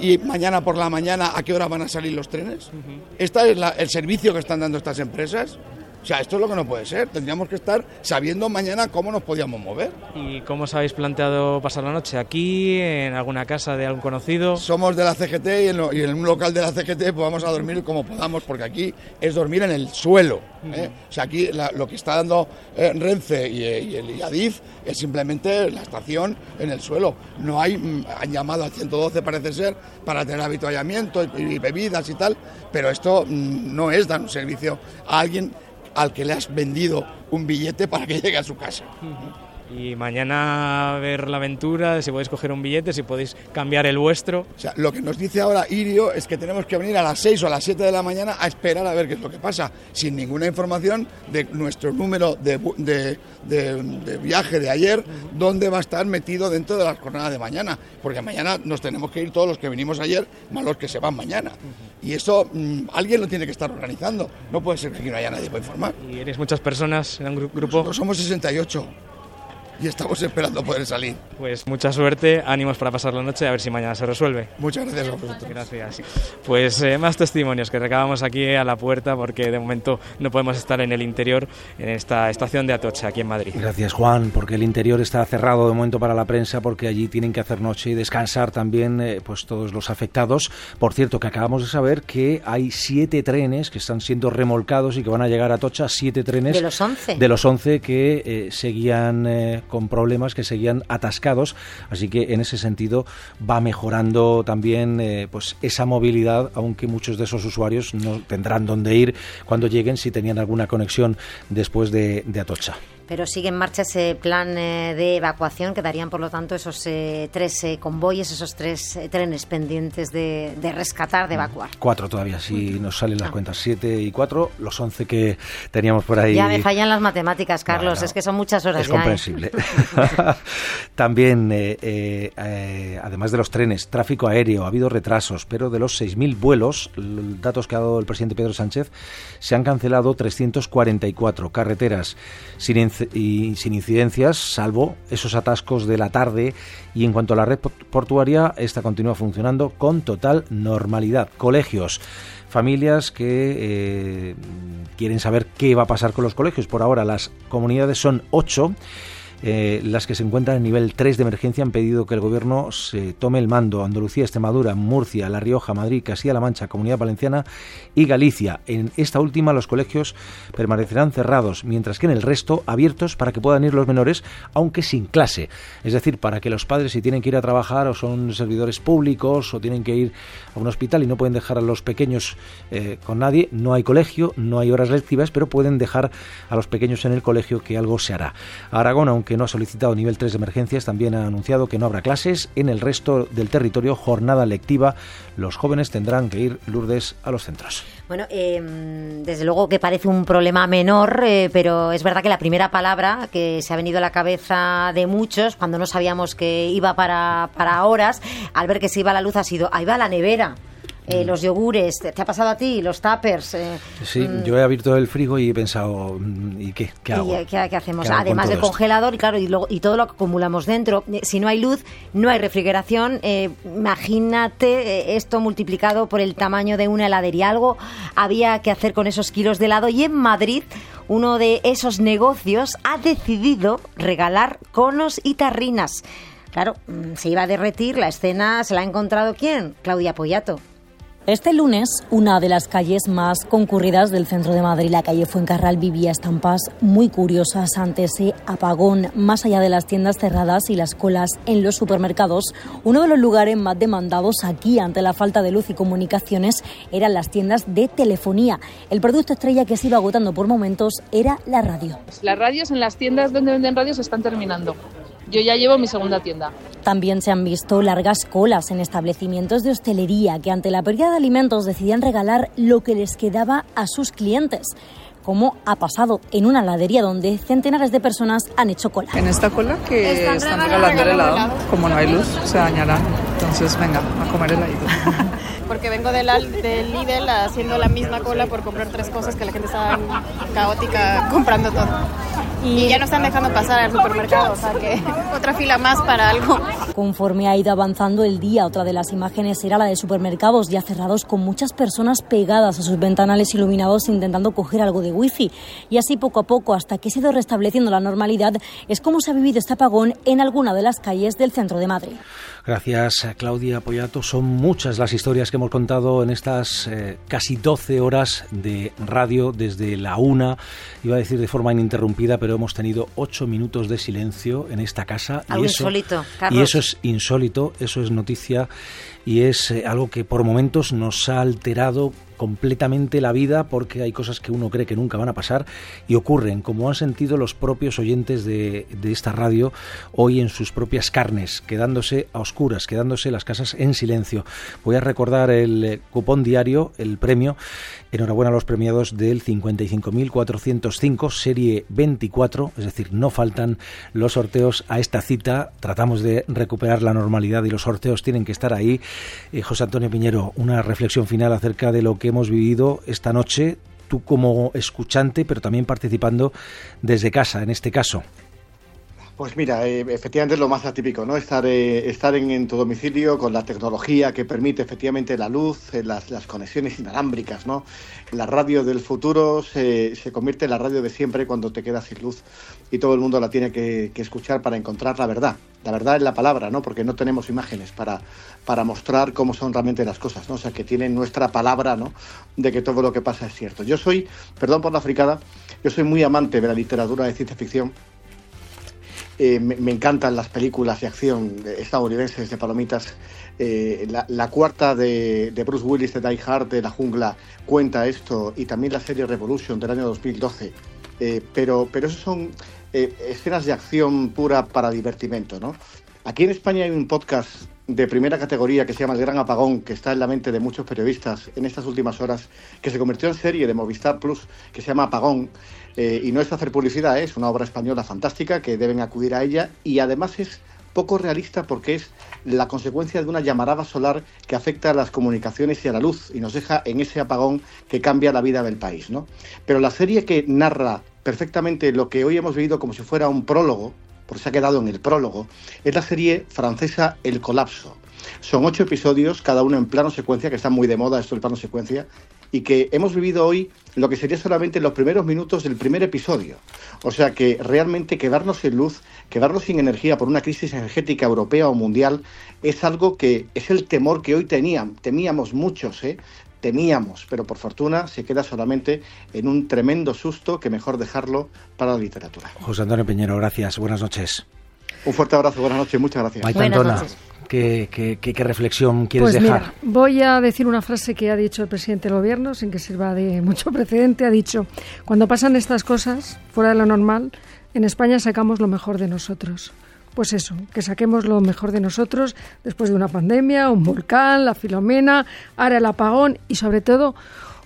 y mañana por la mañana a qué hora van a salir los trenes. ¿Este es la- el servicio que están dando estas empresas? O sea, esto es lo que no puede ser. Tendríamos que estar sabiendo mañana cómo nos podíamos mover. ¿Y cómo os habéis planteado pasar la noche? ¿Aquí, en alguna casa de algún conocido? Somos de la CGT y en, lo- y en un local de la CGT pues vamos a dormir como podamos, porque aquí es dormir en el suelo. ¿eh? O sea, aquí la- lo que está dando eh, Renfe y, eh, y el y Adif es simplemente la estación en el suelo. No hay, mm, han llamado al 112 parece ser, para tener habituallamiento y, y bebidas y tal, pero esto mm, no es dar un servicio a alguien al que le has vendido un billete para que llegue a su casa. Y mañana ver la aventura, si podéis coger un billete, si podéis cambiar el vuestro. O sea, lo que nos dice ahora Irio es que tenemos que venir a las 6 o a las 7 de la mañana a esperar a ver qué es lo que pasa, sin ninguna información de nuestro número de, de- de- de viaje de ayer, dónde va a estar metido dentro de la jornada de mañana, porque mañana nos tenemos que ir todos los que vinimos ayer, más los que se van mañana. Y eso mm, alguien lo tiene que estar organizando, no puede ser que aquí no haya nadie para informar. ¿Y eres muchas personas en un gru- grupo? Nosotros somos 68 y estamos esperando poder salir. Pues mucha suerte, ánimos para pasar la noche, a ver si mañana se resuelve. Muchas gracias a vosotros. Gracias. Pues eh, más testimonios que recabamos aquí a la puerta porque de momento no podemos estar en el interior en esta estación de Atocha, aquí en Madrid. Gracias Juan, porque el interior está cerrado de momento para la prensa porque allí tienen que hacer noche y descansar también eh, pues todos los afectados. Por cierto, que acabamos de saber que hay siete trenes que están siendo remolcados y que van a llegar a Atocha, siete trenes De los 11. de los 11 que eh, seguían eh, con problemas, que seguían atascados. Así que en ese sentido va mejorando también eh, pues esa movilidad, aunque muchos de esos usuarios no tendrán dónde ir cuando lleguen si tenían alguna conexión después de, de Atocha. Pero sigue en marcha ese plan eh, de evacuación. Quedarían, por lo tanto, esos eh, tres eh, convoyes, esos tres trenes pendientes de, de rescatar, de evacuar. Cuatro todavía, si nos salen las cuentas. Siete y cuatro, los once que teníamos por ahí. Ya me fallan las matemáticas, Carlos. Bueno, es que son muchas horas Es ya. comprensible. También, además de los trenes, tráfico aéreo, ha habido retrasos, pero de los 6.000 vuelos, datos que ha dado el presidente Pedro Sánchez, se han cancelado 344 carreteras sin, y sin incidencias, salvo esos atascos de la tarde. Y en cuanto a la red port- portuaria, esta continúa funcionando con total normalidad. Colegios. Familias que eh, quieren saber qué va a pasar con los colegios. Por ahora las comunidades son ocho. Eh, las que se encuentran en nivel 3 de emergencia han pedido que el gobierno se tome el mando. Andalucía, Extremadura, Murcia, La Rioja, Madrid, Castilla-La Mancha, Comunidad Valenciana y Galicia. En esta última los colegios permanecerán cerrados, mientras que en el resto abiertos para que puedan ir los menores, aunque sin clase. Es decir, para que los padres si tienen que ir a trabajar o son servidores públicos o tienen que ir a un hospital y no pueden dejar a los pequeños eh, con nadie, no hay colegio, no hay horas lectivas, pero pueden dejar a los pequeños en el colegio que algo se hará. Aragón, aunque no ha solicitado nivel 3 de emergencias, también ha anunciado que no habrá clases. En el resto del territorio, jornada lectiva. Los jóvenes tendrán que ir Lourdes a los centros. Bueno, eh, desde luego que parece un problema menor, eh, pero es verdad que la primera palabra que se ha venido a la cabeza de muchos cuando no sabíamos que iba para, para horas, al ver que se iba la luz, ha sido, ahí va la nevera. Eh, los yogures, ¿te, ha pasado a ti? Los tuppers. eh, Sí, mm, yo he abierto el frigo y he pensado, mm, ¿y qué? ¿Qué hago? ¿Y qué, qué hacemos? ¿Qué hago con Además del congelador y claro, y, luego- y todo lo que acumulamos dentro. Eh, Si no hay luz, no hay refrigeración. Eh, imagínate esto multiplicado por el tamaño de una heladería. Algo había que hacer con esos kilos de helado. Y en Madrid, uno de esos negocios ha decidido regalar conos y tarrinas. Claro, mm, se iba a derretir, la escena se la ha encontrado quién? Claudia Poyato. Este lunes, una de las calles más concurridas del centro de Madrid, la calle Fuencarral, vivía estampas muy curiosas ante ese apagón. Más allá de las tiendas cerradas y las colas en los supermercados, uno de los lugares más demandados aquí ante la falta de luz y comunicaciones eran las tiendas de telefonía. El producto estrella que se iba agotando por momentos era la radio. Las radios en las tiendas donde venden radios están terminando. Yo ya llevo mi segunda tienda. También se han visto largas colas en establecimientos de hostelería que ante la pérdida de alimentos decidían regalar lo que les quedaba a sus clientes como ha pasado en una heladería donde centenares de personas han hecho cola. En esta cola que están, regalando el helado, como no hay luz, se dañará. Entonces, venga, a comer helado. Porque vengo del, del Lidl haciendo la misma cola por comprar tres cosas que la gente está caótica comprando todo. Y, ya no están dejando pasar al supermercado, o sea que otra fila más para algo. Conforme ha ido avanzando el día, otra de las imágenes era la de supermercados ya cerrados con muchas personas pegadas a sus ventanales iluminados intentando coger algo de wifi. Y así poco a poco, hasta que se ha ido restableciendo la normalidad, es como se ha vivido este apagón en alguna de las calles del centro de Madrid. Gracias, Claudia Poyato. Son muchas las historias que hemos contado en estas eh, casi 12 horas de radio desde la una, iba a decir de forma ininterrumpida, pero hemos tenido ocho minutos de silencio en esta casa. Algo y eso, insólito, Y eso es insólito, eso es noticia y es eh, algo que por momentos nos ha alterado completamente la vida porque hay cosas que uno cree que nunca van a pasar y ocurren, como han sentido los propios oyentes de, de, esta radio hoy en sus propias carnes, quedándose a oscuras, quedándose las casas en silencio. Voy a recordar el eh, cupón diario, el premio. Enhorabuena a los premiados del 55.405, serie 24, es decir, no faltan los sorteos a esta cita. Tratamos de recuperar la normalidad y los sorteos tienen que estar ahí. Eh, José Antonio Piñero, una reflexión final acerca de lo que hemos vivido esta noche, tú como escuchante, pero también participando desde casa, en este caso. Pues mira, eh, efectivamente es lo más atípico, ¿no? Estar, eh, estar en, tu domicilio con la tecnología que permite efectivamente la luz, eh, las, conexiones inalámbricas, ¿no? La radio del futuro se, se, convierte en la radio de siempre cuando te quedas sin luz y todo el mundo la tiene que, que, escuchar para encontrar la verdad. La verdad es la palabra, ¿no? Porque no tenemos imágenes para, para mostrar cómo son realmente las cosas, ¿no? O sea, que tienen nuestra palabra, ¿no? De que todo lo que pasa es cierto. Yo soy, perdón por la fricada, yo soy muy amante de la literatura de ciencia ficción eh, me, encantan las películas de acción estadounidenses de palomitas. Eh, la, cuarta de, Bruce Willis de Die Hard de la jungla cuenta esto y también la serie Revolution del año 2012. Eh, pero, pero eso son escenas de acción pura para divertimento, ¿no? Aquí en España hay un podcast de primera categoría que se llama El Gran Apagón, que está en la mente de muchos periodistas en estas últimas horas, que se convirtió en serie de Movistar Plus, que se llama Apagón. Eh, y no es hacer publicidad, ¿eh? es una obra española fantástica que deben acudir a ella y además es poco realista porque es la consecuencia de una llamarada solar que afecta a las comunicaciones y a la luz y nos deja en ese apagón que cambia la vida del país. ¿no? Pero la serie que narra perfectamente lo que hoy hemos vivido como si fuera un prólogo, porque se ha quedado en el prólogo, es la serie francesa El Colapso. Son ocho episodios, cada uno en plano secuencia, que está muy de moda esto del plano secuencia, y que hemos vivido hoy lo que sería solamente los primeros minutos del primer episodio. O sea que realmente quedarnos sin luz, quedarnos sin energía por una crisis energética europea o mundial, es algo que es el temor que hoy tenían, temíamos muchos, ¿eh? temíamos, pero por fortuna se queda solamente en un tremendo susto que mejor dejarlo para la literatura. José Antonio Peñero, gracias. Buenas noches. Un fuerte abrazo, buenas noches, muchas gracias. Maite Antona, ¿qué, qué, qué, qué, reflexión quieres pues dejar? Mira, voy a decir una frase que ha dicho el presidente del gobierno, sin que sirva de mucho precedente. Ha dicho, cuando pasan estas cosas, fuera de lo normal, en España sacamos lo mejor de nosotros. Pues eso, que saquemos lo mejor de nosotros después de una pandemia, un volcán, la filomena, ahora el apagón y sobre todo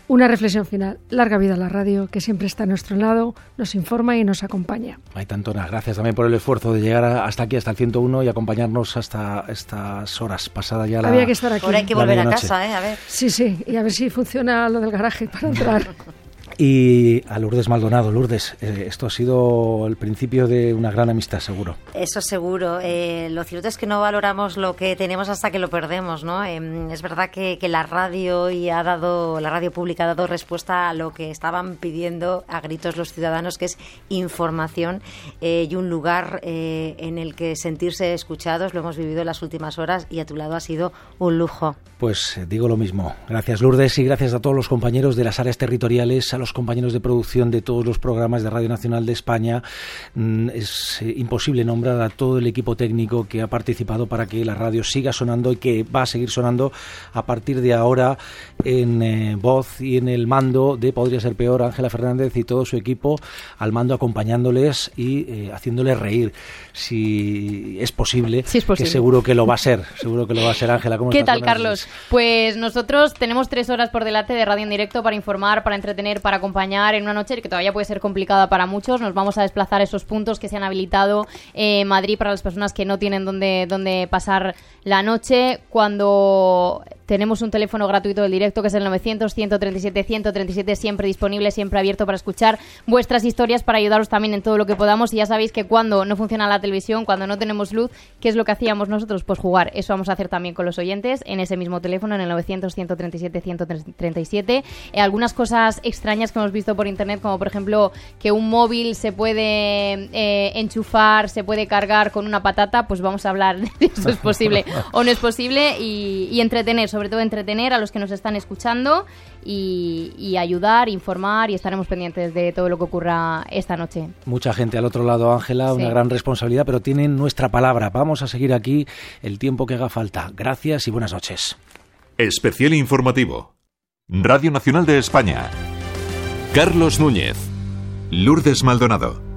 una reflexión final. Larga vida a la radio, que siempre está a nuestro lado, nos informa y nos acompaña. Maite Antona, gracias también por el esfuerzo de llegar hasta aquí, hasta el 101 y acompañarnos hasta estas horas. Pasada ya la Había que estar aquí. Ahora hay que volver a casa, ¿eh? A ver. Sí, sí, y a ver si funciona lo del garaje para entrar. y a Lourdes Maldonado. Lourdes, eh, esto ha sido el principio de una gran amistad, seguro. Eso seguro. Eh, lo cierto es que no valoramos lo que tenemos hasta que lo perdemos, ¿no? Em, es verdad que, la radio y ha dado, la radio pública ha dado respuesta a lo que estaban pidiendo a gritos los ciudadanos, que es información eh, y un lugar en el que sentirse escuchados. Lo hemos vivido en las últimas horas y a tu lado ha sido un lujo. Pues digo lo mismo. Gracias, Lourdes, y gracias a todos los compañeros de las áreas territoriales, a los compañeros de producción de todos los programas de Radio Nacional de España. Mm, es eh, imposible nombrar a todo el equipo técnico que ha participado para que la radio siga sonando y que va a seguir sonando a partir de ahora en eh, voz y en el mando de Podría ser peor Ángela Fernández y todo su equipo al mando acompañándoles y eh, haciéndoles reír. Si es posible, que seguro que lo va a ser. Seguro que lo va a ser Ángela. ¿Qué tal, Carlos? Pues nosotros tenemos tres horas por delante de radio en directo para informar, para entretener, para acompañar en una noche que todavía puede ser complicada para muchos. Nos vamos a desplazar esos puntos que se han habilitado en Madrid para las personas que no tienen dónde, dónde pasar la noche. Cuando tenemos un teléfono gratuito del directo que es el 900-137-137, siempre disponible, siempre abierto para escuchar vuestras historias, para ayudaros también en todo lo que podamos. Y ya sabéis que cuando no funciona la televisión, cuando no tenemos luz, ¿qué es lo que hacíamos nosotros? Pues jugar. Eso vamos a hacer también con los oyentes en ese mismo teléfono, en el 900-137-137. Eh, algunas cosas extrañas que hemos visto por internet, como por ejemplo que un móvil se puede eh, enchufar, se puede cargar con una patata, pues vamos a hablar de si eso es posible o no es posible y, entretener, sobre todo entretener a los que nos están escuchando y, ayudar, informar y estaremos pendientes de todo lo que ocurra esta noche. Mucha gente al otro lado, Ángela, una gran responsabilidad, pero tienen nuestra palabra. Vamos a seguir aquí el tiempo que haga falta. Gracias y buenas noches. Especial informativo. Radio Nacional de España. Carlos Núñez. Lourdes Maldonado.